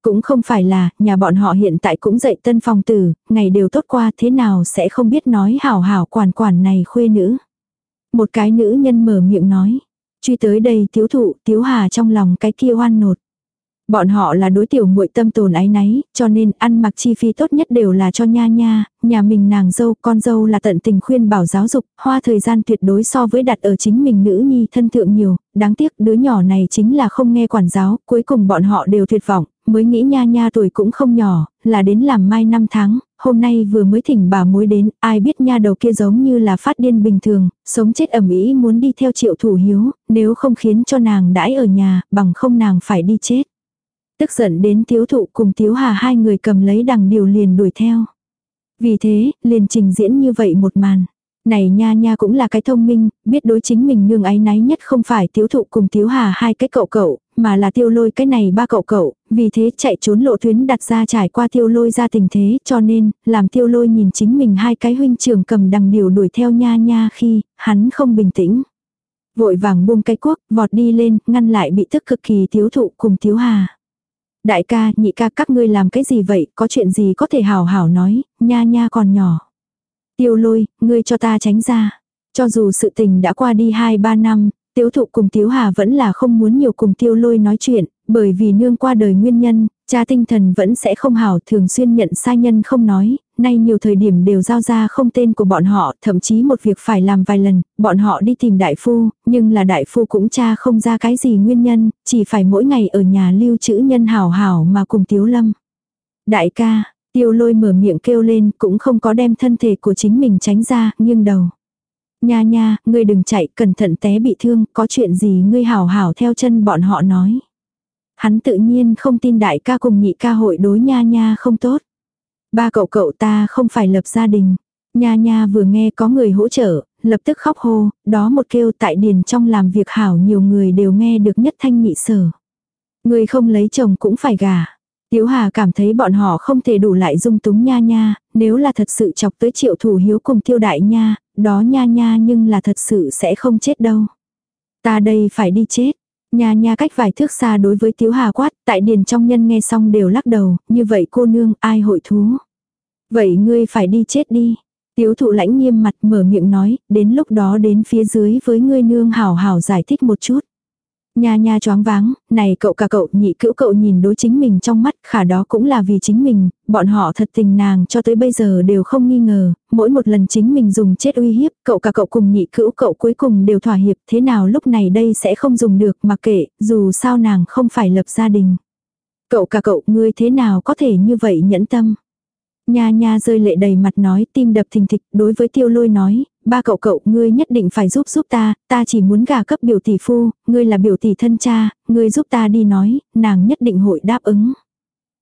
Cũng không phải là, nhà bọn họ hiện tại cũng dạy tân phòng tử, ngày đều tốt qua thế nào sẽ không biết nói hảo hảo quản quản này khuê nữ. Một cái nữ nhân mở miệng nói. Truy tới đây thiếu thụ, thiếu hà trong lòng cái kia hoan nột. Bọn họ là đối tiểu muội tâm tồn ái náy, cho nên ăn mặc chi phí tốt nhất đều là cho nha nha, nhà mình nàng dâu, con dâu là tận tình khuyên bảo giáo dục, hoa thời gian tuyệt đối so với đặt ở chính mình nữ nhi thân thượng nhiều, đáng tiếc đứa nhỏ này chính là không nghe quản giáo, cuối cùng bọn họ đều tuyệt vọng, mới nghĩ nha nha tuổi cũng không nhỏ, là đến làm mai năm tháng, hôm nay vừa mới thỉnh bà mối đến, ai biết nha đầu kia giống như là phát điên bình thường, sống chết ẩm ý muốn đi theo triệu thủ hiếu, nếu không khiến cho nàng đãi ở nhà, bằng không nàng phải đi chết. Tức giận đến tiếu thụ cùng tiếu hà hai người cầm lấy đằng điều liền đuổi theo. Vì thế, liền trình diễn như vậy một màn. Này nha nha cũng là cái thông minh, biết đối chính mình nương ái náy nhất không phải tiếu thụ cùng tiếu hà hai cái cậu cậu, mà là tiêu lôi cái này ba cậu cậu, vì thế chạy trốn lộ tuyến đặt ra trải qua tiêu lôi ra tình thế cho nên, làm tiêu lôi nhìn chính mình hai cái huynh trưởng cầm đằng điều đuổi theo nha nha khi, hắn không bình tĩnh. Vội vàng buông cái cuốc, vọt đi lên, ngăn lại bị tức cực kỳ tiếu thụ cùng tiếu hà. Đại ca, nhị ca các ngươi làm cái gì vậy, có chuyện gì có thể hào hảo nói, nha nha còn nhỏ. Tiêu lôi, ngươi cho ta tránh ra. Cho dù sự tình đã qua đi 2-3 năm, tiếu thụ cùng tiếu hà vẫn là không muốn nhiều cùng tiêu lôi nói chuyện, bởi vì nương qua đời nguyên nhân, cha tinh thần vẫn sẽ không hảo thường xuyên nhận sai nhân không nói, nay nhiều thời điểm đều giao ra không tên của bọn họ, thậm chí một việc phải làm vài lần, bọn họ đi tìm đại phu, nhưng là đại phu cũng cha không ra cái gì nguyên nhân, chỉ phải mỗi ngày ở nhà lưu trữ nhân hảo hảo mà cùng tiếu lâm. Đại ca, tiêu lôi mở miệng kêu lên cũng không có đem thân thể của chính mình tránh ra, nghiêng đầu. Nha nha, ngươi đừng chạy, cẩn thận té bị thương, có chuyện gì ngươi hảo hảo theo chân bọn họ nói. Hắn tự nhiên không tin đại ca cùng nhị ca hội đối nha nha không tốt. Ba cậu cậu ta không phải lập gia đình. Nha nha vừa nghe có người hỗ trợ, lập tức khóc hô, đó một kêu tại điền trong làm việc hảo nhiều người đều nghe được nhất thanh nhị sở. Người không lấy chồng cũng phải gả. Tiếu Hà cảm thấy bọn họ không thể đủ lại dung túng nha nha, nếu là thật sự chọc tới triệu thủ hiếu cùng tiêu đại nha, đó nha nha nhưng là thật sự sẽ không chết đâu. Ta đây phải đi chết nhà nhà cách vài thước xa đối với Tiếu Hà quát, tại điền trong nhân nghe xong đều lắc đầu, như vậy cô nương ai hội thú. Vậy ngươi phải đi chết đi. Tiếu thụ lãnh nghiêm mặt mở miệng nói, đến lúc đó đến phía dưới với ngươi nương hảo hảo giải thích một chút. Nha nha choáng váng, này cậu cả cậu nhị cữu cậu nhìn đối chính mình trong mắt khả đó cũng là vì chính mình, bọn họ thật tình nàng cho tới bây giờ đều không nghi ngờ, mỗi một lần chính mình dùng chết uy hiếp, cậu cả cậu cùng nhị cữu cậu cuối cùng đều thỏa hiệp, thế nào lúc này đây sẽ không dùng được mà kệ, dù sao nàng không phải lập gia đình. Cậu cả cậu ngươi thế nào có thể như vậy nhẫn tâm. Nha nha rơi lệ đầy mặt nói tim đập thình thịch đối với tiêu lôi nói, ba cậu cậu ngươi nhất định phải giúp giúp ta, ta chỉ muốn gà cấp biểu tỷ phu, ngươi là biểu tỷ thân cha, ngươi giúp ta đi nói, nàng nhất định hội đáp ứng.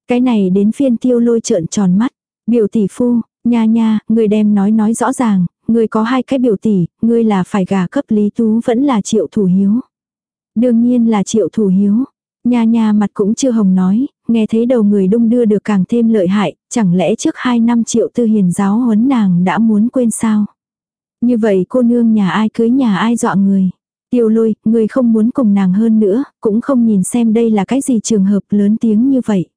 Cái này đến phiên tiêu lôi trợn tròn mắt, biểu tỷ phu, nha nha, ngươi đem nói nói rõ ràng, ngươi có hai cái biểu tỷ, ngươi là phải gà cấp lý tú vẫn là triệu thủ hiếu. Đương nhiên là triệu thủ hiếu. Nha nha mặt cũng chưa hồng nói, nghe thấy đầu người đung đưa được càng thêm lợi hại, chẳng lẽ trước hai năm triệu tư hiền giáo huấn nàng đã muốn quên sao? Như vậy cô nương nhà ai cưới nhà ai dọa người. Tiêu lôi, người không muốn cùng nàng hơn nữa, cũng không nhìn xem đây là cái gì trường hợp lớn tiếng như vậy.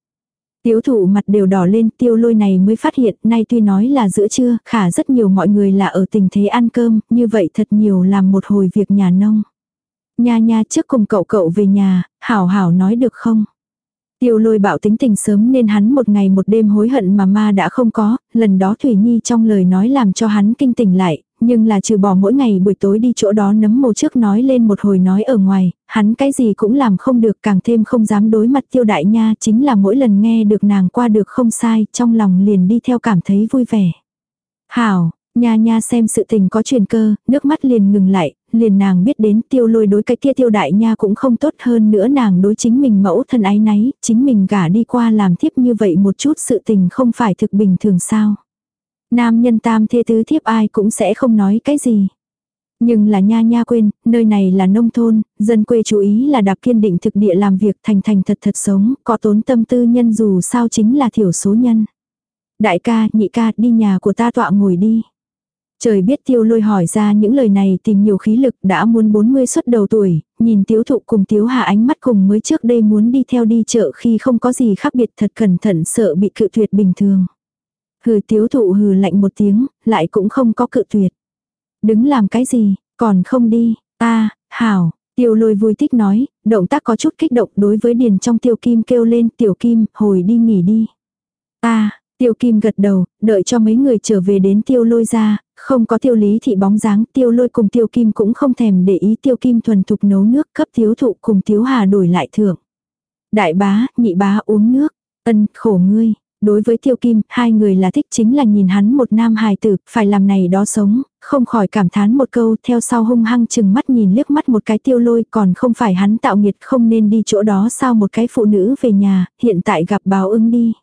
Tiếu thủ mặt đều đỏ lên tiêu lôi này mới phát hiện nay tuy nói là giữa trưa, khả rất nhiều mọi người là ở tình thế ăn cơm, như vậy thật nhiều làm một hồi việc nhà nông. Nha nha trước cùng cậu cậu về nhà, hảo hảo nói được không? Tiêu lôi bảo tính tình sớm nên hắn một ngày một đêm hối hận mà ma đã không có, lần đó Thủy Nhi trong lời nói làm cho hắn kinh tỉnh lại, nhưng là trừ bỏ mỗi ngày buổi tối đi chỗ đó nấm mồ trước nói lên một hồi nói ở ngoài, hắn cái gì cũng làm không được càng thêm không dám đối mặt tiêu đại nha chính là mỗi lần nghe được nàng qua được không sai, trong lòng liền đi theo cảm thấy vui vẻ. Hảo, Nha nha xem sự tình có truyền cơ, nước mắt liền ngừng lại, liền nàng biết đến tiêu lôi đối cái kia tiêu đại nha cũng không tốt hơn nữa nàng đối chính mình mẫu thân ái náy, chính mình gả đi qua làm thiếp như vậy một chút sự tình không phải thực bình thường sao. Nam nhân tam thê tứ thiếp ai cũng sẽ không nói cái gì. Nhưng là nha nha quên, nơi này là nông thôn, dân quê chú ý là đạp kiên định thực địa làm việc thành thành thật thật sống, có tốn tâm tư nhân dù sao chính là thiểu số nhân. Đại ca, nhị ca, đi nhà của ta tọa ngồi đi. Trời biết tiêu lôi hỏi ra những lời này tìm nhiều khí lực đã muốn 40 xuất đầu tuổi, nhìn tiếu thụ cùng tiếu hạ ánh mắt cùng mới trước đây muốn đi theo đi chợ khi không có gì khác biệt thật cẩn thận sợ bị cự tuyệt bình thường. Hừ tiếu thụ hừ lạnh một tiếng, lại cũng không có cự tuyệt. Đứng làm cái gì, còn không đi, ta, hảo, tiêu lôi vui thích nói, động tác có chút kích động đối với điền trong tiêu kim kêu lên tiểu kim, hồi đi nghỉ đi. Ta, Tiêu Kim gật đầu, đợi cho mấy người trở về đến tiêu lôi ra, không có tiêu lý thị bóng dáng, tiêu lôi cùng tiêu kim cũng không thèm để ý tiêu kim thuần thục nấu nước cấp thiếu thụ cùng thiếu hà đổi lại thưởng. Đại bá, nhị bá uống nước, ân, khổ ngươi. Đối với tiêu kim, hai người là thích chính là nhìn hắn một nam hài tử, phải làm này đó sống, không khỏi cảm thán một câu, theo sau hung hăng chừng mắt nhìn liếc mắt một cái tiêu lôi, còn không phải hắn tạo nghiệt không nên đi chỗ đó sao một cái phụ nữ về nhà, hiện tại gặp báo ứng đi.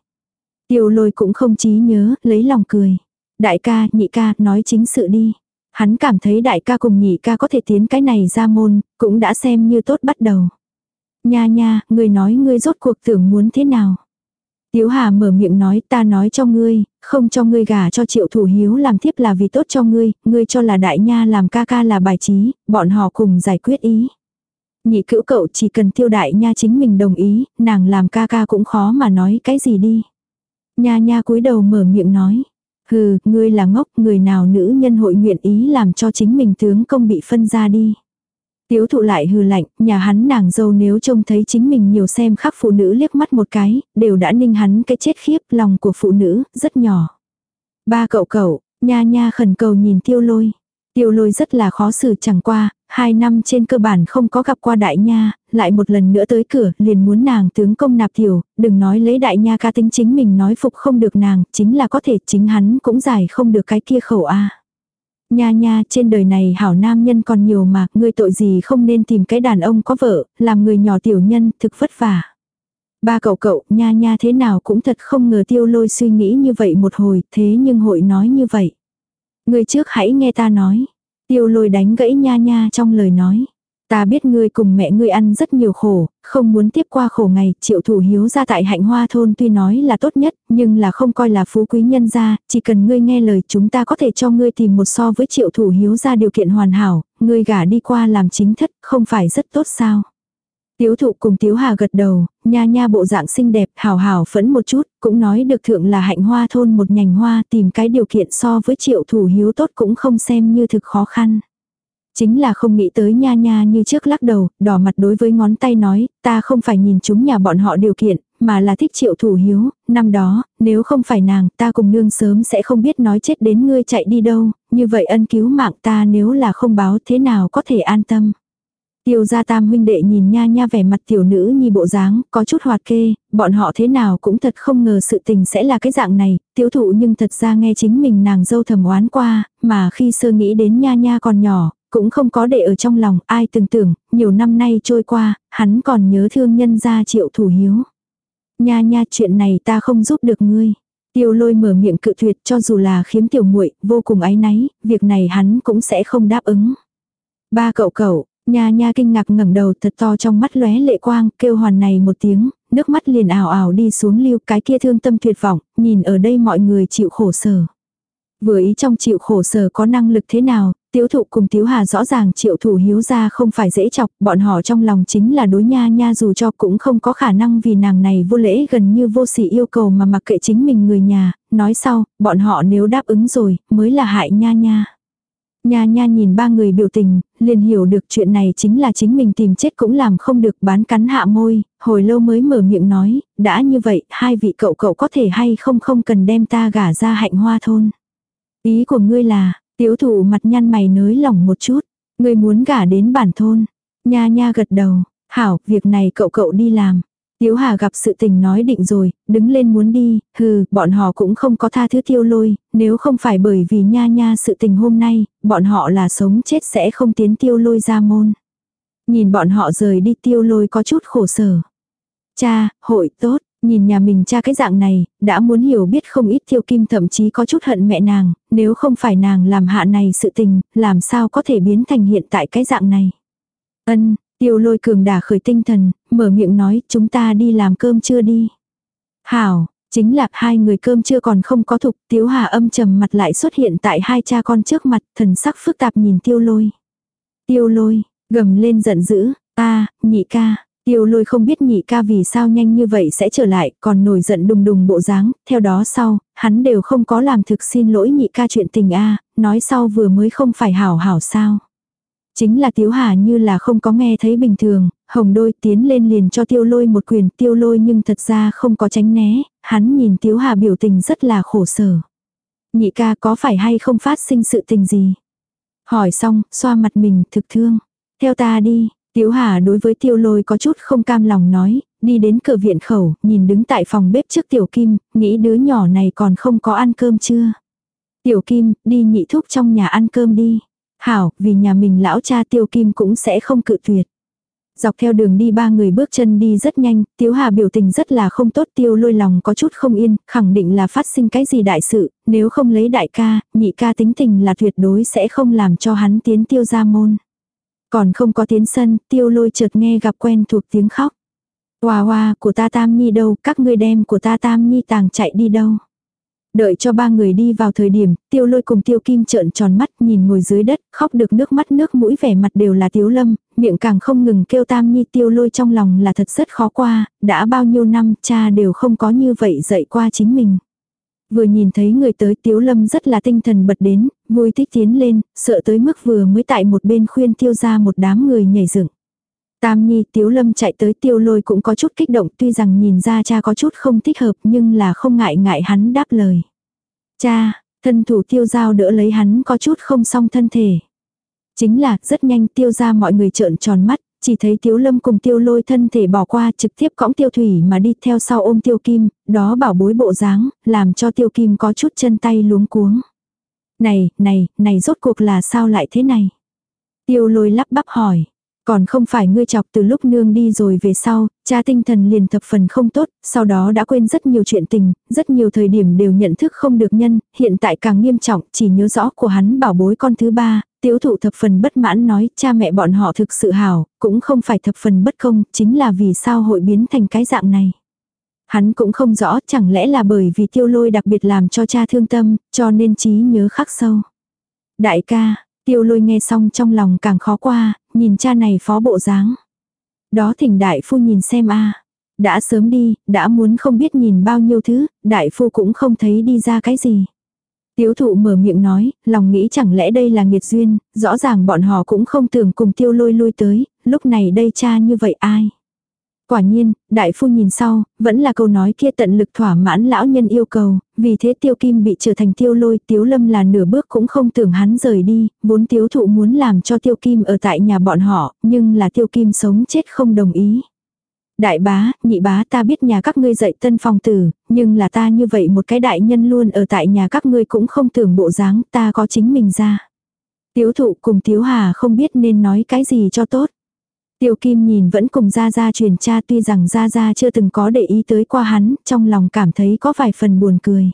Tiêu lôi cũng không trí nhớ, lấy lòng cười. Đại ca, nhị ca, nói chính sự đi. Hắn cảm thấy đại ca cùng nhị ca có thể tiến cái này ra môn, cũng đã xem như tốt bắt đầu. Nha nha, người nói ngươi rốt cuộc tưởng muốn thế nào. Tiếu Hà mở miệng nói ta nói cho ngươi, không cho ngươi gả cho triệu thủ hiếu làm thiếp là vì tốt cho ngươi, ngươi cho là đại nha làm ca ca là bài trí, bọn họ cùng giải quyết ý. Nhị cữu cậu chỉ cần tiêu đại nha chính mình đồng ý, nàng làm ca ca cũng khó mà nói cái gì đi. Nha nha cúi đầu mở miệng nói. Hừ, ngươi là ngốc, người nào nữ nhân hội nguyện ý làm cho chính mình tướng công bị phân ra đi. Tiếu thụ lại hừ lạnh, nhà hắn nàng dâu nếu trông thấy chính mình nhiều xem khắc phụ nữ liếc mắt một cái, đều đã ninh hắn cái chết khiếp lòng của phụ nữ, rất nhỏ. Ba cậu cậu, nha nha khẩn cầu nhìn tiêu lôi. Tiêu lôi rất là khó xử chẳng qua, hai năm trên cơ bản không có gặp qua đại nha, lại một lần nữa tới cửa, liền muốn nàng tướng công nạp tiểu, đừng nói lấy đại nha ca tính chính mình nói phục không được nàng, chính là có thể chính hắn cũng giải không được cái kia khẩu a. Nha nha, trên đời này hảo nam nhân còn nhiều mà, ngươi tội gì không nên tìm cái đàn ông có vợ, làm người nhỏ tiểu nhân, thực vất vả. Ba cậu cậu, nha nha thế nào cũng thật không ngờ tiêu lôi suy nghĩ như vậy một hồi, thế nhưng hội nói như vậy. Người trước hãy nghe ta nói. Tiêu lôi đánh gãy nha nha trong lời nói. Ta biết ngươi cùng mẹ ngươi ăn rất nhiều khổ, không muốn tiếp qua khổ ngày, triệu thủ hiếu ra tại hạnh hoa thôn tuy nói là tốt nhất, nhưng là không coi là phú quý nhân gia, chỉ cần ngươi nghe lời chúng ta có thể cho ngươi tìm một so với triệu thủ hiếu ra điều kiện hoàn hảo, ngươi gả đi qua làm chính thất, không phải rất tốt sao. Tiếu thụ cùng Tiếu Hà gật đầu, nha nha bộ dạng xinh đẹp, hào hào phẫn một chút, cũng nói được thượng là hạnh hoa thôn một nhành hoa tìm cái điều kiện so với triệu thủ hiếu tốt cũng không xem như thực khó khăn. Chính là không nghĩ tới nha nha như trước lắc đầu, đỏ mặt đối với ngón tay nói, ta không phải nhìn chúng nhà bọn họ điều kiện, mà là thích triệu thủ hiếu, năm đó, nếu không phải nàng, ta cùng nương sớm sẽ không biết nói chết đến ngươi chạy đi đâu, như vậy ân cứu mạng ta nếu là không báo thế nào có thể an tâm. Tiêu gia tam huynh đệ nhìn nha nha vẻ mặt tiểu nữ như bộ dáng, có chút hoạt kê, bọn họ thế nào cũng thật không ngờ sự tình sẽ là cái dạng này, tiêu thụ nhưng thật ra nghe chính mình nàng dâu thầm oán qua, mà khi sơ nghĩ đến nha nha còn nhỏ, cũng không có để ở trong lòng, ai từng tưởng, nhiều năm nay trôi qua, hắn còn nhớ thương nhân gia triệu thủ hiếu. Nha nha chuyện này ta không giúp được ngươi. Tiêu lôi mở miệng cự tuyệt cho dù là khiếm tiểu muội vô cùng áy náy, việc này hắn cũng sẽ không đáp ứng. Ba cậu cậu, nha nha kinh ngạc ngẩng đầu thật to trong mắt lóe lệ quang, kêu hoàn này một tiếng, nước mắt liền ảo ảo đi xuống lưu cái kia thương tâm tuyệt vọng, nhìn ở đây mọi người chịu khổ sở. Vừa ý trong chịu khổ sở có năng lực thế nào, tiếu thụ cùng tiếu hà rõ ràng triệu thủ hiếu ra không phải dễ chọc, bọn họ trong lòng chính là đối nha nha dù cho cũng không có khả năng vì nàng này vô lễ gần như vô sỉ yêu cầu mà mặc kệ chính mình người nhà, nói sau, bọn họ nếu đáp ứng rồi, mới là hại nha nha. Nha nha nhìn ba người biểu tình, liền hiểu được chuyện này chính là chính mình tìm chết cũng làm không được bán cắn hạ môi, hồi lâu mới mở miệng nói, đã như vậy, hai vị cậu cậu có thể hay không không cần đem ta gả ra hạnh hoa thôn. Ý của ngươi là, tiểu thủ mặt nhăn mày nới lỏng một chút. Ngươi muốn gả đến bản thôn. Nha nha gật đầu. Hảo, việc này cậu cậu đi làm. Tiếu Hà gặp sự tình nói định rồi, đứng lên muốn đi, hừ, bọn họ cũng không có tha thứ tiêu lôi, nếu không phải bởi vì nha nha sự tình hôm nay, bọn họ là sống chết sẽ không tiến tiêu lôi ra môn. Nhìn bọn họ rời đi tiêu lôi có chút khổ sở. Cha, hội tốt, Nhìn nhà mình cha cái dạng này, đã muốn hiểu biết không ít tiêu kim thậm chí có chút hận mẹ nàng, nếu không phải nàng làm hạ này sự tình, làm sao có thể biến thành hiện tại cái dạng này. Ân, tiêu lôi cường đả khởi tinh thần, mở miệng nói chúng ta đi làm cơm chưa đi. Hảo, chính là hai người cơm chưa còn không có thục, tiếu hà âm trầm mặt lại xuất hiện tại hai cha con trước mặt, thần sắc phức tạp nhìn tiêu lôi. Tiêu lôi, gầm lên giận dữ, ta, nhị ca, Tiêu lôi không biết nhị ca vì sao nhanh như vậy sẽ trở lại, còn nổi giận đùng đùng bộ dáng, theo đó sau, hắn đều không có làm thực xin lỗi nhị ca chuyện tình a nói sau vừa mới không phải hảo hảo sao. Chính là tiếu hà như là không có nghe thấy bình thường, hồng đôi tiến lên liền cho tiêu lôi một quyền tiêu lôi nhưng thật ra không có tránh né, hắn nhìn tiếu hà biểu tình rất là khổ sở. Nhị ca có phải hay không phát sinh sự tình gì? Hỏi xong, xoa mặt mình thực thương. Theo ta đi, Tiếu Hà đối với tiêu lôi có chút không cam lòng nói, đi đến cửa viện khẩu, nhìn đứng tại phòng bếp trước tiểu kim, nghĩ đứa nhỏ này còn không có ăn cơm chưa. Tiểu kim, đi nhị thúc trong nhà ăn cơm đi. Hảo, vì nhà mình lão cha tiêu kim cũng sẽ không cự tuyệt. Dọc theo đường đi ba người bước chân đi rất nhanh, Tiếu Hà biểu tình rất là không tốt tiêu lôi lòng có chút không yên, khẳng định là phát sinh cái gì đại sự, nếu không lấy đại ca, nhị ca tính tình là tuyệt đối sẽ không làm cho hắn tiến tiêu ra môn. Còn không có tiến sân, tiêu lôi chợt nghe gặp quen thuộc tiếng khóc. Hoa hoa của ta tam nhi đâu, các ngươi đem của ta tam nhi tàng chạy đi đâu. Đợi cho ba người đi vào thời điểm, tiêu lôi cùng tiêu kim trợn tròn mắt nhìn ngồi dưới đất, khóc được nước mắt nước mũi vẻ mặt đều là tiếu lâm, miệng càng không ngừng kêu tam nhi tiêu lôi trong lòng là thật rất khó qua, đã bao nhiêu năm cha đều không có như vậy dạy qua chính mình. Vừa nhìn thấy người tới Tiếu Lâm rất là tinh thần bật đến, vui thích tiến lên, sợ tới mức vừa mới tại một bên khuyên tiêu ra một đám người nhảy dựng. Tam Nhi Tiếu Lâm chạy tới tiêu lôi cũng có chút kích động tuy rằng nhìn ra cha có chút không thích hợp nhưng là không ngại ngại hắn đáp lời. Cha, thân thủ tiêu giao đỡ lấy hắn có chút không song thân thể. Chính là rất nhanh tiêu ra mọi người trợn tròn mắt chỉ thấy Tiếu Lâm cùng Tiêu Lôi thân thể bỏ qua trực tiếp cõng Tiêu Thủy mà đi theo sau ôm Tiêu Kim, đó bảo bối bộ dáng, làm cho Tiêu Kim có chút chân tay luống cuống. Này, này, này rốt cuộc là sao lại thế này? Tiêu Lôi lắp bắp hỏi. Còn không phải ngươi chọc từ lúc nương đi rồi về sau, cha tinh thần liền thập phần không tốt, sau đó đã quên rất nhiều chuyện tình, rất nhiều thời điểm đều nhận thức không được nhân, hiện tại càng nghiêm trọng, chỉ nhớ rõ của hắn bảo bối con thứ ba, tiếu thụ thập phần bất mãn nói cha mẹ bọn họ thực sự hảo, cũng không phải thập phần bất công, chính là vì sao hội biến thành cái dạng này. Hắn cũng không rõ chẳng lẽ là bởi vì tiêu lôi đặc biệt làm cho cha thương tâm, cho nên trí nhớ khắc sâu. Đại ca, tiêu lôi nghe xong trong lòng càng khó qua, nhìn cha này phó bộ dáng. Đó thỉnh đại phu nhìn xem a Đã sớm đi, đã muốn không biết nhìn bao nhiêu thứ, đại phu cũng không thấy đi ra cái gì. Tiếu thụ mở miệng nói, lòng nghĩ chẳng lẽ đây là nghiệt duyên, rõ ràng bọn họ cũng không tưởng cùng tiêu lôi lui tới, lúc này đây cha như vậy ai. Quả nhiên, đại phu nhìn sau, vẫn là câu nói kia tận lực thỏa mãn lão nhân yêu cầu, vì thế tiêu kim bị trở thành tiêu lôi, tiếu lâm là nửa bước cũng không tưởng hắn rời đi, vốn tiếu thụ muốn làm cho tiêu kim ở tại nhà bọn họ, nhưng là tiêu kim sống chết không đồng ý. Đại bá, nhị bá ta biết nhà các ngươi dạy tân phòng tử, nhưng là ta như vậy một cái đại nhân luôn ở tại nhà các ngươi cũng không tưởng bộ dáng ta có chính mình ra. Tiếu thụ cùng tiếu hà không biết nên nói cái gì cho tốt. Tiêu Kim nhìn vẫn cùng Gia Gia truyền cha tuy rằng Gia Gia chưa từng có để ý tới qua hắn, trong lòng cảm thấy có vài phần buồn cười.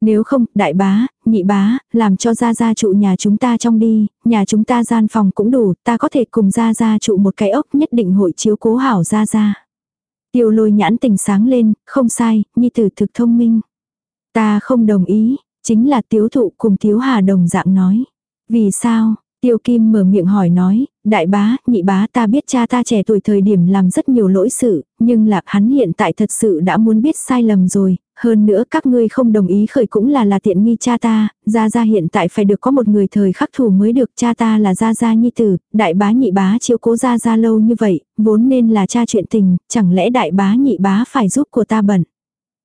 Nếu không, đại bá, nhị bá, làm cho Gia Gia trụ nhà chúng ta trong đi, nhà chúng ta gian phòng cũng đủ, ta có thể cùng Gia Gia trụ một cái ốc nhất định hội chiếu cố hảo Gia Gia. Tiêu lôi nhãn tình sáng lên, không sai, nhi tử thực thông minh. Ta không đồng ý, chính là tiếu thụ cùng tiếu hà đồng dạng nói. Vì sao, Tiêu Kim mở miệng hỏi nói, đại bá, nhị bá ta biết cha ta trẻ tuổi thời điểm làm rất nhiều lỗi sự, nhưng là hắn hiện tại thật sự đã muốn biết sai lầm rồi, hơn nữa các ngươi không đồng ý khởi cũng là là tiện nghi cha ta, gia gia hiện tại phải được có một người thời khắc thủ mới được cha ta là gia gia nhi tử, đại bá nhị bá chiếu cố gia gia lâu như vậy, vốn nên là cha chuyện tình, chẳng lẽ đại bá nhị bá phải giúp của ta bẩn.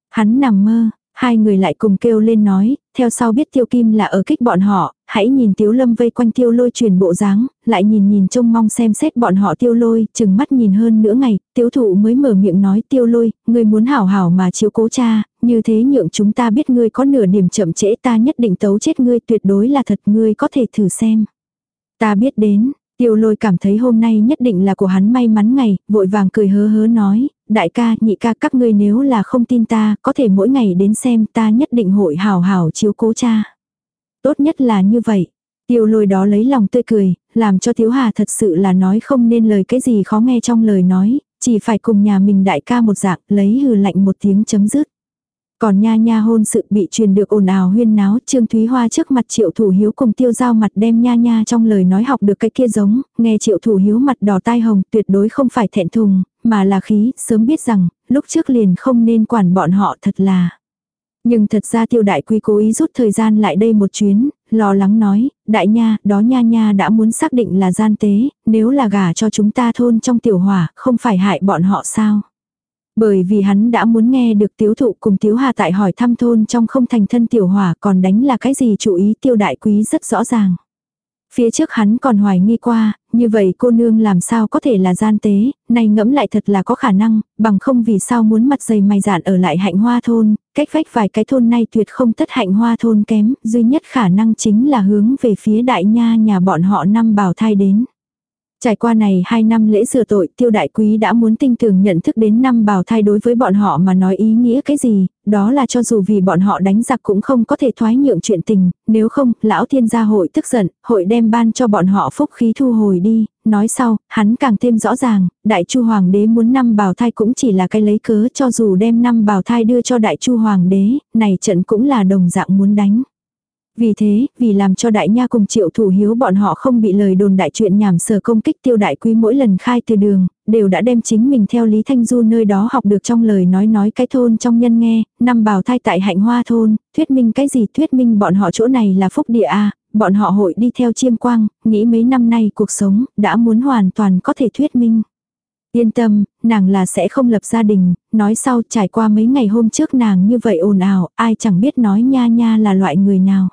Hắn nằm mơ, Hai người lại cùng kêu lên nói, theo sau biết tiêu kim là ở kích bọn họ, hãy nhìn tiếu lâm vây quanh tiêu lôi truyền bộ dáng, lại nhìn nhìn trông mong xem xét bọn họ tiêu lôi, chừng mắt nhìn hơn nửa ngày, tiếu thụ mới mở miệng nói tiêu lôi, ngươi muốn hảo hảo mà chiếu cố cha, như thế nhượng chúng ta biết ngươi có nửa điểm chậm trễ ta nhất định tấu chết ngươi tuyệt đối là thật ngươi có thể thử xem. Ta biết đến, Tiêu lôi cảm thấy hôm nay nhất định là của hắn may mắn ngày, vội vàng cười hớ hớ nói, đại ca, nhị ca các ngươi nếu là không tin ta, có thể mỗi ngày đến xem ta nhất định hội hảo hảo chiếu cố cha. Tốt nhất là như vậy. Tiêu lôi đó lấy lòng tươi cười, làm cho thiếu Hà thật sự là nói không nên lời cái gì khó nghe trong lời nói, chỉ phải cùng nhà mình đại ca một dạng lấy hừ lạnh một tiếng chấm dứt. Còn nha nha hôn sự bị truyền được ồn ào huyên náo, Trương Thúy Hoa trước mặt Triệu Thủ Hiếu cùng tiêu giao mặt đem nha nha trong lời nói học được cái kia giống, nghe Triệu Thủ Hiếu mặt đỏ tai hồng tuyệt đối không phải thẹn thùng, mà là khí, sớm biết rằng, lúc trước liền không nên quản bọn họ thật là. Nhưng thật ra tiêu đại quy cố ý rút thời gian lại đây một chuyến, lo lắng nói, đại nha, đó nha nha đã muốn xác định là gian tế, nếu là gả cho chúng ta thôn trong tiểu hỏa, không phải hại bọn họ sao. Bởi vì hắn đã muốn nghe được tiếu thụ cùng tiếu hà tại hỏi thăm thôn trong không thành thân tiểu hỏa còn đánh là cái gì chủ ý tiêu đại quý rất rõ ràng. Phía trước hắn còn hoài nghi qua, như vậy cô nương làm sao có thể là gian tế, này ngẫm lại thật là có khả năng, bằng không vì sao muốn mặt dày mày dạn ở lại hạnh hoa thôn, cách vách vài cái thôn này tuyệt không tất hạnh hoa thôn kém, duy nhất khả năng chính là hướng về phía đại nha nhà bọn họ năm bảo thai đến. Trải qua này 2 năm lễ sửa tội, tiêu đại quý đã muốn tinh tường nhận thức đến năm bào thai đối với bọn họ mà nói ý nghĩa cái gì, đó là cho dù vì bọn họ đánh giặc cũng không có thể thoái nhượng chuyện tình, nếu không, lão thiên gia hội tức giận, hội đem ban cho bọn họ phúc khí thu hồi đi, nói sau, hắn càng thêm rõ ràng, đại chu hoàng đế muốn năm bào thai cũng chỉ là cái lấy cớ cho dù đem năm bào thai đưa cho đại chu hoàng đế, này trận cũng là đồng dạng muốn đánh. Vì thế, vì làm cho đại nha cùng triệu thủ hiếu bọn họ không bị lời đồn đại chuyện nhảm sở công kích tiêu đại quý mỗi lần khai từ đường, đều đã đem chính mình theo Lý Thanh Du nơi đó học được trong lời nói nói cái thôn trong nhân nghe, năm bào thai tại hạnh hoa thôn, thuyết minh cái gì thuyết minh bọn họ chỗ này là phúc địa a bọn họ hội đi theo chiêm quang, nghĩ mấy năm nay cuộc sống, đã muốn hoàn toàn có thể thuyết minh. Yên tâm, nàng là sẽ không lập gia đình, nói sau trải qua mấy ngày hôm trước nàng như vậy ồn ào, ai chẳng biết nói nha nha là loại người nào.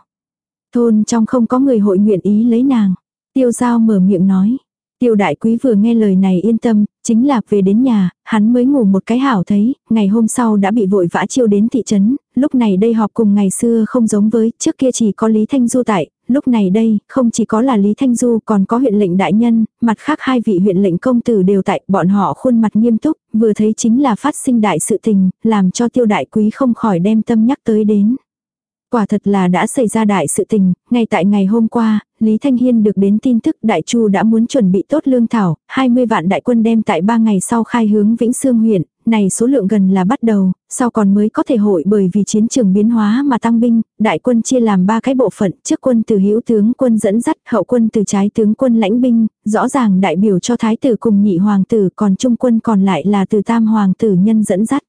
Thôn trong không có người hội nguyện ý lấy nàng. Tiêu giao mở miệng nói. Tiêu đại quý vừa nghe lời này yên tâm, chính là về đến nhà, hắn mới ngủ một cái hảo thấy, ngày hôm sau đã bị vội vã chiêu đến thị trấn, lúc này đây họp cùng ngày xưa không giống với, trước kia chỉ có Lý Thanh Du tại, lúc này đây, không chỉ có là Lý Thanh Du còn có huyện lệnh đại nhân, mặt khác hai vị huyện lệnh công tử đều tại, bọn họ khuôn mặt nghiêm túc, vừa thấy chính là phát sinh đại sự tình, làm cho tiêu đại quý không khỏi đem tâm nhắc tới đến. Quả thật là đã xảy ra đại sự tình, ngay tại ngày hôm qua, Lý Thanh Hiên được đến tin tức Đại Chu đã muốn chuẩn bị tốt lương thảo, 20 vạn đại quân đem tại 3 ngày sau khai hướng Vĩnh Sương huyện, này số lượng gần là bắt đầu, sau còn mới có thể hội bởi vì chiến trường biến hóa mà tăng binh, đại quân chia làm ba cái bộ phận, trước quân từ hữu tướng quân dẫn dắt, hậu quân từ trái tướng quân lãnh binh, rõ ràng đại biểu cho thái tử cùng nhị hoàng tử, còn trung quân còn lại là từ tam hoàng tử nhân dẫn dắt.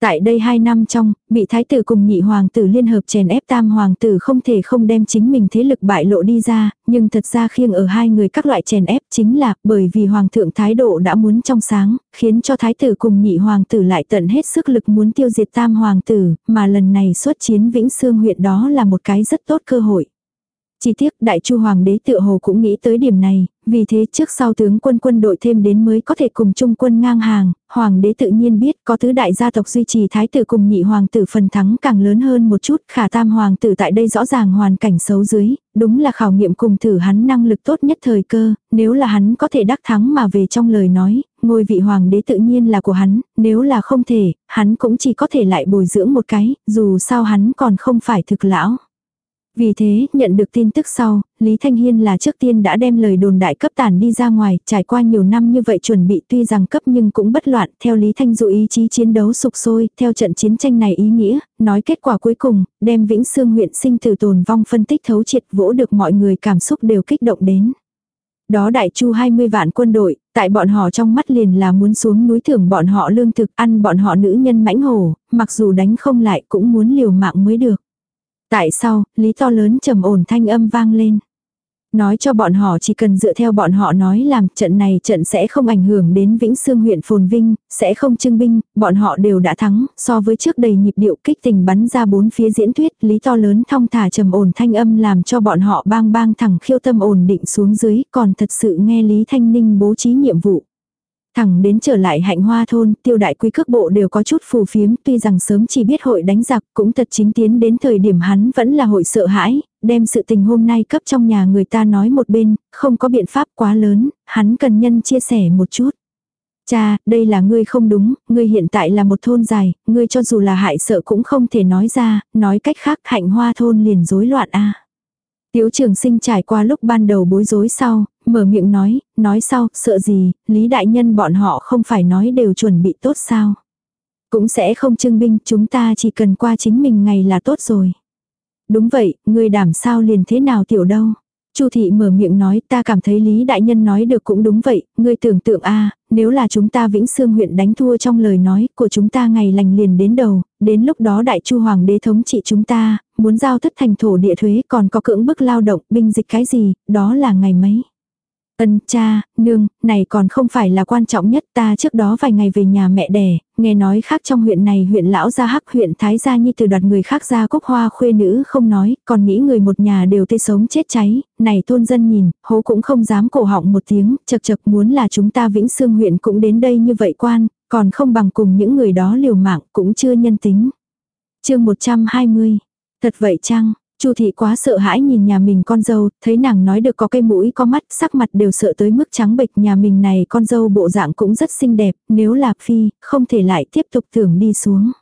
Tại đây hai năm trong, bị thái tử cùng nhị hoàng tử liên hợp chèn ép tam hoàng tử không thể không đem chính mình thế lực bại lộ đi ra, nhưng thật ra khiêng ở hai người các loại chèn ép chính là bởi vì hoàng thượng thái độ đã muốn trong sáng, khiến cho thái tử cùng nhị hoàng tử lại tận hết sức lực muốn tiêu diệt tam hoàng tử, mà lần này xuất chiến Vĩnh Sương huyện đó là một cái rất tốt cơ hội. Chi tiết đại chu hoàng đế tựa hồ cũng nghĩ tới điểm này, vì thế trước sau tướng quân quân đội thêm đến mới có thể cùng chung quân ngang hàng, hoàng đế tự nhiên biết có tứ đại gia tộc duy trì thái tử cùng nhị hoàng tử phần thắng càng lớn hơn một chút, khả tam hoàng tử tại đây rõ ràng hoàn cảnh xấu dưới, đúng là khảo nghiệm cùng thử hắn năng lực tốt nhất thời cơ, nếu là hắn có thể đắc thắng mà về trong lời nói, ngôi vị hoàng đế tự nhiên là của hắn, nếu là không thể, hắn cũng chỉ có thể lại bồi dưỡng một cái, dù sao hắn còn không phải thực lão. Vì thế, nhận được tin tức sau, Lý Thanh Hiên là trước tiên đã đem lời đồn đại cấp tản đi ra ngoài, trải qua nhiều năm như vậy chuẩn bị tuy rằng cấp nhưng cũng bất loạn, theo Lý Thanh dụ ý chí chiến đấu sục sôi, theo trận chiến tranh này ý nghĩa, nói kết quả cuối cùng, đem Vĩnh Sương huyện sinh từ tồn vong phân tích thấu triệt vỗ được mọi người cảm xúc đều kích động đến. Đó đại chu 20 vạn quân đội, tại bọn họ trong mắt liền là muốn xuống núi thưởng bọn họ lương thực ăn bọn họ nữ nhân mãnh hổ, mặc dù đánh không lại cũng muốn liều mạng mới được. Tại sao, lý to lớn trầm ổn thanh âm vang lên. Nói cho bọn họ chỉ cần dựa theo bọn họ nói làm trận này trận sẽ không ảnh hưởng đến Vĩnh Sương huyện Phồn Vinh, sẽ không trưng binh, bọn họ đều đã thắng, so với trước đầy nhịp điệu kích tình bắn ra bốn phía diễn thuyết, lý to lớn thong thả trầm ổn thanh âm làm cho bọn họ bang bang thẳng khiêu tâm ổn định xuống dưới, còn thật sự nghe Lý Thanh Ninh bố trí nhiệm vụ. Thẳng đến trở lại hạnh hoa thôn, tiêu đại quý cước bộ đều có chút phù phiếm, tuy rằng sớm chỉ biết hội đánh giặc, cũng thật chính tiến đến thời điểm hắn vẫn là hội sợ hãi, đem sự tình hôm nay cấp trong nhà người ta nói một bên, không có biện pháp quá lớn, hắn cần nhân chia sẻ một chút. Cha, đây là ngươi không đúng, ngươi hiện tại là một thôn dài, ngươi cho dù là hại sợ cũng không thể nói ra, nói cách khác hạnh hoa thôn liền rối loạn a. Tiếu trường sinh trải qua lúc ban đầu bối rối sau, mở miệng nói, nói sau, sợ gì, Lý Đại Nhân bọn họ không phải nói đều chuẩn bị tốt sao. Cũng sẽ không trưng binh, chúng ta chỉ cần qua chính mình ngày là tốt rồi. Đúng vậy, người đảm sao liền thế nào tiểu đâu. Chu thị mở miệng nói, ta cảm thấy Lý đại nhân nói được cũng đúng vậy, ngươi tưởng tượng a, nếu là chúng ta Vĩnh Sương huyện đánh thua trong lời nói của chúng ta ngày lành liền đến đầu, đến lúc đó đại chu hoàng đế thống trị chúng ta, muốn giao thất thành thổ địa thuế còn có cưỡng bức lao động, binh dịch cái gì, đó là ngày mấy. Ân cha, nương, này còn không phải là quan trọng nhất ta trước đó vài ngày về nhà mẹ đẻ, nghe nói khác trong huyện này huyện lão gia hắc huyện thái gia nhi từ đoạt người khác ra cúc hoa khuê nữ không nói, còn nghĩ người một nhà đều tê sống chết cháy, này thôn dân nhìn, hố cũng không dám cổ họng một tiếng, chật chật muốn là chúng ta vĩnh xương huyện cũng đến đây như vậy quan, còn không bằng cùng những người đó liều mạng cũng chưa nhân tính. chương 120, thật vậy chăng? Chu thị quá sợ hãi nhìn nhà mình con dâu, thấy nàng nói được có cây mũi có mắt, sắc mặt đều sợ tới mức trắng bệch nhà mình này con dâu bộ dạng cũng rất xinh đẹp, nếu là phi, không thể lại tiếp tục tưởng đi xuống.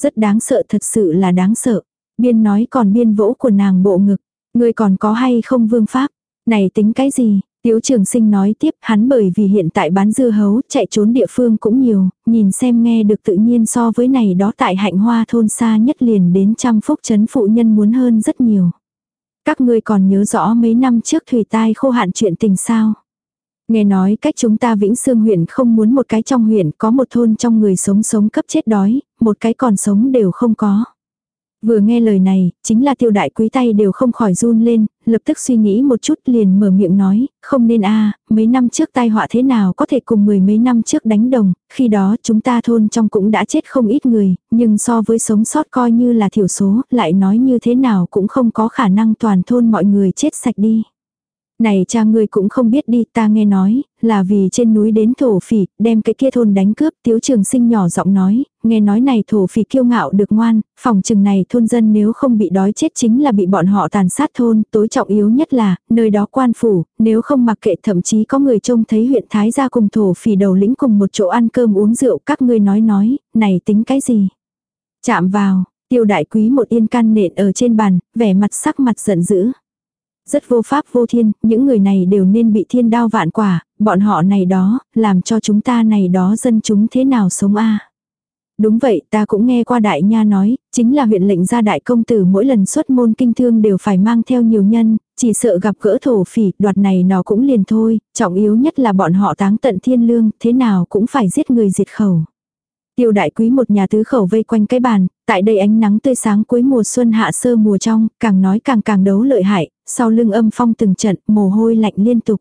Rất đáng sợ thật sự là đáng sợ. Biên nói còn biên vỗ của nàng bộ ngực, người còn có hay không vương pháp, này tính cái gì, Tiếu trường sinh nói tiếp hắn bởi vì hiện tại bán dưa hấu chạy trốn địa phương cũng nhiều, nhìn xem nghe được tự nhiên so với này đó tại hạnh hoa thôn xa nhất liền đến trăm phúc chấn phụ nhân muốn hơn rất nhiều. Các ngươi còn nhớ rõ mấy năm trước thủy tai khô hạn chuyện tình sao. Nghe nói cách chúng ta Vĩnh Sương huyện không muốn một cái trong huyện có một thôn trong người sống sống cấp chết đói, một cái còn sống đều không có. Vừa nghe lời này, chính là tiêu đại quý tay đều không khỏi run lên, lập tức suy nghĩ một chút liền mở miệng nói, không nên a mấy năm trước tai họa thế nào có thể cùng mười mấy năm trước đánh đồng, khi đó chúng ta thôn trong cũng đã chết không ít người, nhưng so với sống sót coi như là thiểu số, lại nói như thế nào cũng không có khả năng toàn thôn mọi người chết sạch đi. Này cha ngươi cũng không biết đi ta nghe nói, là vì trên núi đến thổ phỉ, đem cái kia thôn đánh cướp, tiếu trường sinh nhỏ giọng nói, nghe nói này thổ phỉ kiêu ngạo được ngoan, phòng chừng này thôn dân nếu không bị đói chết chính là bị bọn họ tàn sát thôn, tối trọng yếu nhất là, nơi đó quan phủ, nếu không mặc kệ thậm chí có người trông thấy huyện Thái gia cùng thổ phỉ đầu lĩnh cùng một chỗ ăn cơm uống rượu, các ngươi nói nói, này tính cái gì? Chạm vào, Tiêu đại quý một yên can nện ở trên bàn, vẻ mặt sắc mặt giận dữ. Rất vô pháp vô thiên, những người này đều nên bị thiên đao vạn quả, bọn họ này đó, làm cho chúng ta này đó dân chúng thế nào sống a Đúng vậy, ta cũng nghe qua đại nha nói, chính là huyện lệnh gia đại công tử mỗi lần xuất môn kinh thương đều phải mang theo nhiều nhân, chỉ sợ gặp gỡ thổ phỉ, đoạt này nó cũng liền thôi, trọng yếu nhất là bọn họ táng tận thiên lương, thế nào cũng phải giết người diệt khẩu. Tiêu đại quý một nhà tứ khẩu vây quanh cái bàn, tại đây ánh nắng tươi sáng cuối mùa xuân hạ sơ mùa trong, càng nói càng càng đấu lợi hại, sau lưng âm phong từng trận, mồ hôi lạnh liên tục.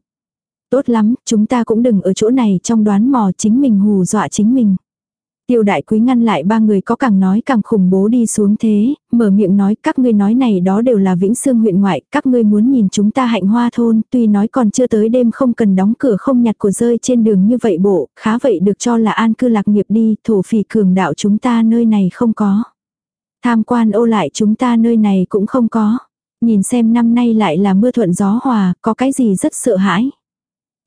Tốt lắm, chúng ta cũng đừng ở chỗ này trong đoán mò chính mình hù dọa chính mình. Tiêu đại quý ngăn lại ba người có càng nói càng khủng bố đi xuống thế, mở miệng nói các ngươi nói này đó đều là Vĩnh Sương huyện ngoại, các ngươi muốn nhìn chúng ta hạnh hoa thôn, tuy nói còn chưa tới đêm không cần đóng cửa không nhặt của rơi trên đường như vậy bộ, khá vậy được cho là an cư lạc nghiệp đi, thổ phỉ cường đạo chúng ta nơi này không có. Tham quan ô lại chúng ta nơi này cũng không có. Nhìn xem năm nay lại là mưa thuận gió hòa, có cái gì rất sợ hãi.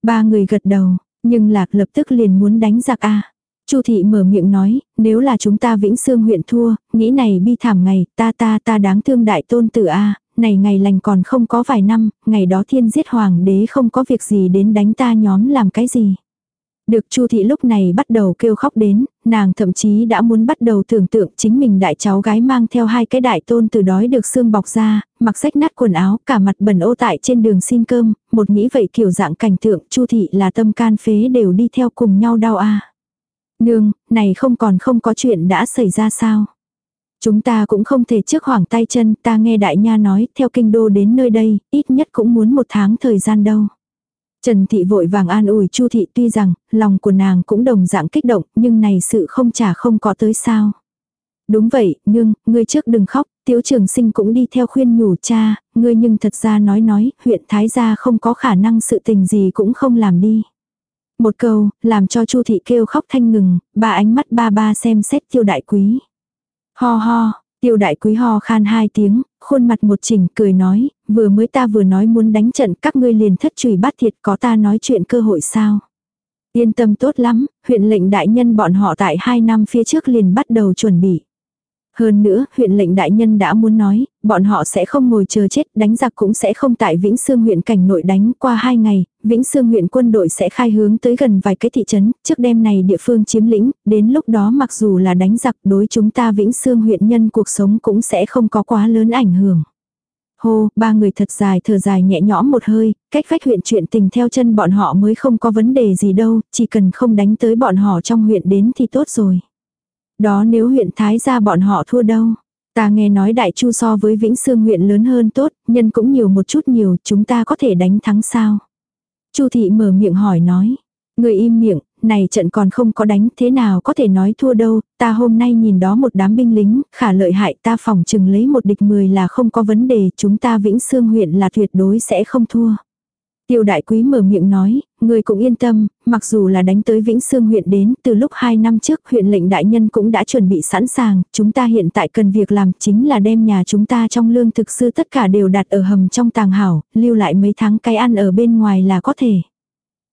Ba người gật đầu, nhưng lạc lập tức liền muốn đánh giặc a Chu thị mở miệng nói, nếu là chúng ta Vĩnh Sương huyện thua, nghĩ này bi thảm ngày, ta ta ta đáng thương đại tôn tử a, này ngày lành còn không có vài năm, ngày đó thiên giết hoàng đế không có việc gì đến đánh ta nhóm làm cái gì. Được Chu thị lúc này bắt đầu kêu khóc đến, nàng thậm chí đã muốn bắt đầu tưởng tượng chính mình đại cháu gái mang theo hai cái đại tôn từ đói được xương bọc ra, mặc rách nát quần áo, cả mặt bẩn ô tại trên đường xin cơm, một nghĩ vậy kiểu dạng cảnh tượng Chu thị là tâm can phế đều đi theo cùng nhau đau a. Nương, này không còn không có chuyện đã xảy ra sao? Chúng ta cũng không thể trước hoảng tay chân, ta nghe đại nha nói, theo kinh đô đến nơi đây, ít nhất cũng muốn một tháng thời gian đâu. Trần Thị vội vàng an ủi Chu Thị tuy rằng, lòng của nàng cũng đồng dạng kích động, nhưng này sự không trả không có tới sao. Đúng vậy, nương, ngươi trước đừng khóc, tiếu trường sinh cũng đi theo khuyên nhủ cha, ngươi nhưng thật ra nói nói, huyện Thái gia không có khả năng sự tình gì cũng không làm đi. Một câu, làm cho Chu thị kêu khóc thanh ngừng, ba ánh mắt ba ba xem xét tiêu đại quý. Ho ho, tiêu đại quý ho khan hai tiếng, khuôn mặt một chỉnh cười nói, vừa mới ta vừa nói muốn đánh trận các ngươi liền thất trùy bắt thiệt có ta nói chuyện cơ hội sao. Yên tâm tốt lắm, huyện lệnh đại nhân bọn họ tại hai năm phía trước liền bắt đầu chuẩn bị. Hơn nữa, huyện lệnh đại nhân đã muốn nói, bọn họ sẽ không ngồi chờ chết, đánh giặc cũng sẽ không tại Vĩnh Sương huyện cảnh nội đánh qua hai ngày, Vĩnh Sương huyện quân đội sẽ khai hướng tới gần vài cái thị trấn, trước đêm này địa phương chiếm lĩnh, đến lúc đó mặc dù là đánh giặc đối chúng ta Vĩnh Sương huyện nhân cuộc sống cũng sẽ không có quá lớn ảnh hưởng. Hô, ba người thật dài thở dài nhẹ nhõm một hơi, cách phách huyện chuyện tình theo chân bọn họ mới không có vấn đề gì đâu, chỉ cần không đánh tới bọn họ trong huyện đến thì tốt rồi. Đó nếu huyện Thái gia bọn họ thua đâu. Ta nghe nói Đại Chu so với Vĩnh Sương huyện lớn hơn tốt, nhân cũng nhiều một chút nhiều, chúng ta có thể đánh thắng sao? Chu thị mở miệng hỏi nói. Người im miệng, này trận còn không có đánh, thế nào có thể nói thua đâu, ta hôm nay nhìn đó một đám binh lính, khả lợi hại ta phòng chừng lấy một địch mười là không có vấn đề, chúng ta Vĩnh Sương huyện là tuyệt đối sẽ không thua. Tiêu đại quý mở miệng nói, người cũng yên tâm, mặc dù là đánh tới Vĩnh Sương huyện đến, từ lúc 2 năm trước huyện lệnh đại nhân cũng đã chuẩn bị sẵn sàng, chúng ta hiện tại cần việc làm chính là đem nhà chúng ta trong lương thực sư tất cả đều đặt ở hầm trong tàng hảo, lưu lại mấy tháng cái ăn ở bên ngoài là có thể.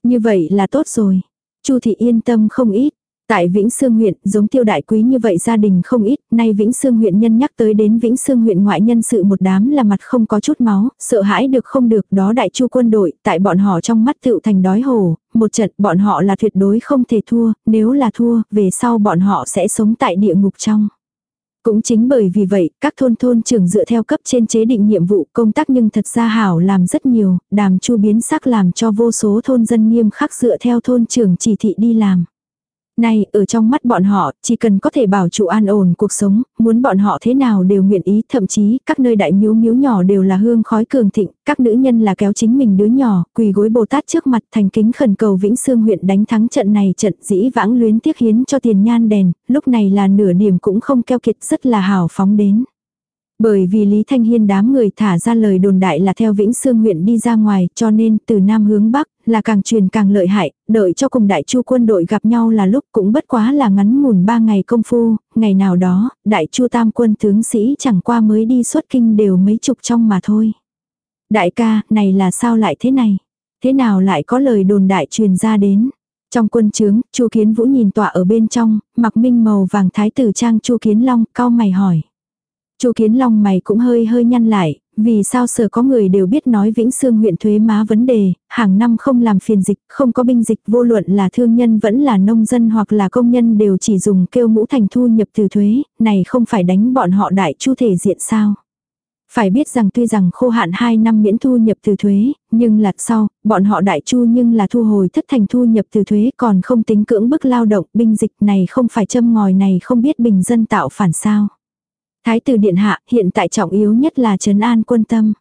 Như vậy là tốt rồi. Chu thị yên tâm không ít, Tại Vĩnh Sương huyện, giống tiêu đại quý như vậy gia đình không ít, nay Vĩnh Sương huyện nhân nhắc tới đến Vĩnh Sương huyện ngoại nhân sự một đám là mặt không có chút máu, sợ hãi được không được đó đại chu quân đội, tại bọn họ trong mắt tựu thành đói hổ, một trận bọn họ là tuyệt đối không thể thua, nếu là thua, về sau bọn họ sẽ sống tại địa ngục trong. Cũng chính bởi vì vậy, các thôn thôn trưởng dựa theo cấp trên chế định nhiệm vụ công tác nhưng thật ra hảo làm rất nhiều, đàm chu biến sắc làm cho vô số thôn dân nghiêm khắc dựa theo thôn trưởng chỉ thị đi làm. Này, ở trong mắt bọn họ, chỉ cần có thể bảo trụ an ổn cuộc sống, muốn bọn họ thế nào đều nguyện ý, thậm chí, các nơi đại miếu miếu nhỏ đều là hương khói cường thịnh, các nữ nhân là kéo chính mình đứa nhỏ, quỳ gối Bồ Tát trước mặt thành kính khẩn cầu Vĩnh Sương huyện đánh thắng trận này trận dĩ vãng luyến tiếc hiến cho tiền nhan đèn, lúc này là nửa điểm cũng không keo kiệt rất là hào phóng đến. Bởi vì Lý Thanh Hiên đám người thả ra lời đồn đại là theo Vĩnh Sương huyện đi ra ngoài, cho nên từ Nam hướng Bắc, là càng truyền càng lợi hại, đợi cho cùng đại chu quân đội gặp nhau là lúc cũng bất quá là ngắn ngủn ba ngày công phu, ngày nào đó, đại chu tam quân tướng sĩ chẳng qua mới đi xuất kinh đều mấy chục trong mà thôi. Đại ca, này là sao lại thế này? Thế nào lại có lời đồn đại truyền ra đến? Trong quân trướng, Chu Kiến Vũ nhìn tọa ở bên trong, mặc minh màu vàng thái tử trang Chu Kiến Long, cao mày hỏi. Chu Kiến Long mày cũng hơi hơi nhăn lại, vì sao sở có người đều biết nói Vĩnh Sương huyện thuế má vấn đề, hàng năm không làm phiền dịch, không có binh dịch vô luận là thương nhân vẫn là nông dân hoặc là công nhân đều chỉ dùng kêu ngũ thành thu nhập từ thuế, này không phải đánh bọn họ đại chu thể diện sao. Phải biết rằng tuy rằng khô hạn 2 năm miễn thu nhập từ thuế, nhưng là sau, bọn họ đại chu nhưng là thu hồi thất thành thu nhập từ thuế còn không tính cưỡng bức lao động, binh dịch này không phải châm ngòi này không biết bình dân tạo phản sao. Thái tử điện hạ hiện tại trọng yếu nhất là trấn an quân tâm.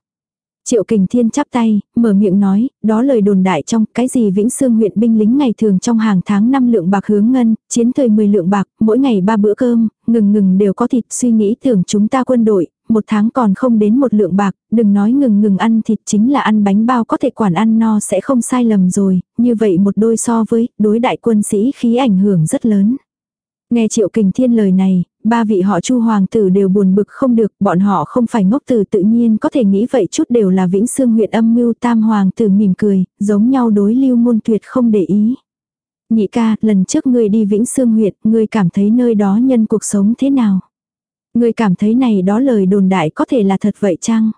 Triệu Kình Thiên chắp tay, mở miệng nói, đó lời đồn đại trong cái gì Vĩnh Sương huyện binh lính ngày thường trong hàng tháng 5 lượng bạc hướng ngân, chiến thời 10 lượng bạc, mỗi ngày ba bữa cơm, ngừng ngừng đều có thịt, suy nghĩ tưởng chúng ta quân đội, một tháng còn không đến một lượng bạc, đừng nói ngừng ngừng ăn thịt chính là ăn bánh bao có thể quản ăn no sẽ không sai lầm rồi, như vậy một đôi so với đối đại quân sĩ khí ảnh hưởng rất lớn. Nghe Triệu Kình Thiên lời này, ba vị họ Chu hoàng tử đều buồn bực không được, bọn họ không phải ngốc tử tự nhiên có thể nghĩ vậy chút đều là Vĩnh Xương huyện âm mưu tam hoàng tử mỉm cười, giống nhau đối lưu môn tuyệt không để ý. Nhị ca, lần trước ngươi đi Vĩnh Xương huyện, ngươi cảm thấy nơi đó nhân cuộc sống thế nào? Ngươi cảm thấy này đó lời đồn đại có thể là thật vậy chăng?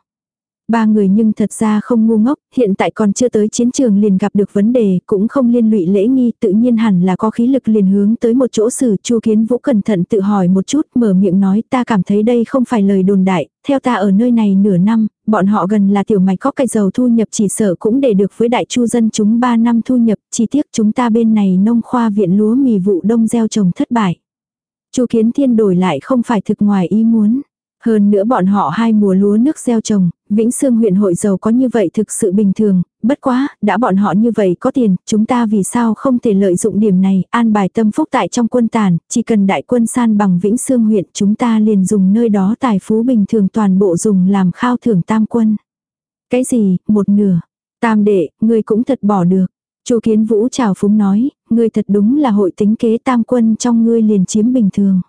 Ba người nhưng thật ra không ngu ngốc, hiện tại còn chưa tới chiến trường liền gặp được vấn đề, cũng không liên lụy lễ nghi, tự nhiên hẳn là có khí lực liền hướng tới một chỗ xử. Chu Kiến Vũ cẩn thận tự hỏi một chút, mở miệng nói ta cảm thấy đây không phải lời đồn đại, theo ta ở nơi này nửa năm, bọn họ gần là tiểu mạch có cây dầu thu nhập chỉ sợ cũng để được với đại chu dân chúng 3 năm thu nhập, chi tiết chúng ta bên này nông khoa viện lúa mì vụ đông gieo trồng thất bại. Chu Kiến Thiên đổi lại không phải thực ngoài ý muốn. Hơn nữa bọn họ hai mùa lúa nước gieo trồng, Vĩnh Sương huyện hội giàu có như vậy thực sự bình thường, bất quá, đã bọn họ như vậy có tiền, chúng ta vì sao không thể lợi dụng điểm này, an bài tâm phúc tại trong quân tàn, chỉ cần đại quân san bằng Vĩnh Sương huyện chúng ta liền dùng nơi đó tài phú bình thường toàn bộ dùng làm khao thưởng tam quân. Cái gì, một nửa, tam đệ, người cũng thật bỏ được. Chu Kiến Vũ chào phúng nói, ngươi thật đúng là hội tính kế tam quân trong ngươi liền chiếm bình thường.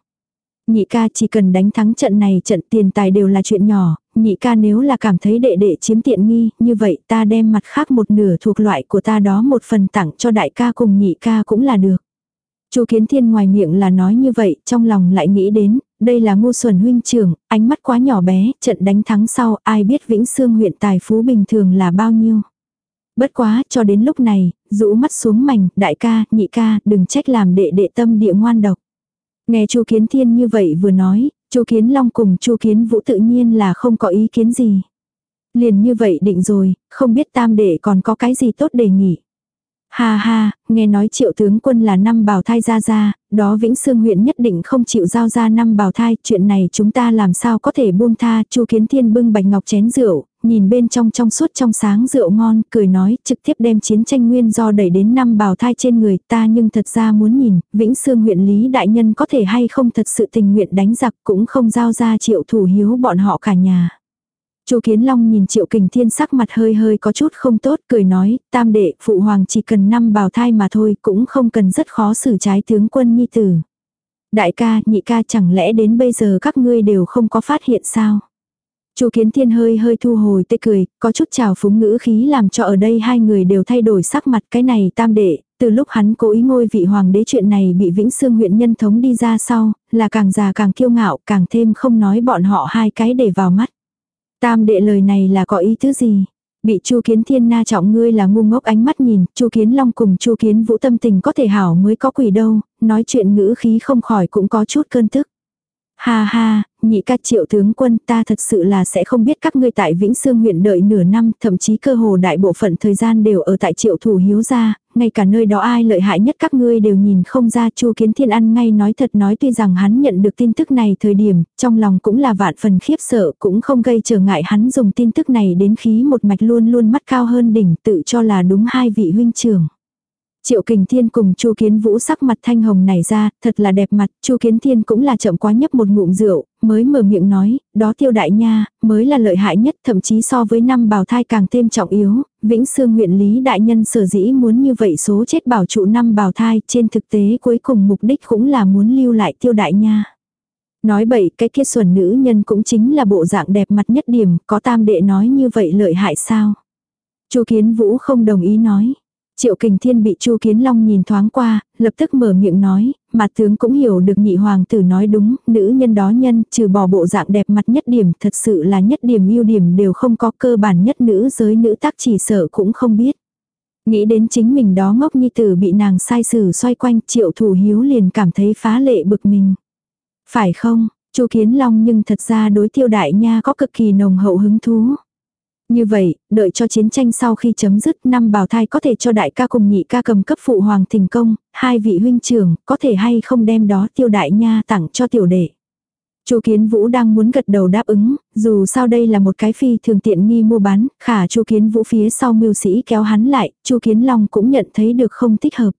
Nhị ca chỉ cần đánh thắng trận này trận tiền tài đều là chuyện nhỏ, nhị ca nếu là cảm thấy đệ đệ chiếm tiện nghi, như vậy ta đem mặt khác một nửa thuộc loại của ta đó một phần tặng cho đại ca cùng nhị ca cũng là được. Chu Kiến Thiên ngoài miệng là nói như vậy, trong lòng lại nghĩ đến, đây là ngu xuẩn huynh trưởng, ánh mắt quá nhỏ bé, trận đánh thắng sau, ai biết Vĩnh Sương huyện tài phú bình thường là bao nhiêu. Bất quá, cho đến lúc này, rũ mắt xuống mảnh, đại ca, nhị ca, đừng trách làm đệ đệ tâm địa ngoan độc. Nghe Chu Kiến Thiên như vậy vừa nói, Chu Kiến Long cùng Chu Kiến Vũ tự nhiên là không có ý kiến gì. Liền như vậy định rồi, không biết tam đệ còn có cái gì tốt đề nghị. Ha ha, nghe nói triệu tướng quân là năm bào thai ra ra, đó Vĩnh Sương huyện nhất định không chịu giao ra năm bào thai, chuyện này chúng ta làm sao có thể buông tha, Chu Kiến Thiên bưng bạch ngọc chén rượu, nhìn bên trong trong suốt trong sáng rượu ngon, cười nói, trực tiếp đem chiến tranh nguyên do đẩy đến năm bào thai trên người ta nhưng thật ra muốn nhìn, Vĩnh Sương huyện Lý Đại Nhân có thể hay không thật sự tình nguyện đánh giặc cũng không giao ra triệu thủ hiếu bọn họ cả nhà. Chu Kiến Long nhìn Triệu Kình Thiên sắc mặt hơi hơi có chút không tốt, cười nói, tam đệ, phụ hoàng chỉ cần năm bào thai mà thôi, cũng không cần rất khó xử trái tướng quân nhi tử. Đại ca, nhị ca chẳng lẽ đến bây giờ các ngươi đều không có phát hiện sao? Chu Kiến Thiên hơi hơi thu hồi tê cười, có chút trào phúng ngữ khí làm cho ở đây hai người đều thay đổi sắc mặt cái này tam đệ, từ lúc hắn cố ý ngôi vị hoàng đế chuyện này bị Vĩnh Sương huyện nhân thống đi ra sau, là càng già càng kiêu ngạo, càng thêm không nói bọn họ hai cái để vào mắt. Tam đệ lời này là có ý tứ gì? Bị Chu Kiến Thiên na trọng ngươi là ngu ngốc ánh mắt nhìn, Chu Kiến Long cùng Chu Kiến Vũ tâm tình có thể hảo mới có quỷ đâu, nói chuyện ngữ khí không khỏi cũng có chút cơn tức. Ha ha, nhị ca triệu tướng quân ta thật sự là sẽ không biết các ngươi tại Vĩnh Sương huyện đợi nửa năm, thậm chí cơ hồ đại bộ phận thời gian đều ở tại triệu thủ hiếu gia, ngay cả nơi đó ai lợi hại nhất các ngươi đều nhìn không ra chu kiến thiên ăn ngay nói thật nói tuy rằng hắn nhận được tin tức này thời điểm, trong lòng cũng là vạn phần khiếp sợ, cũng không gây trở ngại hắn dùng tin tức này đến khí một mạch luôn luôn mắt cao hơn đỉnh tự cho là đúng hai vị huynh trưởng. Triệu Kình Thiên cùng Chu Kiến Vũ sắc mặt thanh hồng nảy ra, thật là đẹp mặt, Chu Kiến Thiên cũng là chậm quá nhấp một ngụm rượu, mới mở miệng nói, đó tiêu đại nha, mới là lợi hại nhất, thậm chí so với năm bào thai càng thêm trọng yếu, Vĩnh Sương huyện Lý đại nhân sở dĩ muốn như vậy số chết bảo trụ năm bào thai, trên thực tế cuối cùng mục đích cũng là muốn lưu lại tiêu đại nha. Nói bậy, cái kia xuẩn nữ nhân cũng chính là bộ dạng đẹp mặt nhất điểm, có tam đệ nói như vậy lợi hại sao? Chu Kiến Vũ không đồng ý nói. Triệu Kình Thiên bị Chu Kiến Long nhìn thoáng qua, lập tức mở miệng nói, mặt tướng cũng hiểu được nhị hoàng tử nói đúng, nữ nhân đó nhân, trừ bỏ bộ dạng đẹp mặt nhất điểm, thật sự là nhất điểm ưu điểm đều không có cơ bản nhất nữ giới nữ tác chỉ sợ cũng không biết. Nghĩ đến chính mình đó ngốc nhi tử bị nàng sai xử xoay quanh, Triệu Thủ Hiếu liền cảm thấy phá lệ bực mình. Phải không, Chu Kiến Long nhưng thật ra đối tiêu đại nha có cực kỳ nồng hậu hứng thú. Như vậy, đợi cho chiến tranh sau khi chấm dứt năm bào thai có thể cho đại ca cùng nhị ca cầm cấp phụ hoàng thành công, hai vị huynh trưởng có thể hay không đem đó tiêu đại nha tặng cho tiểu đệ. Chu Kiến Vũ đang muốn gật đầu đáp ứng, dù sao đây là một cái phi thường tiện nghi mua bán, khả Chu Kiến Vũ phía sau mưu sĩ kéo hắn lại, Chu Kiến Long cũng nhận thấy được không thích hợp.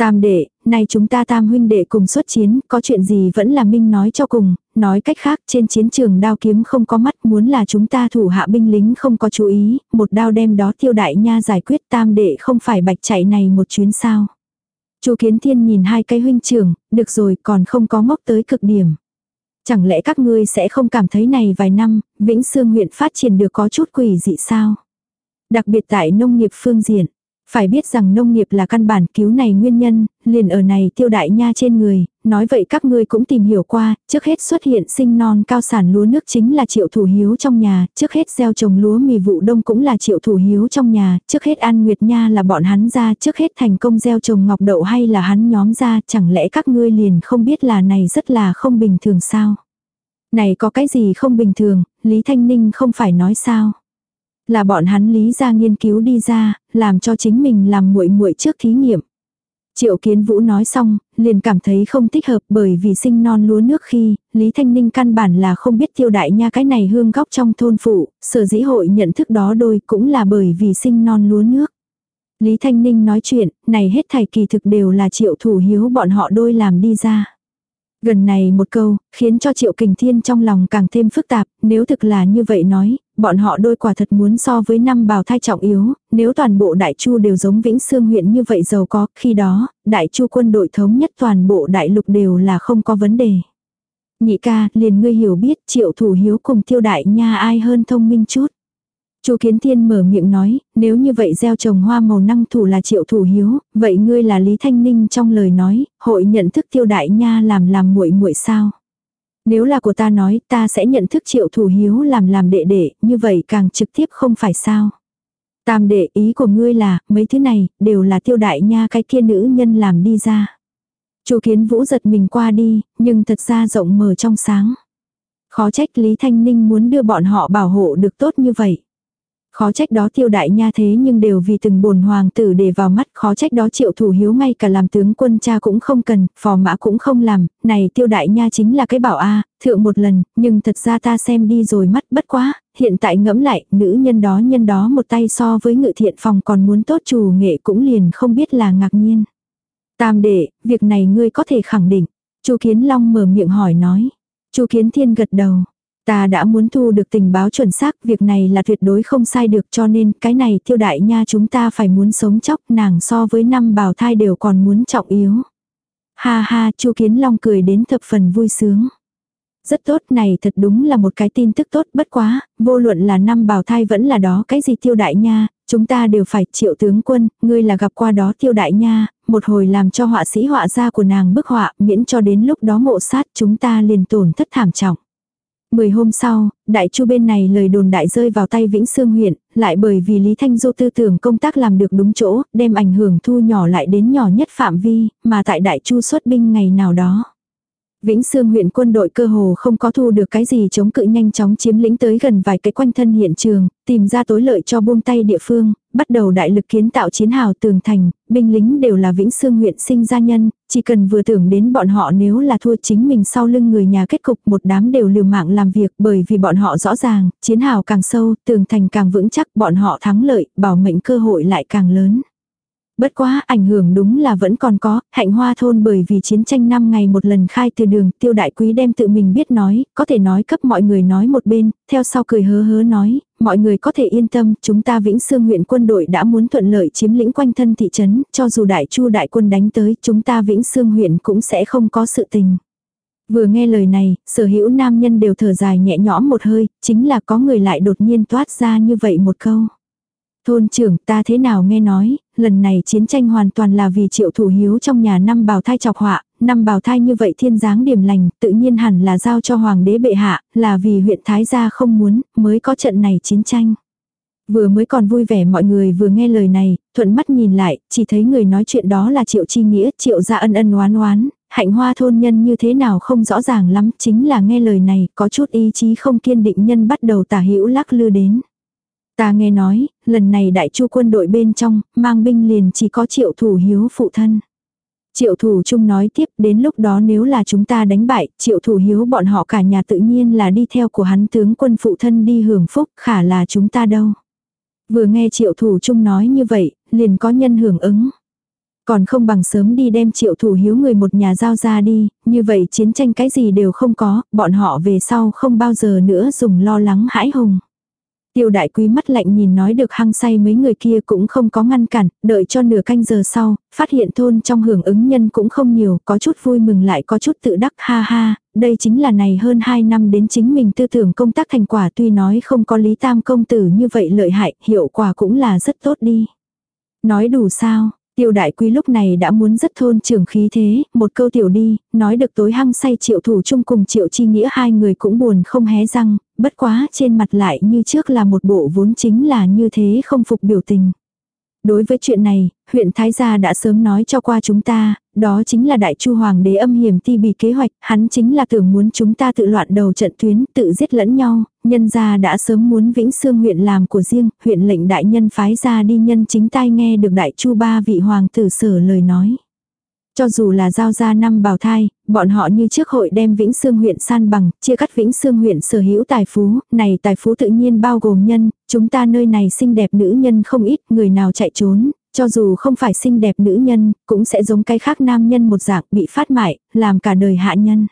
Tam đệ, nay chúng ta tam huynh đệ cùng xuất chiến, có chuyện gì vẫn là minh nói cho cùng, nói cách khác trên chiến trường đao kiếm không có mắt muốn là chúng ta thủ hạ binh lính không có chú ý, một đao đem đó tiêu đại nha giải quyết tam đệ không phải bạch chạy này một chuyến sao. Chu Kiến Thiên nhìn hai cái huynh trưởng, được rồi còn không có ngốc tới cực điểm. Chẳng lẽ các ngươi sẽ không cảm thấy này vài năm, Vĩnh Sương huyện phát triển được có chút quỷ dị sao? Đặc biệt tại nông nghiệp phương diện. Phải biết rằng nông nghiệp là căn bản cứu này nguyên nhân, liền ở này tiêu đại nha trên người, nói vậy các ngươi cũng tìm hiểu qua, trước hết xuất hiện sinh non cao sản lúa nước chính là triệu thủ hiếu trong nhà, trước hết gieo trồng lúa mì vụ đông cũng là triệu thủ hiếu trong nhà, trước hết ăn nguyệt nha là bọn hắn ra, trước hết thành công gieo trồng ngọc đậu hay là hắn nhóm ra, chẳng lẽ các ngươi liền không biết là này rất là không bình thường sao? Này có cái gì không bình thường, Lý Thanh Ninh không phải nói sao? Là bọn hắn lý ra nghiên cứu đi ra, làm cho chính mình làm muội muội trước thí nghiệm. Triệu Kiến Vũ nói xong, liền cảm thấy không thích hợp bởi vì sinh non lúa nước khi, Lý Thanh Ninh căn bản là không biết tiêu đại nha cái này hương góc trong thôn phụ, sở dĩ hội nhận thức đó đôi cũng là bởi vì sinh non lúa nước. Lý Thanh Ninh nói chuyện, này hết thảy kỳ thực đều là triệu thủ hiếu bọn họ đôi làm đi ra. Gần này một câu, khiến cho Triệu Kình Thiên trong lòng càng thêm phức tạp, nếu thực là như vậy nói, bọn họ đôi quả thật muốn so với năm bào thai trọng yếu, nếu toàn bộ đại chu đều giống Vĩnh Sương huyện như vậy giàu có, khi đó, đại chu quân đội thống nhất toàn bộ đại lục đều là không có vấn đề. Nhị ca, liền ngươi hiểu biết triệu thủ hiếu cùng tiêu đại nha ai hơn thông minh chút. Chu Kiến Thiên mở miệng nói, nếu như vậy gieo trồng hoa màu năng thủ là triệu thủ hiếu, vậy ngươi là Lý Thanh Ninh trong lời nói, hội nhận thức tiêu đại nha làm làm muội muội sao? Nếu là của ta nói, ta sẽ nhận thức triệu thủ hiếu làm làm đệ đệ, như vậy càng trực tiếp không phải sao? Tam đệ ý của ngươi là, mấy thứ này, đều là tiêu đại nha cái kia nữ nhân làm đi ra. Chu Kiến Vũ giật mình qua đi, nhưng thật ra rộng mở trong sáng. Khó trách Lý Thanh Ninh muốn đưa bọn họ bảo hộ được tốt như vậy. Khó trách đó tiêu đại nha thế nhưng đều vì từng bồn hoàng tử để vào mắt, khó trách đó triệu thủ hiếu ngay cả làm tướng quân cha cũng không cần, phò mã cũng không làm, này tiêu đại nha chính là cái bảo a thượng một lần, nhưng thật ra ta xem đi rồi mắt bất quá, hiện tại ngẫm lại, nữ nhân đó nhân đó một tay so với ngự thiện phòng còn muốn tốt chủ nghệ cũng liền không biết là ngạc nhiên. Tam đệ, việc này ngươi có thể khẳng định. Chu Kiến Long mở miệng hỏi nói. Chu Kiến Thiên gật đầu. Ta đã muốn thu được tình báo chuẩn xác, việc này là tuyệt đối không sai được cho nên cái này tiêu đại nha chúng ta phải muốn sống chóc nàng so với năm bào thai đều còn muốn trọng yếu. Ha ha, chu Kiến Long cười đến thập phần vui sướng. Rất tốt này thật đúng là một cái tin tức tốt bất quá, vô luận là năm bào thai vẫn là đó cái gì tiêu đại nha, chúng ta đều phải triệu tướng quân, ngươi là gặp qua đó tiêu đại nha, một hồi làm cho họa sĩ họa gia của nàng bức họa miễn cho đến lúc đó ngộ sát chúng ta liền tổn thất thảm trọng. Mười hôm sau, đại chu bên này lời đồn đại rơi vào tay Vĩnh Sương huyện, lại bởi vì Lý Thanh Du tư tưởng công tác làm được đúng chỗ, đem ảnh hưởng thu nhỏ lại đến nhỏ nhất phạm vi, mà tại đại chu xuất binh ngày nào đó. Vĩnh Sương huyện quân đội cơ hồ không có thu được cái gì chống cự nhanh chóng chiếm lĩnh tới gần vài cái quanh thân hiện trường, tìm ra tối lợi cho buông tay địa phương, bắt đầu đại lực kiến tạo chiến hào tường thành, binh lính đều là Vĩnh Sương huyện sinh gia nhân, chỉ cần vừa tưởng đến bọn họ nếu là thua chính mình sau lưng người nhà kết cục một đám đều liều mạng làm việc bởi vì bọn họ rõ ràng, chiến hào càng sâu, tường thành càng vững chắc, bọn họ thắng lợi, bảo mệnh cơ hội lại càng lớn. Bất quá ảnh hưởng đúng là vẫn còn có, hạnh hoa thôn bởi vì chiến tranh năm ngày một lần khai từ đường, tiêu đại quý đem tự mình biết nói, có thể nói cấp mọi người nói một bên, theo sau cười hớ hớ nói, mọi người có thể yên tâm, chúng ta Vĩnh Sương huyện quân đội đã muốn thuận lợi chiếm lĩnh quanh thân thị trấn, cho dù đại chu đại quân đánh tới, chúng ta Vĩnh Sương huyện cũng sẽ không có sự tình. Vừa nghe lời này, sở hữu nam nhân đều thở dài nhẹ nhõm một hơi, chính là có người lại đột nhiên toát ra như vậy một câu. Thôn trưởng ta thế nào nghe nói, lần này chiến tranh hoàn toàn là vì triệu thủ hiếu trong nhà năm bào thai chọc họa, năm bào thai như vậy thiên dáng điểm lành, tự nhiên hẳn là giao cho hoàng đế bệ hạ, là vì huyện Thái gia không muốn, mới có trận này chiến tranh. Vừa mới còn vui vẻ mọi người vừa nghe lời này, thuận mắt nhìn lại, chỉ thấy người nói chuyện đó là triệu chi nghĩa, triệu gia ân ân oán oán, hạnh hoa thôn nhân như thế nào không rõ ràng lắm, chính là nghe lời này, có chút ý chí không kiên định nhân bắt đầu tả hữu lắc lư đến. Ta nghe nói, lần này đại chu quân đội bên trong, mang binh liền chỉ có triệu thủ hiếu phụ thân. Triệu thủ trung nói tiếp đến lúc đó nếu là chúng ta đánh bại, triệu thủ hiếu bọn họ cả nhà tự nhiên là đi theo của hắn tướng quân phụ thân đi hưởng phúc, khả là chúng ta đâu. Vừa nghe triệu thủ trung nói như vậy, liền có nhân hưởng ứng. Còn không bằng sớm đi đem triệu thủ hiếu người một nhà giao ra đi, như vậy chiến tranh cái gì đều không có, bọn họ về sau không bao giờ nữa dùng lo lắng hãi hùng. Tiêu đại quý mắt lạnh nhìn nói được hăng say mấy người kia cũng không có ngăn cản, đợi cho nửa canh giờ sau, phát hiện thôn trong hưởng ứng nhân cũng không nhiều, có chút vui mừng lại có chút tự đắc ha ha, đây chính là này hơn 2 năm đến chính mình tư tưởng công tác thành quả tuy nói không có lý tam công tử như vậy lợi hại, hiệu quả cũng là rất tốt đi. Nói đủ sao, Tiêu đại quý lúc này đã muốn rất thôn trưởng khí thế, một câu tiểu đi, nói được tối hăng say triệu thủ chung cùng triệu chi nghĩa hai người cũng buồn không hé răng, bất quá trên mặt lại như trước là một bộ vốn chính là như thế không phục biểu tình. Đối với chuyện này, huyện Thái Gia đã sớm nói cho qua chúng ta, đó chính là đại chu hoàng đế âm hiểm ti bì kế hoạch, hắn chính là tưởng muốn chúng ta tự loạn đầu trận tuyến, tự giết lẫn nhau, nhân gia đã sớm muốn Vĩnh Xương huyện làm của riêng, huyện lệnh đại nhân phái ra đi nhân chính tai nghe được đại chu ba vị hoàng tử sở lời nói. Cho dù là giao ra năm bào thai, bọn họ như trước hội đem Vĩnh Sương huyện san bằng, chia cắt Vĩnh Sương huyện sở hữu tài phú, này tài phú tự nhiên bao gồm nhân, chúng ta nơi này xinh đẹp nữ nhân không ít, người nào chạy trốn, cho dù không phải xinh đẹp nữ nhân, cũng sẽ giống cái khác nam nhân một dạng bị phát mại, làm cả đời hạ nhân.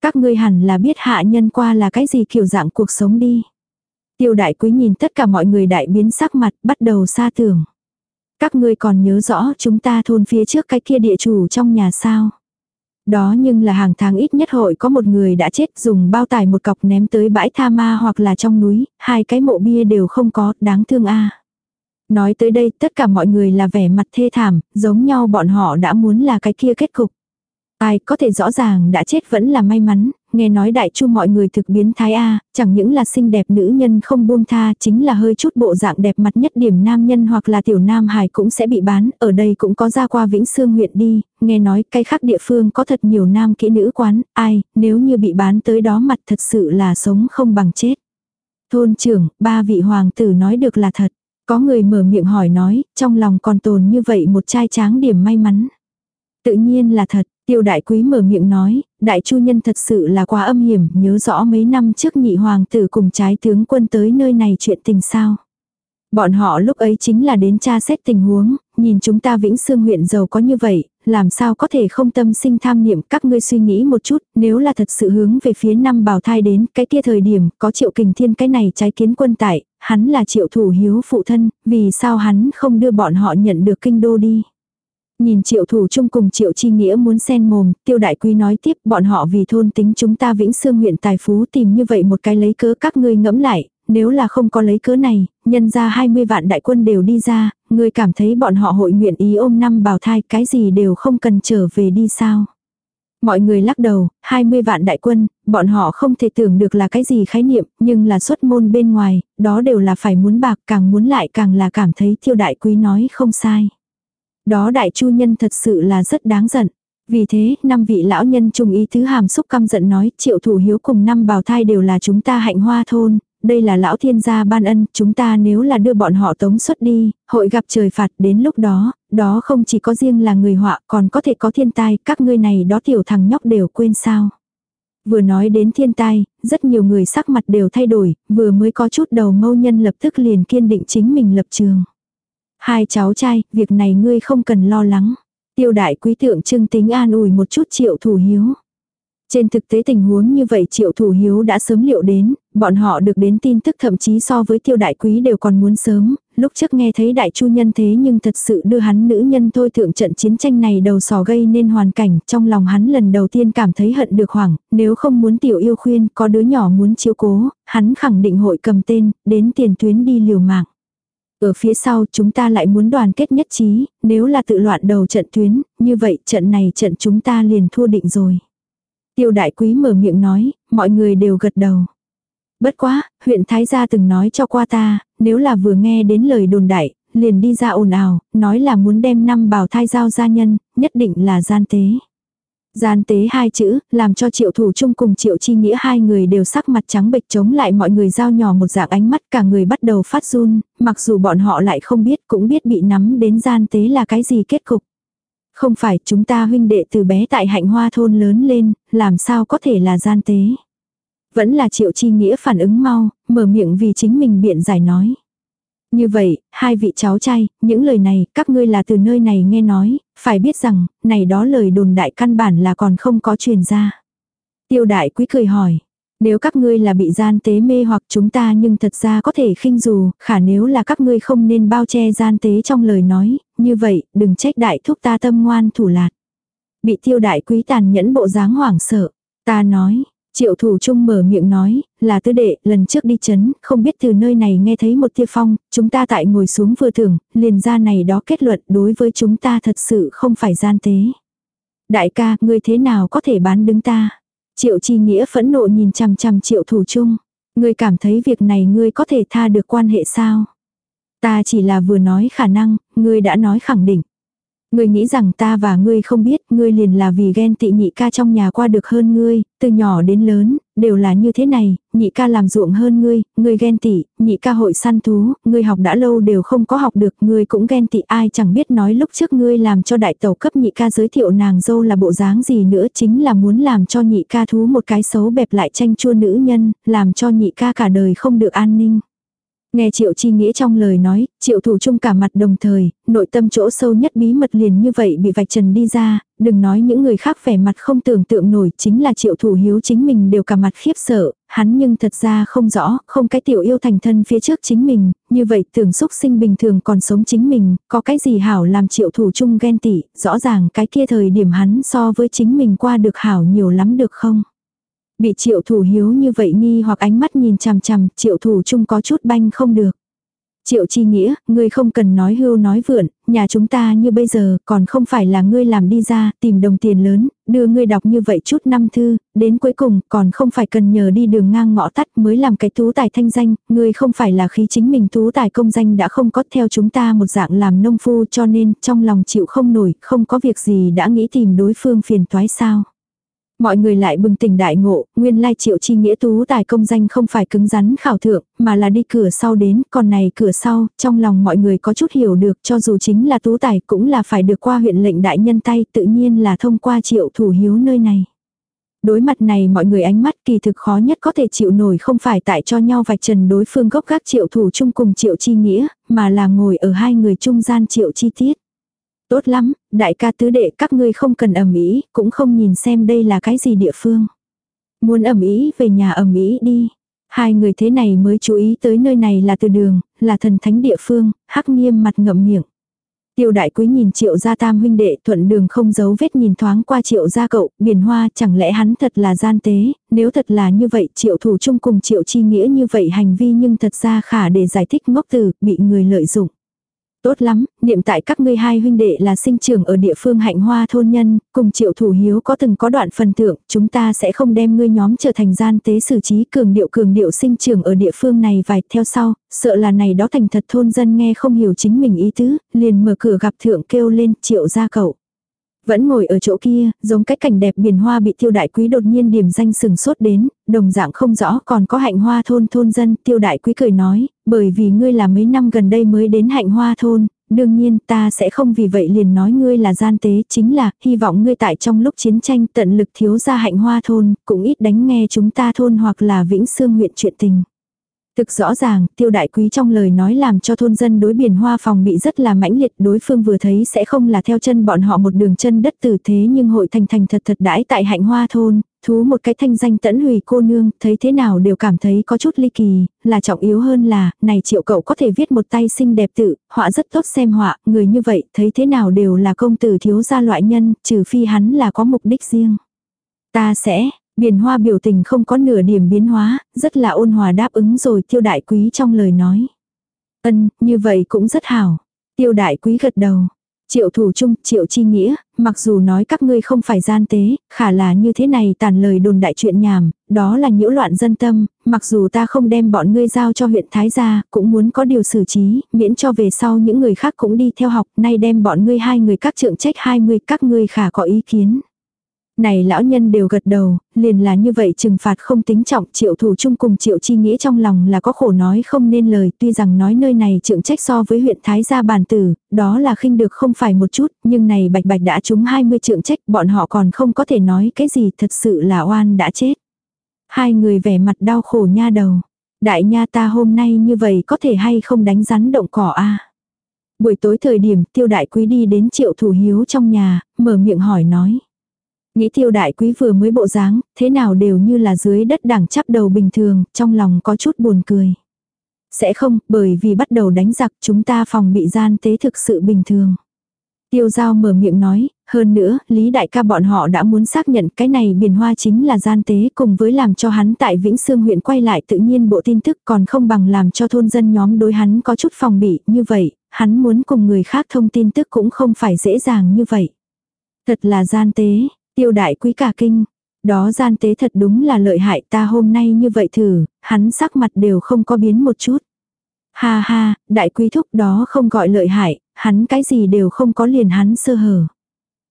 Các ngươi hẳn là biết hạ nhân qua là cái gì kiểu dạng cuộc sống đi. Tiêu đại quý nhìn tất cả mọi người đại biến sắc mặt, bắt đầu xa tưởng. Các ngươi còn nhớ rõ chúng ta thôn phía trước cái kia địa chủ trong nhà sao. Đó nhưng là hàng tháng ít nhất hội có một người đã chết dùng bao tải một cọc ném tới bãi tha ma hoặc là trong núi, hai cái mộ bia đều không có, đáng thương a Nói tới đây tất cả mọi người là vẻ mặt thê thảm, giống nhau bọn họ đã muốn là cái kia kết cục. Ai có thể rõ ràng đã chết vẫn là may mắn, nghe nói đại chu mọi người thực biến thái A, chẳng những là xinh đẹp nữ nhân không buông tha, chính là hơi chút bộ dạng đẹp mặt nhất điểm nam nhân hoặc là tiểu nam hài cũng sẽ bị bán, ở đây cũng có ra qua Vĩnh Sương huyện đi, nghe nói cái khác địa phương có thật nhiều nam kỹ nữ quán, ai, nếu như bị bán tới đó mặt thật sự là sống không bằng chết. Thôn trưởng, ba vị hoàng tử nói được là thật. Có người mở miệng hỏi nói, trong lòng còn tồn như vậy một trai tráng điểm may mắn. Tự nhiên là thật, tiêu đại quý mở miệng nói, đại chu nhân thật sự là quá âm hiểm, nhớ rõ mấy năm trước nhị hoàng tử cùng trái tướng quân tới nơi này chuyện tình sao. Bọn họ lúc ấy chính là đến tra xét tình huống, nhìn chúng ta Vĩnh Sương huyện giàu có như vậy, làm sao có thể không tâm sinh tham niệm các ngươi suy nghĩ một chút, nếu là thật sự hướng về phía năm bào thai đến, cái kia thời điểm, có triệu kình thiên cái này trái kiến quân tại, hắn là triệu thủ hiếu phụ thân, vì sao hắn không đưa bọn họ nhận được kinh đô đi. Nhìn triệu thủ chung cùng triệu chi nghĩa muốn xen mồm, tiêu đại quý nói tiếp bọn họ vì thôn tính chúng ta vĩnh xương huyện tài phú tìm như vậy một cái lấy cớ các ngươi ngẫm lại, nếu là không có lấy cớ này, nhân ra 20 vạn đại quân đều đi ra, ngươi cảm thấy bọn họ hội nguyện ý ôm năm bào thai cái gì đều không cần trở về đi sao. Mọi người lắc đầu, 20 vạn đại quân, bọn họ không thể tưởng được là cái gì khái niệm, nhưng là xuất môn bên ngoài, đó đều là phải muốn bạc, càng muốn lại càng là cảm thấy tiêu đại quý nói không sai. Đó đại chu nhân thật sự là rất đáng giận. Vì thế, năm vị lão nhân trùng ý thứ hàm xúc căm giận nói, triệu thủ hiếu cùng năm bào thai đều là chúng ta hạnh hoa thôn, đây là lão thiên gia ban ân, chúng ta nếu là đưa bọn họ tống xuất đi, hội gặp trời phạt đến lúc đó, đó không chỉ có riêng là người họa, còn có thể có thiên tai, các ngươi này đó tiểu thằng nhóc đều quên sao. Vừa nói đến thiên tai, rất nhiều người sắc mặt đều thay đổi, vừa mới có chút đầu mâu nhân lập tức liền kiên định chính mình lập trường. Hai cháu trai, việc này ngươi không cần lo lắng. Tiêu đại quý tượng trưng tính an ủi một chút triệu thủ hiếu. Trên thực tế tình huống như vậy triệu thủ hiếu đã sớm liệu đến, bọn họ được đến tin tức thậm chí so với tiêu đại quý đều còn muốn sớm, lúc trước nghe thấy đại chu nhân thế nhưng thật sự đưa hắn nữ nhân thôi thượng trận chiến tranh này đầu sò gây nên hoàn cảnh, trong lòng hắn lần đầu tiên cảm thấy hận được hoảng, nếu không muốn tiểu yêu khuyên, có đứa nhỏ muốn chiếu cố, hắn khẳng định hội cầm tên, đến tiền tuyến đi liều mạng. Ở phía sau chúng ta lại muốn đoàn kết nhất trí, nếu là tự loạn đầu trận tuyến, như vậy trận này trận chúng ta liền thua định rồi. Tiêu đại quý mở miệng nói, mọi người đều gật đầu. Bất quá, huyện Thái Gia từng nói cho qua ta, nếu là vừa nghe đến lời đồn đại, liền đi ra ồn ào, nói là muốn đem năm bào thai giao gia nhân, nhất định là gian tế. Gian tế hai chữ, làm cho triệu thủ chung cùng triệu chi nghĩa hai người đều sắc mặt trắng bệch chống lại mọi người giao nhỏ một dạng ánh mắt cả người bắt đầu phát run, mặc dù bọn họ lại không biết cũng biết bị nắm đến gian tế là cái gì kết cục. Không phải chúng ta huynh đệ từ bé tại hạnh hoa thôn lớn lên, làm sao có thể là gian tế. Vẫn là triệu chi nghĩa phản ứng mau, mở miệng vì chính mình biện giải nói. Như vậy, hai vị cháu trai, những lời này, các ngươi là từ nơi này nghe nói, phải biết rằng, này đó lời đồn đại căn bản là còn không có truyền ra. Tiêu đại quý cười hỏi, nếu các ngươi là bị gian tế mê hoặc chúng ta nhưng thật ra có thể khinh dù, khả nếu là các ngươi không nên bao che gian tế trong lời nói, như vậy, đừng trách đại thúc ta tâm ngoan thủ lạt. Bị tiêu đại quý tàn nhẫn bộ dáng hoảng sợ, ta nói, Triệu thủ trung mở miệng nói, là tứ đệ, lần trước đi chấn, không biết từ nơi này nghe thấy một tia phong, chúng ta tại ngồi xuống vừa thưởng, liền ra này đó kết luận đối với chúng ta thật sự không phải gian tế. Đại ca, ngươi thế nào có thể bán đứng ta? Triệu chi nghĩa phẫn nộ nhìn chằm chằm triệu thủ trung. Ngươi cảm thấy việc này ngươi có thể tha được quan hệ sao? Ta chỉ là vừa nói khả năng, ngươi đã nói khẳng định. Ngươi nghĩ rằng ta và ngươi không biết, ngươi liền là vì ghen tị nhị ca trong nhà qua được hơn ngươi, từ nhỏ đến lớn, đều là như thế này, nhị ca làm ruộng hơn ngươi, ngươi ghen tị, nhị ca hội săn thú, ngươi học đã lâu đều không có học được, ngươi cũng ghen tị ai chẳng biết nói lúc trước ngươi làm cho đại tàu cấp nhị ca giới thiệu nàng dâu là bộ dáng gì nữa chính là muốn làm cho nhị ca thú một cái xấu bẹp lại tranh chua nữ nhân, làm cho nhị ca cả đời không được an ninh. Nghe triệu chi nghĩa trong lời nói, triệu thủ chung cả mặt đồng thời, nội tâm chỗ sâu nhất bí mật liền như vậy bị vạch trần đi ra, đừng nói những người khác vẻ mặt không tưởng tượng nổi chính là triệu thủ hiếu chính mình đều cả mặt khiếp sợ, hắn nhưng thật ra không rõ, không cái tiểu yêu thành thân phía trước chính mình, như vậy tưởng xúc sinh bình thường còn sống chính mình, có cái gì hảo làm triệu thủ chung ghen tị, rõ ràng cái kia thời điểm hắn so với chính mình qua được hảo nhiều lắm được không? Bị triệu thủ hiếu như vậy nghi hoặc ánh mắt nhìn chằm chằm, triệu thủ chung có chút banh không được. Triệu chi nghĩa, ngươi không cần nói hưu nói vượn, nhà chúng ta như bây giờ còn không phải là ngươi làm đi ra, tìm đồng tiền lớn, đưa ngươi đọc như vậy chút năm thư, đến cuối cùng còn không phải cần nhờ đi đường ngang ngõ tắt mới làm cái tú tài thanh danh, ngươi không phải là khí chính mình tú tài công danh đã không có theo chúng ta một dạng làm nông phu cho nên trong lòng chịu không nổi, không có việc gì đã nghĩ tìm đối phương phiền toái sao. Mọi người lại bừng tỉnh đại ngộ, nguyên lai triệu chi nghĩa tú tài công danh không phải cứng rắn khảo thượng, mà là đi cửa sau đến, còn này cửa sau, trong lòng mọi người có chút hiểu được cho dù chính là tú tài cũng là phải được qua huyện lệnh đại nhân tay tự nhiên là thông qua triệu thủ hiếu nơi này. Đối mặt này mọi người ánh mắt kỳ thực khó nhất có thể chịu nổi không phải tại cho nhau vạch trần đối phương gốc gác triệu thủ chung cùng triệu chi nghĩa, mà là ngồi ở hai người trung gian triệu chi tiết. Tốt lắm, đại ca tứ đệ các ngươi không cần ẩm ý, cũng không nhìn xem đây là cái gì địa phương. Muốn ẩm ý về nhà ẩm ý đi. Hai người thế này mới chú ý tới nơi này là từ đường, là thần thánh địa phương, hắc nghiêm mặt ngậm miệng. Tiêu đại quý nhìn triệu gia tam huynh đệ thuận đường không giấu vết nhìn thoáng qua triệu gia cậu, biển hoa chẳng lẽ hắn thật là gian tế, nếu thật là như vậy triệu thủ chung cùng triệu chi nghĩa như vậy hành vi nhưng thật ra khả để giải thích ngốc từ, bị người lợi dụng. Tốt lắm, niệm tại các ngươi hai huynh đệ là sinh trưởng ở địa phương hạnh hoa thôn nhân, cùng triệu thủ hiếu có từng có đoạn phần thượng, chúng ta sẽ không đem ngươi nhóm trở thành gian tế xử trí cường điệu cường điệu sinh trưởng ở địa phương này vài theo sau, sợ là này đó thành thật thôn dân nghe không hiểu chính mình ý tứ, liền mở cửa gặp thượng kêu lên triệu gia cậu. Vẫn ngồi ở chỗ kia, giống cái cảnh đẹp biển hoa bị tiêu đại quý đột nhiên điểm danh sừng sốt đến, đồng dạng không rõ còn có hạnh hoa thôn thôn dân, tiêu đại quý cười nói, bởi vì ngươi là mấy năm gần đây mới đến hạnh hoa thôn, đương nhiên ta sẽ không vì vậy liền nói ngươi là gian tế, chính là, hy vọng ngươi tại trong lúc chiến tranh tận lực thiếu ra hạnh hoa thôn, cũng ít đánh nghe chúng ta thôn hoặc là vĩnh xương huyện chuyện tình. Thực rõ ràng, tiêu đại quý trong lời nói làm cho thôn dân đối biển hoa phòng bị rất là mãnh liệt đối phương vừa thấy sẽ không là theo chân bọn họ một đường chân đất tử thế nhưng hội thành thành thật thật đãi tại hạnh hoa thôn, thú một cái thanh danh tẫn hủy cô nương, thấy thế nào đều cảm thấy có chút ly kỳ, là trọng yếu hơn là, này triệu cậu có thể viết một tay xinh đẹp tự, họa rất tốt xem họa, người như vậy, thấy thế nào đều là công tử thiếu gia loại nhân, trừ phi hắn là có mục đích riêng. Ta sẽ, Biển hoa biểu tình không có nửa điểm biến hóa, rất là ôn hòa đáp ứng rồi tiêu đại quý trong lời nói. Ân, như vậy cũng rất hảo. Tiêu đại quý gật đầu. Triệu thủ trung, triệu chi nghĩa, mặc dù nói các ngươi không phải gian tế, khả là như thế này tàn lời đồn đại chuyện nhảm, đó là nhiễu loạn dân tâm, mặc dù ta không đem bọn ngươi giao cho huyện Thái gia, cũng muốn có điều xử trí, miễn cho về sau những người khác cũng đi theo học, nay đem bọn ngươi hai người các trượng trách hai mươi các ngươi khả có ý kiến. Này lão nhân đều gật đầu, liền là như vậy trừng phạt không tính trọng triệu thủ chung cùng triệu chi nghĩa trong lòng là có khổ nói không nên lời tuy rằng nói nơi này trượng trách so với huyện Thái gia bàn tử, đó là khinh được không phải một chút, nhưng này bạch bạch đã trúng 20 trượng trách bọn họ còn không có thể nói cái gì thật sự là oan đã chết. Hai người vẻ mặt đau khổ nha đầu. Đại nha ta hôm nay như vậy có thể hay không đánh rắn động cỏ a Buổi tối thời điểm tiêu đại quý đi đến triệu thủ hiếu trong nhà, mở miệng hỏi nói. Nghĩ tiêu đại quý vừa mới bộ dáng, thế nào đều như là dưới đất đảng chắp đầu bình thường, trong lòng có chút buồn cười. Sẽ không, bởi vì bắt đầu đánh giặc chúng ta phòng bị gian tế thực sự bình thường. Tiêu giao mở miệng nói, hơn nữa, Lý Đại ca bọn họ đã muốn xác nhận cái này biển hoa chính là gian tế cùng với làm cho hắn tại Vĩnh Sương huyện quay lại tự nhiên bộ tin tức còn không bằng làm cho thôn dân nhóm đối hắn có chút phòng bị, như vậy, hắn muốn cùng người khác thông tin tức cũng không phải dễ dàng như vậy. Thật là gian tế, Tiêu đại quý cả kinh. Đó gian tế thật đúng là lợi hại ta hôm nay như vậy thử, hắn sắc mặt đều không có biến một chút. Ha ha, đại quý thúc đó không gọi lợi hại, hắn cái gì đều không có liền hắn sơ hở.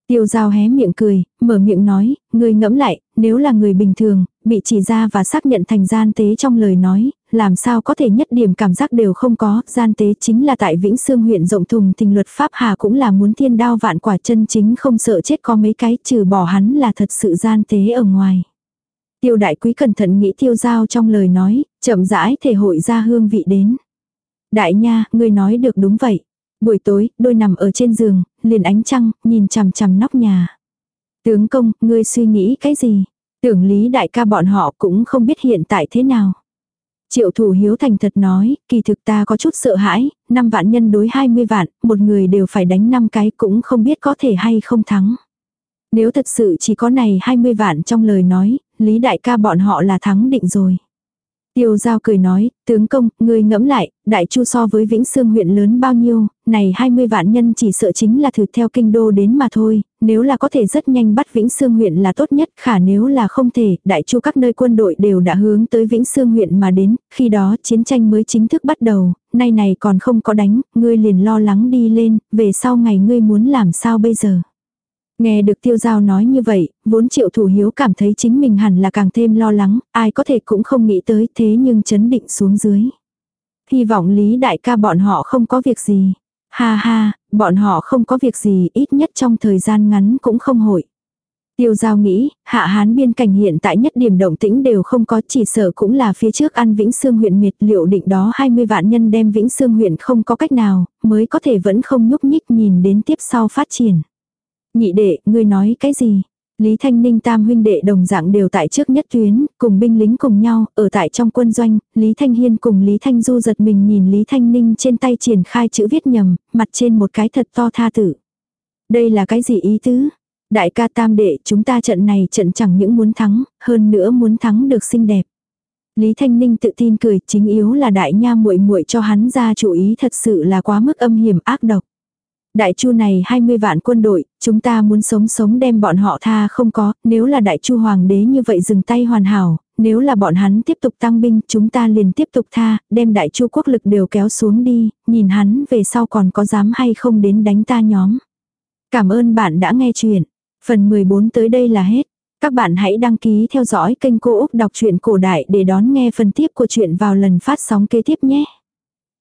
Tiêu giao hé miệng cười, mở miệng nói, người ngẫm lại, nếu là người bình thường, bị chỉ ra và xác nhận thành gian tế trong lời nói, làm sao có thể nhất điểm cảm giác đều không có, gian tế chính là tại Vĩnh Sương huyện rộng thùng tình luật pháp hà cũng là muốn thiên đao vạn quả chân chính không sợ chết có mấy cái trừ bỏ hắn là thật sự gian tế ở ngoài. Tiêu đại quý cẩn thận nghĩ tiêu giao trong lời nói, chậm rãi thể hội ra hương vị đến. Đại nha, ngươi nói được đúng vậy. Buổi tối, đôi nằm ở trên giường, liền ánh trăng, nhìn chằm chằm nóc nhà. Tướng công, ngươi suy nghĩ cái gì? Tưởng lý đại ca bọn họ cũng không biết hiện tại thế nào. Triệu thủ hiếu thành thật nói, kỳ thực ta có chút sợ hãi, 5 vạn nhân đối 20 vạn, một người đều phải đánh 5 cái cũng không biết có thể hay không thắng. Nếu thật sự chỉ có này 20 vạn trong lời nói, Lý đại ca bọn họ là thắng định rồi. Tiêu giao cười nói, tướng công, ngươi ngẫm lại, đại chu so với Vĩnh Sương huyện lớn bao nhiêu, này 20 vạn nhân chỉ sợ chính là thử theo kinh đô đến mà thôi, nếu là có thể rất nhanh bắt Vĩnh Sương huyện là tốt nhất, khả nếu là không thể, đại chu các nơi quân đội đều đã hướng tới Vĩnh Sương huyện mà đến, khi đó chiến tranh mới chính thức bắt đầu, nay này còn không có đánh, ngươi liền lo lắng đi lên, về sau ngày ngươi muốn làm sao bây giờ. Nghe được tiêu giao nói như vậy, vốn triệu thủ hiếu cảm thấy chính mình hẳn là càng thêm lo lắng, ai có thể cũng không nghĩ tới thế nhưng chấn định xuống dưới. Hy vọng lý đại ca bọn họ không có việc gì. Ha ha, bọn họ không có việc gì ít nhất trong thời gian ngắn cũng không hội. Tiêu giao nghĩ, hạ hán biên cảnh hiện tại nhất điểm động tĩnh đều không có chỉ sợ cũng là phía trước ăn Vĩnh Sương huyện miệt liệu định đó 20 vạn nhân đem Vĩnh Sương huyện không có cách nào, mới có thể vẫn không nhúc nhích nhìn đến tiếp sau phát triển. Nhị đệ, ngươi nói cái gì? Lý Thanh Ninh tam huynh đệ đồng dạng đều tại trước nhất tuyến, cùng binh lính cùng nhau, ở tại trong quân doanh, Lý Thanh Hiên cùng Lý Thanh Du giật mình nhìn Lý Thanh Ninh trên tay triển khai chữ viết nhầm, mặt trên một cái thật to tha tử. Đây là cái gì ý tứ? Đại ca tam đệ, chúng ta trận này trận chẳng những muốn thắng, hơn nữa muốn thắng được xinh đẹp. Lý Thanh Ninh tự tin cười, chính yếu là đại nha muội muội cho hắn ra chủ ý thật sự là quá mức âm hiểm ác độc. Đại chu này 20 vạn quân đội, chúng ta muốn sống sống đem bọn họ tha không có, nếu là đại chu hoàng đế như vậy dừng tay hoàn hảo, nếu là bọn hắn tiếp tục tăng binh, chúng ta liền tiếp tục tha, đem đại chu quốc lực đều kéo xuống đi, nhìn hắn về sau còn có dám hay không đến đánh ta nhóm. Cảm ơn bạn đã nghe chuyện. Phần 14 tới đây là hết. Các bạn hãy đăng ký theo dõi kênh Cô Úc Đọc truyện Cổ Đại để đón nghe phần tiếp của chuyện vào lần phát sóng kế tiếp nhé.